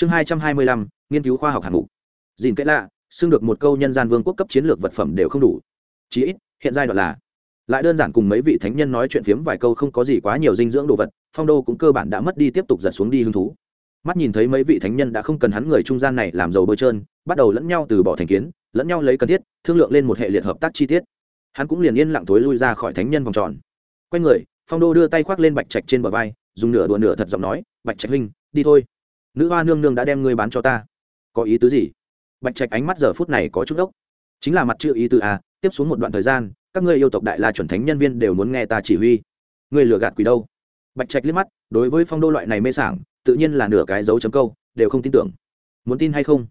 chương hai trăm hai mươi lăm, nghiên cứu khoa học hạng mục. Dìn kệ lạ, xưng được một câu nhân gian vương quốc cấp chiến lược vật phẩm đều không đủ. Chí ít, hiện giai đoạn là, lại đơn giản cùng mấy vị thánh nhân nói chuyện phiếm vài câu không có gì quá nhiều dinh dưỡng đồ vật, phong đô cũng cơ bản đã mất đi tiếp tục giật xuống đi hứng thú. Mắt nhìn thấy mấy vị thánh nhân đã không cần hắn người trung gian này làm giàu bơi trơn, bắt đầu lẫn nhau từ bỏ thành kiến, lẫn nhau lấy cần thiết, thương lượng lên một hệ liệt hợp tác chi tiết. Hắn cũng liền yên lặng thối lui ra khỏi thánh nhân vòng tròn. Quay người, phong đô đưa tay khoác lên bạch trạch trên bờ vai, dùng nửa đùa nửa thật giọng nói, bạch trạch huynh, đi thôi nữ hoa nương nương đã đem ngươi bán cho ta. Có ý tứ gì? Bạch trạch ánh mắt giờ phút này có chút ốc chính là mặt chữ ý tứ à tiếp xuống một đoạn thời gian, các ngươi yêu tộc đại la chuẩn thánh nhân viên đều muốn nghe ta chỉ huy. Ngươi lừa gạt quỷ đâu? Bạch trạch liếc mắt, đối với phong đô loại này mê sảng, tự nhiên là nửa cái dấu chấm câu, đều không tin tưởng. Muốn tin hay không?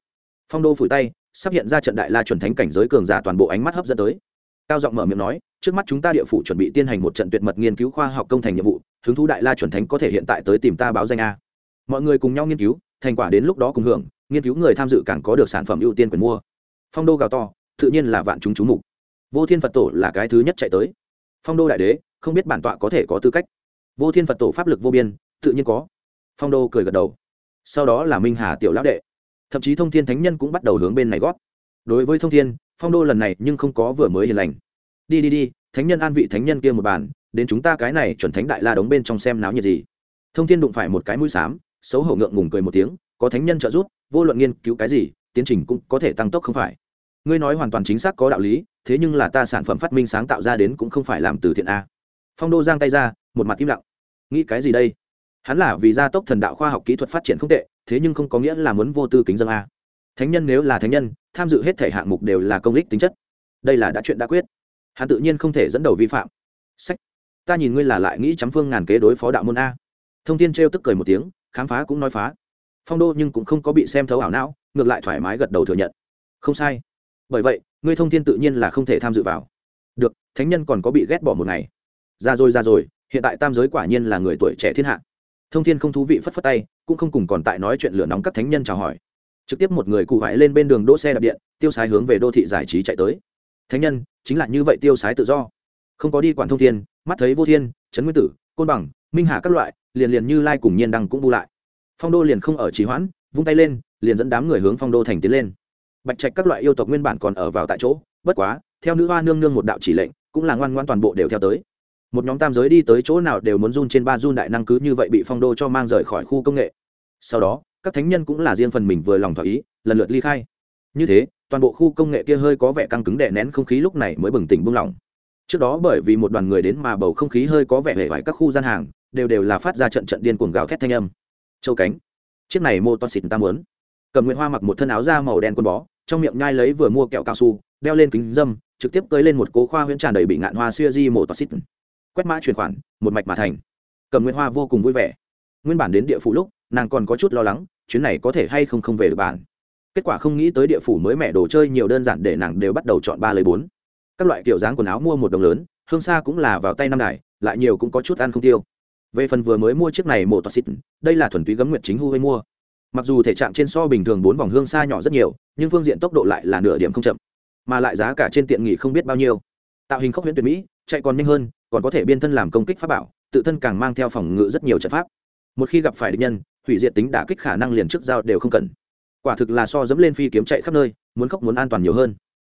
Phong đô phủi tay, sắp hiện ra trận đại la chuẩn thánh cảnh giới cường giả toàn bộ ánh mắt hấp dẫn tới. Cao giọng mở miệng nói, trước mắt chúng ta địa phủ chuẩn bị tiến hành một trận tuyệt mật nghiên cứu khoa học công thành nhiệm vụ, hứng thú đại la chuẩn thánh có thể hiện tại tới tìm ta báo danh a mọi người cùng nhau nghiên cứu, thành quả đến lúc đó cùng hưởng, nghiên cứu người tham dự càng có được sản phẩm ưu tiên quyền mua. Phong đô gào to, tự nhiên là vạn chúng chú mục. Vô thiên phật tổ là cái thứ nhất chạy tới. Phong đô đại đế, không biết bản tọa có thể có tư cách. Vô thiên phật tổ pháp lực vô biên, tự nhiên có. Phong đô cười gật đầu. Sau đó là minh hà tiểu lão đệ. Thậm chí thông thiên thánh nhân cũng bắt đầu hướng bên này gót đối với thông thiên, phong đô lần này nhưng không có vừa mới hiền lành. Đi đi đi, thánh nhân an vị thánh nhân kia một bàn, đến chúng ta cái này chuẩn thánh đại la đống bên trong xem náo nhiệt gì. Thông thiên đụng phải một cái mũi xám xấu hổ ngượng ngùng cười một tiếng, có thánh nhân trợ giúp, vô luận nghiên cứu cái gì, tiến trình cũng có thể tăng tốc không phải. Ngươi nói hoàn toàn chính xác có đạo lý, thế nhưng là ta sản phẩm phát minh sáng tạo ra đến cũng không phải làm từ thiện a. Phong đô giang tay ra, một mặt im lặng. Nghĩ cái gì đây? Hắn là vì gia tốc thần đạo khoa học kỹ thuật phát triển không tệ, thế nhưng không có nghĩa là muốn vô tư kính dân a. Thánh nhân nếu là thánh nhân, tham dự hết thể hạng mục đều là công ích tính chất. Đây là đã chuyện đã quyết. Hắn tự nhiên không thể dẫn đầu vi phạm. Sách, ta nhìn ngươi là lại nghĩ chắm phương ngàn kế đối phó đạo môn a. Thông tin t tức cười một tiếng khám phá cũng nói phá. Phong đô nhưng cũng không có bị xem thấu ảo não, ngược lại thoải mái gật đầu thừa nhận. Không sai. Bởi vậy, ngươi thông thiên tự nhiên là không thể tham dự vào. Được, thánh nhân còn có bị ghét bỏ một ngày. Ra rồi ra rồi, hiện tại tam giới quả nhiên là người tuổi trẻ thiên hạ. Thông thiên không thú vị phất phất tay, cũng không cùng còn tại nói chuyện lửa nóng các thánh nhân chào hỏi. Trực tiếp một người cụ vải lên bên đường đỗ xe đạp điện, tiêu sái hướng về đô thị giải trí chạy tới. Thánh nhân, chính là như vậy tiêu sái tự do. Không có đi quản thông thiên, mắt thấy vô thiên, trấn nguyên tử, côn bằng, minh hà các loại, liền liền như lai cùng nhiên đăng cũng bu lại phong đô liền không ở trì hoãn, vung tay lên, liền dẫn đám người hướng phong đô thành tiến lên. Bạch trạch các loại yêu tộc nguyên bản còn ở vào tại chỗ, bất quá, theo nữ hoa nương nương một đạo chỉ lệnh, cũng là ngoan ngoan toàn bộ đều theo tới. Một nhóm tam giới đi tới chỗ nào đều muốn run trên ba run đại năng cứ như vậy bị phong đô cho mang rời khỏi khu công nghệ. Sau đó, các thánh nhân cũng là riêng phần mình vừa lòng thỏa ý, lần lượt ly khai. Như thế, toàn bộ khu công nghệ kia hơi có vẻ căng cứng đè nén không khí lúc này mới bừng tỉnh buông lỏng trước đó bởi vì một đoàn người đến mà bầu không khí hơi có vẻ hề vải các khu gian hàng, đều đều là phát ra trận trận điên cuồng gào thét thanh âm châu cánh. Chiếc này mô toa xịt ta muốn. Cầm nguyễn hoa mặc một thân áo da màu đen quần bó, trong miệng nhai lấy vừa mua kẹo cao su, đeo lên kính dâm, trực tiếp tới lên một cố khoa huyễn tràn đầy bị ngạn hoa xuya di mô toa xịt. Quét mã chuyển khoản, một mạch mà thành. Cầm nguyễn hoa vô cùng vui vẻ. Nguyên bản đến địa phủ lúc, nàng còn có chút lo lắng, chuyến này có thể hay không không về được bản. Kết quả không nghĩ tới địa phủ mới mẹ đồ chơi nhiều đơn giản để nàng đều bắt đầu chọn ba lấy bốn. Các loại kiểu dáng quần áo mua một đồng lớn, hương xa cũng là vào tay năm đài, lại nhiều cũng có chút ăn không tiêu về phần vừa mới mua chiếc này mổ toa xịt, đây là thuần túy gấm nguyệt chính hu hay mua. Mặc dù thể trạng trên so bình thường bốn vòng hương xa nhỏ rất nhiều, nhưng phương diện tốc độ lại là nửa điểm không chậm, mà lại giá cả trên tiện nghỉ không biết bao nhiêu. Tạo hình khốc huyễn tuyệt mỹ, chạy còn nhanh hơn, còn có thể biên thân làm công kích pháp bảo, tự thân càng mang theo phòng ngự rất nhiều trận pháp. Một khi gặp phải địch nhân, hủy diệt tính đả kích khả năng liền trước dao đều không cần. Quả thực là so dẫm lên phi kiếm chạy khắp nơi, muốn khóc muốn an toàn nhiều hơn.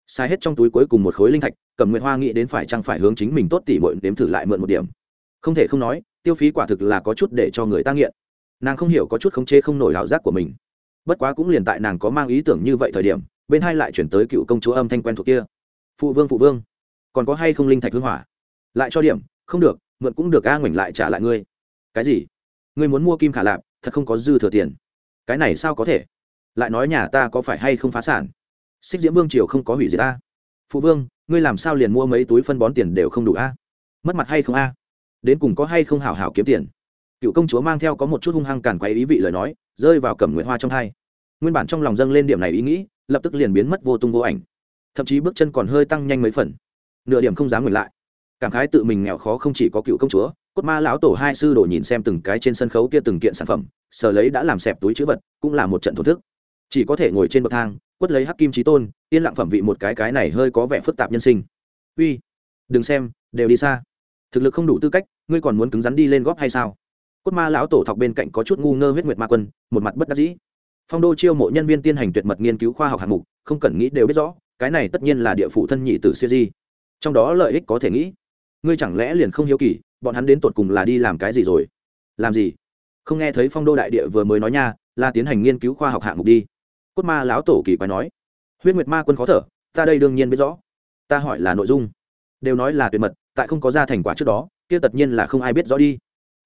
Sai hết trong túi cuối cùng một khối linh thạch cầm nguyệt hoa nghĩ đến phải chăng phải hướng chính mình tốt tỉ bội đếm thử lại mượn một điểm. Không thể không nói tiêu phí quả thực là có chút để cho người ta nghiện. Nàng không hiểu có chút khống chế không nổi ảo giác của mình. Bất quá cũng liền tại nàng có mang ý tưởng như vậy thời điểm, bên hai lại chuyển tới cựu công chúa âm thanh quen thuộc kia. Phụ vương phụ vương, còn có hay không linh thạch hương hỏa? Lại cho điểm, không được, mượn cũng được, a ngoảnh lại trả lại ngươi. Cái gì? Ngươi muốn mua kim khả lạp, thật không có dư thừa tiền. Cái này sao có thể? Lại nói nhà ta có phải hay không phá sản? Xích diễm vương triều không có hủy diệt ta. Phụ vương, ngươi làm sao liền mua mấy túi phân bón tiền đều không đủ, a? Mất mặt hay không, a? Đến cùng có hay không hảo hảo kiếm tiền. Cựu công chúa mang theo có một chút hung hăng càn quay ý vị lời nói, rơi vào cẩm nguyện hoa trong thai nguyên bản trong lòng dâng lên điểm này ý nghĩ, lập tức liền biến mất vô tung vô ảnh. Thậm chí bước chân còn hơi tăng nhanh mấy phần. Nửa điểm không dám ngừng lại. Cảm khái tự mình nghèo khó không chỉ có cựu công chúa, cốt ma lão tổ hai sư đồ nhìn xem từng cái trên sân khấu kia từng kiện sản phẩm sờ lấy đã làm xẹp túi chữ vật, cũng là một trận thổ thức. Chỉ có thể ngồi trên bậc thang, quất lấy hắc kim trí tôn, yên lặng phẩm vị một cái cái này hơi có vẻ phức tạp nhân sinh. Uy, đừng xem, đều đi xa thực lực không đủ tư cách, ngươi còn muốn cứng rắn đi lên góp hay sao? Cốt ma lão tổ thọc bên cạnh có chút ngu ngơ huyết nguyệt ma quân, một mặt bất đắc dĩ. Phong đô chiêu mộ nhân viên tiên hành tuyệt mật nghiên cứu khoa học hạng mục, không cần nghĩ đều biết rõ, cái này tất nhiên là địa phủ thân nhị tử siêu di. Trong đó lợi ích có thể nghĩ. Ngươi chẳng lẽ liền không hiếu kỳ, bọn hắn đến tột cùng là đi làm cái gì rồi? Làm gì? Không nghe thấy phong đô đại địa vừa mới nói nha là tiến hành nghiên cứu khoa học hạng mục đi. Cốt ma lão tổ kỳ quái nói. Huyết nguyệt ma quân khó thở, ta đây đương nhiên biết rõ. Ta hỏi là nội dung. Đều nói là tuyệt mật tại không có ra thành quả trước đó, kia tất nhiên là không ai biết rõ đi.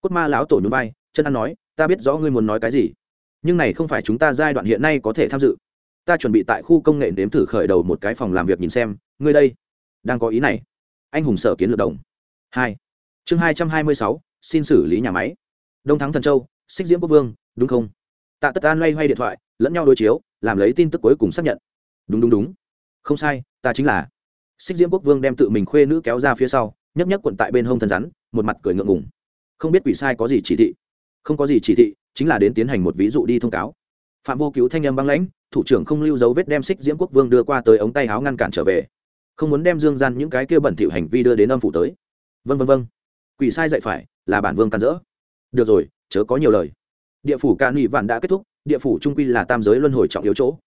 Cốt ma lão tổ nhún vai, chân ăn nói, ta biết rõ ngươi muốn nói cái gì, nhưng này không phải chúng ta giai đoạn hiện nay có thể tham dự. Ta chuẩn bị tại khu công nghệ nếm thử khởi đầu một cái phòng làm việc nhìn xem, ngươi đây, đang có ý này. Anh hùng sở kiến lược đồng. Hai. Chương hai trăm hai mươi sáu, xin xử lý nhà máy. Đông thắng thần châu, xích diễm quốc vương, đúng không? Tạ tất an loay hoay điện thoại, lẫn nhau đối chiếu, làm lấy tin tức cuối cùng xác nhận. Đúng đúng đúng. Không sai, ta chính là. Xích diễm quốc vương đem tự mình khuê nữ kéo ra phía sau nhấp nhấp quận tại bên hông thân rắn, một mặt cười ngượng ngùng. Không biết quỷ sai có gì chỉ thị. Không có gì chỉ thị, chính là đến tiến hành một ví dụ đi thông cáo. Phạm vô cứu thanh âm băng lãnh, thủ trưởng không lưu dấu vết đem xích diễm quốc vương đưa qua tới ống tay áo ngăn cản trở về. Không muốn đem dương gian những cái kia bẩn thỉu hành vi đưa đến âm phủ tới. Vân vân vân quỷ sai dạy phải, là bản vương can dỡ được rồi, chớ có nhiều lời. Địa phủ ca nghị vạn đã kết thúc, địa phủ trung quy là tam giới luân hồi trọng yếu chỗ.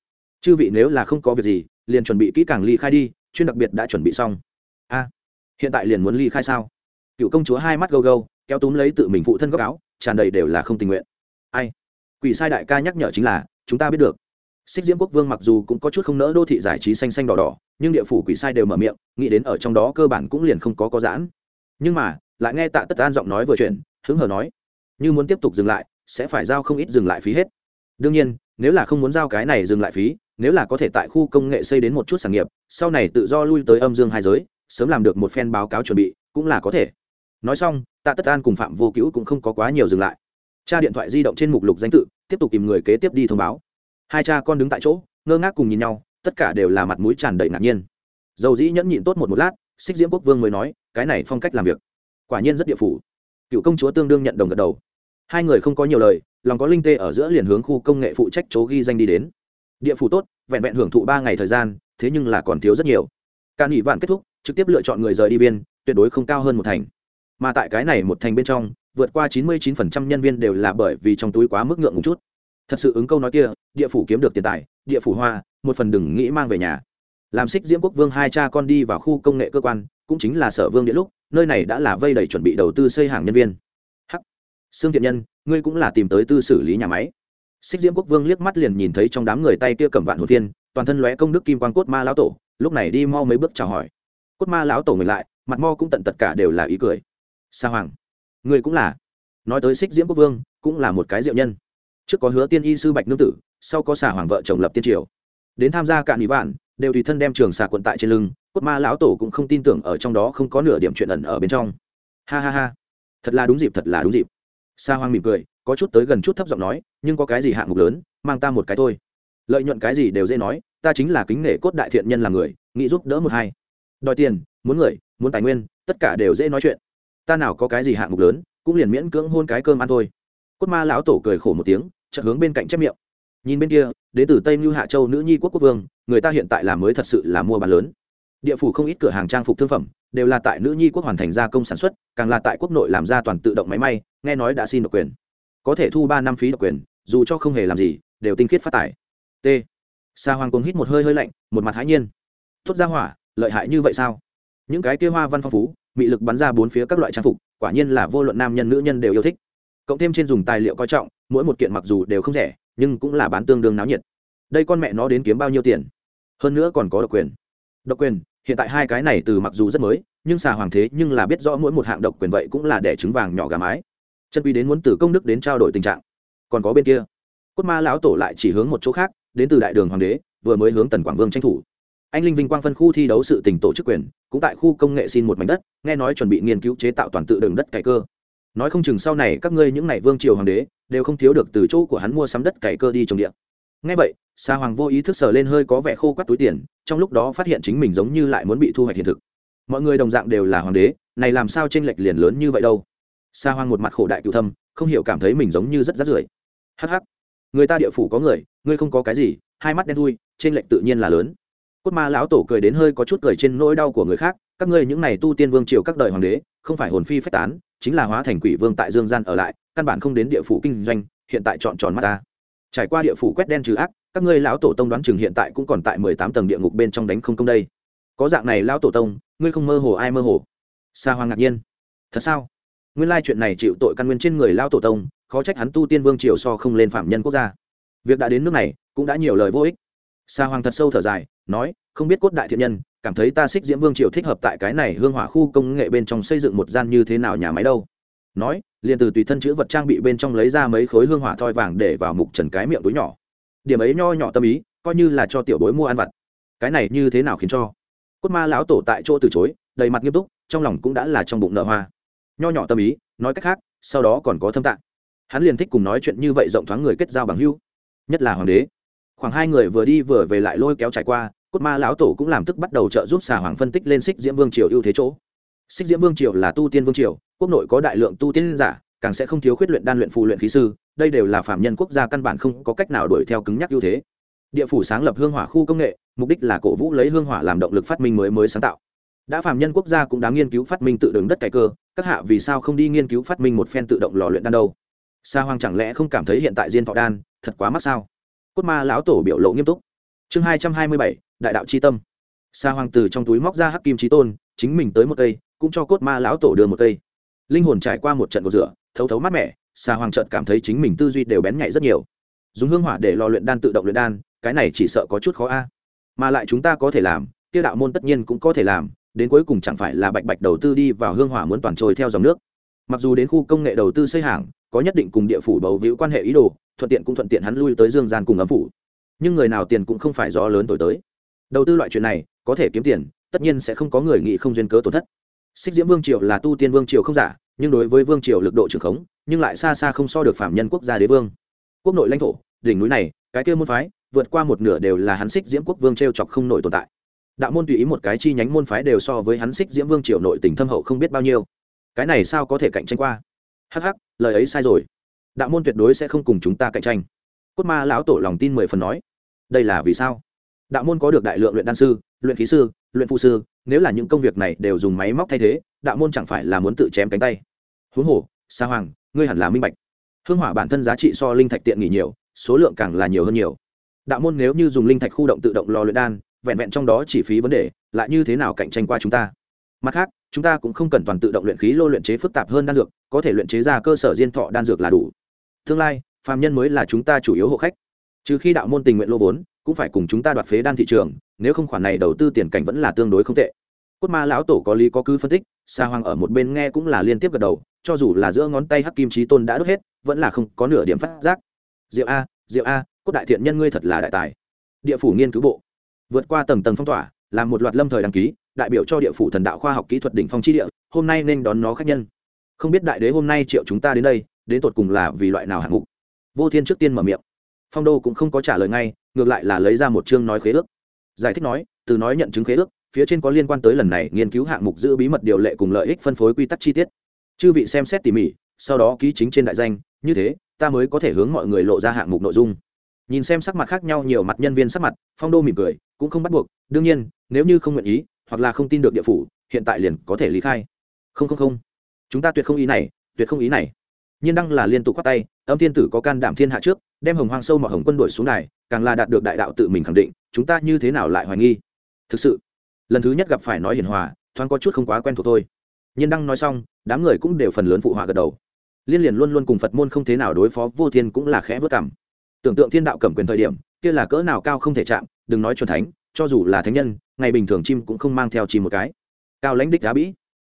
Chư vị nếu là không có việc gì, liền chuẩn bị kỹ càng ly khai đi, chuyên đặc biệt đã chuẩn bị xong. A hiện tại liền muốn ly khai sao? Cựu công chúa hai mắt gâu gâu, kéo túm lấy tự mình phụ thân góc áo, tràn đầy đều là không tình nguyện. Ai? Quỷ sai đại ca nhắc nhở chính là, chúng ta biết được. Xích diễm quốc vương mặc dù cũng có chút không nỡ đô thị giải trí xanh xanh đỏ đỏ, nhưng địa phủ quỷ sai đều mở miệng, nghĩ đến ở trong đó cơ bản cũng liền không có có giãn. Nhưng mà, lại nghe tạ tất an giọng nói vừa chuyện hứng hờ nói, như muốn tiếp tục dừng lại, sẽ phải giao không ít dừng lại phí hết. Đương nhiên, nếu là không muốn giao cái này dừng lại phí, nếu là có thể tại khu công nghệ xây đến một chút sản nghiệp, sau này tự do lui tới âm dương hai giới sớm làm được một phen báo cáo chuẩn bị, cũng là có thể. Nói xong, tạ tất an cùng phạm vô cứu cũng không có quá nhiều dừng lại. Cha điện thoại di động trên mục lục danh tự, tiếp tục tìm người kế tiếp đi thông báo. Hai cha con đứng tại chỗ, ngơ ngác cùng nhìn nhau, tất cả đều là mặt mũi tràn đầy ngạc nhiên. Dầu dĩ nhẫn nhịn tốt một một lát, xích diễm quốc vương mới nói, cái này phong cách làm việc, quả nhiên rất địa phủ. Cựu công chúa tương đương nhận đồng gật đầu. Hai người không có nhiều lời, lòng có linh tê ở giữa liền hướng khu công nghệ phụ trách chỗ ghi danh đi đến. Địa phủ tốt, vẹn vẹn hưởng thụ ba ngày thời gian, thế nhưng là còn thiếu rất nhiều. Ca nghỉ vạn kết thúc trực tiếp lựa chọn người rời đi viên, tuyệt đối không cao hơn một thành. Mà tại cái này một thành bên trong, vượt qua chín mươi 99% nhân viên đều là bởi vì trong túi quá mức ngượng một chút. Thật sự ứng câu nói kia, địa phủ kiếm được tiền tài, địa phủ hoa, một phần đừng nghĩ mang về nhà. Làm xích diễm quốc vương hai cha con đi vào khu công nghệ cơ quan, cũng chính là sở vương điện lúc, nơi này đã là vây đầy chuẩn bị đầu tư xây hàng nhân viên. Hắc! Xương thiện nhân, ngươi cũng là tìm tới tư xử lý nhà máy. Xích diễm quốc vương liếc mắt liền nhìn thấy trong đám người tay kia cầm vạn hồ thiên toàn thân lóe công đức kim quan cốt ma lão tổ, lúc này đi mau mấy bước chào hỏi cốt ma lão tổ ngừng lại, mặt mo cũng tận tất cả đều là ý cười. Sa hoàng, người cũng là. Nói tới xích diễm quốc vương, cũng là một cái diệu nhân. Trước có hứa tiên y sư bạch nương tử, sau có xà hoàng vợ chồng lập tiên triều. Đến tham gia cạn ý vạn, đều tùy thân đem trường xà quận tại trên lưng, cốt ma lão tổ cũng không tin tưởng ở trong đó không có nửa điểm chuyện ẩn ở bên trong. Ha ha ha. Thật là đúng dịp, thật là đúng dịp. Sa hoàng mỉm cười, có chút tới gần chút thấp giọng nói, nhưng có cái gì hạng mục lớn, mang ta một cái thôi. Lợi nhuận cái gì đều dễ nói, ta chính là kính nể cốt đại thiện nhân là người, nghĩ giúp đỡ một hai đòi tiền, muốn người, muốn tài nguyên, tất cả đều dễ nói chuyện. Ta nào có cái gì hạng mục lớn, cũng liền miễn cưỡng hôn cái cơm ăn thôi. Cốt ma lão tổ cười khổ một tiếng, chợt hướng bên cạnh chép miệng. Nhìn bên kia, đến từ tây mưu hạ châu nữ nhi quốc quốc vương, người ta hiện tại là mới thật sự là mua bán lớn. Địa phủ không ít cửa hàng trang phục thương phẩm, đều là tại nữ nhi quốc hoàn thành gia công sản xuất, càng là tại quốc nội làm ra toàn tự động máy may, nghe nói đã xin độc quyền. Có thể thu ba năm phí độc quyền, dù cho không hề làm gì, đều tinh khiết phát tải t. Sa hoàng cùng hít một hơi hơi lạnh, một mặt hãi nhiên. Thốt ra hỏa lợi hại như vậy sao? Những cái kia hoa văn phong phú bị lực bắn ra bốn phía các loại trang phục, quả nhiên là vô luận nam nhân nữ nhân đều yêu thích. Cộng thêm trên dùng tài liệu coi trọng, mỗi một kiện mặc dù đều không rẻ, nhưng cũng là bán tương đương náo nhiệt. Đây con mẹ nó đến kiếm bao nhiêu tiền? Hơn nữa còn có độc quyền. Độc quyền, hiện tại hai cái này từ mặc dù rất mới, nhưng xà hoàng thế nhưng là biết rõ mỗi một hạng độc quyền vậy cũng là đẻ trứng vàng nhỏ gà mái. Chân quy đến muốn từ công đức đến trao đổi tình trạng. Còn có bên kia, cốt ma lão tổ lại chỉ hướng một chỗ khác, đến từ đại đường hoàng đế, vừa mới hướng tần quảng vương tranh thủ anh linh vinh quang phân khu thi đấu sự tình tổ chức quyền, cũng tại khu công nghệ xin một mảnh đất, nghe nói chuẩn bị nghiên cứu chế tạo toàn tự đường đất cày cơ. Nói không chừng sau này các ngươi những n vương triều hoàng đế, đều không thiếu được từ chỗ của hắn mua sắm đất cày cơ đi trồng địa. ngay vậy, sa hoàng vô ý thức sờ lên hơi có vẻ khô quắt túi tiền, trong lúc đó phát hiện chính mình giống như lại muốn bị thu hoạch hiện thực. Mọi người đồng dạng đều là hoàng đế, này làm sao tranh lệch liền lớn như vậy đâu? Sa hoàng một mặt khổ đại cựu thâm, không hiểu cảm thấy mình giống như rất rát rưởi. Hắc hắc, người ta địa phủ có người, ngươi không có cái gì, hai mắt đen thui tranh lệch tự nhiên là lớn cốt ma lão tổ cười đến hơi có chút cười trên nỗi đau của người khác, các ngươi những này tu tiên vương triều các đời hoàng đế, không phải hồn phi phách tán, chính là hóa thành quỷ vương tại dương gian ở lại, căn bản không đến địa phủ kinh doanh, hiện tại chọn tròn mắt ta. Trải qua địa phủ quét đen trừ ác, các ngươi lão tổ tông đoán chừng hiện tại cũng còn tại mười tám tầng địa ngục bên trong đánh không công đây. Có dạng này lão tổ tông, ngươi không mơ hồ ai mơ hồ. Xa hoàng ngạc nhiên. Thật sao? Nguyên lai chuyện này chịu tội căn nguyên trên người lão tổ tông, khó trách hắn tu tiên vương triều so không lên phạm nhân quốc gia. Việc đã đến nước này, cũng đã nhiều lời vô ích. Sa hoàng thật sâu thở dài, nói, không biết cốt đại thiện nhân, cảm thấy ta xích diễm vương triều thích hợp tại cái này hương hỏa khu công nghệ bên trong xây dựng một gian như thế nào nhà máy đâu? Nói, liền từ tùy thân chữ vật trang bị bên trong lấy ra mấy khối hương hỏa thoi vàng để vào mục trần cái miệng túi nhỏ. Điểm ấy nho nhỏ tâm ý, coi như là cho tiểu bối mua ăn vặt. Cái này như thế nào khiến cho? Cốt ma lão tổ tại chỗ từ chối, đầy mặt nghiêm túc, trong lòng cũng đã là trong bụng nợ hoa. Nho nhỏ tâm ý, nói cách khác, sau đó còn có thâm tạng. Hắn liền thích cùng nói chuyện như vậy rộng thoáng người kết giao bằng hưu nhất là hoàng đế khoảng hai người vừa đi vừa về lại lôi kéo trải qua, cốt ma lão tổ cũng làm tức bắt đầu trợ giúp xà hoàng phân tích lên xích diễm vương triều ưu thế chỗ. Xích diễm vương triều là tu tiên vương triều, quốc nội có đại lượng tu tiên giả, càng sẽ không thiếu khuyết luyện đan luyện phù luyện khí sư, đây đều là phạm nhân quốc gia căn bản không có cách nào đuổi theo cứng nhắc ưu thế. Địa phủ sáng lập hương hỏa khu công nghệ, mục đích là cổ vũ lấy hương hỏa làm động lực phát minh mới mới sáng tạo. Đã phạm nhân quốc gia cũng đã nghiên cứu phát minh tự đường đất cải cơ, các hạ vì sao không đi nghiên cứu phát minh một phen tự động lò luyện đan đâu? Sa hoàng chẳng lẽ không cảm thấy hiện tại diên thọ đan thật quá mắc sao? Cốt ma lão tổ biểu lộ nghiêm túc. Chương hai trăm hai mươi bảy, đại đạo c h i tâm. Sa hoàng từ trong túi móc ra hắc kim trí tôn, chính mình tới một cây, cũng cho cốt ma lão tổ đưa một cây. Linh hồn trải qua một trận cột rửa, thấu thấu mát mẻ, sa hoàng trận cảm thấy chính mình tư duy đều bén nhạy rất nhiều. Dùng hương hỏa để lò luyện đan tự động luyện đan, cái này chỉ sợ có chút khó a. Mà lại chúng ta có thể làm tiêu đạo môn tất nhiên cũng có thể làm, đến cuối cùng chẳng phải là bạch bạch đầu tư đi vào hương hỏa muốn toàn trôi theo dòng nước. Mặc dù đến khu công nghệ đầu tư xây hàng, có nhất định cùng địa phủ bầu víu quan hệ ý đồ thuận tiện cũng thuận tiện hắn lui tới dương gian cùng ấm phủ. Nhưng người nào tiền cũng không phải gió lớn thổi tới. Đầu tư loại chuyện này, có thể kiếm tiền, tất nhiên sẽ không có người nghĩ không duyên cớ tổn thất. Xích diễm vương triều là tu tiên vương triều không giả, nhưng đối với vương triều lực độ trưởng khống, nhưng lại xa xa không so được phạm nhân quốc gia đế vương. Quốc nội lãnh thổ, đỉnh núi này, cái kia môn phái, vượt qua một nửa đều là hắn xích diễm quốc vương t r e o chọc không nổi tồn tại. Đạo môn tùy ý một cái chi nhánh môn phái đều so với hắn xích diễm vương triều nội tỉnh thâm hậu không biết bao nhiêu. Cái này sao có thể cạnh tranh qua? Hh lời ấy sai rồi đạo môn tuyệt đối sẽ không cùng chúng ta cạnh tranh. Cốt ma lão tổ lòng tin mười phần nói. Đây là vì sao? Đạo môn có được đại lượng luyện đan sư, luyện khí sư, luyện phụ sư, nếu là những công việc này đều dùng máy móc thay thế, đạo môn chẳng phải là muốn tự chém cánh tay. Huống hồ, sa hoàng, ngươi hẳn là minh bạch. Hương hỏa bản thân giá trị so linh thạch tiện nghỉ nhiều, số lượng càng là nhiều hơn nhiều. Đạo môn nếu như dùng linh thạch khu động tự động lò luyện đan, vẹn vẹn trong đó chỉ phí vấn đề, lại như thế nào cạnh tranh qua chúng ta? Mặt khác, chúng ta cũng không cần toàn tự động luyện khí lô luyện chế phức tạp hơn đan dược, có thể luyện chế ra cơ sở diên thọ đan dược là đủ tương lai, phàm nhân mới là chúng ta chủ yếu hộ khách. Trừ khi đạo môn tình nguyện lô vốn, cũng phải cùng chúng ta đoạt phế đan thị trường, nếu không khoản này đầu tư tiền cảnh vẫn là tương đối không tệ. Cốt ma lão tổ có lý có cứ phân tích xa hoàng ở một bên nghe cũng là liên tiếp gật đầu, cho dù là giữa ngón tay hắc kim trí tôn đã đốt hết, vẫn là không có nửa điểm phát giác. Diệu a diệu a, cốt đại thiện nhân ngươi thật là đại tài. Địa phủ nghiên cứu bộ. Vượt qua tầng tầng phong tỏa, làm một loạt lâm thời đăng ký, đại biểu cho địa phủ thần đạo khoa học kỹ thuật đỉnh phong chi địa, hôm nay nên đón nó khách nhân. Không biết đại đế hôm nay triệu chúng ta đến đây đến tột cùng là vì loại nào hạng mục? Vô thiên trước tiên mở miệng. Phong đô cũng không có trả lời ngay, ngược lại là lấy ra một chương nói khế ước. Giải thích nói, từ nói nhận chứng khế ước, phía trên có liên quan tới lần này nghiên cứu hạng mục giữ bí mật điều lệ cùng lợi ích phân phối quy tắc chi tiết. Chư vị xem xét tỉ mỉ, sau đó ký chính trên đại danh, như thế, ta mới có thể hướng mọi người lộ ra hạng mục nội dung. Nhìn xem sắc mặt khác nhau nhiều mặt nhân viên sắc mặt, phong đô mỉm cười, cũng không bắt buộc, đương nhiên, nếu như không nguyện ý, hoặc là không tin được địa phủ, hiện tại liền có thể lý khai. Không không không. Chúng ta tuyệt không ý này, tuyệt không ý này nhiên đăng là liên tục quát tay âm thiên tử có can đảm thiên hạ trước đem hồng hoang sâu mỏ hồng quân đuổi xuống này, càng là đạt được đại đạo tự mình khẳng định chúng ta như thế nào lại hoài nghi? Thực sự lần thứ nhất gặp phải nói hiền hòa thoáng có chút không quá quen thuộc thôi. Nhiên đăng nói xong đám người cũng đều phần lớn phụ họa gật đầu. Liên liền luôn luôn cùng phật môn không thế nào đối phó vô thiên cũng là khẽ vất cảm tưởng tượng thiên đạo cầm quyền thời điểm kia là cỡ nào cao không thể chạm đừng nói chuẩn thánh cho dù là thánh nhân ngày bình thường chim cũng không mang theo chim một cái. Cao lãnh đích đá bĩ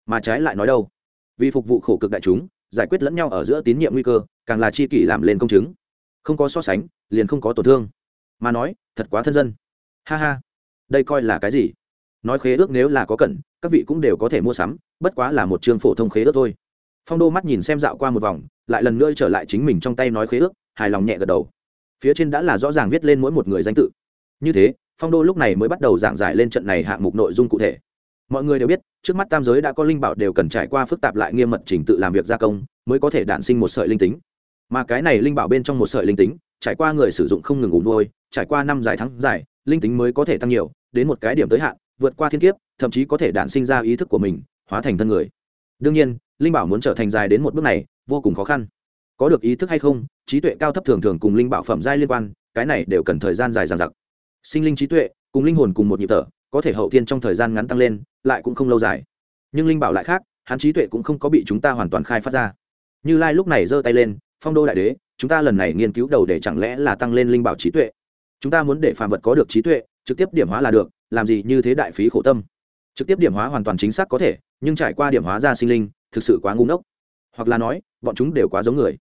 mà trái lại nói đâu? Vì phục vụ khổ cực đại chúng giải quyết lẫn nhau ở giữa tín nhiệm nguy cơ, càng là chi kỷ làm lên công chứng. Không có so sánh, liền không có tổn thương. Mà nói, thật quá thân dân. Ha ha. Đây coi là cái gì? Nói khế ước nếu là có cần các vị cũng đều có thể mua sắm, bất quá là một chương phổ thông khế ước thôi. Phong đô mắt nhìn xem dạo qua một vòng, lại lần nữa trở lại chính mình trong tay nói khế ước, hài lòng nhẹ gật đầu. Phía trên đã là rõ ràng viết lên mỗi một người danh tự. Như thế, phong đô lúc này mới bắt đầu giảng giải lên trận này hạng mục nội dung cụ thể mọi người đều biết, trước mắt tam giới đã có linh bảo đều cần trải qua phức tạp lại nghiêm mật trình tự làm việc gia công mới có thể đản sinh một sợi linh tính. Mà cái này linh bảo bên trong một sợi linh tính, trải qua người sử dụng không ngừng ngủ nuôi, trải qua năm dài tháng dài, linh tính mới có thể tăng nhiều, đến một cái điểm tới hạn, vượt qua thiên kiếp, thậm chí có thể đản sinh ra ý thức của mình, hóa thành thân người. Đương nhiên, linh bảo muốn trở thành dài đến một bước này, vô cùng khó khăn. Có được ý thức hay không, trí tuệ cao thấp thường thường cùng linh bảo phẩm giai liên quan, cái này đều cần thời gian dài dằng dặc. Sinh linh trí tuệ, cùng linh hồn cùng một nhịp thở có thể hậu thiên trong thời gian ngắn tăng lên, lại cũng không lâu dài. Nhưng linh bảo lại khác, hắn trí tuệ cũng không có bị chúng ta hoàn toàn khai phát ra. Như lai lúc này giơ tay lên, phong đô đại đế, chúng ta lần này nghiên cứu đầu để chẳng lẽ là tăng lên linh bảo trí tuệ? Chúng ta muốn để phàm vật có được trí tuệ, trực tiếp điểm hóa là được, làm gì như thế đại phí khổ tâm? Trực tiếp điểm hóa hoàn toàn chính xác có thể, nhưng trải qua điểm hóa ra sinh linh, thực sự quá ngu ngốc. Hoặc là nói, bọn chúng đều quá giống người.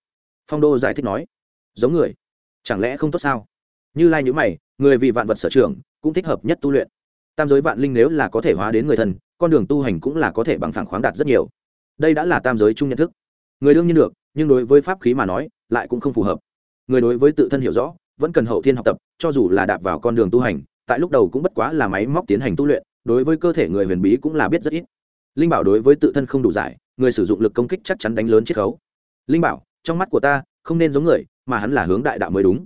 Phong đô giải thích nói. Giống người? Chẳng lẽ không tốt sao? Như lai nhữ mày, người vì vạn vật sở trường, cũng thích hợp nhất tu luyện tam giới vạn linh nếu là có thể hóa đến người thần con đường tu hành cũng là có thể bằng phẳng khoáng đạt rất nhiều. Đây đã là tam giới chung nhận thức. Người đương nhiên được, nhưng đối với pháp khí mà nói, lại cũng không phù hợp. Người đối với tự thân hiểu rõ, vẫn cần hậu thiên học tập, cho dù là đạp vào con đường tu hành, tại lúc đầu cũng bất quá là máy móc tiến hành tu luyện, đối với cơ thể người huyền bí cũng là biết rất ít. Linh bảo đối với tự thân không đủ giải, người sử dụng lực công kích chắc chắn đánh lớn chiết khấu. Linh bảo, trong mắt của ta, không nên giống người, mà hắn là hướng đại đạo mới đúng.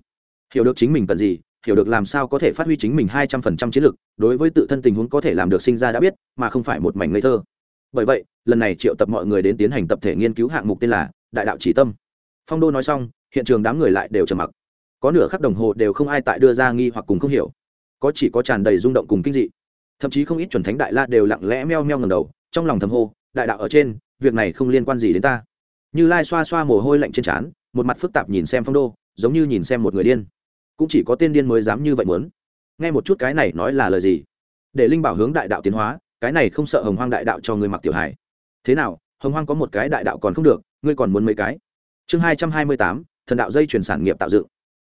Hiểu được chính mình cần gì hiểu được làm sao có thể phát huy chính mình hai trăm phần trăm chiến lực, đối với tự thân tình huống có thể làm được sinh ra đã biết, mà không phải một mảnh ngây thơ. Bởi vậy, lần này triệu tập mọi người đến tiến hành tập thể nghiên cứu hạng mục tên là đại đạo chỉ tâm. Phong đô nói xong, hiện trường đám người lại đều trầm mặc. Có nửa khắc đồng hồ đều không ai tại đưa ra nghi hoặc cùng không hiểu. Có chỉ có tràn đầy rung động cùng kinh dị. Thậm chí không ít chuẩn thánh đại la đều lặng lẽ meo meo ngầm đầu, trong lòng thầm hô, đại đạo ở trên, việc này không liên quan gì đến ta. Như lai xoa xoa mồ hôi lạnh trên trán, một mặt phức tạp nhìn xem phong đô, giống như nhìn xem một người điên cũng chỉ có tên điên mới dám như vậy muốn. Nghe một chút cái này nói là lời gì? Để linh bảo hướng đại đạo tiến hóa, cái này không sợ hồng hoang đại đạo cho người mặc tiểu hải thế nào, hồng hoang có một cái đại đạo còn không được, ngươi còn muốn mấy cái? Chương hai trăm hai mươi tám, thần đạo dây chuyển sản nghiệp tạo dựng.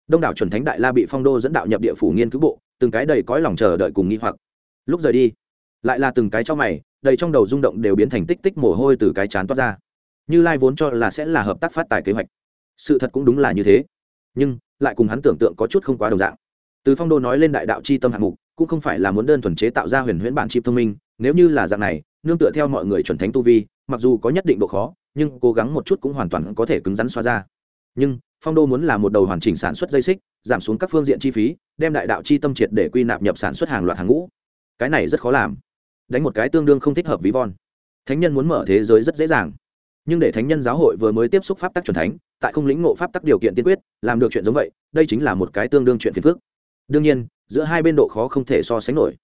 Đông đảo chuẩn thánh đại la bị phong đô dẫn đạo nhập địa phủ nghiên cứu bộ, từng cái đầy cõi lòng chờ đợi cùng nghi hoặc. Lúc rời đi, lại là từng cái cho mày, đầy trong đầu rung động đều biến thành tích tích mồ hôi từ cái chán toát ra. Như lai vốn cho là sẽ là hợp tác phát tài kế hoạch. Sự thật cũng đúng là như thế. Nhưng lại cùng hắn tưởng tượng có chút không quá đồng dạng. Từ phong đô nói lên đại đạo c h i tâm hạng mục, cũng không phải là muốn đơn thuần chế tạo ra huyền huyễn bản chip thông minh, nếu như là dạng này, nương tựa theo mọi người chuẩn thánh tu vi, mặc dù có nhất định độ khó, nhưng cố gắng một chút cũng hoàn toàn có thể cứng rắn xóa ra. Nhưng, phong đô muốn là một đầu hoàn chỉnh sản xuất dây xích, giảm xuống các phương diện chi phí, đem đại đạo chi tâm triệt để quy nạp nhập sản xuất hàng loạt hàng ngũ. Cái này rất khó làm. Đánh một cái tương đương không thích hợp ví von. Thánh nhân muốn mở thế giới rất dễ dàng nhưng để thánh nhân giáo hội vừa mới tiếp xúc pháp tắc c thánh, tại không lĩnh ngộ pháp tắc điều kiện tiên quyết, làm được chuyện giống vậy, đây chính là một cái tương đương chuyện phiền phức. Đương nhiên, giữa hai bên độ khó không thể so sánh nổi.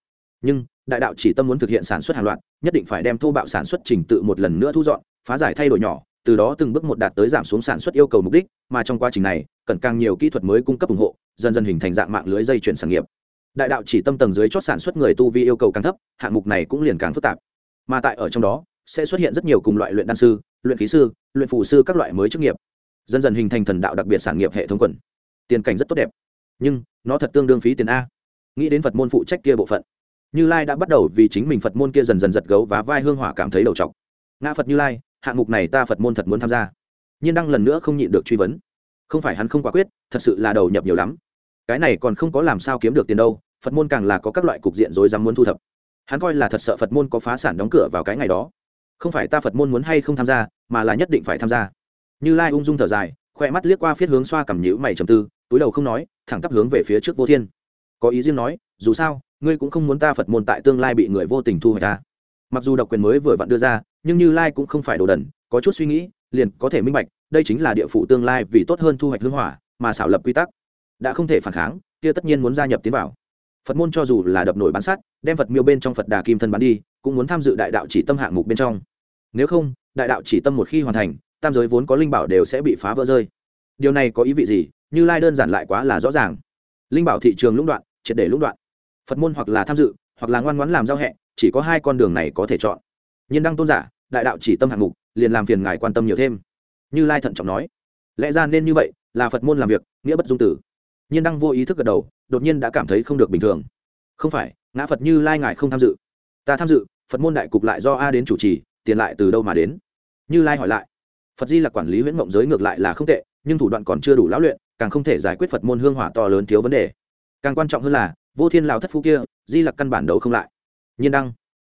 Nhưng, đại đạo chỉ tâm muốn thực hiện sản xuất hàng loạt, nhất định phải đem thô bạo sản xuất trình tự một lần nữa thu dọn, phá giải thay đổi nhỏ, từ đó từng bước một đạt tới giảm xuống sản xuất yêu cầu mục đích, mà trong quá trình này, cần càng nhiều kỹ thuật mới cung cấp ủng hộ, dần dần hình thành dạng mạng lưới dây chuyển sản nghiệp. Đại đạo chỉ tâm tầng dưới chót sản xuất người tu vi yêu cầu càng thấp, hạng mục này cũng liền càng phức tạp. Mà tại ở trong đó sẽ xuất hiện rất nhiều cùng loại luyện đan sư, luyện khí sư, luyện phụ sư các loại mới chức nghiệp. Dần dần hình thành thần đạo đặc biệt sản nghiệp hệ thống quần. Tiền cảnh rất tốt đẹp. Nhưng, nó thật tương đương phí tiền a. Nghĩ đến phật môn phụ trách kia bộ phận, như lai đã bắt đầu vì chính mình phật môn kia dần dần giật gấu và vai hương hỏa cảm thấy đầu t ngã phật như lai, hạng mục này ta phật môn thật muốn tham gia. Nhiên đăng lần nữa không nhịn được truy vấn. Không phải hắn không quả quyết, thật sự là đầu nhập nhiều lắm. Cái này còn không có làm sao kiếm được tiền đâu, phật môn càng là có các loại cục diện rồi dám muốn thu thập. Hắn coi là thật sợ phật môn có phá sản đóng cửa vào cái ngày đó không phải ta phật môn muốn hay không tham gia, mà là nhất định phải tham gia. Như lai ung dung thở dài, khoe mắt liếc qua phiết hướng xoa cầm nhữ mày trầm tư, túi đầu không nói, thẳng tắp hướng về phía trước vô thiên. Có ý riêng nói, dù sao, ngươi cũng không muốn ta phật môn tại tương lai bị người vô tình thu hoạch ta. Mặc dù độc quyền mới vừa vặn đưa ra, nhưng như lai cũng không phải đồ đần, có chút suy nghĩ, liền có thể minh bạch, đây chính là địa phủ tương lai vì tốt hơn thu hoạch hương hỏa, mà xảo lập quy tắc. Đã không thể phản kháng, kia tất nhiên muốn gia nhập tiến vào. Phật môn cho dù là đập nổi bán sắt, đem phật miêu bên trong phật đà kim thân bán đi cũng muốn tham dự đại đạo chỉ tâm hạng mục bên trong. Nếu không, đại đạo chỉ tâm một khi hoàn thành, tam giới vốn có linh bảo đều sẽ bị phá vỡ rơi. Điều này có ý vị gì? Như lai đơn giản lại quá là rõ ràng. Linh bảo thị trường lũng đoạn, triệt để lũng đoạn. Phật môn hoặc là tham dự, hoặc là ngoan ngoãn làm giao hẹ, chỉ có hai con đường này có thể chọn. Nhiên đăng tôn giả, đại đạo chỉ tâm hạng mục, liền làm phiền ngài quan tâm nhiều thêm. Như lai thận trọng nói. Lẽ ra nên như vậy, là phật môn làm việc, nghĩa bất dung tử. Nhiên đăng vô ý thức gật đầu, đột nhiên đã cảm thấy không được bình thường. Không phải, ngã phật như lai ngài không tham dự. Ta tham dự phật môn đại cục lại do a đến chủ trì, tiền lại từ đâu mà đến? Như lai hỏi lại. Phật di là quản lý huyễn mộng giới ngược lại là không tệ, nhưng thủ đoạn còn chưa đủ lão luyện, càng không thể giải quyết phật môn hương hỏa to lớn thiếu vấn đề. Càng quan trọng hơn là, vô thiên lào thất phu kia, di lặc căn bản đấu không lại. Nhiên đăng.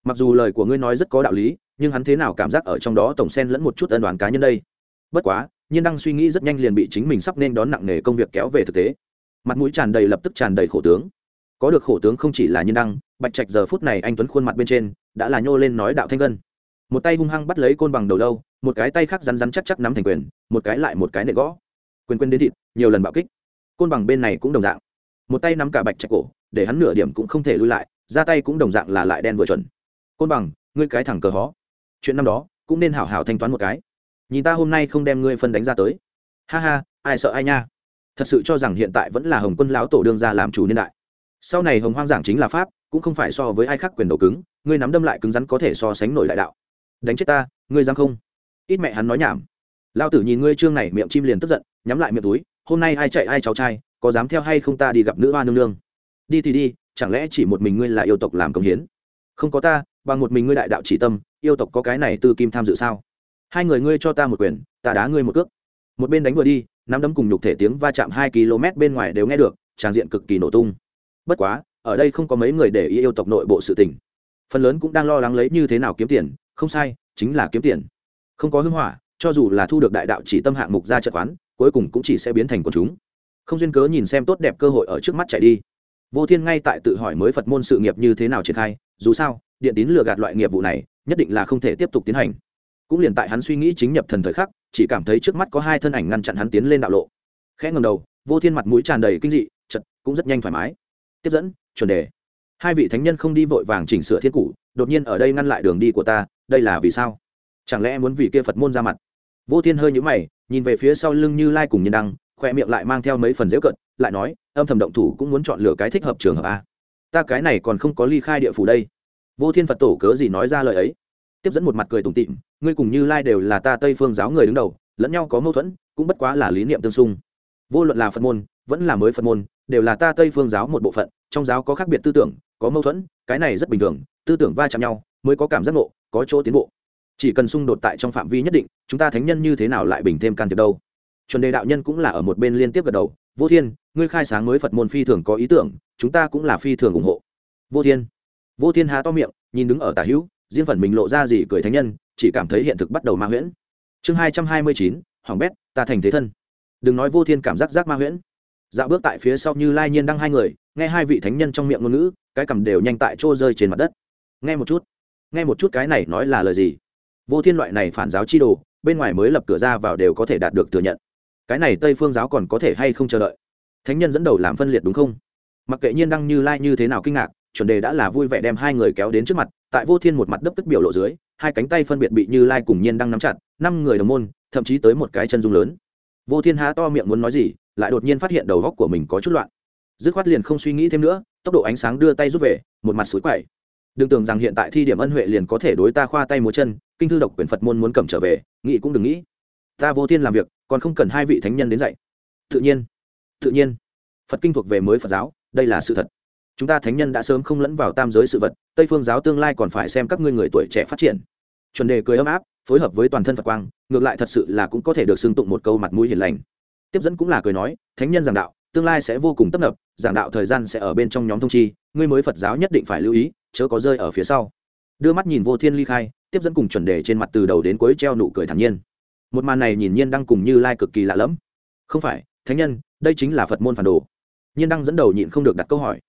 Mặc dù lời của ngươi nói rất có đạo lý, nhưng hắn thế nào cảm giác ở trong đó tổng sen lẫn một chút ân đoàn cá nhân đây? Bất quá, nhiên đăng suy nghĩ rất nhanh liền bị chính mình sắp nên đón nặng nề công việc kéo về thực tế. Mặt mũi tràn đầy lập tức tràn đầy khổ tướng. Có được khổ tướng không chỉ là nhiên đăng, bạch trạch giờ phút này anh tuấn khuôn mặt bên trên đã là nhô lên nói đạo thanh gân. Một tay hung hăng bắt lấy côn bằng đầu lâu, một cái tay khác rắn rắn chắc chắc nắm thành quyền, một cái lại một cái nệ gõ. Quyền quyền đến thịt, nhiều lần bạo kích. Côn bằng bên này cũng đồng dạng. Một tay nắm cả bạch trạch cổ, để hắn nửa điểm cũng không thể lui lại, ra tay cũng đồng dạng là lại đen vừa chuẩn. Côn bằng, ngươi cái thẳng cờ hó. Chuyện năm đó, cũng nên hảo hảo thanh toán một cái. Nhìn ta hôm nay không đem ngươi phân đánh ra tới. Ha ha, ai sợ ai nha. Thật sự cho rằng hiện tại vẫn là hồng quân lão tổ đương ra làm chủ niên đại. Sau này hồng hoang giảng chính là pháp cũng không phải so với ai khác quyền đầu cứng, ngươi nắm đâm lại cứng rắn có thể so sánh nổi đại đạo. Đánh chết ta, ngươi dám không? Ít mẹ hắn nói nhảm. Lao tử nhìn ngươi trương này miệng chim liền tức giận, nhắm lại miệng túi, hôm nay ai chạy ai cháu trai, có dám theo hay không ta đi gặp nữ hoa nương nương? Đi thì đi, chẳng lẽ chỉ một mình ngươi là yêu tộc làm công hiến? Không có ta, bằng một mình ngươi đại đạo chỉ tâm, yêu tộc có cái này tư kim tham dự sao? Hai người ngươi cho ta một quyền, ta đá ngươi một cước. Một bên đánh vừa đi, nắm đấm cùng nhục thể tiếng va chạm hai km bên ngoài đều nghe được tràng diện cực kỳ nổ tung. Bất quá ở đây không có mấy người để ý yêu tộc nội bộ sự tình. Phần lớn cũng đang lo lắng lấy như thế nào kiếm tiền, không sai, chính là kiếm tiền. Không có hưng hỏa, cho dù là thu được đại đạo chỉ tâm hạng mục ra trận quán, cuối cùng cũng chỉ sẽ biến thành quần chúng. Không duyên cớ nhìn xem tốt đẹp cơ hội ở trước mắt chạy đi. Vô thiên ngay tại tự hỏi mới phật môn sự nghiệp như thế nào triển khai, dù sao, điện tín lừa gạt loại nghiệp vụ này, nhất định là không thể tiếp tục tiến hành. Cũng liền tại hắn suy nghĩ chính nhập thần thời khắc, chỉ cảm thấy trước mắt có hai thân ảnh ngăn chặn hắn tiến lên đạo lộ. Khẽ ngầm đầu, vô thiên mặt mũi tràn đầy kinh dị chật cũng rất nhanh thoải mái. Tiếp dẫn chuẩn đề. Hai vị thánh nhân không đi vội vàng chỉnh sửa thiên cũ đột nhiên ở đây ngăn lại đường đi của ta, đây là vì sao? Chẳng lẽ muốn vì kia phật môn ra mặt? Vô thiên hơi nhũ mày, nhìn về phía sau lưng như lai cùng nhân đăng khoe miệng lại mang theo mấy phần dễu cận lại nói, âm thầm động thủ cũng muốn chọn lựa cái thích hợp trường hợp a. Ta cái này còn không có ly khai địa phủ đây. Vô thiên phật tổ cớ gì nói ra lời ấy? Tiếp dẫn một mặt cười tủm tịm ngươi cùng như lai đều là ta tây phương giáo người đứng đầu, lẫn nhau có mâu thuẫn, cũng bất quá là lý niệm tương xung. Vô luận là phật môn, vẫn là mới phật môn đều là ta tây phương giáo một bộ phận, trong giáo có khác biệt tư tưởng, có mâu thuẫn, cái này rất bình thường, tư tưởng va chạm nhau mới có cảm giác ngộ, có chỗ tiến bộ. Chỉ cần xung đột tại trong phạm vi nhất định, chúng ta thánh nhân như thế nào lại bình thêm can thiệp đâu? Chuẩn đề đạo nhân cũng là ở một bên liên tiếp gật đầu, vô thiên, ngươi khai sáng mới phật môn phi thường có ý tưởng, chúng ta cũng là phi thường ủng hộ. Vô thiên? Vô thiên há to miệng, nhìn đứng ở tả hữu, riêng phần mình lộ ra gì cười thánh nhân, chỉ cảm thấy hiện thực bắt đầu ma huyễn. Chương hai trăm hai mươi chín, hoàng bét, ta thành thế thân. Đừng nói vô thiên cảm giác giác ma huyễn dạo bước tại phía sau như lai nhiên đăng hai người, nghe hai vị thánh nhân trong miệng ngôn ngữ, cái cầm đều nhanh tại chỗ rơi trên mặt đất. Nghe một chút, nghe một chút cái này nói là lời gì? Vô thiên loại này phản giáo chi đồ, bên ngoài mới lập cửa ra vào đều có thể đạt được thừa nhận. Cái này tây phương giáo còn có thể hay không chờ đợi? Thánh nhân dẫn đầu làm phân liệt đúng không? Mặc kệ nhiên đăng như lai như thế nào kinh ngạc, chuẩn đề đã là vui vẻ đem hai người kéo đến trước mặt, tại vô thiên một mặt đấp tức biểu lộ dưới, hai cánh tay phân biệt bị như lai cùng nhiên đăng nắm chặt, năm người đồng môn, thậm chí tới một cái chân dung lớn. Vô thiên há to miệng muốn nói gì lại đột nhiên phát hiện đầu góc của mình có chút loạn. Dứt khoát liền không suy nghĩ thêm nữa, tốc độ ánh sáng đưa tay rút về, một mặt suối quậy. Đừng tưởng rằng hiện tại thi điểm ân huệ liền có thể đối ta khoa tay múa chân, kinh thư độc quyền phật môn muốn cầm trở về, nghĩ cũng đừng nghĩ. Ta vô thiên làm việc, còn không cần hai vị thánh nhân đến dạy. Tự nhiên tự nhiên. Phật kinh thuộc về mới phật giáo, đây là sự thật. Chúng ta thánh nhân đã sớm không lẫn vào tam giới sự vật, tây phương giáo tương lai còn phải xem các ngươi người tuổi trẻ phát triển. Chuẩn đề cười ấm áp, phối hợp với toàn thân phật quang, ngược lại thật sự là cũng có thể được xưng tụng một câu mặt mũi hiền lành tiếp dẫn cũng là cười nói, thánh nhân giảng đạo, tương lai sẽ vô cùng tấp nập, giảng đạo thời gian sẽ ở bên trong nhóm thông chi, ngươi mới phật giáo nhất định phải lưu ý, chớ có rơi ở phía sau. Đưa mắt nhìn vô thiên ly khai, tiếp dẫn cùng chuẩn đề trên mặt từ đầu đến cuối treo nụ cười thản nhiên. Một màn này nhìn nhiên đang cùng như lai cực kỳ lạ lẫm. Không phải, thánh nhân, đây chính là phật môn phản đồ. Nhiên đăng dẫn đầu nhịn không được đặt câu hỏi.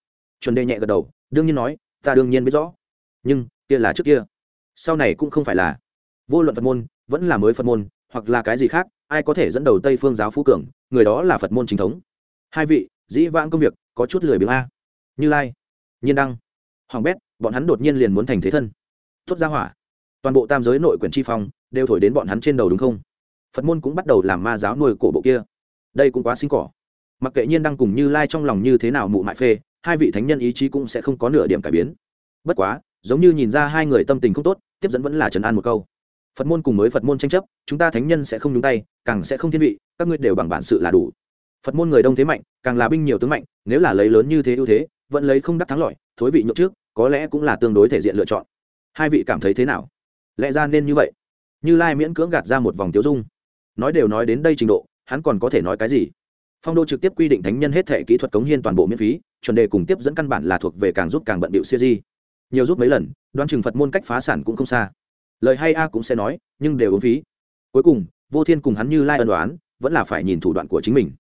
Chuẩn đề nhẹ gật đầu, đương nhiên nói, ta đương nhiên biết rõ. Nhưng, kia là trước kia. Sau này cũng không phải là. Vô luận phật môn, vẫn là mới phật môn, hoặc là cái gì khác, ai có thể dẫn đầu tây phương giáo phú cường người đó là phật môn chính thống. Hai vị, dĩ vãng công việc, có chút lười biếng a. Như lai, nhiên đăng, hoàng bét, bọn hắn đột nhiên liền muốn thành thế thân. Tốt ra hỏa, toàn bộ tam giới nội quyển tri phong, đều thổi đến bọn hắn trên đầu đúng không? Phật môn cũng bắt đầu làm ma giáo nuôi cổ bộ kia. Đây cũng quá xinh cỏ. Mặc kệ nhiên đăng cùng như lai trong lòng như thế nào mụ mại phê, hai vị thánh nhân ý chí cũng sẽ không có nửa điểm cải biến. Bất quá, giống như nhìn ra hai người tâm tình không tốt, tiếp dẫn vẫn là trấn an một câu phật môn cùng mới phật môn tranh chấp, chúng ta thánh nhân sẽ không nhúng tay, càng sẽ không thiên vị, các ngươi đều bằng bản sự là đủ. Phật môn người đông thế mạnh, càng là binh nhiều tướng mạnh, nếu là lấy lớn như thế ưu thế, vẫn lấy không đắc thắng lợi, thối vị nhậu trước, có lẽ cũng là tương đối thể diện lựa chọn. Hai vị cảm thấy thế nào? Lẽ ra nên như vậy? Như lai miễn cưỡng gạt ra một vòng tiêu dung. Nói đều nói đến đây trình độ, hắn còn có thể nói cái gì? Phong đô trực tiếp quy định thánh nhân hết thể kỹ thuật cống hiên toàn bộ miễn phí, chuẩn đề cùng tiếp dẫn căn bản là thuộc về càng giúp càng bận bịu siêu di. Nhiều giúp mấy lần, đoán chừng phật môn cách phá sản cũng không xa lời hay a cũng sẽ nói, nhưng đều ứng phí. Cuối cùng, vô thiên cùng hắn như lai ân đoán vẫn là phải nhìn thủ đoạn của chính mình.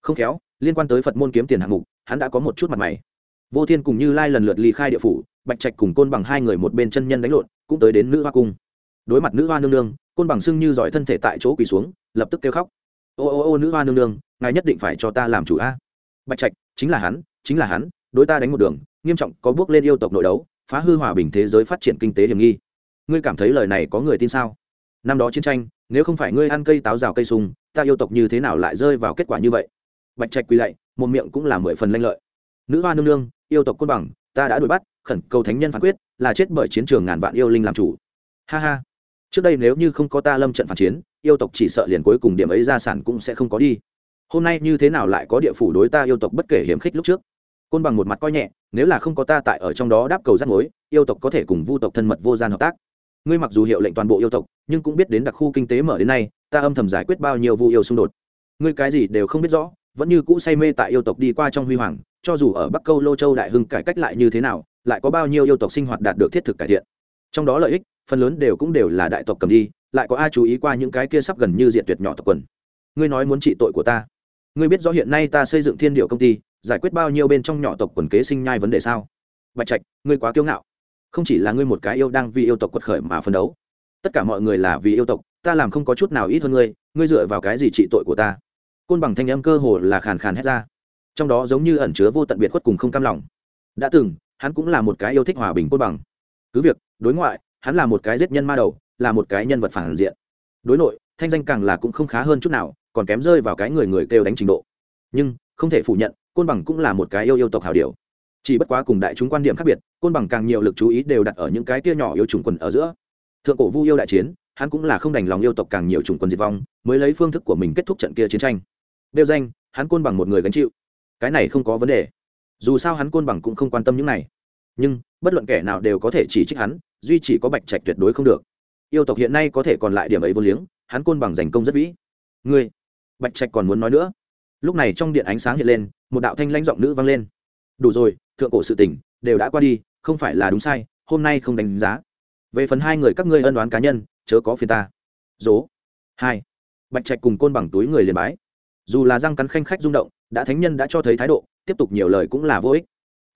Không khéo, liên quan tới phật môn kiếm tiền hạng mục, hắn đã có một chút mặt mày. Vô thiên cùng như lai lần lượt ly khai địa phủ, bạch trạch cùng côn bằng hai người một bên chân nhân đánh lộn, cũng tới đến nữ hoa cung. Đối mặt nữ hoa nương nương, côn bằng sưng như giỏi thân thể tại chỗ quỳ xuống, lập tức kêu khóc. Ô ô ô, nữ hoa nương nương, ngài nhất định phải cho ta làm chủ a. Bạch trạch, chính là hắn, chính là hắn, đối ta đánh một đường, nghiêm trọng có bước lên yêu tộc nội đấu, phá hư hòa bình thế giới phát triển kinh tế hiểm nghi ngươi cảm thấy lời này có người tin sao? Năm đó chiến tranh, nếu không phải ngươi ăn cây táo rào cây sung, ta yêu tộc như thế nào lại rơi vào kết quả như vậy? Bạch trạch quỳ lạy, một miệng cũng là mười phần lanh lợi. Nữ hoa nương nương, yêu tộc côn bằng, ta đã đuổi bắt, khẩn cầu thánh nhân phán quyết, là chết bởi chiến trường ngàn vạn yêu linh làm chủ. Ha ha. Trước đây nếu như không có ta lâm trận phản chiến, yêu tộc chỉ sợ liền cuối cùng điểm ấy gia sản cũng sẽ không có đi. Hôm nay như thế nào lại có địa phủ đối ta yêu tộc bất kể hiểm khích lúc trước? Côn bằng một mặt coi nhẹ, nếu là không có ta tại ở trong đó đáp cầu rắt mối, yêu tộc có thể cùng vu tộc thân mật vô gian hợp tác ngươi mặc dù hiệu lệnh toàn bộ yêu tộc, nhưng cũng biết đến đặc khu kinh tế mở đến nay, ta âm thầm giải quyết bao nhiêu vụ yêu xung đột. Ngươi cái gì đều không biết rõ, vẫn như cũ say mê tại yêu tộc đi qua trong huy hoàng, cho dù ở bắc câu lô châu đại hưng cải cách lại như thế nào, lại có bao nhiêu yêu tộc sinh hoạt đạt được thiết thực cải thiện. Trong đó lợi ích, phần lớn đều cũng đều là đại tộc cầm đi, lại có ai chú ý qua những cái kia sắp gần như diện tuyệt nhỏ tộc quần. Ngươi nói muốn trị tội của ta. Ngươi biết rõ hiện nay ta xây dựng thiên điệu công ty, giải quyết bao nhiêu bên trong nhỏ tộc quần kế sinh nhai vấn đề sao? Bạch trạch, ngươi quá kiêu ngạo không chỉ là ngươi một cái yêu đang vì yêu tộc quật khởi mà phấn đấu. Tất cả mọi người là vì yêu tộc, ta làm không có chút nào ít hơn ngươi ngươi dựa vào cái gì trị tội của ta? Côn bằng thanh âm cơ hồ là khàn khàn hét ra. Trong đó giống như ẩn chứa vô tận biệt khuất cùng không cam lòng. Đã từng, hắn cũng là một cái yêu thích hòa bình côn bằng. Cứ việc, đối ngoại, hắn là một cái giết nhân ma đầu, là một cái nhân vật phản diện. Đối nội, thanh danh càng là cũng không khá hơn chút nào, còn kém rơi vào cái người người kêu đánh trình độ. Nhưng, không thể phủ nhận, côn bằng cũng là một cái yêu yêu tộc hảo điều chỉ bất quá cùng đại chúng quan điểm khác biệt, côn bằng càng nhiều lực chú ý đều đặt ở những cái tia nhỏ yêu trùng quần ở giữa. Thượng cổ vu yêu đại chiến, hắn cũng là không đành lòng yêu tộc càng nhiều chủng quần diệt vong, mới lấy phương thức của mình kết thúc trận kia chiến tranh. Đeo danh, hắn côn bằng một người gánh chịu. Cái này không có vấn đề. Dù sao hắn côn bằng cũng không quan tâm những này. Nhưng, bất luận kẻ nào đều có thể chỉ trích hắn, duy chỉ có bạch trạch tuyệt đối không được. Yêu tộc hiện nay có thể còn lại điểm ấy vô liếng, hắn côn bằng giành công rất vĩ. Ngươi, bạch trạch còn muốn nói nữa. Lúc này trong điện ánh sáng hiện lên, một đạo thanh lãnh giọng nữ vang lên. Đủ rồi thượng cổ sự tình đều đã qua đi không phải là đúng sai hôm nay không đánh giá. Về phần hai người các ngươi ân đoán cá nhân chớ có phiền ta. Dố hai. Bạch trạch cùng côn bằng túi người liền bái. Dù là răng cắn khanh khách rung động đã thánh nhân đã cho thấy thái độ tiếp tục nhiều lời cũng là vô ích.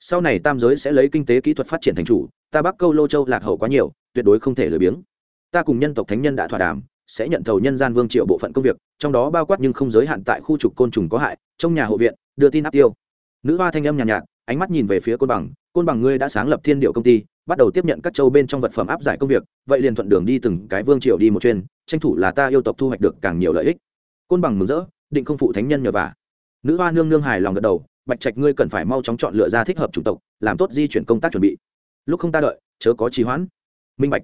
Sau này tam giới sẽ lấy kinh tế kỹ thuật phát triển thành chủ ta bắc câu lô châu lạc hậu quá nhiều tuyệt đối không thể lười biếng. Ta cùng nhân tộc thánh nhân đã thỏa đàm sẽ nhận thầu nhân gian vương triệu bộ phận công việc trong đó bao quát nhưng không giới hạn tại khu trục côn trùng có hại trong nhà hộ viện đưa tin áp tiêu. Nữ hoa thanh âm nhàn nhạt, nhạt ánh mắt nhìn về phía côn bằng. Côn bằng ngươi đã sáng lập thiên điệu công ty, bắt đầu tiếp nhận các châu bên trong vật phẩm áp giải công việc, vậy liền thuận đường đi từng cái vương triều đi một chuyên tranh thủ là ta yêu tộc thu hoạch được càng nhiều lợi ích. Côn bằng mừng rỡ, định không phụ thánh nhân nhờ vả. Nữ hoa nương nương hài lòng gật đầu, bạch trạch ngươi cần phải mau chóng chọn lựa ra thích hợp chủng tộc, làm tốt di chuyển công tác chuẩn bị. Lúc không ta đợi, chớ có trì hoãn. Minh bạch.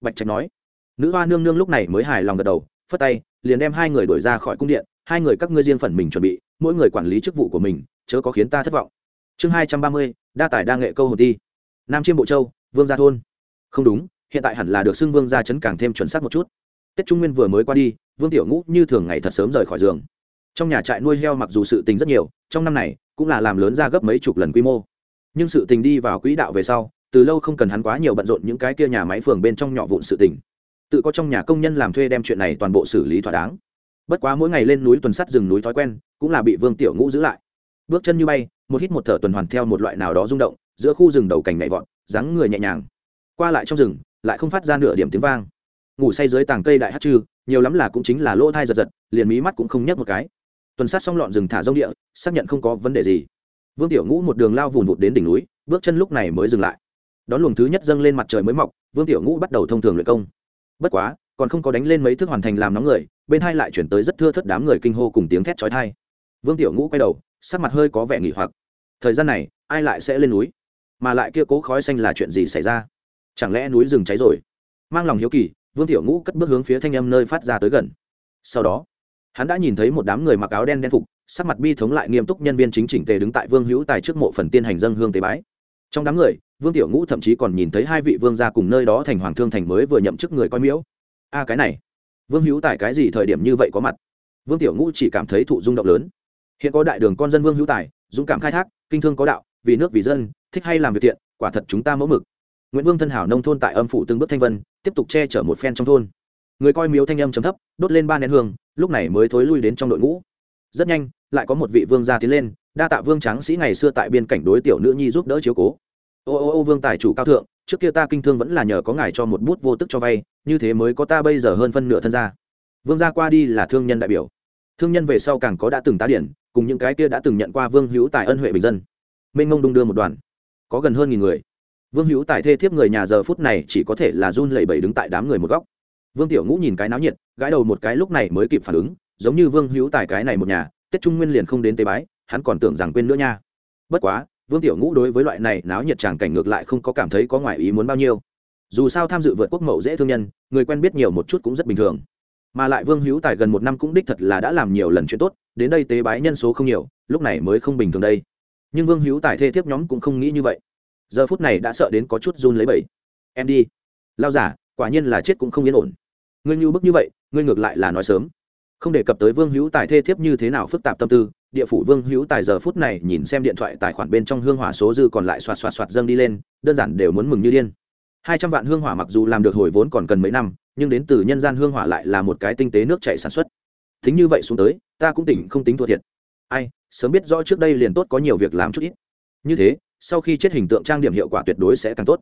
Bạch trạch nói. Nữ hoa nương nương lúc này mới hài lòng gật đầu, phất tay, liền đem hai người đuổi ra khỏi cung điện, hai người các ngươi riêng phần mình chuẩn bị, mỗi người quản lý chức vụ của mình, chớ có khiến ta thất vọng chương hai trăm ba mươi, đa tài đa nghệ câu hồn ti nam chiêm bộ châu, vương gia thôn. Không đúng, hiện tại hẳn là được xưng vương gia chấn càng thêm chuẩn xác một chút. Tết trung nguyên vừa mới qua đi, vương tiểu ngũ như thường ngày thật sớm rời khỏi giường. Trong nhà trại nuôi heo mặc dù sự tình rất nhiều, trong năm này cũng là làm lớn ra gấp mấy chục lần quy mô. Nhưng sự tình đi vào quỹ đạo về sau, từ lâu không cần hắn quá nhiều bận rộn những cái kia nhà máy phường bên trong nhỏ vụn sự tình. Tự có trong nhà công nhân làm thuê đem chuyện này toàn bộ xử lý thỏa đáng. Bất quá mỗi ngày lên núi tuần sắt rừng núi thói quen, cũng là bị vương tiểu ngũ giữ lại bước chân như bay, một hít một thở tuần hoàn theo một loại nào đó rung động, giữa khu rừng đầu cành nhảy vọt, dáng người nhẹ nhàng. Qua lại trong rừng, lại không phát ra nửa điểm tiếng vang. Ngủ say dưới tàng cây đại hát chư, nhiều lắm là cũng chính là lỗ thai giật giật, liền mí mắt cũng không nhấc một cái. Tuần sát xong lọn rừng thả rông địa, xác nhận không có vấn đề gì. Vương tiểu ngũ một đường lao vùn vụt đến đỉnh núi, bước chân lúc này mới dừng lại. Đón luồng thứ nhất dâng lên mặt trời mới mọc, vương tiểu ngũ bắt đầu thông thường luyện công. Bất quá, còn không có đánh lên mấy thước hoàn thành làm nóng người, bên hai lại chuyển tới rất thưa thất đám người kinh hô cùng tiếng thét trói thai vương tiểu ngũ quay đầu sắc mặt hơi có vẻ nghỉ hoặc. Thời gian này, ai lại sẽ lên núi? Mà lại kia cố khói xanh là chuyện gì xảy ra? Chẳng lẽ núi rừng cháy rồi? Mang lòng hiếu kỳ, vương tiểu ngũ cất bước hướng phía thanh âm nơi phát ra tới gần. Sau đó, hắn đã nhìn thấy một đám người mặc áo đen đen phục, sắc mặt bi thống lại nghiêm túc nhân viên chính chỉnh tề đứng tại vương hữu tài trước mộ phần tiên hành dân hương tế bái. Trong đám người, vương tiểu ngũ thậm chí còn nhìn thấy hai vị vương gia cùng nơi đó thành hoàng thương thành mới vừa nhậm chức người coi miễu a, cái này. Vương hữu tài cái gì thời điểm như vậy có mặt? Vương tiểu ngũ chỉ cảm thấy thụ rung động lớn hiện có đại đường con dân vương hữu tài, dũng cảm khai thác, kinh thương có đạo, vì nước vì dân, thích hay làm việc thiện, quả thật chúng ta mẫu mực. Nguyễn vương thân hảo nông thôn tại âm phủ từng bước thanh vân, tiếp tục che chở một phen trong thôn. Người coi miếu thanh âm chấm thấp, đốt lên ba nén hương, lúc này mới thối lui đến trong đội ngũ. Rất nhanh, lại có một vị vương gia tiến lên, đa tạ vương tráng sĩ ngày xưa tại biên cảnh đối tiểu nữ nhi giúp đỡ chiếu cố. Ô ô ô, vương tài chủ cao thượng, trước kia ta kinh thương vẫn là nhờ có ngài cho một bút vô tức cho vay, như thế mới có ta bây giờ hơn phân nửa thân gia. Vương gia qua đi là thương nhân đại biểu. Thương nhân về sau càng có đã từng tá điển cùng những cái kia đã từng nhận qua vương hữu tài ân huệ bình dân. Mênh mông đung đưa một đoàn. Có gần hơn nghìn người. Vương hữu tài thê thiếp người nhà giờ phút này chỉ có thể là run lẩy bẩy đứng tại đám người một góc. Vương tiểu ngũ nhìn cái náo nhiệt, gãi đầu một cái lúc này mới kịp phản ứng, giống như vương hữu tài cái này một nhà, tết trung nguyên liền không đến tế bái, hắn còn tưởng rằng quên nữa nha. Bất quá, vương tiểu ngũ đối với loại này náo nhiệt tràng cảnh ngược lại không có cảm thấy có ngoại ý muốn bao nhiêu. Dù sao tham dự vượt quốc mậu dễ thương nhân, người quen biết nhiều một chút cũng rất bình thường mà lại vương hữu tài gần một năm cũng đích thật là đã làm nhiều lần chuyện tốt, đến đây tế bái nhân số không nhiều, lúc này mới không bình thường đây. Nhưng vương hữu tài thê thiếp nhóm cũng không nghĩ như vậy. Giờ phút này đã sợ đến có chút run lấy bẩy em đi. Lao giả, quả nhiên là chết cũng không yên ổn. Ngươi như bức như vậy, ngươi ngược lại là nói sớm. Không đề cập tới vương hữu tài thê thiếp như thế nào phức tạp tâm tư, địa phủ vương hữu tài giờ phút này nhìn xem điện thoại tài khoản bên trong hương hỏa số dư còn lại xoạt xoạt xoạt dâng đi lên, đơn giản đều muốn mừng như điên. Hai trăm vạn hương hỏa mặc dù làm được hồi vốn còn cần mấy năm nhưng đến từ nhân gian hương hỏa lại là một cái tinh tế nước chảy sản xuất. Thính như vậy xuống tới, ta cũng tỉnh không tính thua thiệt. Ai, sớm biết rõ trước đây liền tốt có nhiều việc làm chút ít. Như thế, sau khi chết hình tượng trang điểm hiệu quả tuyệt đối sẽ càng tốt.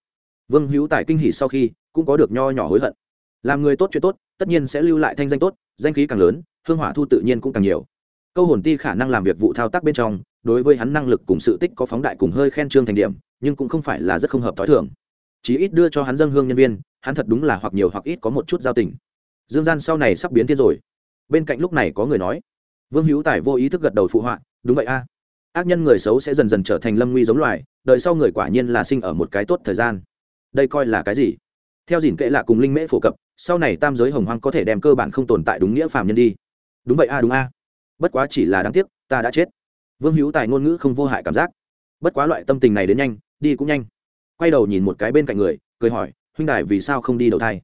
Vương hữu tài kinh hỉ sau khi, cũng có được nho nhỏ hối hận. Làm người tốt chuyện tốt, tất nhiên sẽ lưu lại thanh danh tốt, danh khí càng lớn, hương hỏa thu tự nhiên cũng càng nhiều. Câu hồn ti khả năng làm việc vụ thao tác bên trong, đối với hắn năng lực cùng sự tích có phóng đại cùng hơi khen trương thành điểm, nhưng cũng không phải là rất không hợp t h ó i thường chí ít đưa cho hắn dân hương nhân viên, hắn thật đúng là hoặc nhiều hoặc ít có một chút giao tình. Dương gian sau này sắp biến thiên rồi. Bên cạnh lúc này có người nói, vương hữu tài vô ý thức gật đầu phụ họa, đúng vậy a. Ác nhân người xấu sẽ dần dần trở thành lâm nguy giống loài, đời sau người quả nhiên là sinh ở một cái tốt thời gian. Đây coi là cái gì? Theo dìn kệ lạ cùng linh mễ phổ cập, sau này tam giới hồng hoang có thể đem cơ bản không tồn tại đúng nghĩa phạm nhân đi. Đúng vậy a, đúng a. Bất quá chỉ là đáng tiếc, ta đã chết. Vương hữu tài ngôn ngữ không vô hại cảm giác. Bất quá loại tâm tình này đến nhanh, đi cũng nhanh quay đầu nhìn một cái bên cạnh người, cười hỏi, huynh đài vì sao không đi đầu thai?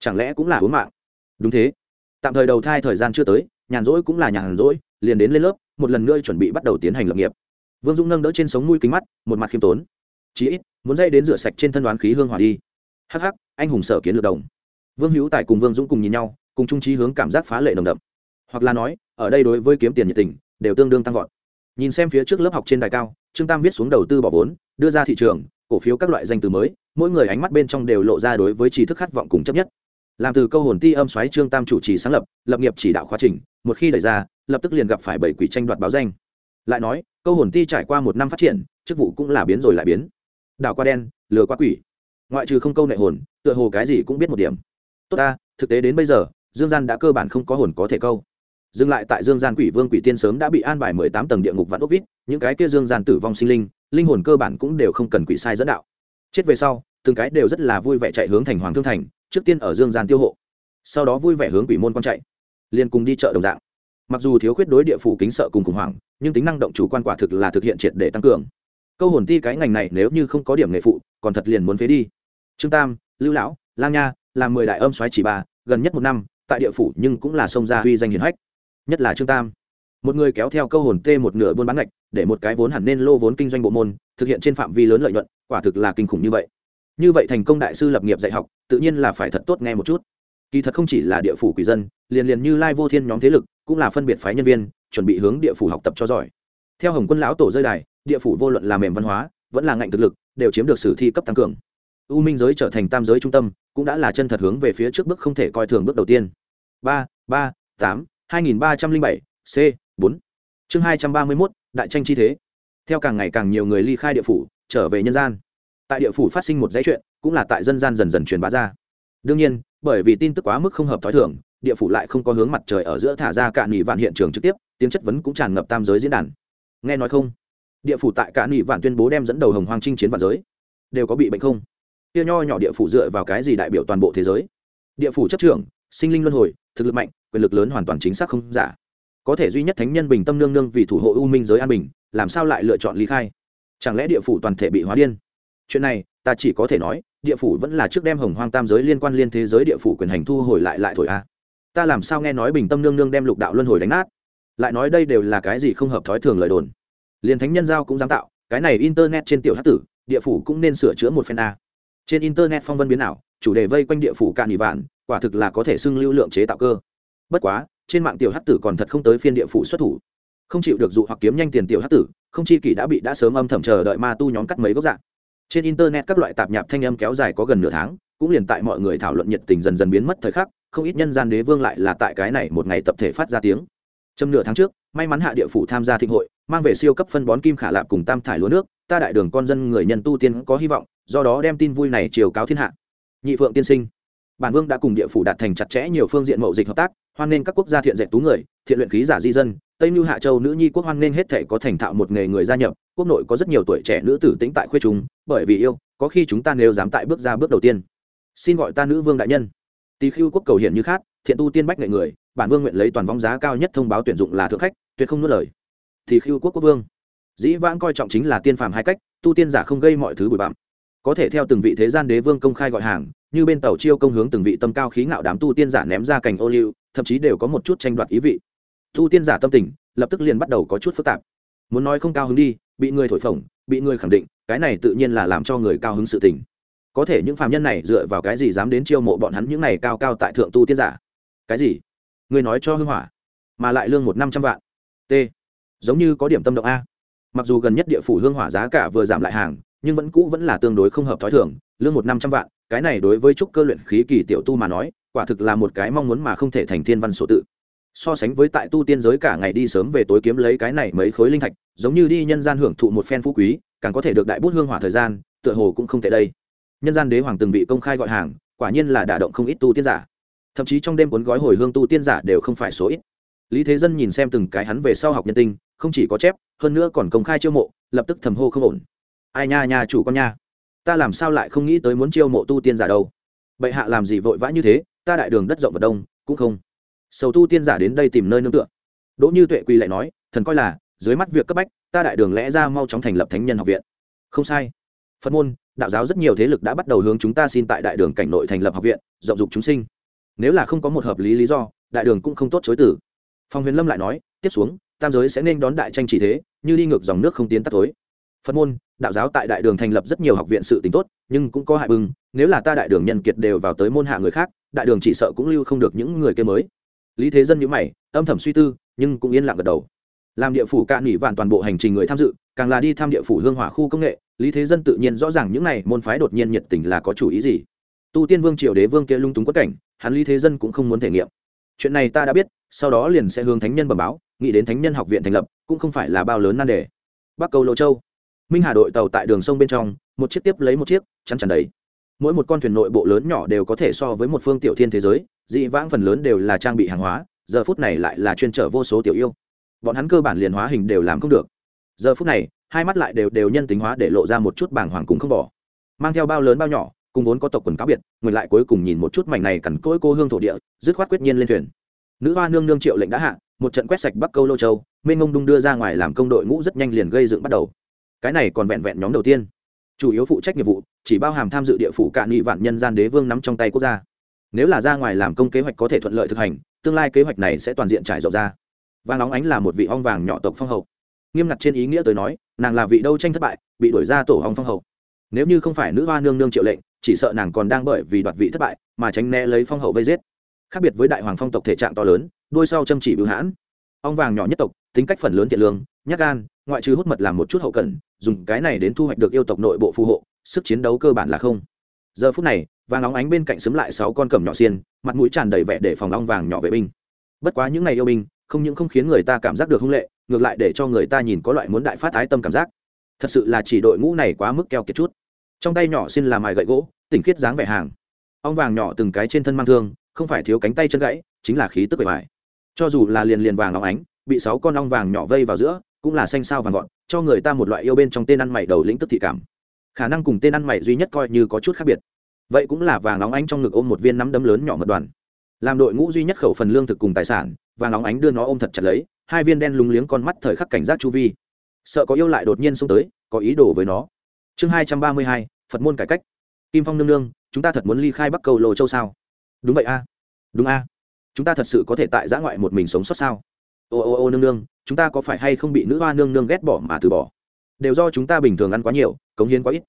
Chẳng lẽ cũng là uống mạng? Đúng thế. Tạm thời đầu thai thời gian chưa tới, nhàn rỗi cũng là nhàn rỗi, liền đến lên lớp, một lần nữa chuẩn bị bắt đầu tiến hành lập nghiệp. Vương dũng nâng đỡ trên sống mũi kính mắt, một mặt khiêm tốn. Chí ít, muốn dây đến rửa sạch trên thân đoán khí hương hỏa đi. Hắc hắc, anh hùng sở kiến lược đồng. Vương hữu tài cùng vương dũng cùng nhìn nhau, cùng trung trí hướng cảm giác phá lệ nồng đậm. Hoặc là nói, ở đây đối với kiếm tiền nhiệt tình, đều tương đương tăng vọt. Nhìn xem phía trước lớp học trên đài cao, trương tam viết xuống đầu tư bỏ vốn, đưa ra thị trường cổ phiếu các loại danh từ mới, mỗi người ánh mắt bên trong đều lộ ra đối với trí thức khát vọng cùng chấp nhất. Làm từ câu hồn ti âm xoáy trương tam chủ trì sáng lập lập nghiệp chỉ đạo khóa trình, một khi đẩy ra, lập tức liền gặp phải bảy quỷ tranh đoạt báo danh. Lại nói, câu hồn ti trải qua một năm phát triển, chức vụ cũng là biến rồi lại biến. Đảo qua đen, lừa qua quỷ. Ngoại trừ không câu nệ hồn, tựa hồ cái gì cũng biết một điểm. Tốt ta, thực tế đến bây giờ, dương gian đã cơ bản không có hồn có thể câu. Dừng lại tại dương gian quỷ vương quỷ tiên sớm đã bị an bài mười tám tầng địa ngục vạn ốc vít, những cái kia dương gian tử vong sinh linh linh hồn cơ bản cũng đều không cần quỷ sai dẫn đạo. Chết về sau từng cái đều rất là vui vẻ chạy hướng thành hoàng thương thành trước tiên ở dương gian tiêu hộ. Sau đó vui vẻ hướng quỷ môn quan chạy liền cùng đi chợ đồng dạng. Mặc dù thiếu khuyết đối địa phủ kính sợ cùng khủng hoảng nhưng tính năng động chủ quan quả thực là thực hiện triệt để tăng cường. Câu hồn ti cái ngành này nếu như không có điểm nghề phụ còn thật liền muốn phế đi. Trương tam lưu lão lang nha làm mười đại âm xoáy chỉ bà, gần nhất một năm tại địa phủ nhưng cũng là sông gia huy danh hiển hách. Nhất là trương tam. Một người kéo theo câu hồn tê một nửa buôn bán ngạch để một cái vốn hẳn nên lô vốn kinh doanh bộ môn, thực hiện trên phạm vi lớn lợi nhuận, quả thực là kinh khủng như vậy. Như vậy thành công đại sư lập nghiệp dạy học, tự nhiên là phải thật tốt nghe một chút. Kỳ thật không chỉ là địa phủ quỷ dân, liền liền như lai vô thiên nhóm thế lực, cũng là phân biệt phái nhân viên, chuẩn bị hướng địa phủ học tập cho giỏi. Theo hồng quân lão tổ rơi đài, địa phủ vô luận là mềm văn hóa, vẫn là ngạnh thực lực, đều chiếm được sử thi cấp tăng cường. U minh giới trở thành tam giới trung tâm, cũng đã là chân thật hướng về phía trước bước không thể coi thường bước đầu tiên. Ba ba, tám, hai nghìn ba trăm linh bảy, c, bốn. Chương hai trăm ba mươi mốt đại tranh chi thế. Theo càng ngày càng nhiều người ly khai địa phủ, trở về nhân gian. Tại địa phủ phát sinh một dãy chuyện, cũng là tại dân gian dần dần truyền bá ra. Đương nhiên, bởi vì tin tức quá mức không hợp t h ó i thưởng địa phủ lại không có hướng mặt trời ở giữa thả ra cạn nghỉ vạn hiện trường trực tiếp, tiếng chất vấn cũng tràn ngập tam giới diễn đàn. Nghe nói không? Địa phủ tại cạn nghỉ vạn tuyên bố đem dẫn đầu hồng hoang chinh chiến vạn giới. Đều có bị bệnh không? Kia nho nhỏ địa phủ dựa vào cái gì đại biểu toàn bộ thế giới? Địa phủ chấp trưởng, sinh linh luân hồi, thực lực mạnh, quyền lực lớn hoàn toàn chính xác không giả có thể duy nhất thánh nhân bình tâm nương nương vì thủ hộ u minh giới an bình, làm sao lại lựa chọn ly khai? Chẳng lẽ địa phủ toàn thể bị hóa điên? Chuyện này, ta chỉ có thể nói, địa phủ vẫn là trước đem hồng hoang tam giới liên quan liên thế giới địa phủ quyền hành thu hồi lại lại thổi a. Ta làm sao nghe nói bình tâm nương nương đem lục đạo luân hồi đánh nát? Lại nói đây đều là cái gì không hợp thói thường lời đồn? Liền thánh nhân giao cũng dám tạo, cái này internet trên tiểu hát tử, địa phủ cũng nên sửa chữa một phen a. Trên internet phong vân biến ảo, chủ đề vây quanh địa phủ cạn ỉ vạn, quả thực là có thể xưng lưu lượng chế tạo cơ. Bất quá trên mạng tiểu hắc tử còn thật không tới phiên địa phủ xuất thủ. Không chịu được dụ hoặc kiếm nhanh tiền tiểu hắc tử, không chi kỷ đã bị đã sớm âm thầm chờ đợi ma tu nhóm cắt mấy gốc dạng trên internet các loại tạp nhạp thanh âm kéo dài có gần nửa tháng, cũng liền tại mọi người thảo luận nhiệt tình dần dần biến mất thời khắc, không ít nhân gian đế vương lại là tại cái này một ngày tập thể phát ra tiếng. Trong nửa tháng trước, may mắn hạ địa phủ tham gia thịnh hội, mang về siêu cấp phân bón kim khả lạp cùng tam thải lúa nước, ta đại đường con dân người nhân tu tiên có hy vọng, do đó đem tin vui này chiều cáo thiên hạ. Nhị phượng tiên sinh, bản vương đã cùng địa phủ đạt thành chặt chẽ nhiều phương diện mậu dịch hợp tác hoan nghênh các quốc gia thiện dạy tú người, thiện luyện khí giả di dân, tây mưu hạ châu nữ nhi quốc hoan nghênh hết thể có thành thạo một nghề người gia nhập, quốc nội có rất nhiều tuổi trẻ nữ tử tĩnh tại khuê chúng, bởi vì yêu, có khi chúng ta nếu dám tại bước ra bước đầu tiên. Xin gọi ta nữ vương đại nhân. Tỳ khưu quốc cầu hiện như khác, thiện tu tiên bách nghệ người, bản vương nguyện lấy toàn vong giá cao nhất thông báo tuyển dụng là thượng khách, tuyệt không nuốt lời. Thì khưu quốc quốc vương. Dĩ vãng coi trọng chính là tiên phàm hai cách, tu tiên giả không gây mọi thứ bụi bặm. Có thể theo từng vị thế gian đế vương công khai gọi hàng, như bên tàu chiêu công hướng từng vị tâm cao khí ngạo đám tu tiên giả ném ra cành ô liu thậm chí đều có một chút tranh đoạt ý vị. Tu tiên giả tâm tình lập tức liền bắt đầu có chút phức tạp. Muốn nói không cao hứng đi, bị người thổi phồng, bị người khẳng định, cái này tự nhiên là làm cho người cao hứng sự tình. Có thể những phàm nhân này dựa vào cái gì dám đến chiêu mộ bọn hắn những này cao cao tại thượng tu tiên giả? Cái gì? Người nói cho hưng hỏa, mà lại lương một năm trăm vạn. T. Giống như có điểm tâm động a. Mặc dù gần nhất địa phủ hương hỏa giá cả vừa giảm lại hàng, nhưng vẫn cũ vẫn là tương đối không hợp t h ó i thường, lương một năm trăm vạn, cái này đối với trúc cơ luyện khí kỳ tiểu tu mà nói quả thực là một cái mong muốn mà không thể thành thiên văn sổ tự. So sánh với tại tu tiên giới cả ngày đi sớm về tối kiếm lấy cái này mấy khối linh thạch, giống như đi nhân gian hưởng thụ một phen phú quý, càng có thể được đại bút hương hỏa thời gian, tựa hồ cũng không tệ đây. Nhân gian đế hoàng từng vị công khai gọi hàng, quả nhiên là đả động không ít tu tiên giả. Thậm chí trong đêm cuốn gói hồi hương tu tiên giả đều không phải số ít. Lý thế dân nhìn xem từng cái hắn về sau học nhân tinh, không chỉ có chép, hơn nữa còn công khai chiêu mộ, lập tức thầm hô không ổn. Ai nha nha chủ con nha, ta làm sao lại không nghĩ tới muốn chiêu mộ tu tiên giả đâu? Bệ hạ làm gì vội vã như thế? Ta đại đường đất rộng và đông, cũng không. Sầu tu tiên giả đến đây tìm nơi nương tựa. Đỗ như tuệ Quy lại nói, thần coi là, dưới mắt việc cấp bách, ta đại đường lẽ ra mau chóng thành lập thánh nhân học viện. Không sai. Phật môn, đạo giáo rất nhiều thế lực đã bắt đầu hướng chúng ta xin tại đại đường cảnh nội thành lập học viện, rộng dục chúng sinh. Nếu là không có một hợp lý lý do, đại đường cũng không tốt chối tử phong huyền lâm lại nói, tiếp xuống, tam giới sẽ nên đón đại tranh chỉ thế, như đi ngược dòng nước không tiến tắt tối phật môn, đạo giáo tại đại đường thành lập rất nhiều học viện sự tính tốt, nhưng cũng có hại bưng nếu là ta đại đường nhân kiệt đều vào tới môn hạ người khác, đại đường chỉ sợ cũng lưu không được những người kia mới. Lý thế dân nhữ mày, âm thầm suy tư, nhưng cũng yên lặng gật đầu. Làm địa phủ cạn nghỉ vạn toàn bộ hành trình người tham dự, càng là đi thăm địa phủ hương hỏa khu công nghệ, lý thế dân tự nhiên rõ ràng những này môn phái đột nhiên nhiệt tình là có chủ ý gì. Tu tiên vương, triều đế vương kia lung túng quất cảnh, hắn lý thế dân cũng không muốn thể nghiệm. Chuyện này ta đã biết, sau đó liền sẽ hướng thánh nhân bẩm báo, nghĩ đến thánh nhân học viện thành lập, cũng không phải là bao lớn nan đề. Bắc cầu lô châu. Minh hà đội tàu tại đường sông bên trong, một chiếc tiếp lấy một chiếc, chắn chắn đấy mỗi một con thuyền nội bộ lớn nhỏ đều có thể so với một phương tiểu thiên thế giới, dị vãng phần lớn đều là trang bị hàng hóa, giờ phút này lại là chuyên trở vô số tiểu yêu. Bọn hắn cơ bản liền hóa hình đều làm không được. Giờ phút này, hai mắt lại đều đều nhân tính hóa để lộ ra một chút bảng hoàng cùng không bỏ. Mang theo bao lớn bao nhỏ, cùng vốn có tộc quần cáo biệt người lại cuối cùng nhìn một chút mảnh này cằn cỗi cô hương thổ địa, dứt khoát quyết nhiên lên thuyền. Nữ hoa nương nương triệu lệnh đã hạ, một trận quét sạch bắc câu lô châu, mênh ngông đung đưa ra ngoài làm công đội ngũ rất nhanh liền gây dựng bắt đầu. Cái này còn vẹn vẹn nhóm đầu tiên chủ yếu phụ trách nghiệp vụ, chỉ bao hàm tham dự địa phủ cạn nghị vạn nhân gian đế vương nắm trong tay quốc gia. Nếu là ra ngoài làm công kế hoạch có thể thuận lợi thực hành, tương lai kế hoạch này sẽ toàn diện trải rộng ra. Vàng óng ánh là một vị ong vàng nhỏ tộc phong hậu nghiêm ngặt trên ý nghĩa tới nói, nàng là vị đâu tranh thất bại, bị đuổi ra tổ hong phong hậu nếu như không phải nữ hoa nương nương triệu lệnh, chỉ sợ nàng còn đang bởi vì đoạt vị thất bại mà tránh né lấy phong hậu vây giết. Khác biệt với đại hoàng phong tộc thể trạng to lớn, đuôi sau châm chỉ bưu hãn. Ong vàng nhỏ nhất tộc, tính cách phần lớn thiện lương nhát gan, ngoại trừ hút mật làm một chút hậu cần, dùng cái này đến thu hoạch được yêu tộc nội bộ phù hộ, sức chiến đấu cơ bản là không. Giờ phút này, vàng óng ánh bên cạnh xứng lại sáu con cẩm nhỏ xiên, mặt mũi tràn đầy vẻ để phòng ong vàng nhỏ vệ binh. Bất quá những ngày yêu binh, không những không khiến người ta cảm giác được hung lệ, ngược lại để cho người ta nhìn có loại muốn đại phát ái tâm cảm giác. Thật sự là chỉ đội ngũ này quá mức keo kiệt chút. Trong tay nhỏ xin là mài gậy gỗ, tỉnh khiết dáng vẻ hàng. Ong vàng nhỏ từng cái trên thân mang thương, không phải thiếu cánh tay chân gãy, chính là khí tức bề mại cho dù là liền liền vàng óng ánh, bị sáu con ong vàng nhỏ vây vào giữa cũng là xanh sao vàng gọn cho người ta một loại yêu bên trong tên ăn mày đầu lĩnh tức thị cảm. Khả năng cùng tên ăn mày duy nhất coi như có chút khác biệt. Vậy cũng là vàng óng ánh trong ngực ôm một viên nắm đấm lớn nhỏ mật đoàn. Làm đội ngũ duy nhất khẩu phần lương thực cùng tài sản, vàng óng ánh đưa nó ôm thật chặt lấy, hai viên đen lúng liếng con mắt thời khắc cảnh giác chu vi. Sợ có yêu lại đột nhiên xông tới, có ý đồ với nó. Chương hai trăm ba mươi hai, phật môn cải cách. Kim phong nương nương, chúng ta thật muốn ly khai bắc cầu lồ châu sao? Đúng vậy a. Đúng a. Chúng ta thật sự có thể tại giã ngoại một mình sống sót sao? Ô ô ô nương nương chúng ta có phải hay không bị nữ hoa nương nương ghét bỏ mà từ bỏ? Đều do chúng ta bình thường ăn quá nhiều, cống hiến quá ít.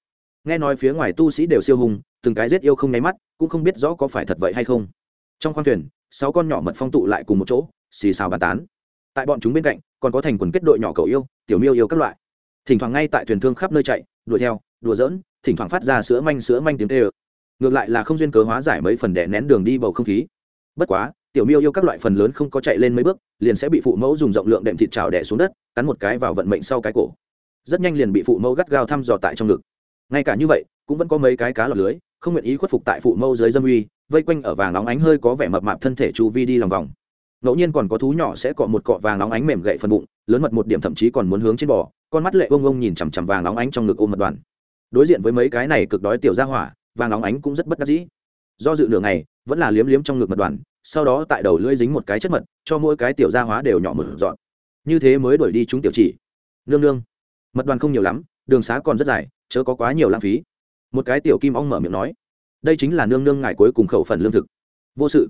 Nghe nói phía ngoài tu sĩ đều siêu hùng từng cái giết yêu không nháy mắt, cũng không biết rõ có phải thật vậy hay không. Trong khoang thuyền, sáu con nhỏ mật phong tụ lại cùng một chỗ, xì xào bàn tán. Tại bọn chúng bên cạnh, còn có thành quần kết đội nhỏ cầu yêu, tiểu miêu yêu các loại. Thỉnh thoảng ngay tại thuyền thương khắp nơi chạy, đuổi theo, đùa giỡn, thỉnh thoảng phát ra sữa manh sữa manh tiếng tê ơ ngược lại là không duyên cớ hóa giải mấy phần đẻ nén đường đi bầu không khí. Bất quá tiểu miêu yêu các loại phần lớn không có chạy lên mấy bước, liền sẽ bị phụ mẫu dùng rộng lượng đệm thịt trào đẻ xuống đất, cắn một cái vào vận mệnh sau cái cổ. Rất nhanh liền bị phụ mẫu gắt gao thăm dò tại trong ngực. Ngay cả như vậy, cũng vẫn có mấy cái cá lọc lưới, không nguyện ý khuất phục tại phụ mẫu dưới dâm uy, vây quanh ở vàng óng ánh hơi có vẻ mập mạp thân thể chu vi đi lòng vòng. Ngẫu nhiên còn có thú nhỏ sẽ cọ một cọ vàng óng ánh mềm gậy phần bụng, lớn mật một điểm thậm chí còn muốn hướng trên bò, con mắt lệ ông ông nhìn chằm chằm vàng óng ánh trong ngực ôm mật đoàn. Đối diện với mấy cái này cực đói tiểu ra hỏa, vàng óng ánh cũng rất bất đắc dĩ. Do dự nửa ngày, vẫn là liếm liếm trong ngực mật đoàn sau đó tại đầu lưỡi dính một cái chất mật, cho mỗi cái tiểu gia hóa đều nhỏ một dọn. Như thế mới đuổi đi chúng tiểu chỉ. Nương nương, mật đoàn không nhiều lắm, đường xá còn rất dài, chớ có quá nhiều lãng phí. Một cái tiểu kim ong mở miệng nói, đây chính là nương nương ngài cuối cùng khẩu phần lương thực. Vô sự,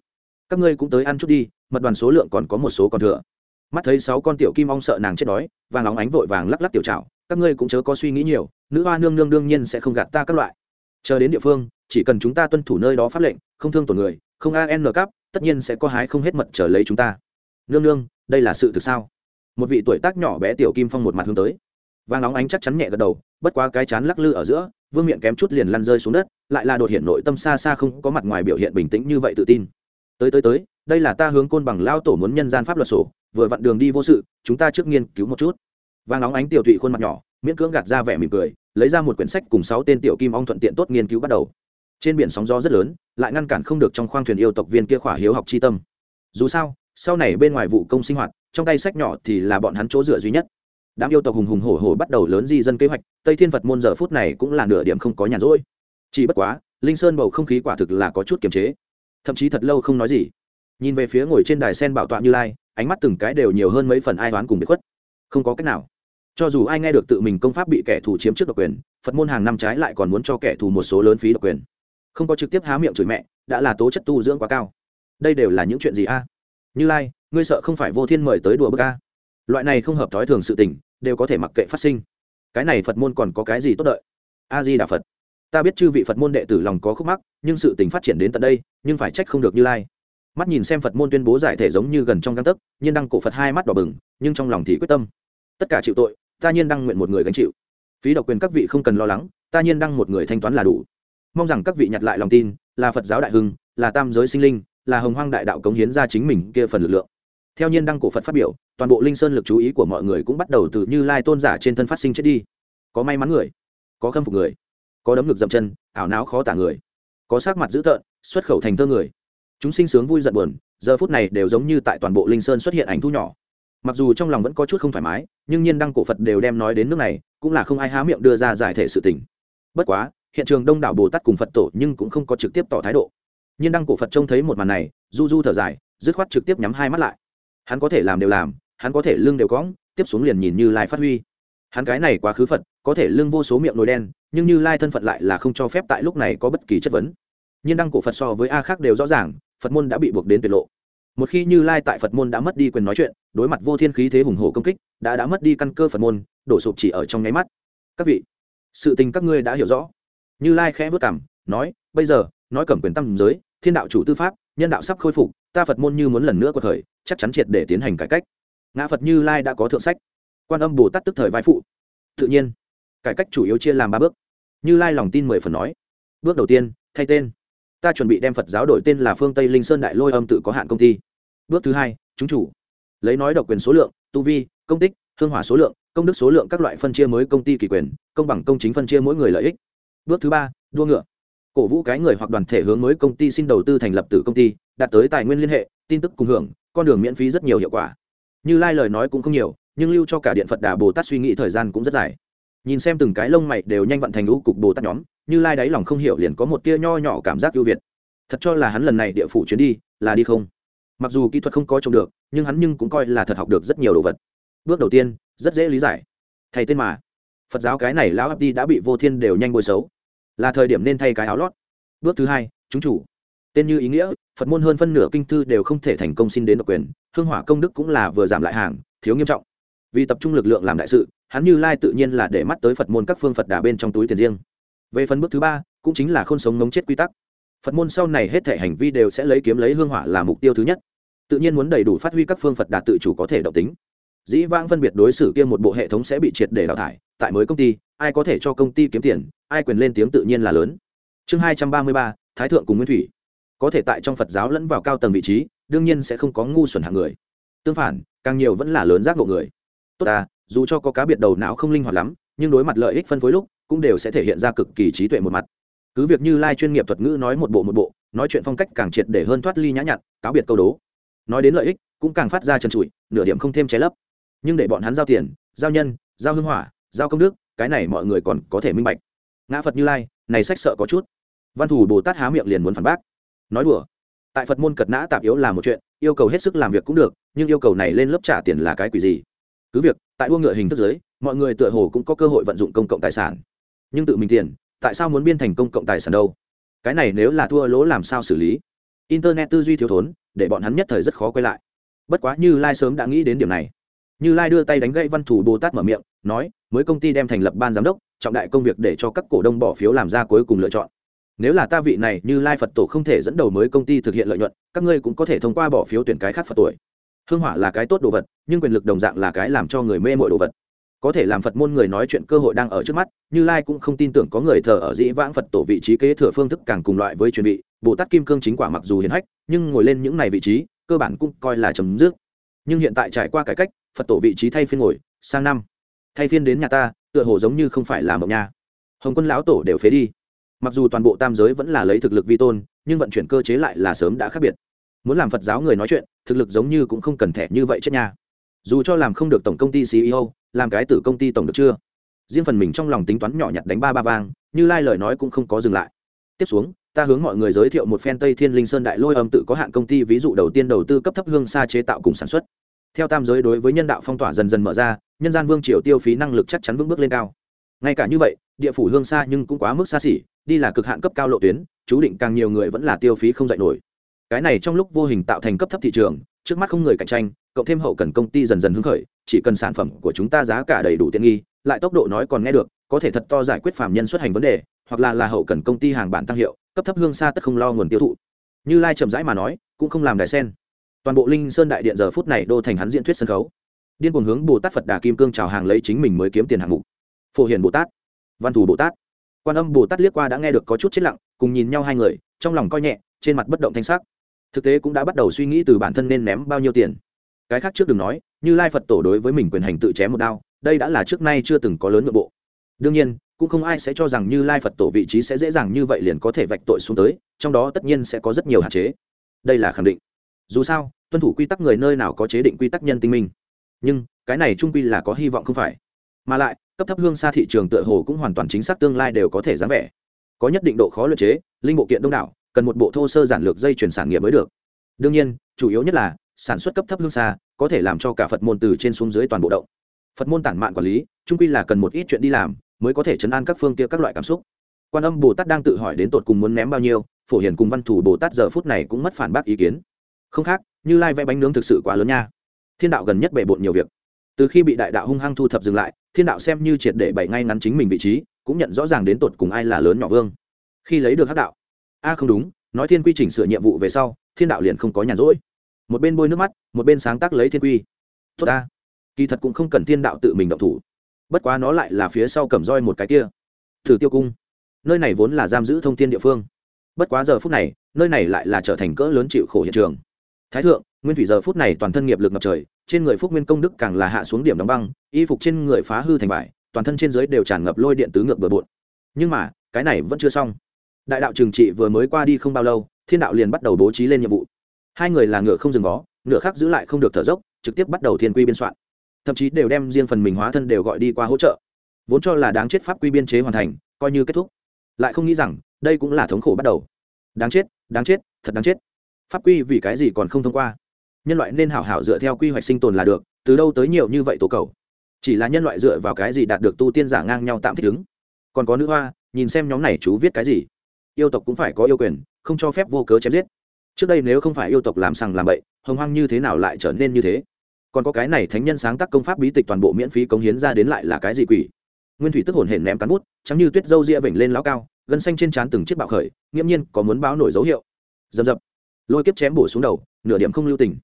các ngươi cũng tới ăn chút đi, mật đoàn số lượng còn có một số còn thừa. Mắt thấy sáu con tiểu kim ong sợ nàng chết đói, vàng óng ánh vội vàng lắc lắc tiểu trào các ngươi cũng chớ có suy nghĩ nhiều, nữ hoa nương nương đương nhiên sẽ không gạt ta các loại. Chờ đến địa phương, chỉ cần chúng ta tuân thủ nơi đó pháp lệnh, không thương tổn người, không an cắp tất nhiên sẽ có hái không hết mật trở lấy chúng ta. Nương nương, đây là sự thực sao? Một vị tuổi tác nhỏ bé tiểu kim phong một mặt hướng tới. Vàng nóng ánh chắc chắn nhẹ gật đầu, bất quá cái chán lắc lư ở giữa, vương miệng kém chút liền lăn rơi xuống đất, lại là đột hiện nội tâm xa xa không có mặt ngoài biểu hiện bình tĩnh như vậy tự tin. Tới tới tới, đây là ta hướng côn bằng lao tổ muốn nhân gian pháp luật sổ, vừa vặn đường đi vô sự, chúng ta trước nghiên cứu một chút. Vàng nóng ánh tiểu thụy khuôn mặt nhỏ, miễn cưỡng gạt ra vẻ mỉm cười, lấy ra một quyển sách cùng sáu tên tiểu kim ong thuận tiện tốt nghiên cứu bắt đầu trên biển sóng gió rất lớn, lại ngăn cản không được trong khoang thuyền yêu tộc viên kia khỏa hiếu học chi tâm. Dù sao, sau này bên ngoài vụ công sinh hoạt, trong tay sách nhỏ thì là bọn hắn chỗ dựa duy nhất. Đám yêu tộc hùng hùng hổ hổ bắt đầu lớn di dân kế hoạch, tây thiên phật môn giờ phút này cũng là nửa điểm không có nhàn rỗi. Chỉ bất quá, linh sơn bầu không khí quả thực là có chút kiềm chế. Thậm chí thật lâu không nói gì. Nhìn về phía ngồi trên đài sen bảo tọa như lai, ánh mắt từng cái đều nhiều hơn mấy phần ai toán cùng bị khuất. Không có cách nào. Cho dù ai nghe được tự mình công pháp bị kẻ thù chiếm trước độc quyền, phật môn hàng năm trái lại còn muốn cho kẻ thù một số lớn phí độc quyền không có trực tiếp há miệng chửi mẹ, đã là tố chất tu dưỡng quá cao. Đây đều là những chuyện gì a? Như lai, ngươi sợ không phải vô thiên mời tới đùa bức a? Loại này không hợp thói thường sự tình, đều có thể mặc kệ phát sinh. Cái này phật môn còn có cái gì tốt đợi? A di đà phật. Ta biết chư vị phật môn đệ tử lòng có khúc mắc, nhưng sự tình phát triển đến tận đây, nhưng phải trách không được như lai. Mắt nhìn xem phật môn tuyên bố giải thể giống như gần trong găng tấc, nhiên đăng cổ phật hai mắt đỏ bừng, nhưng trong lòng thì quyết tâm. Tất cả chịu tội, ta nhiên đăng nguyện một người gánh chịu. Phí độc quyền các vị không cần lo lắng, ta nhiên đăng một người thanh toán là đủ mong rằng các vị nhặt lại lòng tin, là phật giáo đại hưng, là tam giới sinh linh, là hồng hoang đại đạo cống hiến ra chính mình kia phần lực lượng. Theo nhiên đăng cổ phật phát biểu, toàn bộ linh sơn lực chú ý của mọi người cũng bắt đầu từ như lai tôn giả trên thân phát sinh chết đi. Có may mắn người, có khâm phục người, có đấm ngực dậm chân, ảo não khó tả người, có sắc mặt dữ tợn, xuất khẩu thành thơ người. Chúng sinh sướng vui giận buồn, giờ phút này đều giống như tại toàn bộ linh sơn xuất hiện ảnh thu nhỏ. Mặc dù trong lòng vẫn có chút không thoải mái, nhưng nhiên đăng cổ phật đều đem nói đến nước này, cũng là không ai há miệng đưa ra giải thể sự tình. Bất quá hiện trường đông đảo bồ tát cùng phật tổ nhưng cũng không có trực tiếp tỏ thái độ nhiên đăng cổ phật trông thấy một màn này du du thở dài dứt khoát trực tiếp nhắm hai mắt lại hắn có thể làm đều làm hắn có thể lưng đều cõng tiếp xuống liền nhìn như lai phát huy hắn cái này quá khứ phật có thể lưng vô số miệng nồi đen nhưng như lai thân phận lại là không cho phép tại lúc này có bất kỳ chất vấn nhiên đăng cổ phật so với a khác đều rõ ràng phật môn đã bị buộc đến tuyệt lộ một khi như lai tại phật môn đã mất đi quyền nói chuyện đối mặt vô thiên khí thế hùng hồ công kích đã đã mất đi căn cơ phật môn đổ sụp chỉ ở trong nháy mắt các vị sự tình các ngươi đã hiểu rõ như lai khẽ vất cảm nói, bây giờ, nói cầm quyền tâm giới, thiên đạo chủ tư pháp, nhân đạo sắp khôi phục, ta phật môn như muốn lần nữa có thời, chắc chắn triệt để tiến hành cải cách. Ngã phật như lai đã có thượng sách. Quan âm bồ tát tức thời vai phụ. Tự nhiên, cải cách chủ yếu chia làm ba bước. Như lai lòng tin mười phần nói, bước đầu tiên, thay tên. Ta chuẩn bị đem phật giáo đổi tên là phương tây linh sơn đại lôi âm tự có hạn công ty. Bước thứ hai, chúng chủ. Lấy nói độc quyền số lượng, tu vi, công tích, hương hỏa số lượng, công đức số lượng các loại phân chia mới công ty kỳ quyền, công bằng công chính phân chia mỗi người lợi ích bước thứ ba, đua ngựa. Cổ vũ cái người hoặc đoàn thể hướng mới công ty xin đầu tư thành lập tử công ty, đạt tới tài nguyên liên hệ, tin tức cùng hưởng, con đường miễn phí rất nhiều hiệu quả. Như lai lời nói cũng không nhiều, nhưng lưu cho cả điện phật đà bồ tát suy nghĩ thời gian cũng rất dài. Nhìn xem từng cái lông mày đều nhanh vận thành lũ cục bồ tát nhóm, như lai đáy lòng không hiểu liền có một tia nho nhỏ cảm giác ưu việt. Thật cho là hắn lần này địa phủ chuyến đi, là đi không? Mặc dù kỹ thuật không có trông được, nhưng hắn nhưng cũng coi là thật học được rất nhiều đồ vật. Bước đầu tiên, rất dễ lý giải. Thầy tên mà. Phật giáo cái này lão ấp đi đã bị vô thiên đều nhanh bôi xấu là thời điểm nên thay cái áo lót. Bước thứ hai, chúng chủ. Tên như ý nghĩa, phật môn hơn phân nửa kinh thư đều không thể thành công xin đến độc quyền, hương hỏa công đức cũng là vừa giảm lại hàng, thiếu nghiêm trọng. Vì tập trung lực lượng làm đại sự, hắn như lai tự nhiên là để mắt tới phật môn các phương phật đà bên trong túi tiền riêng. Về phần bước thứ ba, cũng chính là không sống ngống chết quy tắc. Phật môn sau này hết thể hành vi đều sẽ lấy kiếm lấy hương hỏa là mục tiêu thứ nhất. Tự nhiên muốn đầy đủ phát huy các phương phật đà tự chủ có thể động tính. Dĩ vãng phân biệt đối xử kia một bộ hệ thống sẽ bị triệt để đào thải, tại mới công ty ai có thể cho công ty kiếm tiền, ai quyền lên tiếng tự nhiên là lớn. Chương hai trăm ba mươi ba, thái thượng cùng nguyên thủy. Có thể tại trong phật giáo lẫn vào cao tầng vị trí, đương nhiên sẽ không có ngu xuẩn hạng người. Tương phản, càng nhiều vẫn là lớn giác ngộ người. Tốt ta, dù cho có cá biệt đầu não không linh hoạt lắm, nhưng đối mặt lợi ích phân phối lúc, cũng đều sẽ thể hiện ra cực kỳ trí tuệ một mặt. Cứ việc như lai chuyên nghiệp thuật ngữ nói một bộ một bộ, nói chuyện phong cách càng triệt để hơn thoát ly nhã nhặn, cáo biệt câu đố. Nói đến lợi ích, cũng càng phát ra trần trụi, nửa điểm không thêm che lấp. Nhưng để bọn hắn giao tiền, giao nhân, giao hưng hỏa, giao công đức cái này mọi người còn có thể minh bạch. Ngã phật như lai, này sách sợ có chút. Văn thủ bồ tát há miệng liền muốn phản bác. Nói đùa. Tại phật môn cật nã tạp yếu là một chuyện, yêu cầu hết sức làm việc cũng được, nhưng yêu cầu này lên lớp trả tiền là cái quỷ gì? Cứ việc, tại đua ngựa hình thức giới, mọi người tựa hồ cũng có cơ hội vận dụng công cộng tài sản. Nhưng tự mình tiền, tại sao muốn biên thành công cộng tài sản đâu? Cái này nếu là thua lỗ làm sao xử lý? Internet tư duy thiếu thốn, để bọn hắn nhất thời rất khó quay lại. Bất quá như lai sớm đã nghĩ đến điểm này. Như lai đưa tay đánh gậy văn thủ bồ tát mở miệng, nói mới công ty đem thành lập ban giám đốc, trọng đại công việc để cho các cổ đông bỏ phiếu làm ra cuối cùng lựa chọn. Nếu là ta vị này như lai phật tổ không thể dẫn đầu mới công ty thực hiện lợi nhuận, các ngươi cũng có thể thông qua bỏ phiếu tuyển cái khác phật tuổi. Hương hỏa là cái tốt đồ vật, nhưng quyền lực đồng dạng là cái làm cho người mê mội đồ vật. Có thể làm phật môn người nói chuyện cơ hội đang ở trước mắt, như lai cũng không tin tưởng có người thờ ở dĩ vãng phật tổ vị trí kế thừa phương thức càng cùng loại với truyền vị, bồ tát kim cương chính quả mặc dù hiền hách, nhưng ngồi lên những này vị trí, cơ bản cũng coi là chấm dứt. Nhưng hiện tại trải qua cải cách, phật tổ vị trí thay phiên ngồi, sang năm thay phiên đến nhà ta, tựa hồ giống như không phải là mộng nha. Hồng quân lão tổ đều phế đi. Mặc dù toàn bộ tam giới vẫn là lấy thực lực vi tôn, nhưng vận chuyển cơ chế lại là sớm đã khác biệt. Muốn làm phật giáo người nói chuyện, thực lực giống như cũng không cần thẻ như vậy chết nha. Dù cho làm không được tổng công ty ceo làm cái tử công ty tổng được chưa? Riêng phần mình trong lòng tính toán nhỏ nhặt đánh ba ba vang, như lai lời nói cũng không có dừng lại. Tiếp xuống, ta hướng mọi người giới thiệu một phen tây thiên linh sơn đại lôi âm tự có hạn công ty ví dụ đầu tiên đầu tư cấp thấp hương xa chế tạo cùng sản xuất theo tam giới đối với nhân đạo phong tỏa dần dần mở ra, nhân gian vương triều tiêu phí năng lực chắc chắn vững bước lên cao. Ngay cả như vậy, địa phủ hương xa nhưng cũng quá mức xa xỉ, đi là cực hạn cấp cao lộ tuyến, chú định càng nhiều người vẫn là tiêu phí không dạy nổi. Cái này trong lúc vô hình tạo thành cấp thấp thị trường, trước mắt không người cạnh tranh, cộng thêm hậu cần công ty dần dần hứng khởi, chỉ cần sản phẩm của chúng ta giá cả đầy đủ tiện nghi, lại tốc độ nói còn nghe được, có thể thật to giải quyết phạm nhân xuất hành vấn đề, hoặc là là hậu cần công ty hàng bản tăng hiệu, cấp thấp hương xa tất không lo nguồn tiêu thụ. Như lai chậm rãi mà nói, cũng không làm đại sen toàn bộ linh sơn đại điện giờ phút này đô thành hắn diễn thuyết sân khấu. Điên cuồng hướng bồ tát phật đà kim cương chào hàng lấy chính mình mới kiếm tiền hạng mục. Phổ hiền bồ tát, văn thù bồ tát. Quan âm bồ tát liếc qua đã nghe được có chút chết lặng, cùng nhìn nhau hai người, trong lòng coi nhẹ, trên mặt bất động thanh sắc. Thực tế cũng đã bắt đầu suy nghĩ từ bản thân nên ném bao nhiêu tiền. Cái khác trước đừng nói, như lai phật tổ đối với mình quyền hành tự chém một đao, đây đã là trước nay chưa từng có lớn nội bộ. Đương nhiên, cũng không ai sẽ cho rằng như lai phật tổ vị trí sẽ dễ dàng như vậy liền có thể vạch tội xuống tới, trong đó tất nhiên sẽ có rất nhiều hạn chế. Đây là khẳng định dù sao, tuân thủ quy tắc người nơi nào có chế định quy tắc nhân tinh minh. Nhưng, cái này trung quy là có hy vọng không phải. Mà lại, cấp thấp hương xa thị trường tựa hồ cũng hoàn toàn chính xác tương lai đều có thể dám vẻ. Có nhất định độ khó luyện chế, linh bộ kiện đông đảo, cần một bộ thô sơ giản lược dây chuyển sản nghiệp mới được. Đương nhiên, chủ yếu nhất là, sản xuất cấp thấp hương xa, có thể làm cho cả phật môn từ trên xuống dưới toàn bộ động. Phật môn tản mạn quản lý, trung quy là cần một ít chuyện đi làm, mới có thể chấn an các phương kia các loại cảm xúc. Quan âm bồ tát đang tự hỏi đến tột cùng muốn ném bao nhiêu, phổ hiền cùng văn thủ bồ tát giờ phút này cũng mất phản bác ý kiến không khác, như lai vẽ bánh nướng thực sự quá lớn nha. Thiên đạo gần nhất bề bộn nhiều việc. Từ khi bị đại đạo hung hăng thu thập dừng lại, thiên đạo xem như triệt để bày ngay ngắn chính mình vị trí, cũng nhận rõ ràng đến tột cùng ai là lớn nhỏ vương. Khi lấy được hắc đạo. A, không đúng, nói thiên quy chỉnh sửa nhiệm vụ về sau, thiên đạo liền không có nhàn rỗi. Một bên bôi nước mắt, một bên sáng tác lấy thiên quy. Tốt ta. Kỳ thật cũng không cần thiên đạo tự mình động thủ. Bất quá nó lại là phía sau cầm roi một cái kia. Thử tiêu cung. Nơi này vốn là giam giữ thông tin địa phương. Bất quá giờ phút này, nơi này lại là trở thành cỡ lớn chịu khổ hiện trường thái thượng, nguyên thủy giờ phút này toàn thân nghiệp lực ngập trời, trên người phúc nguyên công đức càng là hạ xuống điểm đóng băng, y phục trên người phá hư thành vải, toàn thân trên dưới đều tràn ngập lôi điện tứ ngược bừa bộn. Nhưng mà, cái này vẫn chưa xong. Đại đạo trừng trị vừa mới qua đi không bao lâu, thiên đạo liền bắt đầu bố trí lên nhiệm vụ. Hai người là ngựa không dừng vó nửa khác giữ lại không được thở dốc, trực tiếp bắt đầu thiên quy biên soạn. Thậm chí đều đem riêng phần mình hóa thân đều gọi đi qua hỗ trợ. Vốn cho là đáng chết pháp quy biên chế hoàn thành, coi như kết thúc. Lại không nghĩ rằng, đây cũng là thống khổ bắt đầu. Đáng chết đáng chết, thật đáng chết pháp quy vì cái gì còn không thông qua. Nhân loại nên hảo hảo dựa theo quy hoạch sinh tồn là được, từ đâu tới nhiều như vậy tổ cầu. Chỉ là nhân loại dựa vào cái gì đạt được tu tiên giả ngang nhau tạm thích ứng. Còn có nữ hoa, nhìn xem nhóm này chú viết cái gì. Yêu tộc cũng phải có yêu quyền, không cho phép vô cớ chém giết. Trước đây nếu không phải yêu tộc làm sằng làm bậy, hồng hoang như thế nào lại trở nên như thế? Còn có cái này thánh nhân sáng tác công pháp bí tịch toàn bộ miễn phí cống hiến ra đến lại là cái gì quỷ? Nguyên thủy tức hồn hển ném cán bút chẳng như tuyết dâu ria vểnh lên lão cao, gân xanh trên trán từng chiếc bạo khởi, nghiễm nhiên có muốn báo nổi dấu hiệu. Dầm dập lôi kiếp chém bổ xuống đầu, nửa điểm không lưu tình.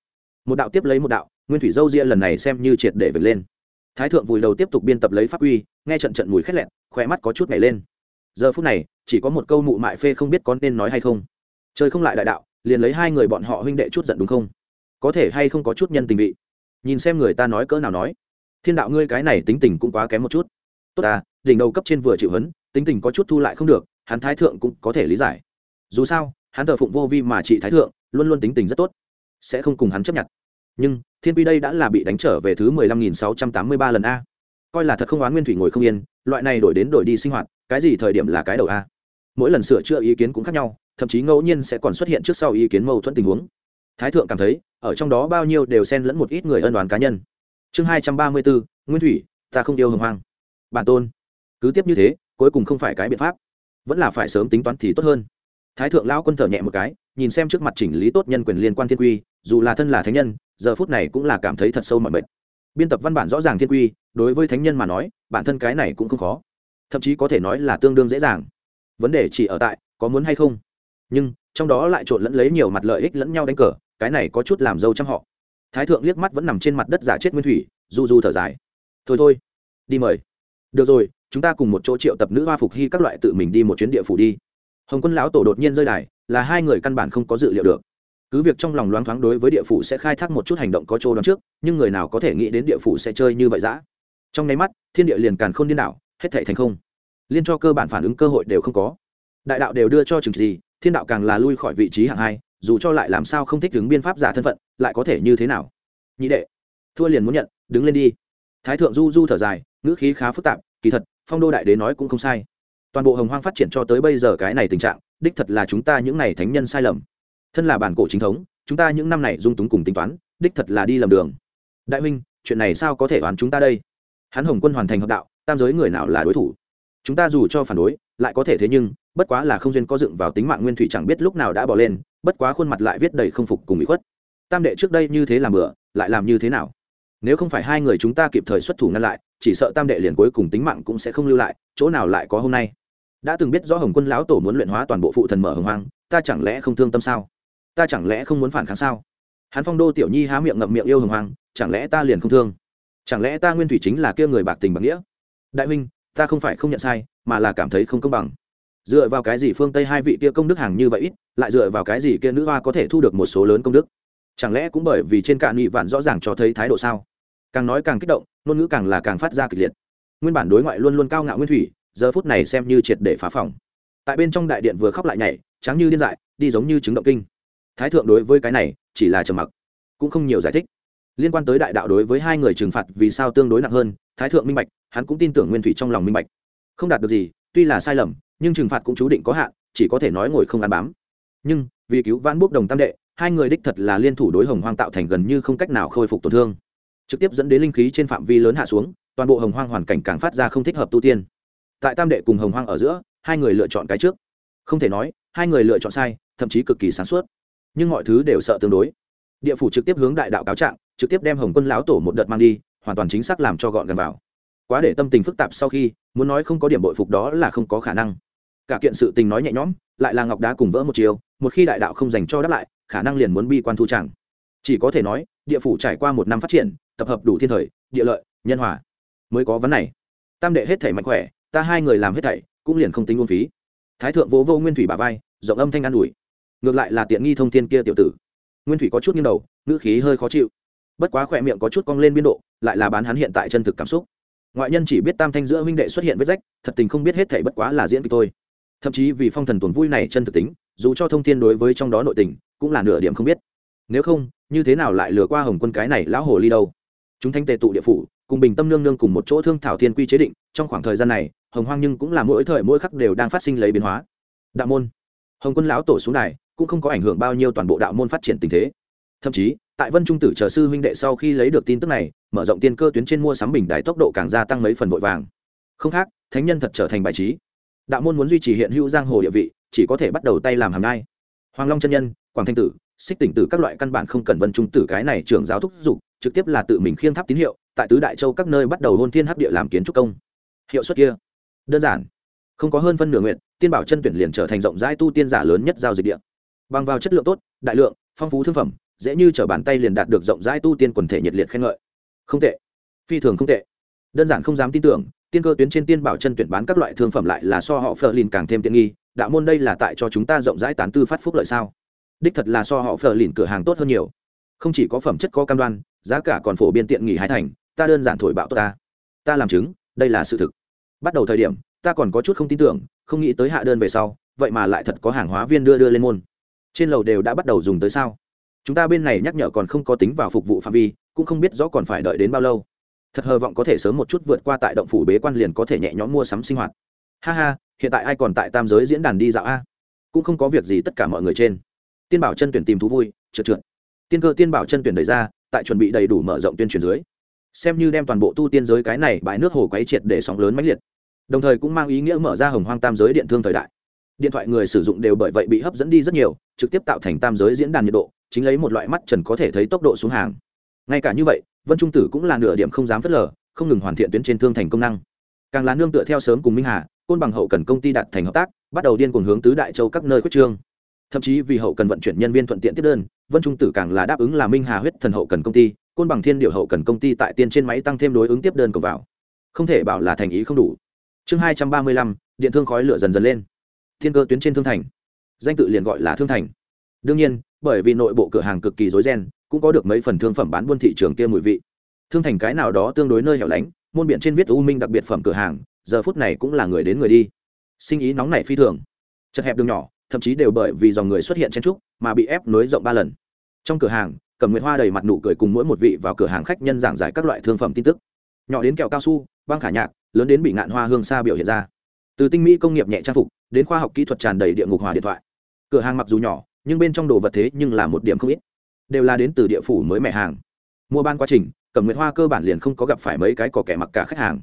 Một đạo tiếp lấy một đạo, nguyên thủy dâu ria lần này xem như triệt để vệt lên. Thái thượng vùi đầu tiếp tục biên tập lấy pháp uy nghe trận trận mùi khét lẹn khỏe mắt có chút nhảy lên. Giờ phút này, chỉ có một câu mụ mại phê không biết có nên nói hay không. Chơi không lại đại đạo, liền lấy hai người bọn họ huynh đệ chút giận đúng không? Có thể hay không có chút nhân tình vị? Nhìn xem người ta nói cỡ nào nói. Thiên đạo ngươi cái này tính tình cũng quá kém một chút. Tốt à đỉnh đầu cấp trên vừa chịu hấn tính tình có chút thu lại không được, hắn thái thượng cũng có thể lý giải. Dù sao hắn thờ phụng vô vi mà trị thái thượng, luôn luôn tính tình rất tốt, sẽ không cùng hắn chấp nhận. Nhưng, thiên quy đây đã là bị đánh trở về thứ mười lăm nghìn sáu trăm tám mươi ba lần a. Coi là thật không oán nguyên thủy ngồi không yên, loại này đổi đến đổi đi sinh hoạt, cái gì thời điểm là cái đầu a? Mỗi lần sửa chữa ý kiến cũng khác nhau, thậm chí ngẫu nhiên sẽ còn xuất hiện trước sau ý kiến mâu thuẫn tình huống. Thái thượng cảm thấy, ở trong đó bao nhiêu đều xen lẫn một ít người ân đoàn cá nhân. Chương hai trăm ba mươi bốn nguyên thủy, ta không yêu hồng hoang. Bản tôn, cứ tiếp như thế, cuối cùng không phải cái biện pháp. Vẫn là phải sớm tính toán thì tốt hơn thái thượng lao quân thở nhẹ một cái, nhìn xem trước mặt chỉnh lý tốt nhân quyền liên quan thiên quy, dù là thân là thánh nhân, giờ phút này cũng là cảm thấy thật sâu mọi mệt. Biên tập văn bản rõ ràng thiên quy, đối với thánh nhân mà nói, bản thân cái này cũng không khó. Thậm chí có thể nói là tương đương dễ dàng. Vấn đề chỉ ở tại, có muốn hay không? Nhưng, trong đó lại trộn lẫn lấy nhiều mặt lợi ích lẫn nhau đánh cờ, cái này có chút làm dâu trăm họ. Thái thượng liếc mắt vẫn nằm trên mặt đất giả chết nguyên thủy, du du thở dài. Thôi thôi, đi mời. Được rồi, chúng ta cùng một chỗ triệu tập nữ hoa phục hy các loại tự mình đi một chuyến địa phủ đi hồng quân lão tổ đột nhiên rơi đài, là hai người căn bản không có dự liệu được. Cứ việc trong lòng loáng thoáng đối với địa phủ sẽ khai thác một chút hành động có chỗ đón trước, nhưng người nào có thể nghĩ đến địa phủ sẽ chơi như vậy dã. Trong nháy mắt, thiên địa liền càn k h ô n điên đảo, hết thể thành không. Liên cho cơ bản phản ứng cơ hội đều không có. Đại đạo đều đưa cho chừng gì, thiên đạo càng là lui khỏi vị trí hạng hai, dù cho lại làm sao không thích đứng biên pháp giả thân phận, lại có thể như thế nào? Nhị đệ, thua liền muốn nhận, đứng lên đi. Thái thượng du du thở dài, ngữ khí khá phức tạp, kỳ thật, phong đô đại đế nói cũng không sai toàn bộ hồng hoang phát triển cho tới bây giờ cái này tình trạng đích thật là chúng ta những n à y thánh nhân sai lầm. Thân là bản cổ chính thống chúng ta những năm này dung túng cùng tính toán đích thật là đi lầm đường. Đại huynh chuyện này sao có thể oán chúng ta đây? Hắn hồng quân hoàn thành hợp đạo tam giới người nào là đối thủ? Chúng ta dù cho phản đối lại có thể thế nhưng bất quá là không duyên có dựng vào tính mạng nguyên thủy chẳng biết lúc nào đã bỏ lên bất quá khuôn mặt lại viết đầy không phục cùng bị khuất. Tam đệ trước đây như thế làm bừa, lại làm như thế nào? Nếu không phải hai người chúng ta kịp thời xuất thủ ngăn lại chỉ sợ tam đệ liền cuối cùng tính mạng cũng sẽ không lưu lại chỗ nào lại có hôm nay? Đã từng biết rõ hồng quân lão tổ muốn luyện hóa toàn bộ phụ thần mở hồng hoang, ta chẳng lẽ không thương tâm sao? Ta chẳng lẽ không muốn phản kháng sao? Hắn phong đô tiểu nhi há miệng ngậm miệng yêu hồng hoang, chẳng lẽ ta liền không thương? Chẳng lẽ ta nguyên thủy chính là kia người bạc tình bạc nghĩa? Đại huynh, ta không phải không nhận sai, mà là cảm thấy không công bằng. Dựa vào cái gì phương tây hai vị kia công đức hàng như vậy ít, lại dựa vào cái gì kia nữ hoa có thể thu được một số lớn công đức? Chẳng lẽ cũng bởi vì trên cạn nghị vạn rõ ràng cho thấy thái độ sao? Càng nói càng kích động, ngôn ngữ càng là càng phát ra kịch liệt. Nguyên bản đối ngoại luôn luôn cao ngạo nguyên thủy giờ phút này xem như triệt để phá phòng. Tại bên trong đại điện vừa khóc lại nhảy, trắng như điên dại, đi giống như chứng động kinh. Thái thượng đối với cái này, chỉ là trầm mặc, cũng không nhiều giải thích. Liên quan tới đại đạo đối với hai người trừng phạt vì sao tương đối nặng hơn, thái thượng minh bạch, hắn cũng tin tưởng nguyên thủy trong lòng minh bạch. Không đạt được gì, tuy là sai lầm, nhưng trừng phạt cũng chú định có hạn, chỉ có thể nói ngồi không ăn bám. Nhưng, vì cứu vãn bốc đồng tam đệ, hai người đích thật là liên thủ đối hồng hoang tạo thành gần như không cách nào khôi phục tổn thương. Trực tiếp dẫn đến linh khí trên phạm vi lớn hạ xuống, toàn bộ hồng hoang hoàn cảnh càng phát ra không thích hợp tu tiên tại tam đệ cùng hồng hoang ở giữa, hai người lựa chọn cái trước. Không thể nói, hai người lựa chọn sai, thậm chí cực kỳ sáng suốt. Nhưng mọi thứ đều sợ tương đối. Địa phủ trực tiếp hướng đại đạo cáo trạng, trực tiếp đem hồng quân lão tổ một đợt mang đi, hoàn toàn chính xác làm cho gọn gần vào. Quá để tâm tình phức tạp sau khi, muốn nói không có điểm bội phục đó là không có khả năng. Cả kiện sự tình nói nhẹ nhõm, lại là ngọc đá cùng vỡ một chiều, một khi đại đạo không dành cho đáp lại, khả năng liền muốn bi quan thu chẳng. Chỉ có thể nói, địa phủ trải qua một năm phát triển, tập hợp đủ thiên thời, địa lợi, nhân hòa, mới có vấn này. Tam đệ hết thảy mạnh khỏe ta hai người làm hết thảy, cũng liền không tính uổng phí. Thái thượng vô vô nguyên thủy bà vai, giọng âm thanh an ủi. Ngược lại là tiện nghi thông thiên kia tiểu tử. Nguyên thủy có chút nghiêng đầu, ngữ khí hơi khó chịu. Bất quá khỏe miệng có chút cong lên biên độ, lại là bán hắn hiện tại chân thực cảm xúc. Ngoại nhân chỉ biết tam thanh giữa huynh đệ xuất hiện vết rách, thật tình không biết hết thảy bất quá là diễn kịch thôi. Thậm chí vì phong thần tuần vui này chân thực tính, dù cho thông thiên đối với trong đó nội tình, cũng là nửa điểm không biết. Nếu không, như thế nào lại lừa qua hồng quân cái này lão hồ ly đâu? Chúng thanh tề tụ địa phủ, cùng bình tâm nương nương cùng một chỗ thương thảo thiên quy chế định, trong khoảng thời gian này hồng hoang nhưng cũng là mỗi thời mỗi khắc đều đang phát sinh lấy biến hóa. Đạo môn. Hồng quân lão tổ xuống này cũng không có ảnh hưởng bao nhiêu toàn bộ đạo môn phát triển tình thế. Thậm chí, tại vân trung tử chờ sư huynh đệ sau khi lấy được tin tức này, mở rộng tiên cơ tuyến trên mua sắm bình đài tốc độ càng gia tăng mấy phần vội vàng. Không khác, thánh nhân thật trở thành bài trí. Đạo môn muốn duy trì hiện hữu giang hồ địa vị, chỉ có thể bắt đầu tay làm hàm nai hoàng long chân nhân, quảng thanh tử, xích tỉnh tử các loại căn bản không cần vân trung tử cái này trưởng giáo thúc dục trực tiếp là tự mình khiêng tháp tín hiệu, tại tứ đại châu các nơi bắt đầu hôn thiên hấp địa làm kiến trúc công. Hiệu suất kia đơn giản. Không có hơn phân nửa nguyện, tiên bảo chân tuyển liền trở thành rộng rãi tu tiên giả lớn nhất giao dịch địa. Bằng vào chất lượng tốt, đại lượng, phong phú thương phẩm, dễ như t bàn tay liền đạt được rộng rãi tu tiên quần thể nhiệt liệt khen ngợi. Không tệ. Phi thường không tệ. Đơn giản không dám tin tưởng, tiên cơ tuyến trên tiên bảo chân tuyển bán các loại thương phẩm lại là so họ phờ lìn càng thêm tiện nghi, đạo môn đây là tại cho chúng ta rộng rãi tán tư phát phúc lợi sao? Đích thật là so họ phờ lìn cửa hàng tốt hơn nhiều. Không chỉ có phẩm chất có cam đoan, giá cả còn phổ biến tiện nghỉ hai thành, ta đơn giản thổi bạo tốt ta. Ta làm chứng, đây là sự thực bắt đầu thời điểm, ta còn có chút không tin tưởng, không nghĩ tới hạ đơn về sau, vậy mà lại thật có hàng hóa viên đưa đưa lên môn. Trên lầu đều đã bắt đầu dùng tới sao? Chúng ta bên này nhắc nhở còn không có tính vào phục vụ phạm vi, cũng không biết rõ còn phải đợi đến bao lâu. Thật hờ vọng có thể sớm một chút vượt qua tại động phủ bế quan liền có thể nhẹ nhõm mua sắm sinh hoạt. Ha ha, hiện tại ai còn tại tam giới diễn đàn đi dạo a? Cũng không có việc gì tất cả mọi người trên. Tiên bảo chân tuyển tìm thú vui, trượt trượt. Tiên cơ tiên bảo chân tuyển đẩy ra, tại chuẩn bị đầy đủ mở rộng tuyên truyền dưới xem như đem toàn bộ tu tiên giới cái này bãi nước hồ quấy triệt để sóng lớn mãnh liệt, đồng thời cũng mang ý nghĩa mở ra hồng hoang tam giới điện thương thời đại. Điện thoại người sử dụng đều bởi vậy bị hấp dẫn đi rất nhiều, trực tiếp tạo thành tam giới diễn đàn nhiệt độ, chính lấy một loại mắt trần có thể thấy tốc độ xuống hàng. Ngay cả như vậy, vân trung tử cũng là nửa điểm không dám phớt lờ, không ngừng hoàn thiện tuyến trên thương thành công năng. Càng là nương tựa theo sớm cùng minh hà, côn bằng hậu cần công ty đạt thành hợp tác, bắt đầu điên cuồng hướng tứ đại châu các nơi khuất trương. Thậm chí vì hậu cần vận chuyển nhân viên thuận tiện tiếp đơn vân trung tử càng là đáp ứng là minh hà huyết thần hậu cần công ty, côn bằng thiên điệu hậu cần công ty tại tiên trên máy tăng thêm đối ứng tiếp đơn cầu vào. Không thể bảo là thành ý không đủ. Chương hai trăm ba mươi lăm, điện thương khói lửa dần dần lên. Thiên cơ tuyến trên thương thành. Danh tự liền gọi là thương thành. Đương nhiên, bởi vì nội bộ cửa hàng cực kỳ rối ren, cũng có được mấy phần thương phẩm bán buôn thị trường kia mùi vị. Thương thành cái nào đó tương đối nơi hẻo lánh, môn biện trên viết u minh đặc biệt phẩm cửa hàng, giờ phút này cũng là người đến người đi. Sinh ý nóng nảy phi thường. Chật hẹp đường nhỏ thậm chí đều bởi vì dòng người xuất hiện chen trúc mà bị ép nối rộng ba lần. Trong cửa hàng cầm nguyệt hoa đầy mặt nụ cười cùng mỗi một vị vào cửa hàng khách nhân giảng giải các loại thương phẩm tin tức. Nhỏ đến kẹo cao su, băng khả nhạc, lớn đến bị ngạn hoa hương xa biểu hiện ra. Từ tinh mỹ công nghiệp nhẹ trang phục, đến khoa học kỹ thuật tràn đầy địa ngục hòa điện thoại. Cửa hàng mặc dù nhỏ, nhưng bên trong đồ vật thế nhưng là một điểm không ít. Đều là đến từ địa phủ mới mẻ hàng. Mua ban quá trình, cẩm nguyệt hoa cơ bản liền không có gặp phải mấy cái cỏ kẻ mặc cả khách hàng.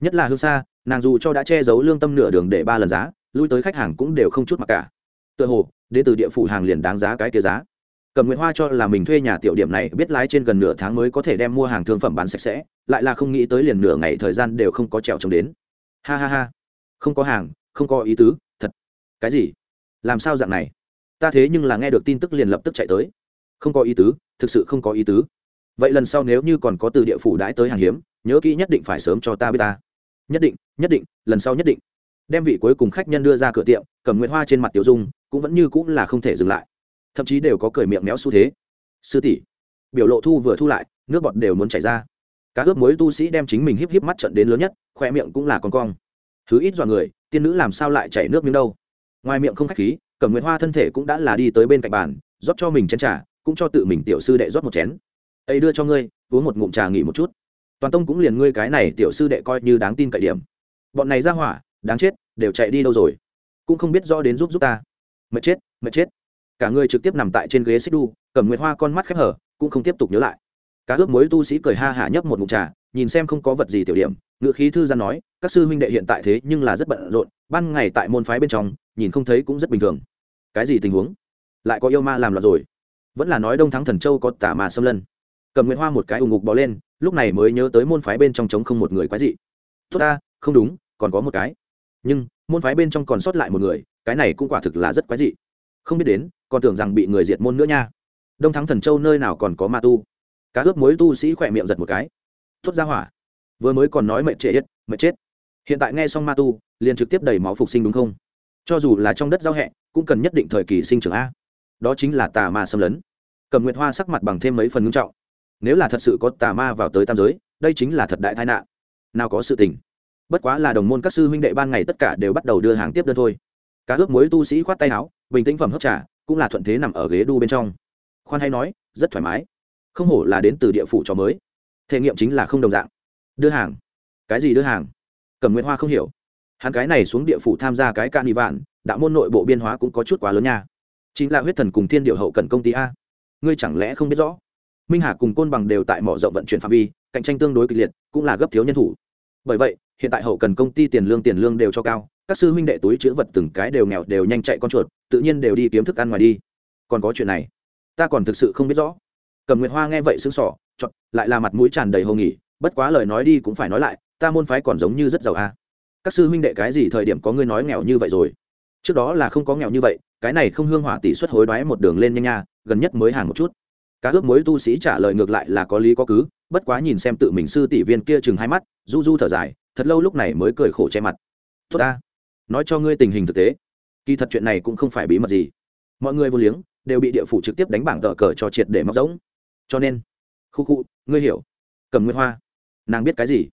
Nhất là hương xa nàng dù cho đã che giấu lương tâm nửa đường để ba lần giá, lui tới khách hàng cũng đều không chút mặc cả tựa hồ, đến từ địa phủ hàng liền đáng giá cái kia giá. Cẩm nguyệt hoa cho là mình thuê nhà tiểu điểm này biết lái trên gần nửa tháng mới có thể đem mua hàng thương phẩm bán sạch sẽ, lại là không nghĩ tới liền nửa ngày thời gian đều không có trèo trống đến. Ha ha ha. Không có hàng, không có ý tứ, thật. Cái gì? Làm sao dạng này? Ta thế nhưng là nghe được tin tức liền lập tức chạy tới. Không có ý tứ, thực sự không có ý tứ. Vậy lần sau nếu như còn có từ địa phủ đãi tới hàng hiếm, nhớ kỹ nhất định phải sớm cho ta biết ta. Nhất định nhất định, lần sau nhất định đem vị cuối cùng khách nhân đưa ra cửa tiệm cầm nguyệt hoa trên mặt tiểu dung, cũng vẫn như cũng là không thể dừng lại. Thậm chí đều có cười miệng méo xu thế. Sư tỷ. Biểu lộ thu vừa thu lại, nước bọt đều muốn chảy ra. Cá ướp muối tu sĩ đem chính mình híp híp mắt trận đến lớn nhất, khoe miệng cũng là con cong. Thứ ít dọa người, tiên nữ làm sao lại chảy nước miếng đâu? Ngoài miệng không khách khí, cẩm nguyệt hoa thân thể cũng đã là đi tới bên cạnh bàn, rót cho mình chén trà, cũng cho tự mình tiểu sư đệ rót một chén. Ấy đưa cho ngươi, uống một ngụm trà nghỉ một chút. Toàn tông cũng liền ngươi cái này tiểu sư đệ coi như đáng tin cậy điểm. Bọn này ra hỏa đáng chết, đều chạy đi đâu rồi? Cũng không biết rõ đến giúp giúp ta. Mệt chết mệt chết. Cả người trực tiếp nằm tại trên ghế xích đu cầm nguyệt hoa con mắt khép hở, cũng không tiếp tục nhớ lại. Cá ướp mối tu sĩ cười ha hả nhấp một ngụm trà, nhìn xem không có vật gì tiểu điểm, ngựa khí thư gian nói, các sư huynh đệ hiện tại thế nhưng là rất bận rộn, ban ngày tại môn phái bên trong, nhìn không thấy cũng rất bình thường. Cái gì tình huống? Lại có yêu ma làm loạn rồi? Vẫn là nói đông thắng thần châu có tả mà xâm lân. Cầm nguyệt hoa một cái ủng ngục bò lên, lúc này mới nhớ tới môn phái bên trong trống không một người quái dị. Tốt ta, không đúng, còn có một cái nhưng môn phái bên trong còn sót lại một người, cái này cũng quả thực là rất quái dị. Không biết đến, còn tưởng rằng bị người diệt môn nữa nha. Đông thắng thần châu nơi nào còn có ma tu? Cá ướp mối tu sĩ khỏe miệng giật một cái. Tuốt ra hỏa. Vừa mới còn nói mệnh trễ hết, mệnh chết. Hiện tại nghe xong ma tu, liền trực tiếp đầy máu phục sinh đúng không? Cho dù là trong đất giao hẹ, cũng cần nhất định thời kỳ sinh trưởng a. Đó chính là tà ma xâm lấn. Cầm nguyệt hoa sắc mặt bằng thêm mấy phần ngưng trọng. Nếu là thật sự có tà ma vào tới tam giới, đây chính là thật đại tai nạn. Nào có sự tình bất quá là đồng môn các sư huynh đệ ban ngày tất cả đều bắt đầu đưa hàng tiếp đơn thôi. Cá ướp muối tu sĩ khoát tay áo, bình tĩnh phẩm hấp trà, cũng là thuận thế nằm ở ghế đu bên trong. Khoan hay nói, rất thoải mái. Không hổ là đến từ địa phủ cho mới. Thể nghiệm chính là không đồng dạng. Đưa hàng. Cái gì đưa hàng? Cầm nguyễn hoa không hiểu. Hắn cái này xuống địa phủ tham gia cái can y vạn, đạo môn nội bộ biên hóa cũng có chút quá lớn nha. Chính là huyết thần cùng thiên điệu hậu cần công ty a. Ngươi chẳng lẽ không biết rõ? Minh hà cùng côn bằng đều tại mỏ rộng vận chuyển phạm vi, cạnh tranh tương đối kịch liệt, cũng là gấp thiếu nhân thủ. Bởi vậy hiện tại hậu cần công ty tiền lương tiền lương đều cho cao, các sư huynh đệ túi chữ vật từng cái đều nghèo đều nhanh chạy con chuột, tự nhiên đều đi kiếm thức ăn ngoài đi. Còn có chuyện này, ta còn thực sự không biết rõ. Cầm nguyệt hoa nghe vậy sững sỏ chọn lại là mặt mũi tràn đầy hồ nghỉ bất quá lời nói đi cũng phải nói lại, ta môn phái còn giống như rất giàu a các sư huynh đệ cái gì thời điểm có ngươi nói nghèo như vậy rồi? Trước đó là không có nghèo như vậy, cái này không hương hỏa tỷ suất hối đoái một đường lên nhanh nha, gần nhất mới hàng một chút. Cá ướp mối tu sĩ trả lời ngược lại là có lý có cứ, bất quá nhìn xem tự mình sư tỷ viên kia chừng hai mắt, du du thở dài thật lâu lúc này mới cười khổ che mặt. Tốt ta, nói cho ngươi tình hình thực tế. Kỳ thật chuyện này cũng không phải bí mật gì. Mọi người vô liếng, đều bị địa phủ trực tiếp đánh bảng tờ cờ cho triệt để móc rỗng. cho nên, khu khu, ngươi hiểu. Cầm nguyên hoa, nàng biết cái gì?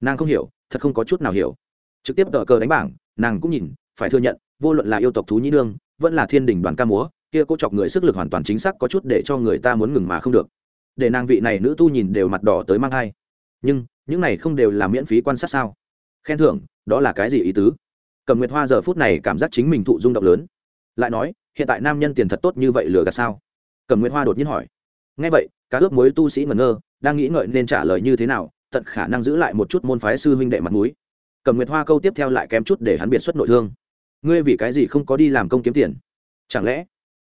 Nàng không hiểu, thật không có chút nào hiểu. Trực tiếp tờ cờ đánh bảng, nàng cũng nhìn, phải thừa nhận, vô luận là yêu tộc thú nhĩ đương vẫn là thiên đình đoàn ca múa, kia cô chọc người sức lực hoàn toàn chính xác có chút để cho người ta muốn ngừng mà không được. Để nàng vị này nữ tu nhìn đều mặt đỏ tới mang hai nhưng những này không đều là miễn phí quan sát sao? Khen thưởng, đó là cái gì ý tứ? Cầm nguyệt hoa giờ phút này cảm giác chính mình thụ rung động lớn. Lại nói, hiện tại nam nhân tiền thật tốt như vậy lừa gạt sao? Cầm nguyệt hoa đột nhiên hỏi. Ngay vậy cá ước mối tu sĩ ngẩn ngơ, đang nghĩ ngợi nên trả lời như thế nào, tận khả năng giữ lại một chút môn phái sư huynh đệ mặt mũi. Cầm nguyệt hoa câu tiếp theo lại kém chút để hắn biệt xuất nội thương. Ngươi vì cái gì không có đi làm công kiếm tiền? Chẳng lẽ,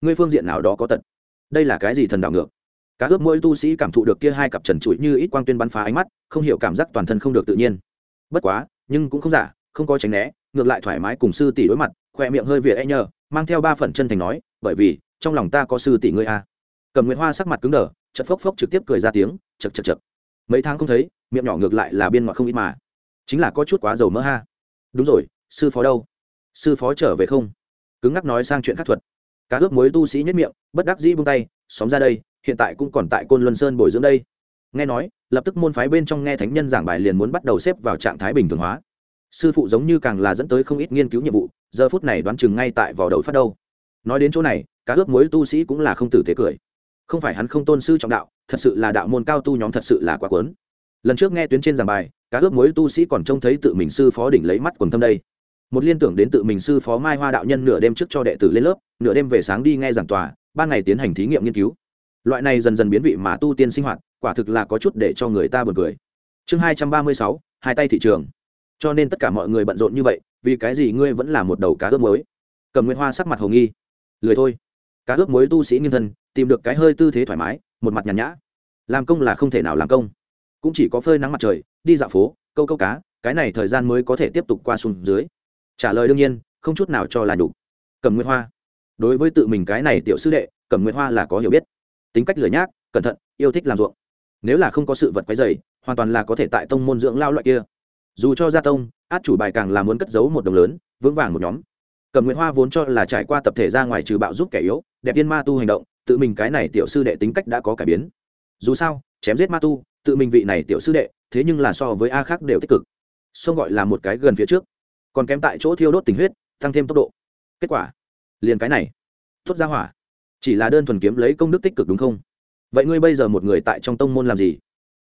ngươi phương diện nào đó có tận đây là cái gì thần đảo ngược? Cá ướp mỗi tu sĩ cảm thụ được kia hai cặp trần trụi như ít quang tuyên bắn phá ánh mắt, không hiểu cảm giác toàn thân không được tự nhiên. Bất quá, nhưng cũng không giả, không có tránh né, ngược lại thoải mái cùng sư tỷ đối mặt, khoe miệng hơi vỉa e nhờ, mang theo ba phần chân thành nói, bởi vì, trong lòng ta có sư tỷ ngươi a. Cầm nguyễn hoa sắc mặt cứng đờ chật phốc phốc trực tiếp cười ra tiếng chật chật chật mấy tháng không thấy, miệng nhỏ ngược lại là biên ngọt không ít mà. Chính là có chút quá dầu mỡ ha. Đúng rồi, sư phó đâu? Sư phó trở về không? Cứng ngắc nói sang chuyện khắc thuật. Cá ướp mối tu sĩ nhất miệng, bất đắc dĩ buông tay, xóm ra đây hiện tại cũng còn tại côn luân sơn bồi dưỡng đây. Nghe nói, lập tức môn phái bên trong nghe thánh nhân giảng bài liền muốn bắt đầu xếp vào trạng thái bình thường hóa. Sư phụ giống như càng là dẫn tới không ít nghiên cứu nhiệm vụ, giờ phút này đoán chừng ngay tại vỏ đầu phát đâu. Nói đến chỗ này, cá ướp mối tu sĩ cũng là không tử tế cười. Không phải hắn không tôn sư trọng đạo, thật sự là đạo môn cao tu nhóm thật sự là quá quấn lần trước nghe tuyến trên giảng bài, cá ướp mối tu sĩ còn trông thấy tự mình sư phó đỉnh lấy mắt quần thâm đây. Một liên tưởng đến tự mình sư phó mai hoa đạo nhân nửa đêm trước cho đệ tử lên lớp, nửa đêm về sáng đi nghe giảng tòa, ban ngày tiến hành thí nghiệm nghiên cứu loại này dần dần biến vị mà tu tiên sinh hoạt, quả thực là có chút để cho người ta bật cười. Chương hai trăm ba mươi sáu, hai tay thị trường. Cho nên tất cả mọi người bận rộn như vậy, vì cái gì ngươi vẫn là một đầu cá ướp muối? Cầm nguyên hoa sắc mặt hồng nghi. Lười thôi. Cá ướp muối tu sĩ nghiêng thân, tìm được cái hơi tư thế thoải mái, một mặt nhàn nhã. Làm công là không thể nào làm công. Cũng chỉ có phơi nắng mặt trời, đi dạo phố, câu câu cá, cái này thời gian mới có thể tiếp tục qua xuống dưới. Trả lời đương nhiên, không chút nào cho là đủ. Cầm nguyên hoa. Đối với tự mình cái này tiểu sư đệ, cầm nguyên hoa là có hiểu biết tính cách lười nhác, cẩn thận, yêu thích làm ruộng. Nếu là không có sự vật quấy dày hoàn toàn là có thể tại tông môn dưỡng lao loại kia. Dù cho gia tông, át chủ bài càng là muốn cất giấu một đồng lớn, vững vàng một nhóm. Cầm nguyễn hoa vốn cho là trải qua tập thể ra ngoài trừ bạo giúp kẻ yếu, đẹp yên ma tu hành động, tự mình cái này tiểu sư đệ tính cách đã có cải biến. Dù sao, chém giết ma tu, tự mình vị này tiểu sư đệ, thế nhưng là so với a khác đều tích cực. Sông gọi là một cái gần phía trước. Còn kém tại chỗ thiêu đốt tình huyết, tăng thêm tốc độ. Kết quả, liền cái này. Tốt ra hỏa chỉ là đơn thuần kiếm lấy công đức tích cực đúng không? Vậy ngươi bây giờ một người tại trong tông môn làm gì?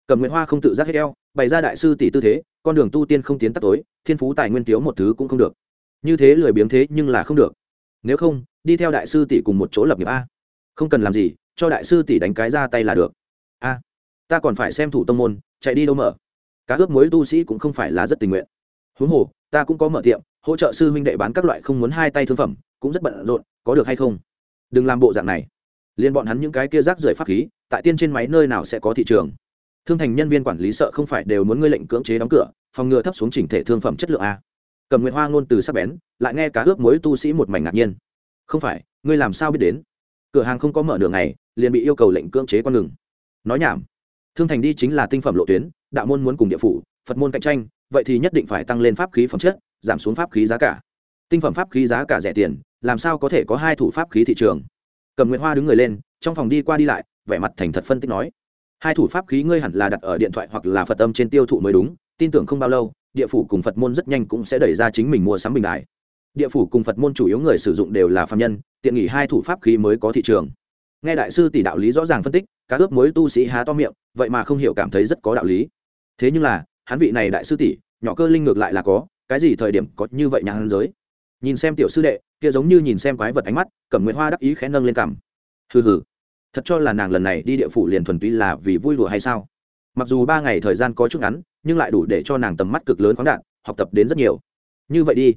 Cầm nguyễn hoa không tự giác hết eo, bày ra đại sư tỷ tư thế, con đường tu tiên không tiến tắt tối, thiên phú tài nguyên thiếu một thứ cũng không được. Như thế lười biếng thế nhưng là không được. Nếu không, đi theo đại sư tỷ cùng một chỗ lập nghiệp a. Không cần làm gì, cho đại sư tỷ đánh cái ra tay là được. A, ta còn phải xem thủ tông môn, chạy đi đâu mở? Cá ướp muối tu sĩ cũng không phải là rất tình nguyện. Huống hồ, ta cũng có mở tiệm, hỗ trợ sư huynh đệ bán các loại không muốn hai tay thương phẩm, cũng rất bận rộn, có được hay không? Đừng làm bộ dạng này. Liên bọn hắn những cái kia rác rưởi pháp khí, tại tiên trên máy nơi nào sẽ có thị trường? Thương thành nhân viên quản lý sợ không phải đều muốn ngươi lệnh cưỡng chế đóng cửa, phòng ngừa thấp xuống chỉnh thể thương phẩm chất lượng a. Cầm nguyện hoa ngôn từ sắc bén, lại nghe cá ướp mối tu sĩ một mảnh ngạc nhiên. Không phải, ngươi làm sao biết đến? Cửa hàng không có mở đường này liền bị yêu cầu lệnh cưỡng chế quan ngừng. Nói nhảm. Thương thành đi chính là tinh phẩm lộ tuyến, đạo môn muốn cùng địa phủ, phật môn cạnh tranh, vậy thì nhất định phải tăng lên pháp khí phẩm chất, giảm xuống pháp khí giá cả. Tinh phẩm pháp khí giá cả rẻ tiền làm sao có thể có hai thủ pháp khí thị trường? Cầm nguyệt hoa đứng người lên, trong phòng đi qua đi lại, vẻ mặt thành thật phân tích nói, hai thủ pháp khí ngươi hẳn là đặt ở điện thoại hoặc là phật âm trên tiêu thụ mới đúng, tin tưởng không bao lâu, địa phủ cùng phật môn rất nhanh cũng sẽ đẩy ra chính mình mua sắm bình đài. Địa phủ cùng phật môn chủ yếu người sử dụng đều là phạm nhân, tiện nghỉ hai thủ pháp khí mới có thị trường. Nghe đại sư tỷ đạo lý rõ ràng phân tích các ướp mối tu sĩ há to miệng, vậy mà không hiểu cảm thấy rất có đạo lý. Thế nhưng là, hắn vị này đại sư tỷ, nhỏ cơ linh ngược lại là có, cái gì thời điểm có như vậy nhang giới? Nhìn xem tiểu sư đệ, kia giống như nhìn xem quái vật ánh mắt, cẩm nguyễn hoa đắc ý khẽ nâng lên cằm. Hừ hừ, thật cho là nàng lần này đi địa phủ liền thuần túy là vì vui lụa hay sao? Mặc dù ba ngày thời gian có chút ngắn, nhưng lại đủ để cho nàng tầm mắt cực lớn khoáng đạn, học tập đến rất nhiều. Như vậy đi,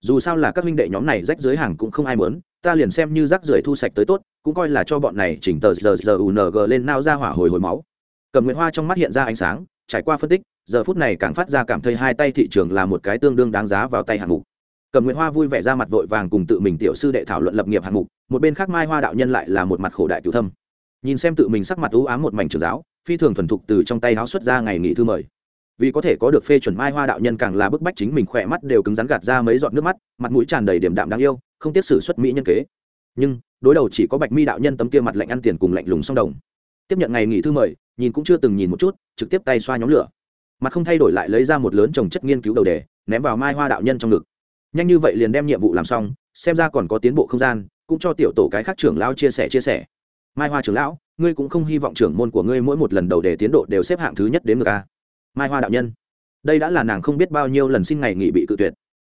dù sao là các huynh đệ nhóm này rách dưới hàng cũng không ai mớn ta liền xem như rác rưởi thu sạch tới tốt, cũng coi là cho bọn này chỉnh tờ giờ giờ ung lên nao ra hỏa hồi hồi máu. Cầm nguyệt hoa trong mắt hiện ra ánh sáng, trải qua phân tích, giờ phút này càng phát ra cảm thấy hai tay thị trường là một cái tương đương đáng giá vào tay hạng mục cầm nguyện hoa vui vẻ ra mặt vội vàng cùng tự mình tiểu sư đệ thảo luận lập nghiệp hạng mục, một bên khác mai hoa đạo nhân lại là một mặt khổ đại cứu thâm. Nhìn xem tự mình sắc mặt ưu ám một mảnh trường giáo, phi thường thuần thục từ trong tay háo xuất ra ngày nghỉ thư mời. Vì có thể có được phê chuẩn mai hoa đạo nhân càng là bức bách chính mình khỏe mắt đều cứng rắn gạt ra mấy giọt nước mắt, mặt mũi tràn đầy điểm đạm đáng yêu, không tiếp sử xuất mỹ nhân kế. Nhưng, đối đầu chỉ có bạch mi đạo nhân tấm kia mặt lạnh ăn tiền cùng lạnh lùng song đồng. Tiếp nhận ngày nghỉ thư mời, nhìn cũng chưa từng nhìn một chút, trực tiếp tay xoa nhóm lửa. Mặt không thay đổi lại lấy ra một lớn trồng chất nghiên cứu đầu đề, ném vào mai hoa đạo nhân trong ngực nhanh như vậy liền đem nhiệm vụ làm xong, xem ra còn có tiến bộ không gian, cũng cho tiểu tổ cái khác trưởng lão chia sẻ chia sẻ. Mai hoa trưởng lão, ngươi cũng không hy vọng trưởng môn của ngươi mỗi một lần đầu để tiến độ đều xếp hạng thứ nhất đến ngược a. Mai hoa đạo nhân, đây đã là nàng không biết bao nhiêu lần xin ngày nghỉ bị cự tuyệt.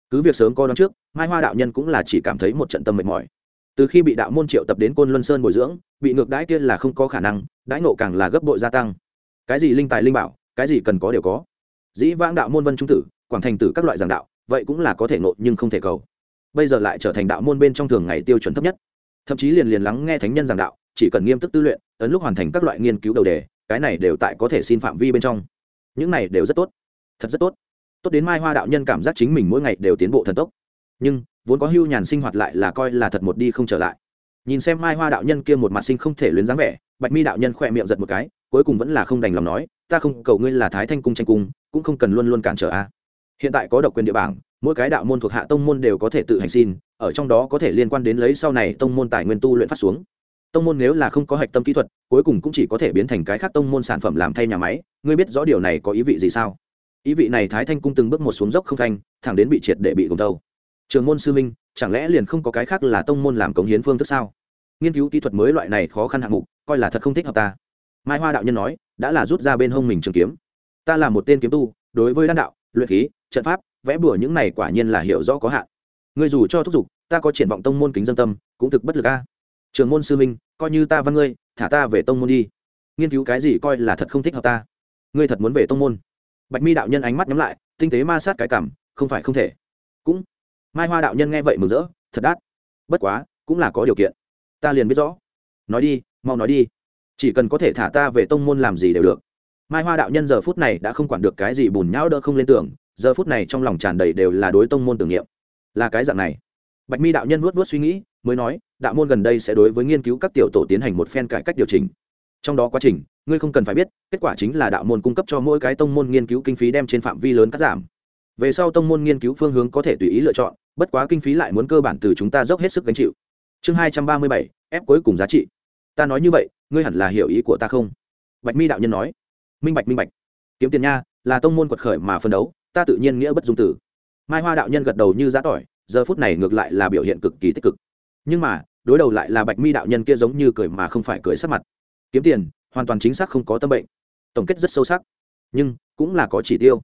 Cứ việc sớm coi đón trước, mai hoa đạo nhân cũng là chỉ cảm thấy một trận tâm mệt mỏi. Từ khi bị đạo môn triệu tập đến côn luân sơn bồi dưỡng, bị ngược đãi kia là không có khả năng, đãi nộ càng là gấp bội gia tăng. Cái gì linh tài linh bảo, cái gì cần có đều có. Dĩ vãng đạo môn vân trung tử, quảng thành tử các loại giảng đạo vậy cũng là có thể nộ nhưng không thể cầu. Bây giờ lại trở thành đạo môn bên trong thường ngày tiêu chuẩn thấp nhất. Thậm chí liền liền lắng nghe thánh nhân giảng đạo, chỉ cần nghiêm túc tư luyện, ấn lúc hoàn thành các loại nghiên cứu đầu đề, cái này đều tại có thể xin phạm vi bên trong. Những này đều rất tốt. Thật rất tốt. Tốt đến mai hoa đạo nhân cảm giác chính mình mỗi ngày đều tiến bộ thần tốc. Nhưng, vốn có hưu nhàn sinh hoạt lại là coi là thật một đi không trở lại. Nhìn xem mai hoa đạo nhân kia một mặt sinh không thể luyến dáng vẻ, bạch mi đạo nhân khỏe miệng giật một cái, cuối cùng vẫn là không đành lòng nói, ta không cầu ngươi là thái thanh cung tranh cung, cũng không cần luôn luôn cản trở a hiện tại có độc quyền địa bảng, mỗi cái đạo môn thuộc hạ tông môn đều có thể tự hành xin, ở trong đó có thể liên quan đến lấy sau này tông môn tài nguyên tu luyện phát xuống. Tông môn nếu là không có hạch tâm kỹ thuật, cuối cùng cũng chỉ có thể biến thành cái khác tông môn sản phẩm làm thay nhà máy, ngươi biết rõ điều này có ý vị gì sao? Ý vị này thái thanh cung từng bước một xuống dốc không thanh thẳng đến bị triệt để bị gồng tâu trường môn sư minh, chẳng lẽ liền không có cái khác là tông môn làm cống hiến phương thức sao? Nghiên cứu kỹ thuật mới loại này khó khăn hạng mục, coi là thật không thích hợp ta. Mai hoa đạo nhân nói, đã là rút ra bên hông mình trường kiếm. Ta là một tên kiếm tu, đối với đan đạo luyện khí, trận pháp, vẽ bùa những này quả nhiên là hiểu rõ có hạn. Ngươi dù cho thúc giục, ta có triển vọng tông môn kính dân tâm, cũng thực bất lực a. Trường môn sư minh coi như ta văn ngươi, thả ta về tông môn đi. Nghiên cứu cái gì coi là thật không thích hợp ta. Ngươi thật muốn về tông môn. Bạch mi đạo nhân ánh mắt nhắm lại, tinh tế ma sát cái cảm, không phải không thể. Cũng. Mai hoa đạo nhân nghe vậy mừng rỡ, thật đắt. Bất quá, cũng là có điều kiện. Ta liền biết rõ. Nói đi, mau nói đi. Chỉ cần có thể thả ta về tông môn làm gì đều được mai hoa đạo nhân giờ phút này đã không quản được cái gì bùn nhão đỡ không lên tưởng giờ phút này trong lòng tràn đầy đều là đối tông môn tưởng niệm. Là cái dạng này. Bạch mi đạo nhân vuốt vuốt suy nghĩ, mới nói, đạo môn gần đây sẽ đối với nghiên cứu các tiểu tổ tiến hành một phen cải cách điều chỉnh. Trong đó quá trình, ngươi không cần phải biết, kết quả chính là đạo môn cung cấp cho mỗi cái tông môn nghiên cứu kinh phí đem trên phạm vi lớn cắt giảm. Về sau tông môn nghiên cứu phương hướng có thể tùy ý lựa chọn, bất quá kinh phí lại muốn cơ bản từ chúng ta dốc hết sức gánh chịu. Chương hai trăm ba mươi bảy, ép cuối cùng giá trị. Ta nói như vậy, ngươi hẳn là hiểu ý của ta không? Bạch mi đạo nhân nói minh bạch minh bạch. Kiếm tiền nha, là tông môn quật khởi mà phân đấu, ta tự nhiên nghĩa bất dung tử. Mai hoa đạo nhân gật đầu như giá tỏi, giờ phút này ngược lại là biểu hiện cực kỳ tích cực. Nhưng mà, đối đầu lại là bạch mi đạo nhân kia giống như cười mà không phải cười sắc mặt. Kiếm tiền, hoàn toàn chính xác không có tâm bệnh. Tổng kết rất sâu sắc. Nhưng, cũng là có chỉ tiêu.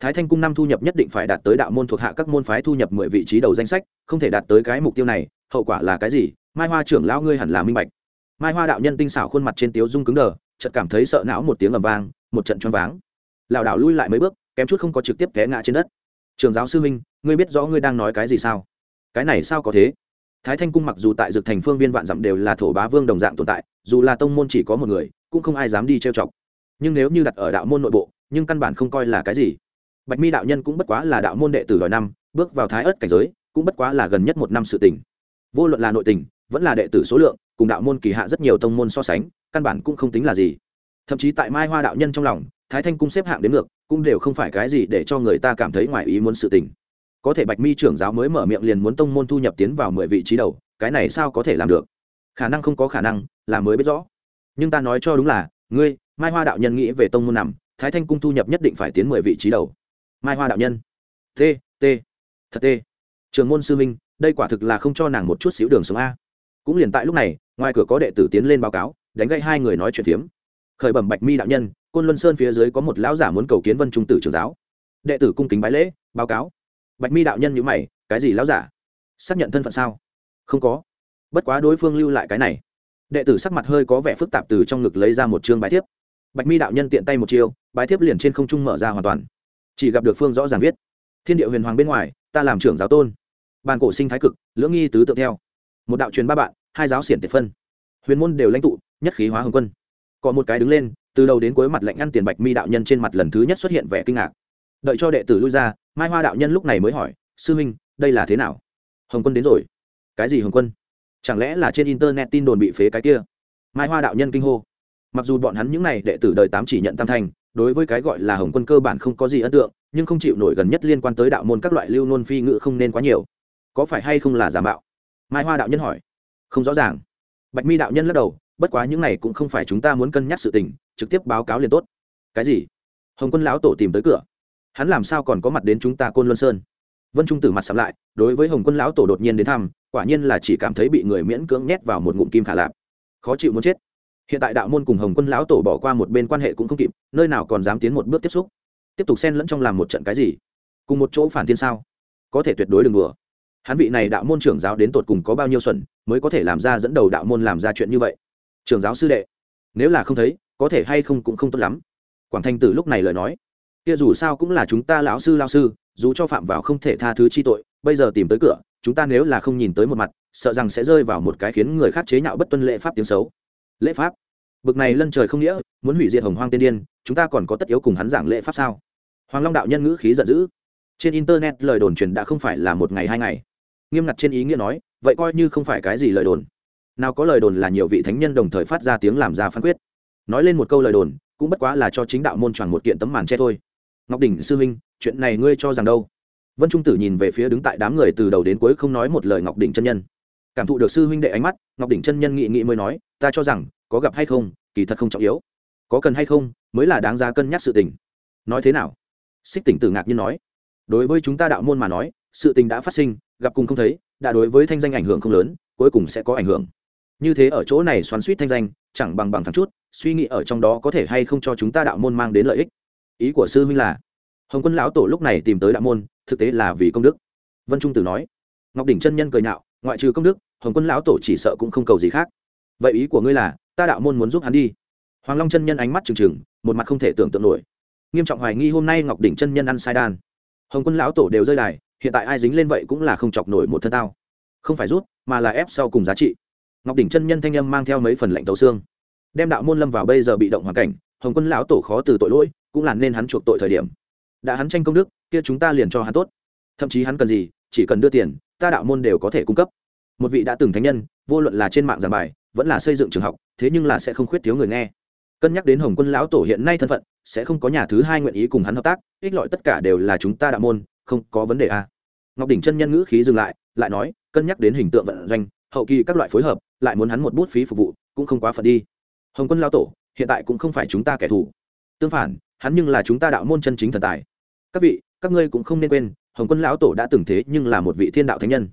Thái thanh cung năm thu nhập nhất định phải đạt tới đạo môn thuộc hạ các môn phái thu nhập mười vị trí đầu danh sách, không thể đạt tới cái mục tiêu này, hậu quả là cái gì? Mai hoa trưởng lão ngươi hẳn là minh bạch. Mai hoa đạo nhân tinh xảo khuôn mặt trên tiếu dung cứng đờ, chợt cảm thấy sợ não một tiếng ầm vang một trận choáng váng. Lảo đảo lui lại mấy bước, kém chút không có trực tiếp té ngã trên đất. Trường giáo sư minh ngươi biết rõ ngươi đang nói cái gì sao? Cái này sao có thế? Thái thanh cung mặc dù tại dược thành phương viên vạn dặm đều là thổ bá vương đồng dạng tồn tại, dù là tông môn chỉ có một người, cũng không ai dám đi trêu chọc. Nhưng nếu như đặt ở đạo môn nội bộ, nhưng căn bản không coi là cái gì. Bạch mi đạo nhân cũng bất quá là đạo môn đệ tử đòi năm, bước vào thái ớt cảnh giới, cũng bất quá là gần nhất một năm sự tình. Vô luận là nội tình, vẫn là đệ tử số lượng, cùng đạo môn kỳ hạ rất nhiều tông môn so sánh, căn bản cũng không tính là gì thậm chí tại mai hoa đạo nhân trong lòng, thái thanh cung xếp hạng đến ngược, cũng đều không phải cái gì để cho người ta cảm thấy ngoài ý muốn sự tình. Có thể bạch mi trưởng giáo mới mở miệng liền muốn tông môn thu nhập tiến vào mười vị trí đầu, cái này sao có thể làm được? Khả năng không có khả năng, là mới biết rõ. Nhưng ta nói cho đúng là, ngươi, mai hoa đạo nhân nghĩ về tông môn nằm, thái thanh cung thu nhập nhất định phải tiến mười vị trí đầu. Mai hoa đạo nhân. T t, thật t trường môn sư minh đây quả thực là không cho nàng một chút xíu đường sống a. Cũng liền tại lúc này, ngoài cửa có đệ tử tiến lên báo cáo, đánh gây hai người nói chuyện phiếm khởi bẩm bạch mi đạo nhân, côn luân sơn phía dưới có một lão giả muốn cầu kiến vân trung tử trường giáo. Đệ tử cung kính bái lễ, báo cáo. Bạch mi đạo nhân nhữ mày, cái gì lão giả? Xác nhận thân phận sao? Không có. Bất quá đối phương lưu lại cái này. Đệ tử sắc mặt hơi có vẻ phức tạp từ trong ngực lấy ra một chương bài thiếp. Bạch mi đạo nhân tiện tay một chiêu bài thiếp liền trên không trung mở ra hoàn toàn. Chỉ gặp được phương rõ ràng viết, thiên địa huyền hoàng bên ngoài, ta làm trưởng giáo tôn. Bàn cổ sinh thái cực, lưỡng nghi tứ tượng theo. Một đạo truyền ba bạn, hai giáo xiển tiệt phân. Huyền môn đều lãnh tụ, nhất khí hóa hồng quân có một cái đứng lên, từ đầu đến cuối mặt lạnh ăn tiền bạch mi đạo nhân trên mặt lần thứ nhất xuất hiện vẻ kinh ngạc. Đợi cho đệ tử lui ra, mai hoa đạo nhân lúc này mới hỏi, sư huynh, đây là thế nào? Hồng quân đến rồi. Cái gì hồng quân? Chẳng lẽ là trên internet tin đồn bị phế cái kia? Mai hoa đạo nhân kinh hô. Mặc dù bọn hắn những n à y đệ tử đời tám chỉ nhận tam thanh đối với cái gọi là hồng quân cơ bản không có gì ấn tượng, nhưng không chịu nổi gần nhất liên quan tới đạo môn các loại lưu nôn phi ngự không nên quá nhiều. Có phải hay không là giả mạo? Mai hoa đạo nhân hỏi. Không rõ ràng. Bạch mi đạo nhân lắc đầu bất quá những này cũng không phải chúng ta muốn cân nhắc sự tình, trực tiếp báo cáo liền tốt. Cái gì? Hồng quân lão tổ tìm tới cửa. Hắn làm sao còn có mặt đến chúng ta côn luân sơn? Vân trung tử mặt sắm lại, đối với hồng quân lão tổ đột nhiên đến thăm, quả nhiên là chỉ cảm thấy bị người miễn cưỡng nhét vào một ngụm kim khả lạp. Khó chịu muốn chết. Hiện tại đạo môn cùng hồng quân lão tổ bỏ qua một bên quan hệ cũng không kịp, nơi nào còn dám tiến một bước tiếp xúc. Tiếp tục xen lẫn trong làm một trận cái gì? Cùng một chỗ phản thiên sao? Có thể tuyệt đối đừng đùa. Hắn vị này đạo môn trưởng giáo đến tột cùng có bao nhiêu xuẩn, mới có thể làm ra dẫn đầu đạo môn làm ra chuyện như vậy? Trường giáo sư đệ, nếu là không thấy, có thể hay không cũng không tốt lắm. Quảng thanh tử lúc này lời nói, kia dù sao cũng là chúng ta lão sư lao sư, dù cho phạm vào không thể tha thứ chi tội, bây giờ tìm tới cửa, chúng ta nếu là không nhìn tới một mặt, sợ rằng sẽ rơi vào một cái khiến người khác chế nhạo bất tuân lễ pháp tiếng xấu. Lễ pháp? Bực này lân trời không nghĩa, muốn hủy diệt hồng hoang tiên điên, chúng ta còn có tất yếu cùng hắn giảng lễ pháp sao? Hoàng long đạo nhân ngữ khí giận dữ. Trên internet lời đồn truyền đã không phải là một ngày hai ngày. Nghiêm ngặt trên ý nghĩa nói, vậy coi như không phải cái gì lời đồn nào có lời đồn là nhiều vị thánh nhân đồng thời phát ra tiếng làm ra phán quyết. Nói lên một câu lời đồn, cũng bất quá là cho chính đạo môn tròn một kiện tấm màn che thôi. Ngọc đỉnh sư huynh, chuyện này ngươi cho rằng đâu? Vân trung tử nhìn về phía đứng tại đám người từ đầu đến cuối không nói một lời ngọc đỉnh chân nhân. Cảm thụ được sư huynh đệ ánh mắt, ngọc đỉnh chân nhân nghị nghị mới nói, ta cho rằng, có gặp hay không, kỳ thật không trọng yếu. Có cần hay không, mới là đáng giá cân nhắc sự tình. Nói thế nào? Xích tỉnh tử ngạc nhiên nói, đối với chúng ta đạo môn mà nói, sự tình đã phát sinh, gặp cùng không thấy, đã đối với thanh danh ảnh hưởng không lớn, cuối cùng sẽ có ảnh hưởng như thế ở chỗ này xoắn suýt thanh danh, chẳng bằng bằng thắng chút, suy nghĩ ở trong đó có thể hay không cho chúng ta đạo môn mang đến lợi ích. Ý của sư huynh là, hồng quân lão tổ lúc này tìm tới đạo môn, thực tế là vì công đức. Vân trung tử nói, ngọc đỉnh chân nhân cười nhạo, ngoại trừ công đức, hồng quân lão tổ chỉ sợ cũng không cầu gì khác. Vậy ý của ngươi là, ta đạo môn muốn giúp hắn đi. Hoàng long chân nhân ánh mắt trừng trừng, một mặt không thể tưởng tượng nổi. Nghiêm trọng hoài nghi hôm nay ngọc đỉnh chân nhân ăn sai đan. Hồng quân lão tổ đều rơi đài, hiện tại ai dính lên vậy cũng là không chọc nổi một thân tao. Không phải rút, mà là ép sau cùng giá trị ngọc đỉnh chân nhân thanh âm mang theo mấy phần lệnh tấu xương. Đem đạo môn lâm vào bây giờ bị động hoàn cảnh, hồng quân lão tổ khó từ tội lỗi, cũng là nên hắn chuộc tội thời điểm. Đã hắn tranh công đức, kia chúng ta liền cho hắn tốt. Thậm chí hắn cần gì, chỉ cần đưa tiền, ta đạo môn đều có thể cung cấp. Một vị đã từng thánh nhân, vô luận là trên mạng giảng bài, vẫn là xây dựng trường học, thế nhưng là sẽ không khuyết thiếu người nghe. Cân nhắc đến hồng quân lão tổ hiện nay thân phận, sẽ không có nhà thứ hai nguyện ý cùng hắn hợp tác, ích lợi tất cả đều là chúng ta đạo môn, không có vấn đề a à. ngọc đỉnh chân nhân ngữ khí dừng lại lại nói, cân nhắc đến hình tượng vận doanh, hậu kỳ các loại phối hợp lại muốn hắn một bút phí phục vụ, cũng không quá phận đi. Hồng quân lão tổ, hiện tại cũng không phải chúng ta kẻ thù. Tương phản, hắn nhưng là chúng ta đạo môn chân chính thần tài. Các vị, các ngươi cũng không nên quên, hồng quân lão tổ đã từng thế nhưng là một vị thiên đạo thánh nhân.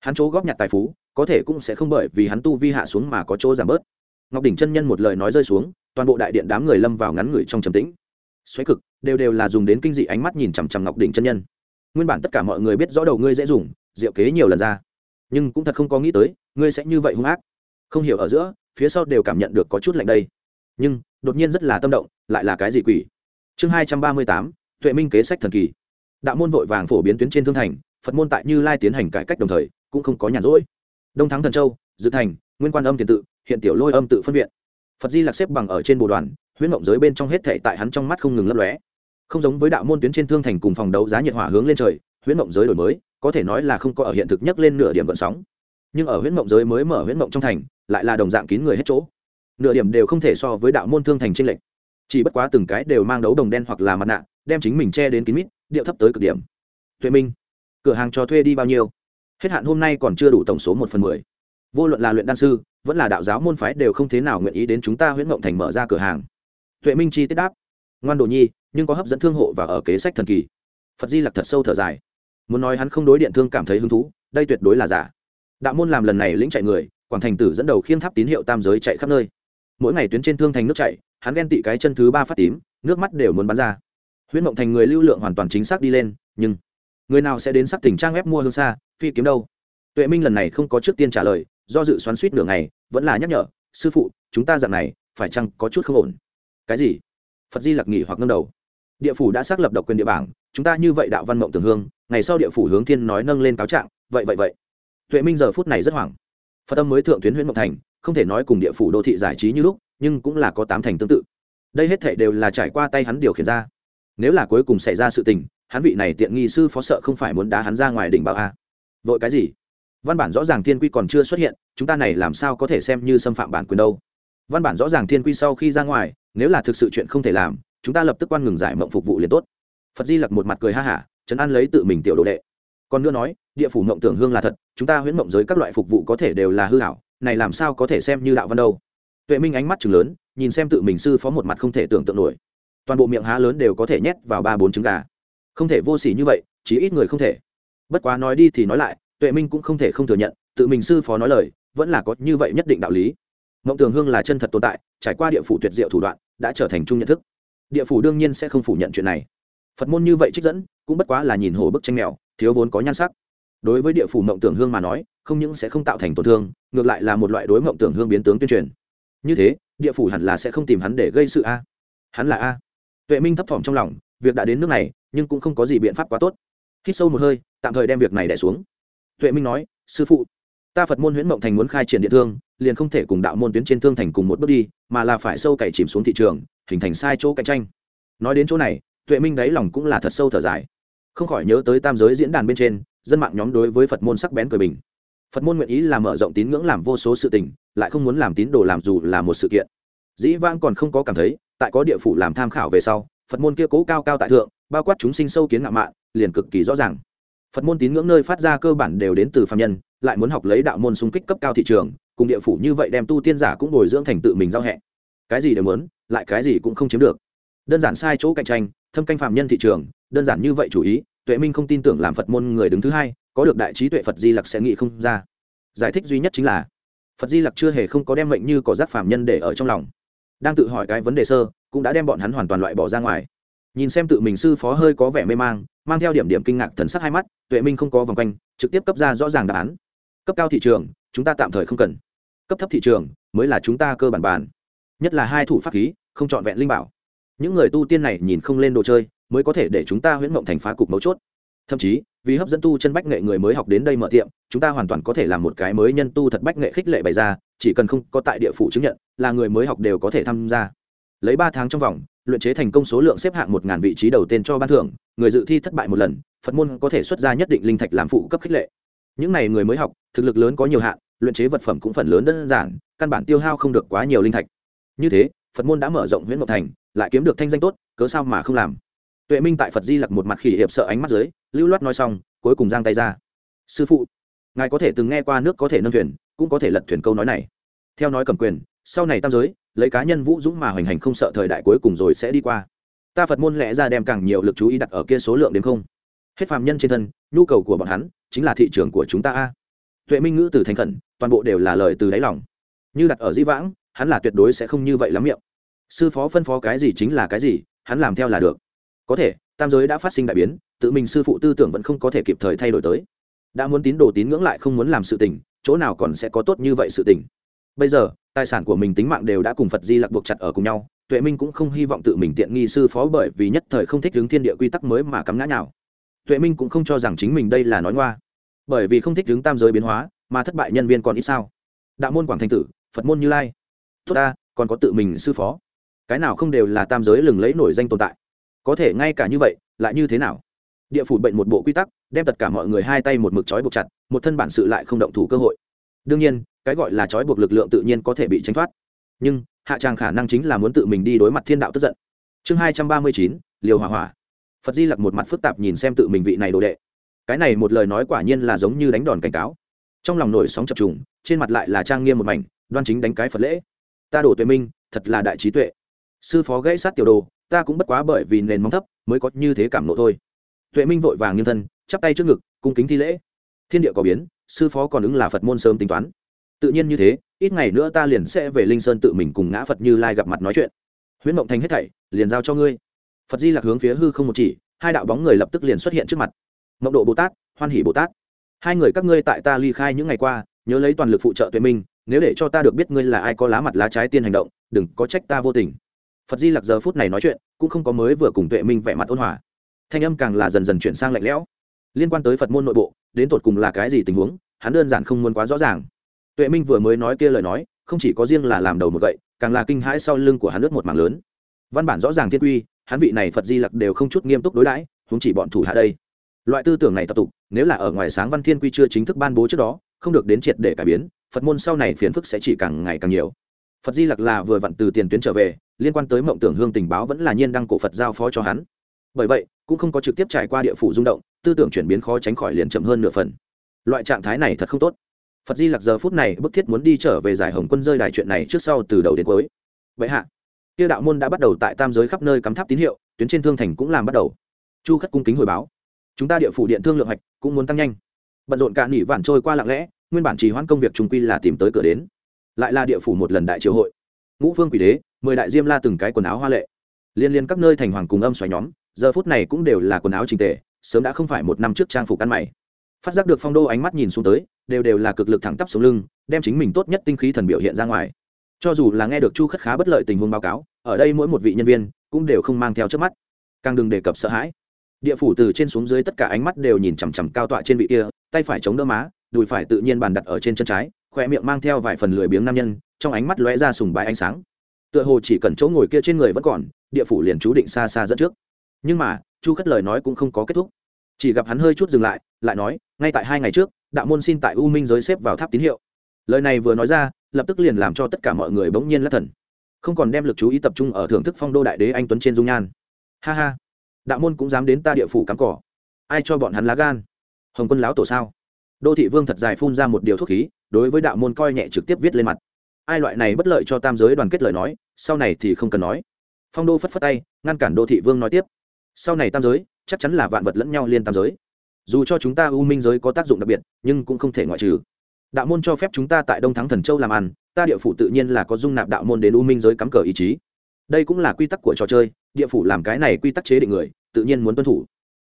Hắn chỗ góp nhặt tài phú, có thể cũng sẽ không bởi vì hắn tu vi hạ xuống mà có chỗ giảm bớt. Ngọc đỉnh chân nhân một lời nói rơi xuống, toàn bộ đại điện đám người lâm vào ngắn ngủi trong trầm tĩnh. Xoáy cực, đều đều là dùng đến kinh dị ánh mắt nhìn chằm chằm ngọc đỉnh chân nhân. Nguyên bản tất cả mọi người biết rõ đầu ngươi dễ dùng, diệu kế nhiều lần ra nhưng cũng thật không có nghĩ tới, ngươi sẽ như vậy hung ác. Không hiểu ở giữa, phía sau đều cảm nhận được có chút lạnh đây. Nhưng, đột nhiên rất là tâm động, lại là cái gì quỷ? Chương hai trăm ba mươi tám, tuệ minh kế sách thần kỳ. Đạo môn vội vàng phổ biến tuyến trên thương thành, phật môn tại như lai tiến hành cải cách đồng thời, cũng không có nhàn rỗi. Đông thắng thần châu, dự thành, nguyên quan âm tiền tự, hiện tiểu lôi âm tự phân viện. Phật di lạc xếp bằng ở trên bồ đoàn, huyễn mộng giới bên trong hết thệ tại hắn trong mắt không ngừng lấp lóe. Không giống với đạo môn tuyến trên thương thành cùng phòng đấu giá nhiệt hỏa hướng lên trời, huyễn mộng giới đổi mới có thể nói là không có ở hiện thực nhất lên nửa điểm gợn sóng. Nhưng ở huyễn mộng giới mới mở huyễn mộng trong thành, lại là đồng dạng kín người hết chỗ. Nửa điểm đều không thể so với đạo môn thương thành tranh lệch. Chỉ bất quá từng cái đều mang đấu đồng đen hoặc là mặt nạ, đem chính mình che đến kín mít, điệu thấp tới cực điểm. Tuệ minh, cửa hàng cho thuê đi bao nhiêu? Hết hạn hôm nay còn chưa đủ tổng số một phần mười. Vô luận là luyện đan sư, vẫn là đạo giáo môn phái đều không thế nào nguyện ý đến chúng ta huyễn mộng thành mở ra cửa hàng. Tuệ minh chi tiết đáp. Ngoan đồ nhi, nhưng có hấp dẫn thương hộ và ở kế sách thần kỳ. Phật di lặc thật sâu thở dài muốn nói hắn không đối điện thương cảm thấy hứng thú, đây tuyệt đối là giả. Đạo môn làm lần này lĩnh chạy người, quảng thành tử dẫn đầu khiên tháp tín hiệu tam giới chạy khắp nơi. Mỗi ngày tuyến trên thương thành nước chạy, hắn ghen tị cái chân thứ ba phát tím, nước mắt đều muốn bắn ra. Huyễn mộng thành người lưu lượng hoàn toàn chính xác đi lên, nhưng người nào sẽ đến sắc tỉnh trang web mua hương xa, phi kiếm đâu? Tuệ minh lần này không có trước tiên trả lời, do dự xoắn suýt nửa ngày, vẫn là nhắc nhở, sư phụ, chúng ta dạng này, phải chăng có chút không ổn? Cái gì? Phật di lặc nghỉ hoặc ngâm đầu. Địa phủ đã xác lập độc quyền địa bảng, chúng ta như vậy đạo văn mộng tường hương ngày sau địa phủ hướng thiên nói nâng lên cáo trạng, vậy vậy vậy. Tuệ minh giờ phút này rất hoảng. Phật tâm mới thượng tuyến huyện mộc thành, không thể nói cùng địa phủ đô thị giải trí như lúc, nhưng cũng là có tám thành tương tự. Đây hết thể đều là trải qua tay hắn điều khiển ra. Nếu là cuối cùng xảy ra sự tình, hắn vị này tiện nghi sư phó sợ không phải muốn đá hắn ra ngoài đỉnh bảo a. Vội cái gì? Văn bản rõ ràng thiên quy còn chưa xuất hiện, chúng ta này làm sao có thể xem như xâm phạm bản quyền đâu? Văn bản rõ ràng thiên quy sau khi ra ngoài, nếu là thực sự chuyện không thể làm, chúng ta lập tức quan ngừng giải mộng phục vụ liền tốt. Phật di lặc một mặt cười ha hả chấn an lấy tự mình tiểu đồ đệ. Còn nữa nói, địa phủ mộng tưởng hương là thật, chúng ta huyễn mộng giới các loại phục vụ có thể đều là hư hảo, này làm sao có thể xem như đạo văn đâu. Tuệ minh ánh mắt chừng lớn, nhìn xem tự mình sư phó một mặt không thể tưởng tượng nổi. Toàn bộ miệng há lớn đều có thể nhét vào ba bốn trứng gà. Không thể vô s ỉ như vậy chỉ ít người không thể. Bất quá nói đi thì nói lại, tuệ minh cũng không thể không thừa nhận, tự mình sư phó nói lời, vẫn là có như vậy nhất định đạo lý. Mộng tường hương là chân thật tồn tại, trải qua địa phủ tuyệt diệu thủ đoạn, đã trở thành chung nhận thức. Địa phủ đương nhiên sẽ không phủ nhận chuyện này phật môn như vậy trích dẫn, cũng bất quá là nhìn hồ bức tranh mèo, thiếu vốn có nhan sắc. Đối với địa phủ mộng tưởng hương mà nói, không những sẽ không tạo thành tổn thương, ngược lại là một loại đối mộng tưởng hương biến tướng tuyên truyền. Như thế, địa phủ hẳn là sẽ không tìm hắn để gây sự a. Hắn là a. Tuệ minh thấp thỏm trong lòng, việc đã đến nước này, nhưng cũng không có gì biện pháp quá tốt. Hít sâu một hơi, tạm thời đem việc này đẻ xuống. Tuệ minh nói, sư phụ, ta phật môn huyễn mộng thành muốn khai triển địa thương, liền không thể cùng đạo môn tuyến trên thương thành cùng một bước đi, mà là phải sâu cày chìm xuống thị trường, hình thành sai chỗ cạnh tranh. Nói đến chỗ này tuệ minh đáy lòng cũng là thật sâu thở dài. Không khỏi nhớ tới tam giới diễn đàn bên trên, dân mạng nhóm đối với phật môn sắc bén cười bình. Phật môn nguyện ý là mở rộng tín ngưỡng làm vô số sự tình, lại không muốn làm tín đồ làm dù là một sự kiện. Dĩ vãng còn không có cảm thấy, tại có địa phủ làm tham khảo về sau, phật môn kia cố cao cao tại thượng, bao quát chúng sinh sâu kiến ngạo mạn, liền cực kỳ rõ ràng. Phật môn tín ngưỡng nơi phát ra cơ bản đều đến từ phạm nhân, lại muốn học lấy đạo môn xung kích cấp cao thị trường, cùng địa phủ như vậy đem tu tiên giả cũng bồi dưỡng thành tự mình giao hẹ. Cái gì đều muốn, lại cái gì cũng không chiếm được. Đơn giản sai chỗ cạnh tranh thâm canh phạm nhân thị trường, đơn giản như vậy chủ ý, tuệ minh không tin tưởng làm phật môn người đứng thứ hai, có được đại trí tuệ phật di lặc sẽ nghĩ không ra. Giải thích duy nhất chính là, phật di lặc chưa hề không có đem mệnh như có giác phạm nhân để ở trong lòng. Đang tự hỏi cái vấn đề sơ, cũng đã đem bọn hắn hoàn toàn loại bỏ ra ngoài. Nhìn xem tự mình sư phó hơi có vẻ mê mang mang theo điểm điểm kinh ngạc thần sắc hai mắt, tuệ minh không có vòng quanh, trực tiếp cấp ra rõ ràng đáp án. Cấp cao thị trường, chúng ta tạm thời không cần. Cấp thấp thị trường, mới là chúng ta cơ bản bàn. Nhất là hai thủ pháp khí, không trọn vẹn linh bảo những người tu tiên này nhìn không lên đồ chơi, mới có thể để chúng ta huyễn mộng thành phá cục mấu chốt. Thậm chí, vì hấp dẫn tu chân bách nghệ người mới học đến đây mở tiệm, chúng ta hoàn toàn có thể làm một cái mới nhân tu thật bách nghệ khích lệ bày ra, chỉ cần không có tại địa phủ chứng nhận, là người mới học đều có thể tham gia. Lấy ba tháng trong vòng, luyện chế thành công số lượng xếp hạng một ngàn vị trí đầu tên cho ban thưởng, người dự thi thất bại một lần, phật môn có thể xuất ra nhất định linh thạch làm phụ cấp khích lệ. Những n à y người mới học, thực lực lớn có nhiều hạn, luyện chế vật phẩm cũng phần lớn đơn giản, căn bản tiêu hao không được quá nhiều linh thạch. Như thế, phật môn đã mở rộng huyện ngọc thành lại kiếm được thanh danh tốt, cớ sao mà không làm? Tuệ minh tại phật di lặc một mặt khỉ hiệp sợ ánh mắt dưới, lưu loát nói xong, cuối cùng giang tay ra. Sư phụ, ngài có thể từng nghe qua nước có thể nâng thuyền, cũng có thể lật thuyền câu nói này. Theo nói cầm quyền, sau này tam giới, lấy cá nhân vũ dũng mà hoành hành không sợ thời đại cuối cùng rồi sẽ đi qua. Ta phật môn lẽ ra đem càng nhiều lực chú ý đặt ở kia số lượng đến không? Hết phàm nhân trên thân, nhu cầu của bọn hắn chính là thị trường của chúng ta a. Tuệ minh ngữ từ thành khẩn, toàn bộ đều là lời từ đáy lòng. Như đặt ở di vãng, hắn là tuyệt đối sẽ không như vậy lắm miệng sư phó phân phó cái gì chính là cái gì, hắn làm theo là được. Có thể, tam giới đã phát sinh đại biến, tự mình sư phụ tư tưởng vẫn không có thể kịp thời thay đổi tới. Đã muốn tín đồ tín ngưỡng lại không muốn làm sự tình, chỗ nào còn sẽ có tốt như vậy sự tình. Bây giờ, tài sản của mình tính mạng đều đã cùng phật di lặc buộc chặt ở cùng nhau, tuệ minh cũng không hy vọng tự mình tiện nghi sư phó bởi vì nhất thời không thích hướng thiên địa quy tắc mới mà cắm ngã nào tuệ minh cũng không cho rằng chính mình đây là nói ngoa. Bởi vì không thích hướng tam giới biến hóa, mà thất bại nhân viên còn ít sao. Đạo môn quảng thanh tử, phật môn như lai. Tốt ta, còn có tự mình sư phó cái nào không đều là tam giới lừng lấy nổi danh tồn tại. Có thể ngay cả như vậy, lại như thế nào? Địa phủ bệnh một bộ quy tắc, đem tất cả mọi người hai tay một mực trói buộc chặt, một thân bản sự lại không động thủ cơ hội. Đương nhiên, cái gọi là trói buộc lực lượng tự nhiên có thể bị tránh thoát. Nhưng, hạ tràng khả năng chính là muốn tự mình đi đối mặt thiên đạo tức giận. Chương hai trăm ba mươi chín, liều hỏa hỏa. Phật di lặc một mặt phức tạp nhìn xem tự mình vị này đồ đệ. Cái này một lời nói quả nhiên là giống như đánh đòn cảnh cáo. Trong lòng nổi sóng chập trùng, trên mặt lại là trang nghiêm một mảnh, đoan chính đánh cái phật lễ. Ta đổ tuệ minh, thật là đại trí tuệ sư phó gãy sát tiểu đồ, ta cũng bất quá bởi vì nền móng thấp mới có như thế cảm nộ thôi. Tuệ minh vội vàng nghiêng thân, chắp tay trước ngực, cung kính thi lễ. Thiên địa có biến, sư phó còn ứng là phật môn sớm tính toán. Tự nhiên như thế, ít ngày nữa ta liền sẽ về linh sơn tự mình cùng ngã phật như lai gặp mặt nói chuyện. Huyễn mộng thành hết thảy, liền giao cho ngươi. Phật di lạc hướng phía hư không một chỉ, hai đạo bóng người lập tức liền xuất hiện trước mặt. Mộng độ bồ tát, hoan hỷ bồ tát. Hai người các ngươi tại ta ly khai những ngày qua, nhớ lấy toàn lực phụ trợ tuệ minh, nếu để cho ta được biết ngươi là ai có lá mặt lá trái tiên hành động, đừng có trách ta vô tình phật di lặc giờ phút này nói chuyện, cũng không có mới vừa cùng tuệ minh vẻ mặt ôn hòa. Thanh âm càng là dần dần chuyển sang lạnh lẽo. Liên quan tới phật môn nội bộ, đến tột cùng là cái gì tình huống, hắn đơn giản không muốn quá rõ ràng. Tuệ minh vừa mới nói kia lời nói, không chỉ có riêng là làm đầu một gậy, càng là kinh hãi sau lưng của hắn nước một mảng lớn. Văn bản rõ ràng thiên quy, hắn vị này phật di lặc đều không chút nghiêm túc đối đãi chúng chỉ bọn thủ hạ đây. Loại tư tưởng này tập tục, nếu là ở ngoài sáng văn thiên quy chưa chính thức ban bố trước đó, không được đến triệt để cải biến, phật môn sau này phiền phức sẽ chỉ càng ngày càng nhiều phật di lặc là vừa vặn từ tiền tuyến trở về, liên quan tới mộng tưởng hương tình báo vẫn là nhiên đăng cổ phật giao phó cho hắn. Bởi vậy, cũng không có trực tiếp trải qua địa phủ rung động, tư tưởng chuyển biến khó tránh khỏi liền chậm hơn nửa phần. Loại trạng thái này thật không tốt. Phật di lặc giờ phút này bức thiết muốn đi trở về giải hồng quân rơi đài chuyện này trước sau từ đầu đến cuối. Vậy hạ tiêu đạo môn đã bắt đầu tại tam giới khắp nơi cắm tháp tín hiệu, tuyến trên thương thành cũng làm bắt đầu. Chu khất cung kính hồi báo. Chúng ta địa phủ điện thương lượng hoạch cũng muốn tăng nhanh. Bận rộn cả nỉ vản trôi qua lặng lẽ, nguyên bản trì hoãn công việc trung quy là tìm tới cửa đến lại là địa phủ một lần đại triều hội. Ngũ phương quỷ đế, mười đại diêm la từng cái quần áo hoa lệ. Liên liên các nơi thành hoàng cùng âm xoáy nhóm, giờ phút này cũng đều là quần áo trình tề, sớm đã không phải một năm trước trang phục ăn mày. Phát giác được phong đô ánh mắt nhìn xuống tới, đều đều là cực lực thẳng tắp xuống lưng, đem chính mình tốt nhất tinh khí thần biểu hiện ra ngoài. Cho dù là nghe được chu khất khá bất lợi tình huống báo cáo, ở đây mỗi một vị nhân viên cũng đều không mang theo trước mắt. Càng đừng đề cập sợ hãi. Địa phủ từ trên xuống dưới tất cả ánh mắt đều nhìn chằm chằm cao tọa trên vị kia, tay phải chống đỡ má, đùi phải tự nhiên bàn đặt ở trên chân trái khoe miệng mang theo vài phần lười biếng nam nhân, trong ánh mắt lóe ra sùng bái ánh sáng. Tựa hồ chỉ cần chỗ ngồi kia trên người vẫn còn, địa phủ liền chú định xa xa dẫn trước. Nhưng mà, chu khất lời nói cũng không có kết thúc. Chỉ gặp hắn hơi chút dừng lại lại nói, ngay tại hai ngày trước, đạo môn xin tại u minh giới xếp vào tháp tín hiệu. Lời này vừa nói ra, lập tức liền làm cho tất cả mọi người bỗng nhiên lắc thần. Không còn đem lực chú ý tập trung ở thưởng thức phong đô đại đế anh tuấn trên dung nhan. Ha ha. Đạo môn cũng dám đến ta địa phủ cắm cỏ. Ai cho bọn hắn lá gan? Hồng quân láo tổ sao? Đô thị vương thật dài phun ra một điều thuốc khí đối với đạo môn coi nhẹ trực tiếp viết lên mặt. Ai loại này bất lợi cho tam giới đoàn kết lời nói, sau này thì không cần nói. Phong đô phất phất tay, ngăn cản đô thị vương nói tiếp. Sau này tam giới, chắc chắn là vạn vật lẫn nhau liên tam giới. Dù cho chúng ta u minh giới có tác dụng đặc biệt, nhưng cũng không thể ngoại trừ. Đạo môn cho phép chúng ta tại đông thắng thần châu làm ăn, ta địa phủ tự nhiên là có dung nạp đạo môn đến u minh giới cắm cờ ý chí. Đây cũng là quy tắc của trò chơi, địa phủ làm cái này quy tắc chế định người, tự nhiên muốn tuân thủ.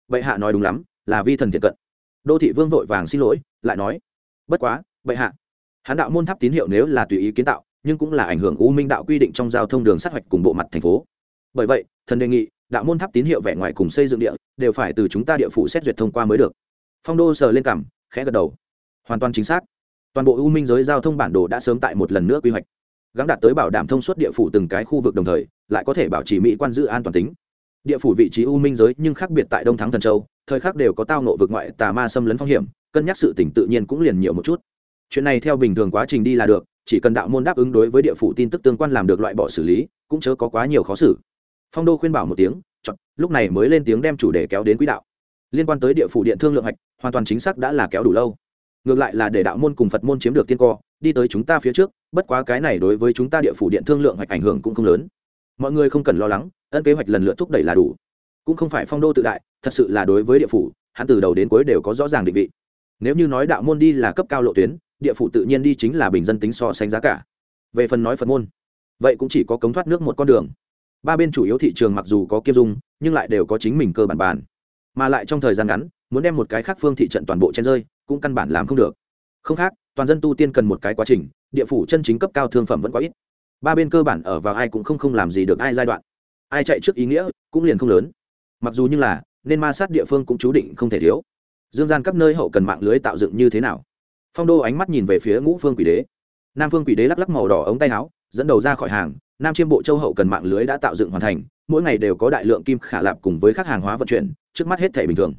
Vậy hạ nói đúng lắm, là vi thần thiện cận. Đô thị vương vội vàng xin lỗi, lại nói, bất quá bệ hạ, hán đạo môn tháp tín hiệu nếu là tùy ý kiến tạo, nhưng cũng là ảnh hưởng u minh đạo quy định trong giao thông đường sát hoạch cùng bộ mặt thành phố. Bởi vậy, thần đề nghị, đạo môn tháp tín hiệu vẻ ngoài cùng xây dựng địa, đều phải từ chúng ta địa phủ xét duyệt thông qua mới được. Phong đô sờ lên cảm, khẽ gật đầu. Hoàn toàn chính xác. Toàn bộ u minh giới giao thông bản đồ đã sớm tại một lần nữa quy hoạch. Gắn đạt tới bảo đảm thông suốt địa phủ từng cái khu vực đồng thời, lại có thể bảo trì mỹ quan giữ an toàn tính. Địa phủ vị trí u minh giới nhưng khác biệt tại đông thắng thần châu, thời khắc đều có tao nộ vực ngoại tà ma xâm lấn phong hiểm, cân nhắc sự tỉnh tự nhiên cũng liền nhiều một chút chuyện này theo bình thường quá trình đi là được, chỉ cần đạo môn đáp ứng đối với địa phủ tin tức tương quan làm được loại bỏ xử lý, cũng chớ có quá nhiều khó xử. Phong đô khuyên bảo một tiếng, chọn, lúc này mới lên tiếng đem chủ đề kéo đến quỹ đạo. Liên quan tới địa phủ điện thương lượng hạch, hoàn toàn chính xác đã là kéo đủ lâu. Ngược lại là để đạo môn cùng phật môn chiếm được tiên co, đi tới chúng ta phía trước, bất quá cái này đối với chúng ta địa phủ điện thương lượng hoạch ảnh hưởng cũng không lớn. Mọi người không cần lo lắng, ân kế hoạch lần lượt thúc đẩy là đủ. Cũng không phải phong đô tự đại, thật sự là đối với địa phủ, hắn từ đầu đến cuối đều có rõ ràng định vị nếu như nói đạo môn đi là cấp cao lộ tuyến, địa phủ tự nhiên đi chính là bình dân tính so sánh giá cả. Về phần nói phật môn, vậy cũng chỉ có cống thoát nước một con đường. Ba bên chủ yếu thị trường mặc dù có kiêm dung, nhưng lại đều có chính mình cơ bản bàn. Mà lại trong thời gian ngắn, muốn đem một cái khác phương thị trận toàn bộ chen rơi, cũng căn bản làm không được. Không khác, toàn dân tu tiên cần một cái quá trình, địa phủ chân chính cấp cao thương phẩm vẫn quá ít. Ba bên cơ bản ở vào ai cũng không không làm gì được ai giai đoạn. Ai chạy trước ý nghĩa, cũng liền không lớn. Mặc dù như là, nên ma sát địa phương cũng chú định không thể thiếu dương gian các nơi hậu cần mạng lưới tạo dựng như thế nào? Phong đô ánh mắt nhìn về phía ngũ phương quỷ đế. Nam phương quỷ đế lắc lắc màu đỏ ống tay áo, dẫn đầu ra khỏi hàng, nam chiêm bộ châu hậu cần mạng lưới đã tạo dựng hoàn thành, mỗi ngày đều có đại lượng kim khả lạp cùng với các hàng hóa vận chuyển, trước mắt hết thể bình thường.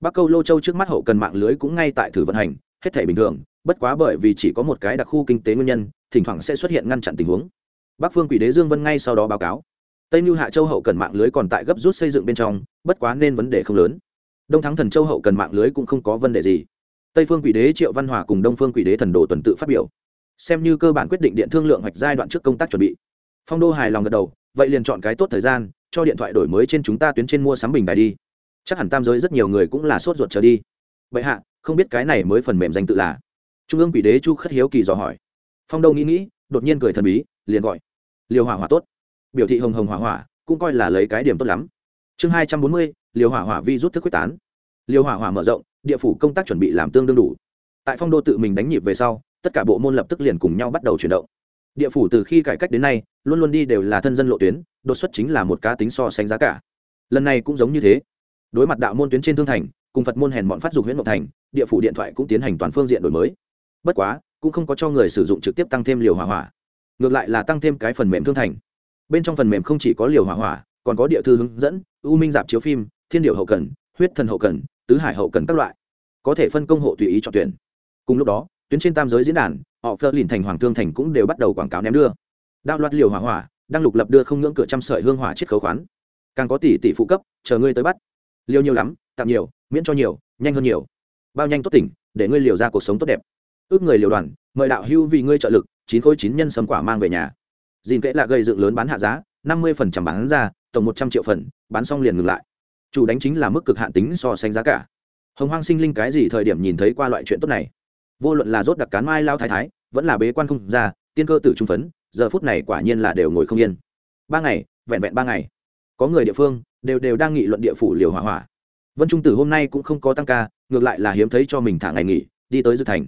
Bắc câu lô châu trước mắt hậu cần mạng lưới cũng ngay tại thử vận hành, hết thể bình thường, bất quá bởi vì chỉ có một cái đặc khu kinh tế nguyên nhân, thỉnh thoảng sẽ xuất hiện ngăn chặn tình huống. Bắc phương quỷ đế dương vân ngay sau đó báo cáo. Tây mưu hạ châu hậu cần mạng lưới còn tại gấp rút xây dựng bên trong, bất quá nên vấn đề không lớn đông thắng thần châu hậu cần mạng lưới cũng không có vấn đề gì. Tây phương quỷ đế, triệu văn hòa cùng đông phương quỷ đế thần đồ tuần tự phát biểu. Xem như cơ bản quyết định điện thương lượng hoạch giai đoạn trước công tác chuẩn bị. Phong đô hài lòng gật đầu, vậy liền chọn cái tốt thời gian, cho điện thoại đổi mới trên chúng ta tuyến trên mua sắm bình bài đi. Chắc hẳn tam giới rất nhiều người cũng là sốt ruột trở đi. Vậy hạ, không biết cái này mới phần mềm danh tự là? Trung ương quỷ đế chu khất hiếu kỳ dò hỏi. Phong đô nghĩ nghĩ, đột nhiên cười thần bí, liền gọi. Liều hỏa hỏa tốt. Biểu thị hồng hồng hỏa hỏa, cũng coi là lấy cái điểm tốt lắm. Chương hai trăm bốn mươi liều hỏa hỏa vi rút thức quyết tán. Liều hỏa hỏa mở rộng, địa phủ công tác chuẩn bị làm tương đương đủ. Tại phong đô tự mình đánh nhịp về sau, tất cả bộ môn lập tức liền cùng nhau bắt đầu chuyển động. Địa phủ từ khi cải cách đến nay, luôn luôn đi đều là thân dân lộ tuyến, đột xuất chính là một cá tính so sánh giá cả. Lần này cũng giống như thế. Đối mặt đạo môn tuyến trên thương thành, cùng phật môn hèn bọn phát dục huyện ngọc thành, địa phủ điện thoại cũng tiến hành toàn phương diện đổi mới. Bất quá, cũng không có cho người sử dụng trực tiếp tăng thêm liều hỏa hỏa. Ngược lại là tăng thêm cái phần mềm thương thành. Bên trong phần mềm không chỉ có liều hỏa hỏa, còn có địa thư hướng dẫn ưu minh dạp chiếu phim thiên điệu hậu cần, huyết thần hậu cần, tứ hải hậu cần các loại, có thể phân công hộ tùy ý chọn tuyển. Cùng lúc đó, tuyến trên tam giới diễn đàn, họ phơ lìn thành, hoàng thương thành cũng đều bắt đầu quảng cáo ném đưa. Đạo loạt liều hỏa hỏa đang lục lập đưa không ngưỡng cửa trăm sợi hương hỏa chiết khấu khoán. Càng có tỷ tỷ phụ cấp, chờ ngươi tới bắt. Liều nhiều lắm tặng nhiều, miễn cho nhiều, nhanh hơn nhiều. Bao nhanh tốt tỉnh, để ngươi liều ra cuộc sống tốt đẹp. Ước người liều đoàn, mời đạo hưu vì ngươi trợ lực, chín khối chín nhân sâm quả mang về nhà. Dìn kệ là gây dựng lớn bán hạ giá, năm mươi phần trăm bán ra, tổng một trăm triệu phần, bán xong liền ngừng lại chủ đánh chính là mức cực hạn tính so sánh giá cả. Hồng hoang sinh linh cái gì thời điểm nhìn thấy qua loại chuyện tốt này? Vô luận là rốt đặc cán mai lao thái thái, vẫn là bế quan không ra, tiên cơ tử trung phấn, giờ phút này quả nhiên là đều ngồi không yên. Ba ngày, vẹn vẹn ba ngày. Có người địa phương, đều đều đang nghị luận địa phủ liều hỏa hỏa. Vân trung tử hôm nay cũng không có tăng ca, ngược lại là hiếm thấy cho mình thả ngày nghỉ, đi tới dư thành.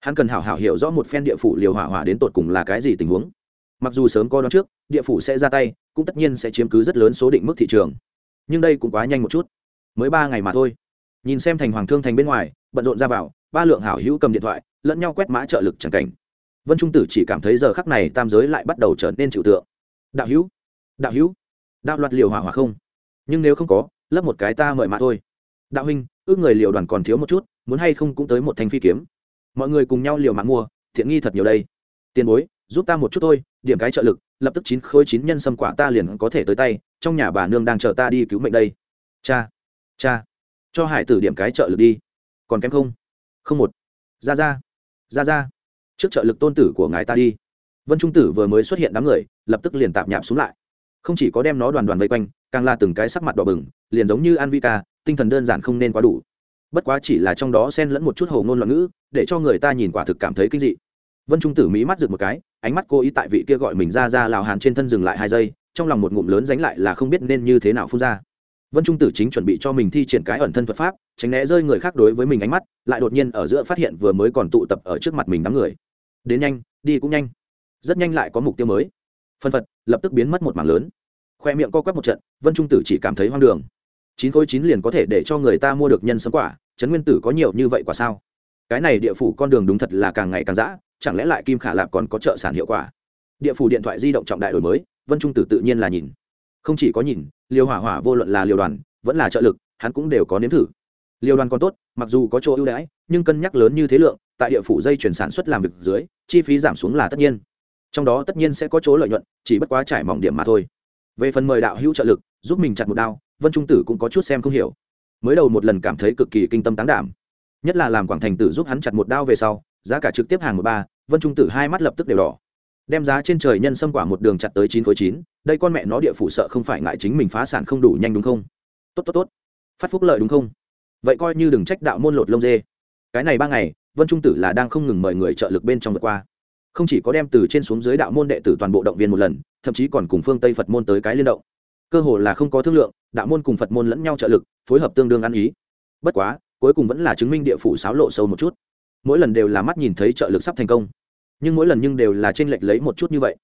Hắn cần hảo hảo hiểu rõ một phen địa phủ liều hỏa hỏa đến tột cùng là cái gì tình huống. Mặc dù sớm có đoán trước, địa phủ sẽ ra tay, cũng tất nhiên sẽ chiếm cứ rất lớn số định mức thị trường nhưng đây cũng quá nhanh một chút. Mới ba ngày mà thôi. Nhìn xem thành hoàng thương thành bên ngoài, bận rộn ra vào, ba lượng hảo hữu cầm điện thoại, lẫn nhau quét mã trợ lực chẳng cảnh. Vân trung tử chỉ cảm thấy giờ khắc này tam giới lại bắt đầu trở nên chịu tượng. Đạo hữu đạo hữu, đạo loạt liều hỏa hỏa không? Nhưng nếu không có, lấp một cái ta mời mã thôi. Đạo huynh, ước người liều đoàn còn thiếu một chút, muốn hay không cũng tới một thanh phi kiếm. Mọi người cùng nhau liều mạng mua, thiện nghi thật nhiều đây. Tiền bối, giúp ta một chút thôi, điểm cái trợ lực, lập tức chín khối chín nhân sâm quả ta liền có thể tới tay trong nhà bà nương đang chờ ta đi cứu mệnh đây. Cha cha, cho hải tử điểm cái trợ lực đi. Còn kém không? Không một. Ra ra ra ra. Trước trợ lực tôn tử của ngài ta đi. Vân trung tử vừa mới xuất hiện đám người, lập tức liền tạp nhạp xuống lại. Không chỉ có đem nó đoàn đoàn vây quanh, càng là từng cái sắc mặt đỏ bừng, liền giống như an vi ca, tinh thần đơn giản không nên quá đủ. Bất quá chỉ là trong đó xen lẫn một chút hầu ngôn loạn ngữ, để cho người ta nhìn quả thực cảm thấy kinh dị. Vân trung tử mỹ mắt rực một cái, ánh mắt cô ý tại vị kia gọi mình ra ra lào hàn trên thân dừng lại hai giây trong lòng một ngụm lớn dánh lại là không biết nên như thế nào phun ra. Vân trung tử chính chuẩn bị cho mình thi triển cái ẩn thân thuật pháp, tránh né rơi người khác đối với mình ánh mắt, lại đột nhiên ở giữa phát hiện vừa mới còn tụ tập ở trước mặt mình đám người. Đến nhanh, đi cũng nhanh. Rất nhanh lại có mục tiêu mới. Phân phật, lập tức biến mất một mảng lớn. Khoe miệng co quắp một trận, vân trung tử chỉ cảm thấy hoang đường. Chín khối chín liền có thể để cho người ta mua được nhân sấm quả, trấn nguyên tử có nhiều như vậy quả sao? Cái này địa phủ con đường đúng thật là càng ngày càng dã, chẳng lẽ lại kim khả lạp còn có trợ sản hiệu quả? Địa phủ điện thoại di động trọng đại đổi mới vân trung tử tự nhiên là nhìn. Không chỉ có nhìn liều hỏa hỏa vô luận là liều đoàn, vẫn là trợ lực, hắn cũng đều có nếm thử. Liều đoàn còn tốt, mặc dù có chỗ ưu đãi, nhưng cân nhắc lớn như thế lượng, tại địa phủ dây chuyển sản xuất làm việc dưới, chi phí giảm xuống là tất nhiên. Trong đó tất nhiên sẽ có chỗ lợi nhuận, chỉ bất quá trải mỏng điểm mà thôi. Về phần mời đạo hữu trợ lực, giúp mình chặt một đao, vân trung tử cũng có chút xem không hiểu. Mới đầu một lần cảm thấy cực kỳ kinh tâm tán đảm. Nhất là làm quảng thành tử giúp hắn chặt một đao về sau, giá cả trực tiếp hàng một ba, vân trung tử hai mắt lập tức đều đỏ đem giá trên trời nhân xâm quả một đường chặt tới chín khối chín, đây con mẹ nó địa phủ sợ không phải ngại chính mình phá sản không đủ nhanh đúng không? Tốt tốt tốt. Phát phúc lợi đúng không? Vậy coi như đừng trách đạo môn lột lông dê. Cái này ba ngày, vân trung tử là đang không ngừng mời người trợ lực bên trong vượt qua. Không chỉ có đem từ trên xuống dưới đạo môn đệ tử toàn bộ động viên một lần, thậm chí còn cùng phương tây phật môn tới cái liên động. Cơ hồ là không có thương lượng, đạo môn cùng phật môn lẫn nhau trợ lực, phối hợp tương đương ăn ý. Bất quá, cuối cùng vẫn là chứng minh địa phủ xáo lộ sâu một chút. Mỗi lần đều là mắt nhìn thấy trợ lực sắp thành công nhưng mỗi lần nhưng đều là t r ê n lệch lấy một chút như vậy.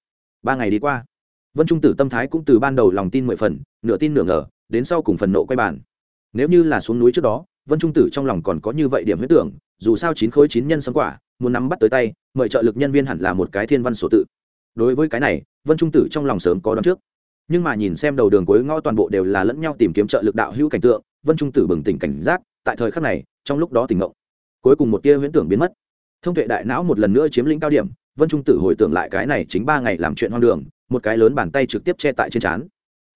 Ba ngày đi qua, vân trung tử tâm thái cũng từ ban đầu lòng tin mười phần, nửa tin nửa ngờ, đến sau cùng phần nộ quay bàn. Nếu như là xuống núi trước đó, vân trung tử trong lòng còn có như vậy điểm huyết tưởng, dù sao chín khối chín nhân sấm quả, muốn nắm bắt tới tay, mời trợ lực nhân viên hẳn là một cái thiên văn sổ tự. Đối với cái này, vân trung tử trong lòng sớm có đón trước. Nhưng mà nhìn xem đầu đường cuối ngõ toàn bộ đều là lẫn nhau tìm kiếm trợ lực đạo hữu cảnh tượng, vân trung tử bừng tỉnh cảnh giác, tại thời khắc này, trong lúc đó tỉnh ngộ, cuối cùng một tia huyễn tưởng biến mất thông tuệ đại não một lần nữa chiếm lĩnh cao điểm, vân trung tử hồi tưởng lại cái này chính ba ngày làm chuyện hoang đường, một cái lớn bàn tay trực tiếp che tại trên trán.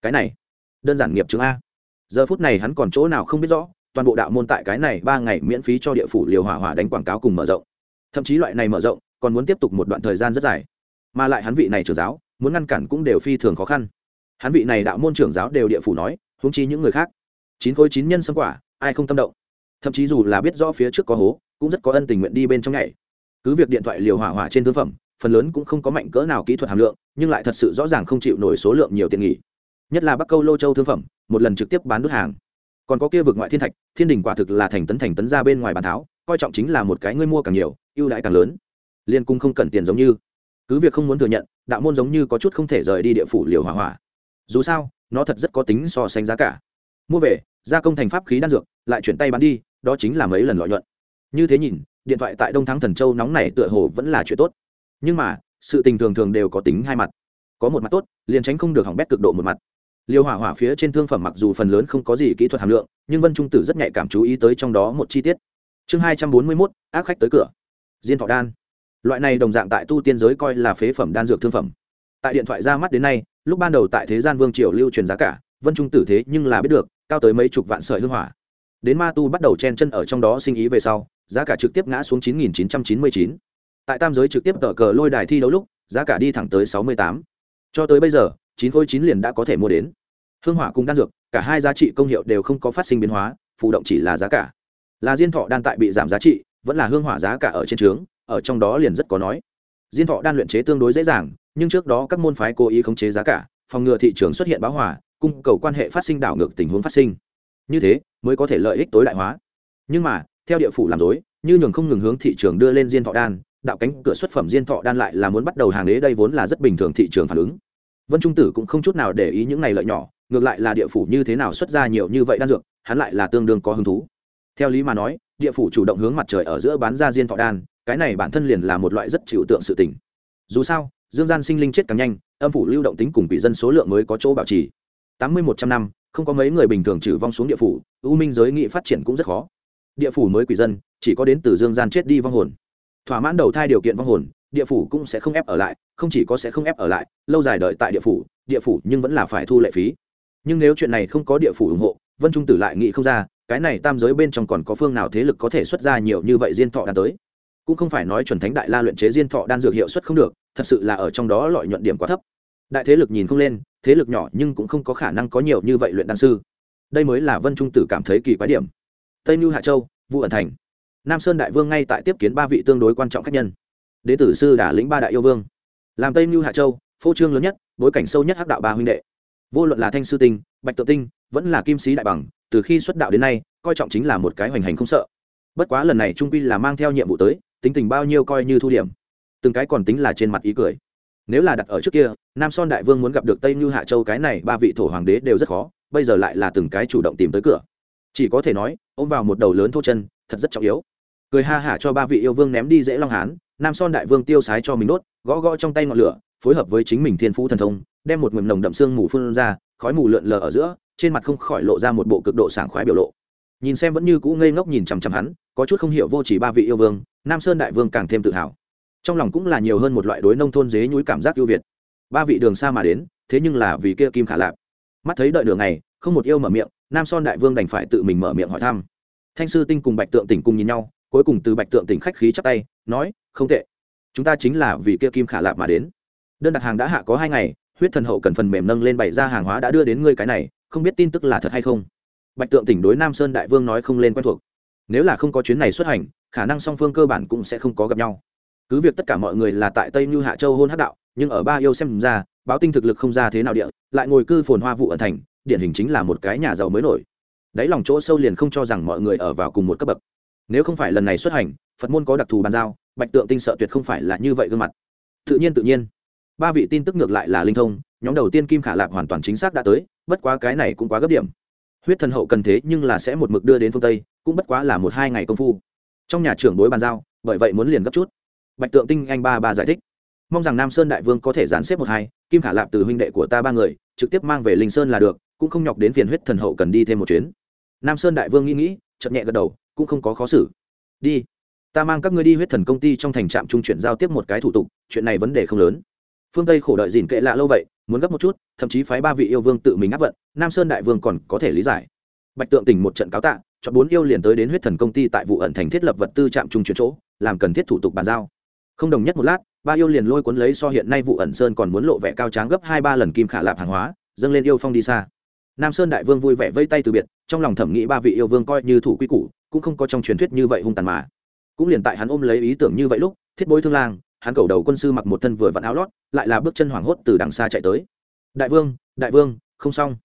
Cái này, đơn giản nghiệp chứng a. Giờ phút này hắn còn chỗ nào không biết rõ, toàn bộ đạo môn tại cái này ba ngày miễn phí cho địa phủ liều hỏa hỏa đánh quảng cáo cùng mở rộng. Thậm chí loại này mở rộng, còn muốn tiếp tục một đoạn thời gian rất dài. Mà lại hắn vị này trưởng giáo, muốn ngăn cản cũng đều phi thường khó khăn. Hắn vị này đạo môn trưởng giáo đều địa phủ nói húng chi những người khác. Chín khối chín nhân xâm quả, ai không tâm động. Thậm chí dù là biết rõ phía trước có hố, cũng rất có ân tình nguyện đi bên trong nhảy cứ việc điện thoại liều hỏa hỏa trên thương phẩm, phần lớn cũng không có mạnh cỡ nào kỹ thuật hàm lượng, nhưng lại thật sự rõ ràng không chịu nổi số lượng nhiều tiền nghỉ nhất là bắc câu lô châu thương phẩm, một lần trực tiếp bán đốt hàng. Còn có kia vực ngoại thiên thạch, thiên đình quả thực là thành tấn thành tấn ra bên ngoài bàn tháo, coi trọng chính là một cái ngươi mua càng nhiều, ưu đãi càng lớn. Liên cung không cần tiền giống như. Cứ việc không muốn thừa nhận, đạo môn giống như có chút không thể rời đi địa phủ liều hỏa hỏa. Dù sao, nó thật rất có tính so sánh giá cả. Mua về, gia công thành pháp khí đan dược, lại chuyển tay bán đi, đó chính là mấy lần lợi nhuận. Như thế nhìn điện thoại tại đông thắng thần châu nóng này tựa hồ vẫn là chuyện tốt. Nhưng mà, sự tình thường thường đều có tính hai mặt. Có một mặt tốt, liền tránh không được hỏng bét cực độ một mặt. Liều hỏa hỏa phía trên thương phẩm mặc dù phần lớn không có gì kỹ thuật hàm lượng, nhưng vân trung tử rất nhạy cảm chú ý tới trong đó một chi tiết. Chương hai trăm bốn mươi mốt, ác khách tới cửa. Diên thọ đan. Loại này đồng dạng tại tu tiên giới coi là phế phẩm đan dược thương phẩm. Tại điện thoại ra mắt đến nay, lúc ban đầu tại thế gian vương triều lưu truyền giá cả, vân trung tử thế nhưng là biết được, cao tới mấy chục vạn sợi hương hỏa đến ma tu bắt đầu chen chân ở trong đó sinh ý về sau, giá cả trực tiếp ngã xuống 9.999. tại tam giới trực tiếp tờ cờ lôi đài thi đấu lúc, giá cả đi thẳng tới 68. cho tới bây giờ, chín khối chín liền đã có thể mua đến hương hỏa cùng đan dược, cả hai giá trị công hiệu đều không có phát sinh biến hóa, phụ động chỉ là giá cả là diên thọ đan tại bị giảm giá trị, vẫn là hương hỏa giá cả ở trên trướng, ở trong đó liền rất có nói diên thọ đan luyện chế tương đối dễ dàng, nhưng trước đó các môn phái cố ý khống chế giá cả, phòng ngừa thị trường xuất hiện báo hỏa cung cầu quan hệ phát sinh đảo ngược tình huống phát sinh như thế mới có thể lợi ích tối đại hóa. Nhưng mà, theo địa phủ làm dối, như nhường không ngừng hướng thị trường đưa lên diên thọ đan, đạo cánh cửa xuất phẩm diên thọ đan lại là muốn bắt đầu hàng đế đây vốn là rất bình thường thị trường phản ứng. Vân trung tử cũng không chút nào để ý những này lợi nhỏ, ngược lại là địa phủ như thế nào xuất ra nhiều như vậy đan dược, hắn lại là tương đương có hứng thú. Theo lý mà nói, địa phủ chủ động hướng mặt trời ở giữa bán ra diên thọ đan, cái này bản thân liền là một loại rất chịu tượng sự tình. Dù sao, dương gian sinh linh chết càng nhanh, âm phủ lưu động tính cùng bị dân số lượng mới có chỗ bảo trì. Tám mươi một trăm năm không có mấy người bình thường trừ vong xuống địa phủ ưu minh giới nghị phát triển cũng rất khó. Địa phủ mới quỷ dân, chỉ có đến từ dương gian chết đi vong hồn. Thỏa mãn đầu thai điều kiện vong hồn, địa phủ cũng sẽ không ép ở lại, không chỉ có sẽ không ép ở lại, lâu dài đợi tại địa phủ địa phủ nhưng vẫn là phải thu lệ phí. Nhưng nếu chuyện này không có địa phủ ủng hộ, vân trung tử lại nghĩ không ra, cái này tam giới bên trong còn có phương nào thế lực có thể xuất ra nhiều như vậy diên thọ đan tới. Cũng không phải nói chuẩn thánh đại la luyện chế diên thọ đan dược hiệu suất không được, thật sự là ở trong đó lợi nhuận điểm quá thấp. Đại thế lực nhìn không lên thế lực nhỏ nhưng cũng không có khả năng có nhiều như vậy luyện đan sư. Đây mới là vân trung tử cảm thấy kỳ quái điểm. Tây mưu hạ châu vụ ẩn thành. Nam sơn đại vương ngay tại tiếp kiến ba vị tương đối quan trọng khách nhân. Đế tử sư đả lĩnh ba đại yêu vương. Làm tây mưu hạ châu, phô trương lớn nhất, bối cảnh sâu nhất hắc đạo ba huynh đệ. Vô luận là thanh sư tinh, bạch tự tinh, vẫn là kim sĩ đại bằng, từ khi xuất đạo đến nay, coi trọng chính là một cái hoành hành không sợ. Bất quá lần này trung quy là mang theo nhiệm vụ tới, tính tình bao nhiêu coi như thu điểm. Từng cái còn tính là trên mặt ý cười nếu là đặt ở trước kia, nam son đại vương muốn gặp được tây như hạ châu cái này ba vị thổ hoàng đế đều rất khó, bây giờ lại là từng cái chủ động tìm tới cửa. Chỉ có thể nói, ôm vào một đầu lớn thô chân, thật rất trọng yếu. Cười ha hả cho ba vị yêu vương ném đi dễ long hán, nam son đại vương tiêu sái cho mình đốt, gõ gõ trong tay ngọn lửa, phối hợp với chính mình thiên phú thần thông, đem một mầm nồng đậm xương mù phun ra, khói mù lượn lờ ở giữa, trên mặt không khỏi lộ ra một bộ cực độ sảng khoái biểu lộ. Nhìn xem vẫn như cũ ngây ngốc nhìn chằm chằm hắn, có chút không hiểu vô chỉ ba vị yêu vương, nam sơn đại vương càng thêm tự hào trong lòng cũng là nhiều hơn một loại đối nông thôn dế nhúi cảm giác ưu việt. Ba vị đường xa mà đến, thế nhưng là vì kia kim khả lạp. Mắt thấy đợi đường này không một yêu mở miệng, nam son đại vương đành phải tự mình mở miệng hỏi thăm. Thanh sư tinh cùng bạch tượng tỉnh cùng nhìn nhau, cuối cùng từ bạch tượng tỉnh khách khí chắp tay, nói, không tệ. Chúng ta chính là vì kia kim khả lạp mà đến. Đơn đặt hàng đã hạ có hai ngày, huyết thần hậu cần phần mềm nâng lên bày ra hàng hóa đã đưa đến ngươi cái này, không biết tin tức là thật hay không? Bạch tượng tỉnh đối nam sơn đại vương nói không lên quen thuộc. Nếu là không có chuyến này xuất hành, khả năng song phương cơ bản cũng sẽ không có gặp nhau cứ việc tất cả mọi người là tại tây như hạ châu hôn hát đạo, nhưng ở ba yêu xem ra, báo tinh thực lực không ra thế nào địa, lại ngồi cư phồn hoa vụ ẩn thành, điển hình chính là một cái nhà giàu mới nổi. Đáy lòng chỗ sâu liền không cho rằng mọi người ở vào cùng một cấp bậc. Nếu không phải lần này xuất hành, phật môn có đặc thù bàn giao, bạch tượng tinh sợ tuyệt không phải là như vậy gương mặt. Tự nhiên tự nhiên. Ba vị tin tức ngược lại là linh thông, nhóm đầu tiên kim khả lạp hoàn toàn chính xác đã tới, bất quá cái này cũng quá gấp điểm. Huyết thần hậu cần thế nhưng là sẽ một mực đưa đến phương tây, cũng bất quá là một hai ngày công phu. Trong nhà trưởng đối bàn giao, bởi vậy muốn liền gấp chút bạch tượng tinh anh ba ba giải thích. Mong rằng nam sơn đại vương có thể dàn xếp một hai, kim khả lạp từ huynh đệ của ta ba người, trực tiếp mang về linh sơn là được, cũng không nhọc đến phiền huyết thần hậu cần đi thêm một chuyến. Nam sơn đại vương nghĩ nghĩ chậm nhẹ gật đầu, cũng không có khó xử. Đi, ta mang các ngươi đi huyết thần công ty trong thành trạm trung chuyển giao tiếp một cái thủ tục, chuyện này vấn đề không lớn. Phương tây khổ đợi dìn kệ lạ lâu vậy, muốn gấp một chút, thậm chí phái ba vị yêu vương tự mình áp vận, nam sơn đại vương còn có thể lý giải. Bạch tượng tỉnh một trận cáo tạ cho bốn yêu liền tới đến huyết thần công ty tại vụ ẩn thành thiết lập vật tư trạm trung chuyển chỗ, làm cần thiết thủ tục bàn giao không đồng nhất một lát, ba yêu liền lôi cuốn lấy so hiện nay vụ ẩn sơn còn muốn lộ vẻ cao tráng gấp hai ba lần kim khả lạp hàng hóa, dâng lên yêu phong đi xa. Nam sơn đại vương vui vẻ vây tay từ biệt, trong lòng thẩm nghĩ ba vị yêu vương coi như thủ quy củ, cũng không có trong truyền thuyết như vậy hung tàn mà. Cũng liền tại hắn ôm lấy ý tưởng như vậy lúc, thiết bối thương lang, hắn cầu đầu quân sư mặc một thân vừa vặn áo lót, lại là bước chân hoảng hốt từ đằng xa chạy tới. Đại vương đại vương, không xong.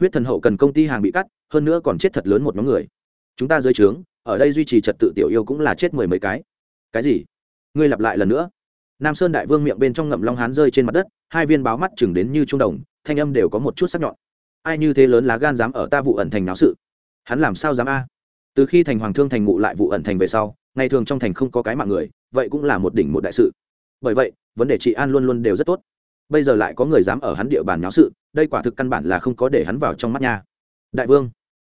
Huyết thần hậu cần công ty hàng bị cắt, hơn nữa còn chết thật lớn một nhóm người. Chúng ta dưới trướng, ở đây duy trì trật tự tiểu yêu cũng là chết mười mấy cái. Cái gì? Ngươi lặp lại lần nữa. Nam sơn đại vương miệng bên trong ngậm long hán rơi trên mặt đất, hai viên báo mắt chừng đến như trung đồng, thanh âm đều có một chút sắc nhọn. Ai như thế lớn lá gan dám ở ta vụ ẩn thành náo sự? Hắn làm sao dám a? Từ khi thành hoàng thương thành ngụ lại vụ ẩn thành về sau, ngày thường trong thành không có cái mạng người, vậy cũng là một đỉnh một đại sự. Bởi vậy, vấn đề trị an luôn luôn đều rất tốt. Bây giờ lại có người dám ở hắn địa bàn náo sự, đây quả thực căn bản là không có để hắn vào trong mắt nha. Đại vương,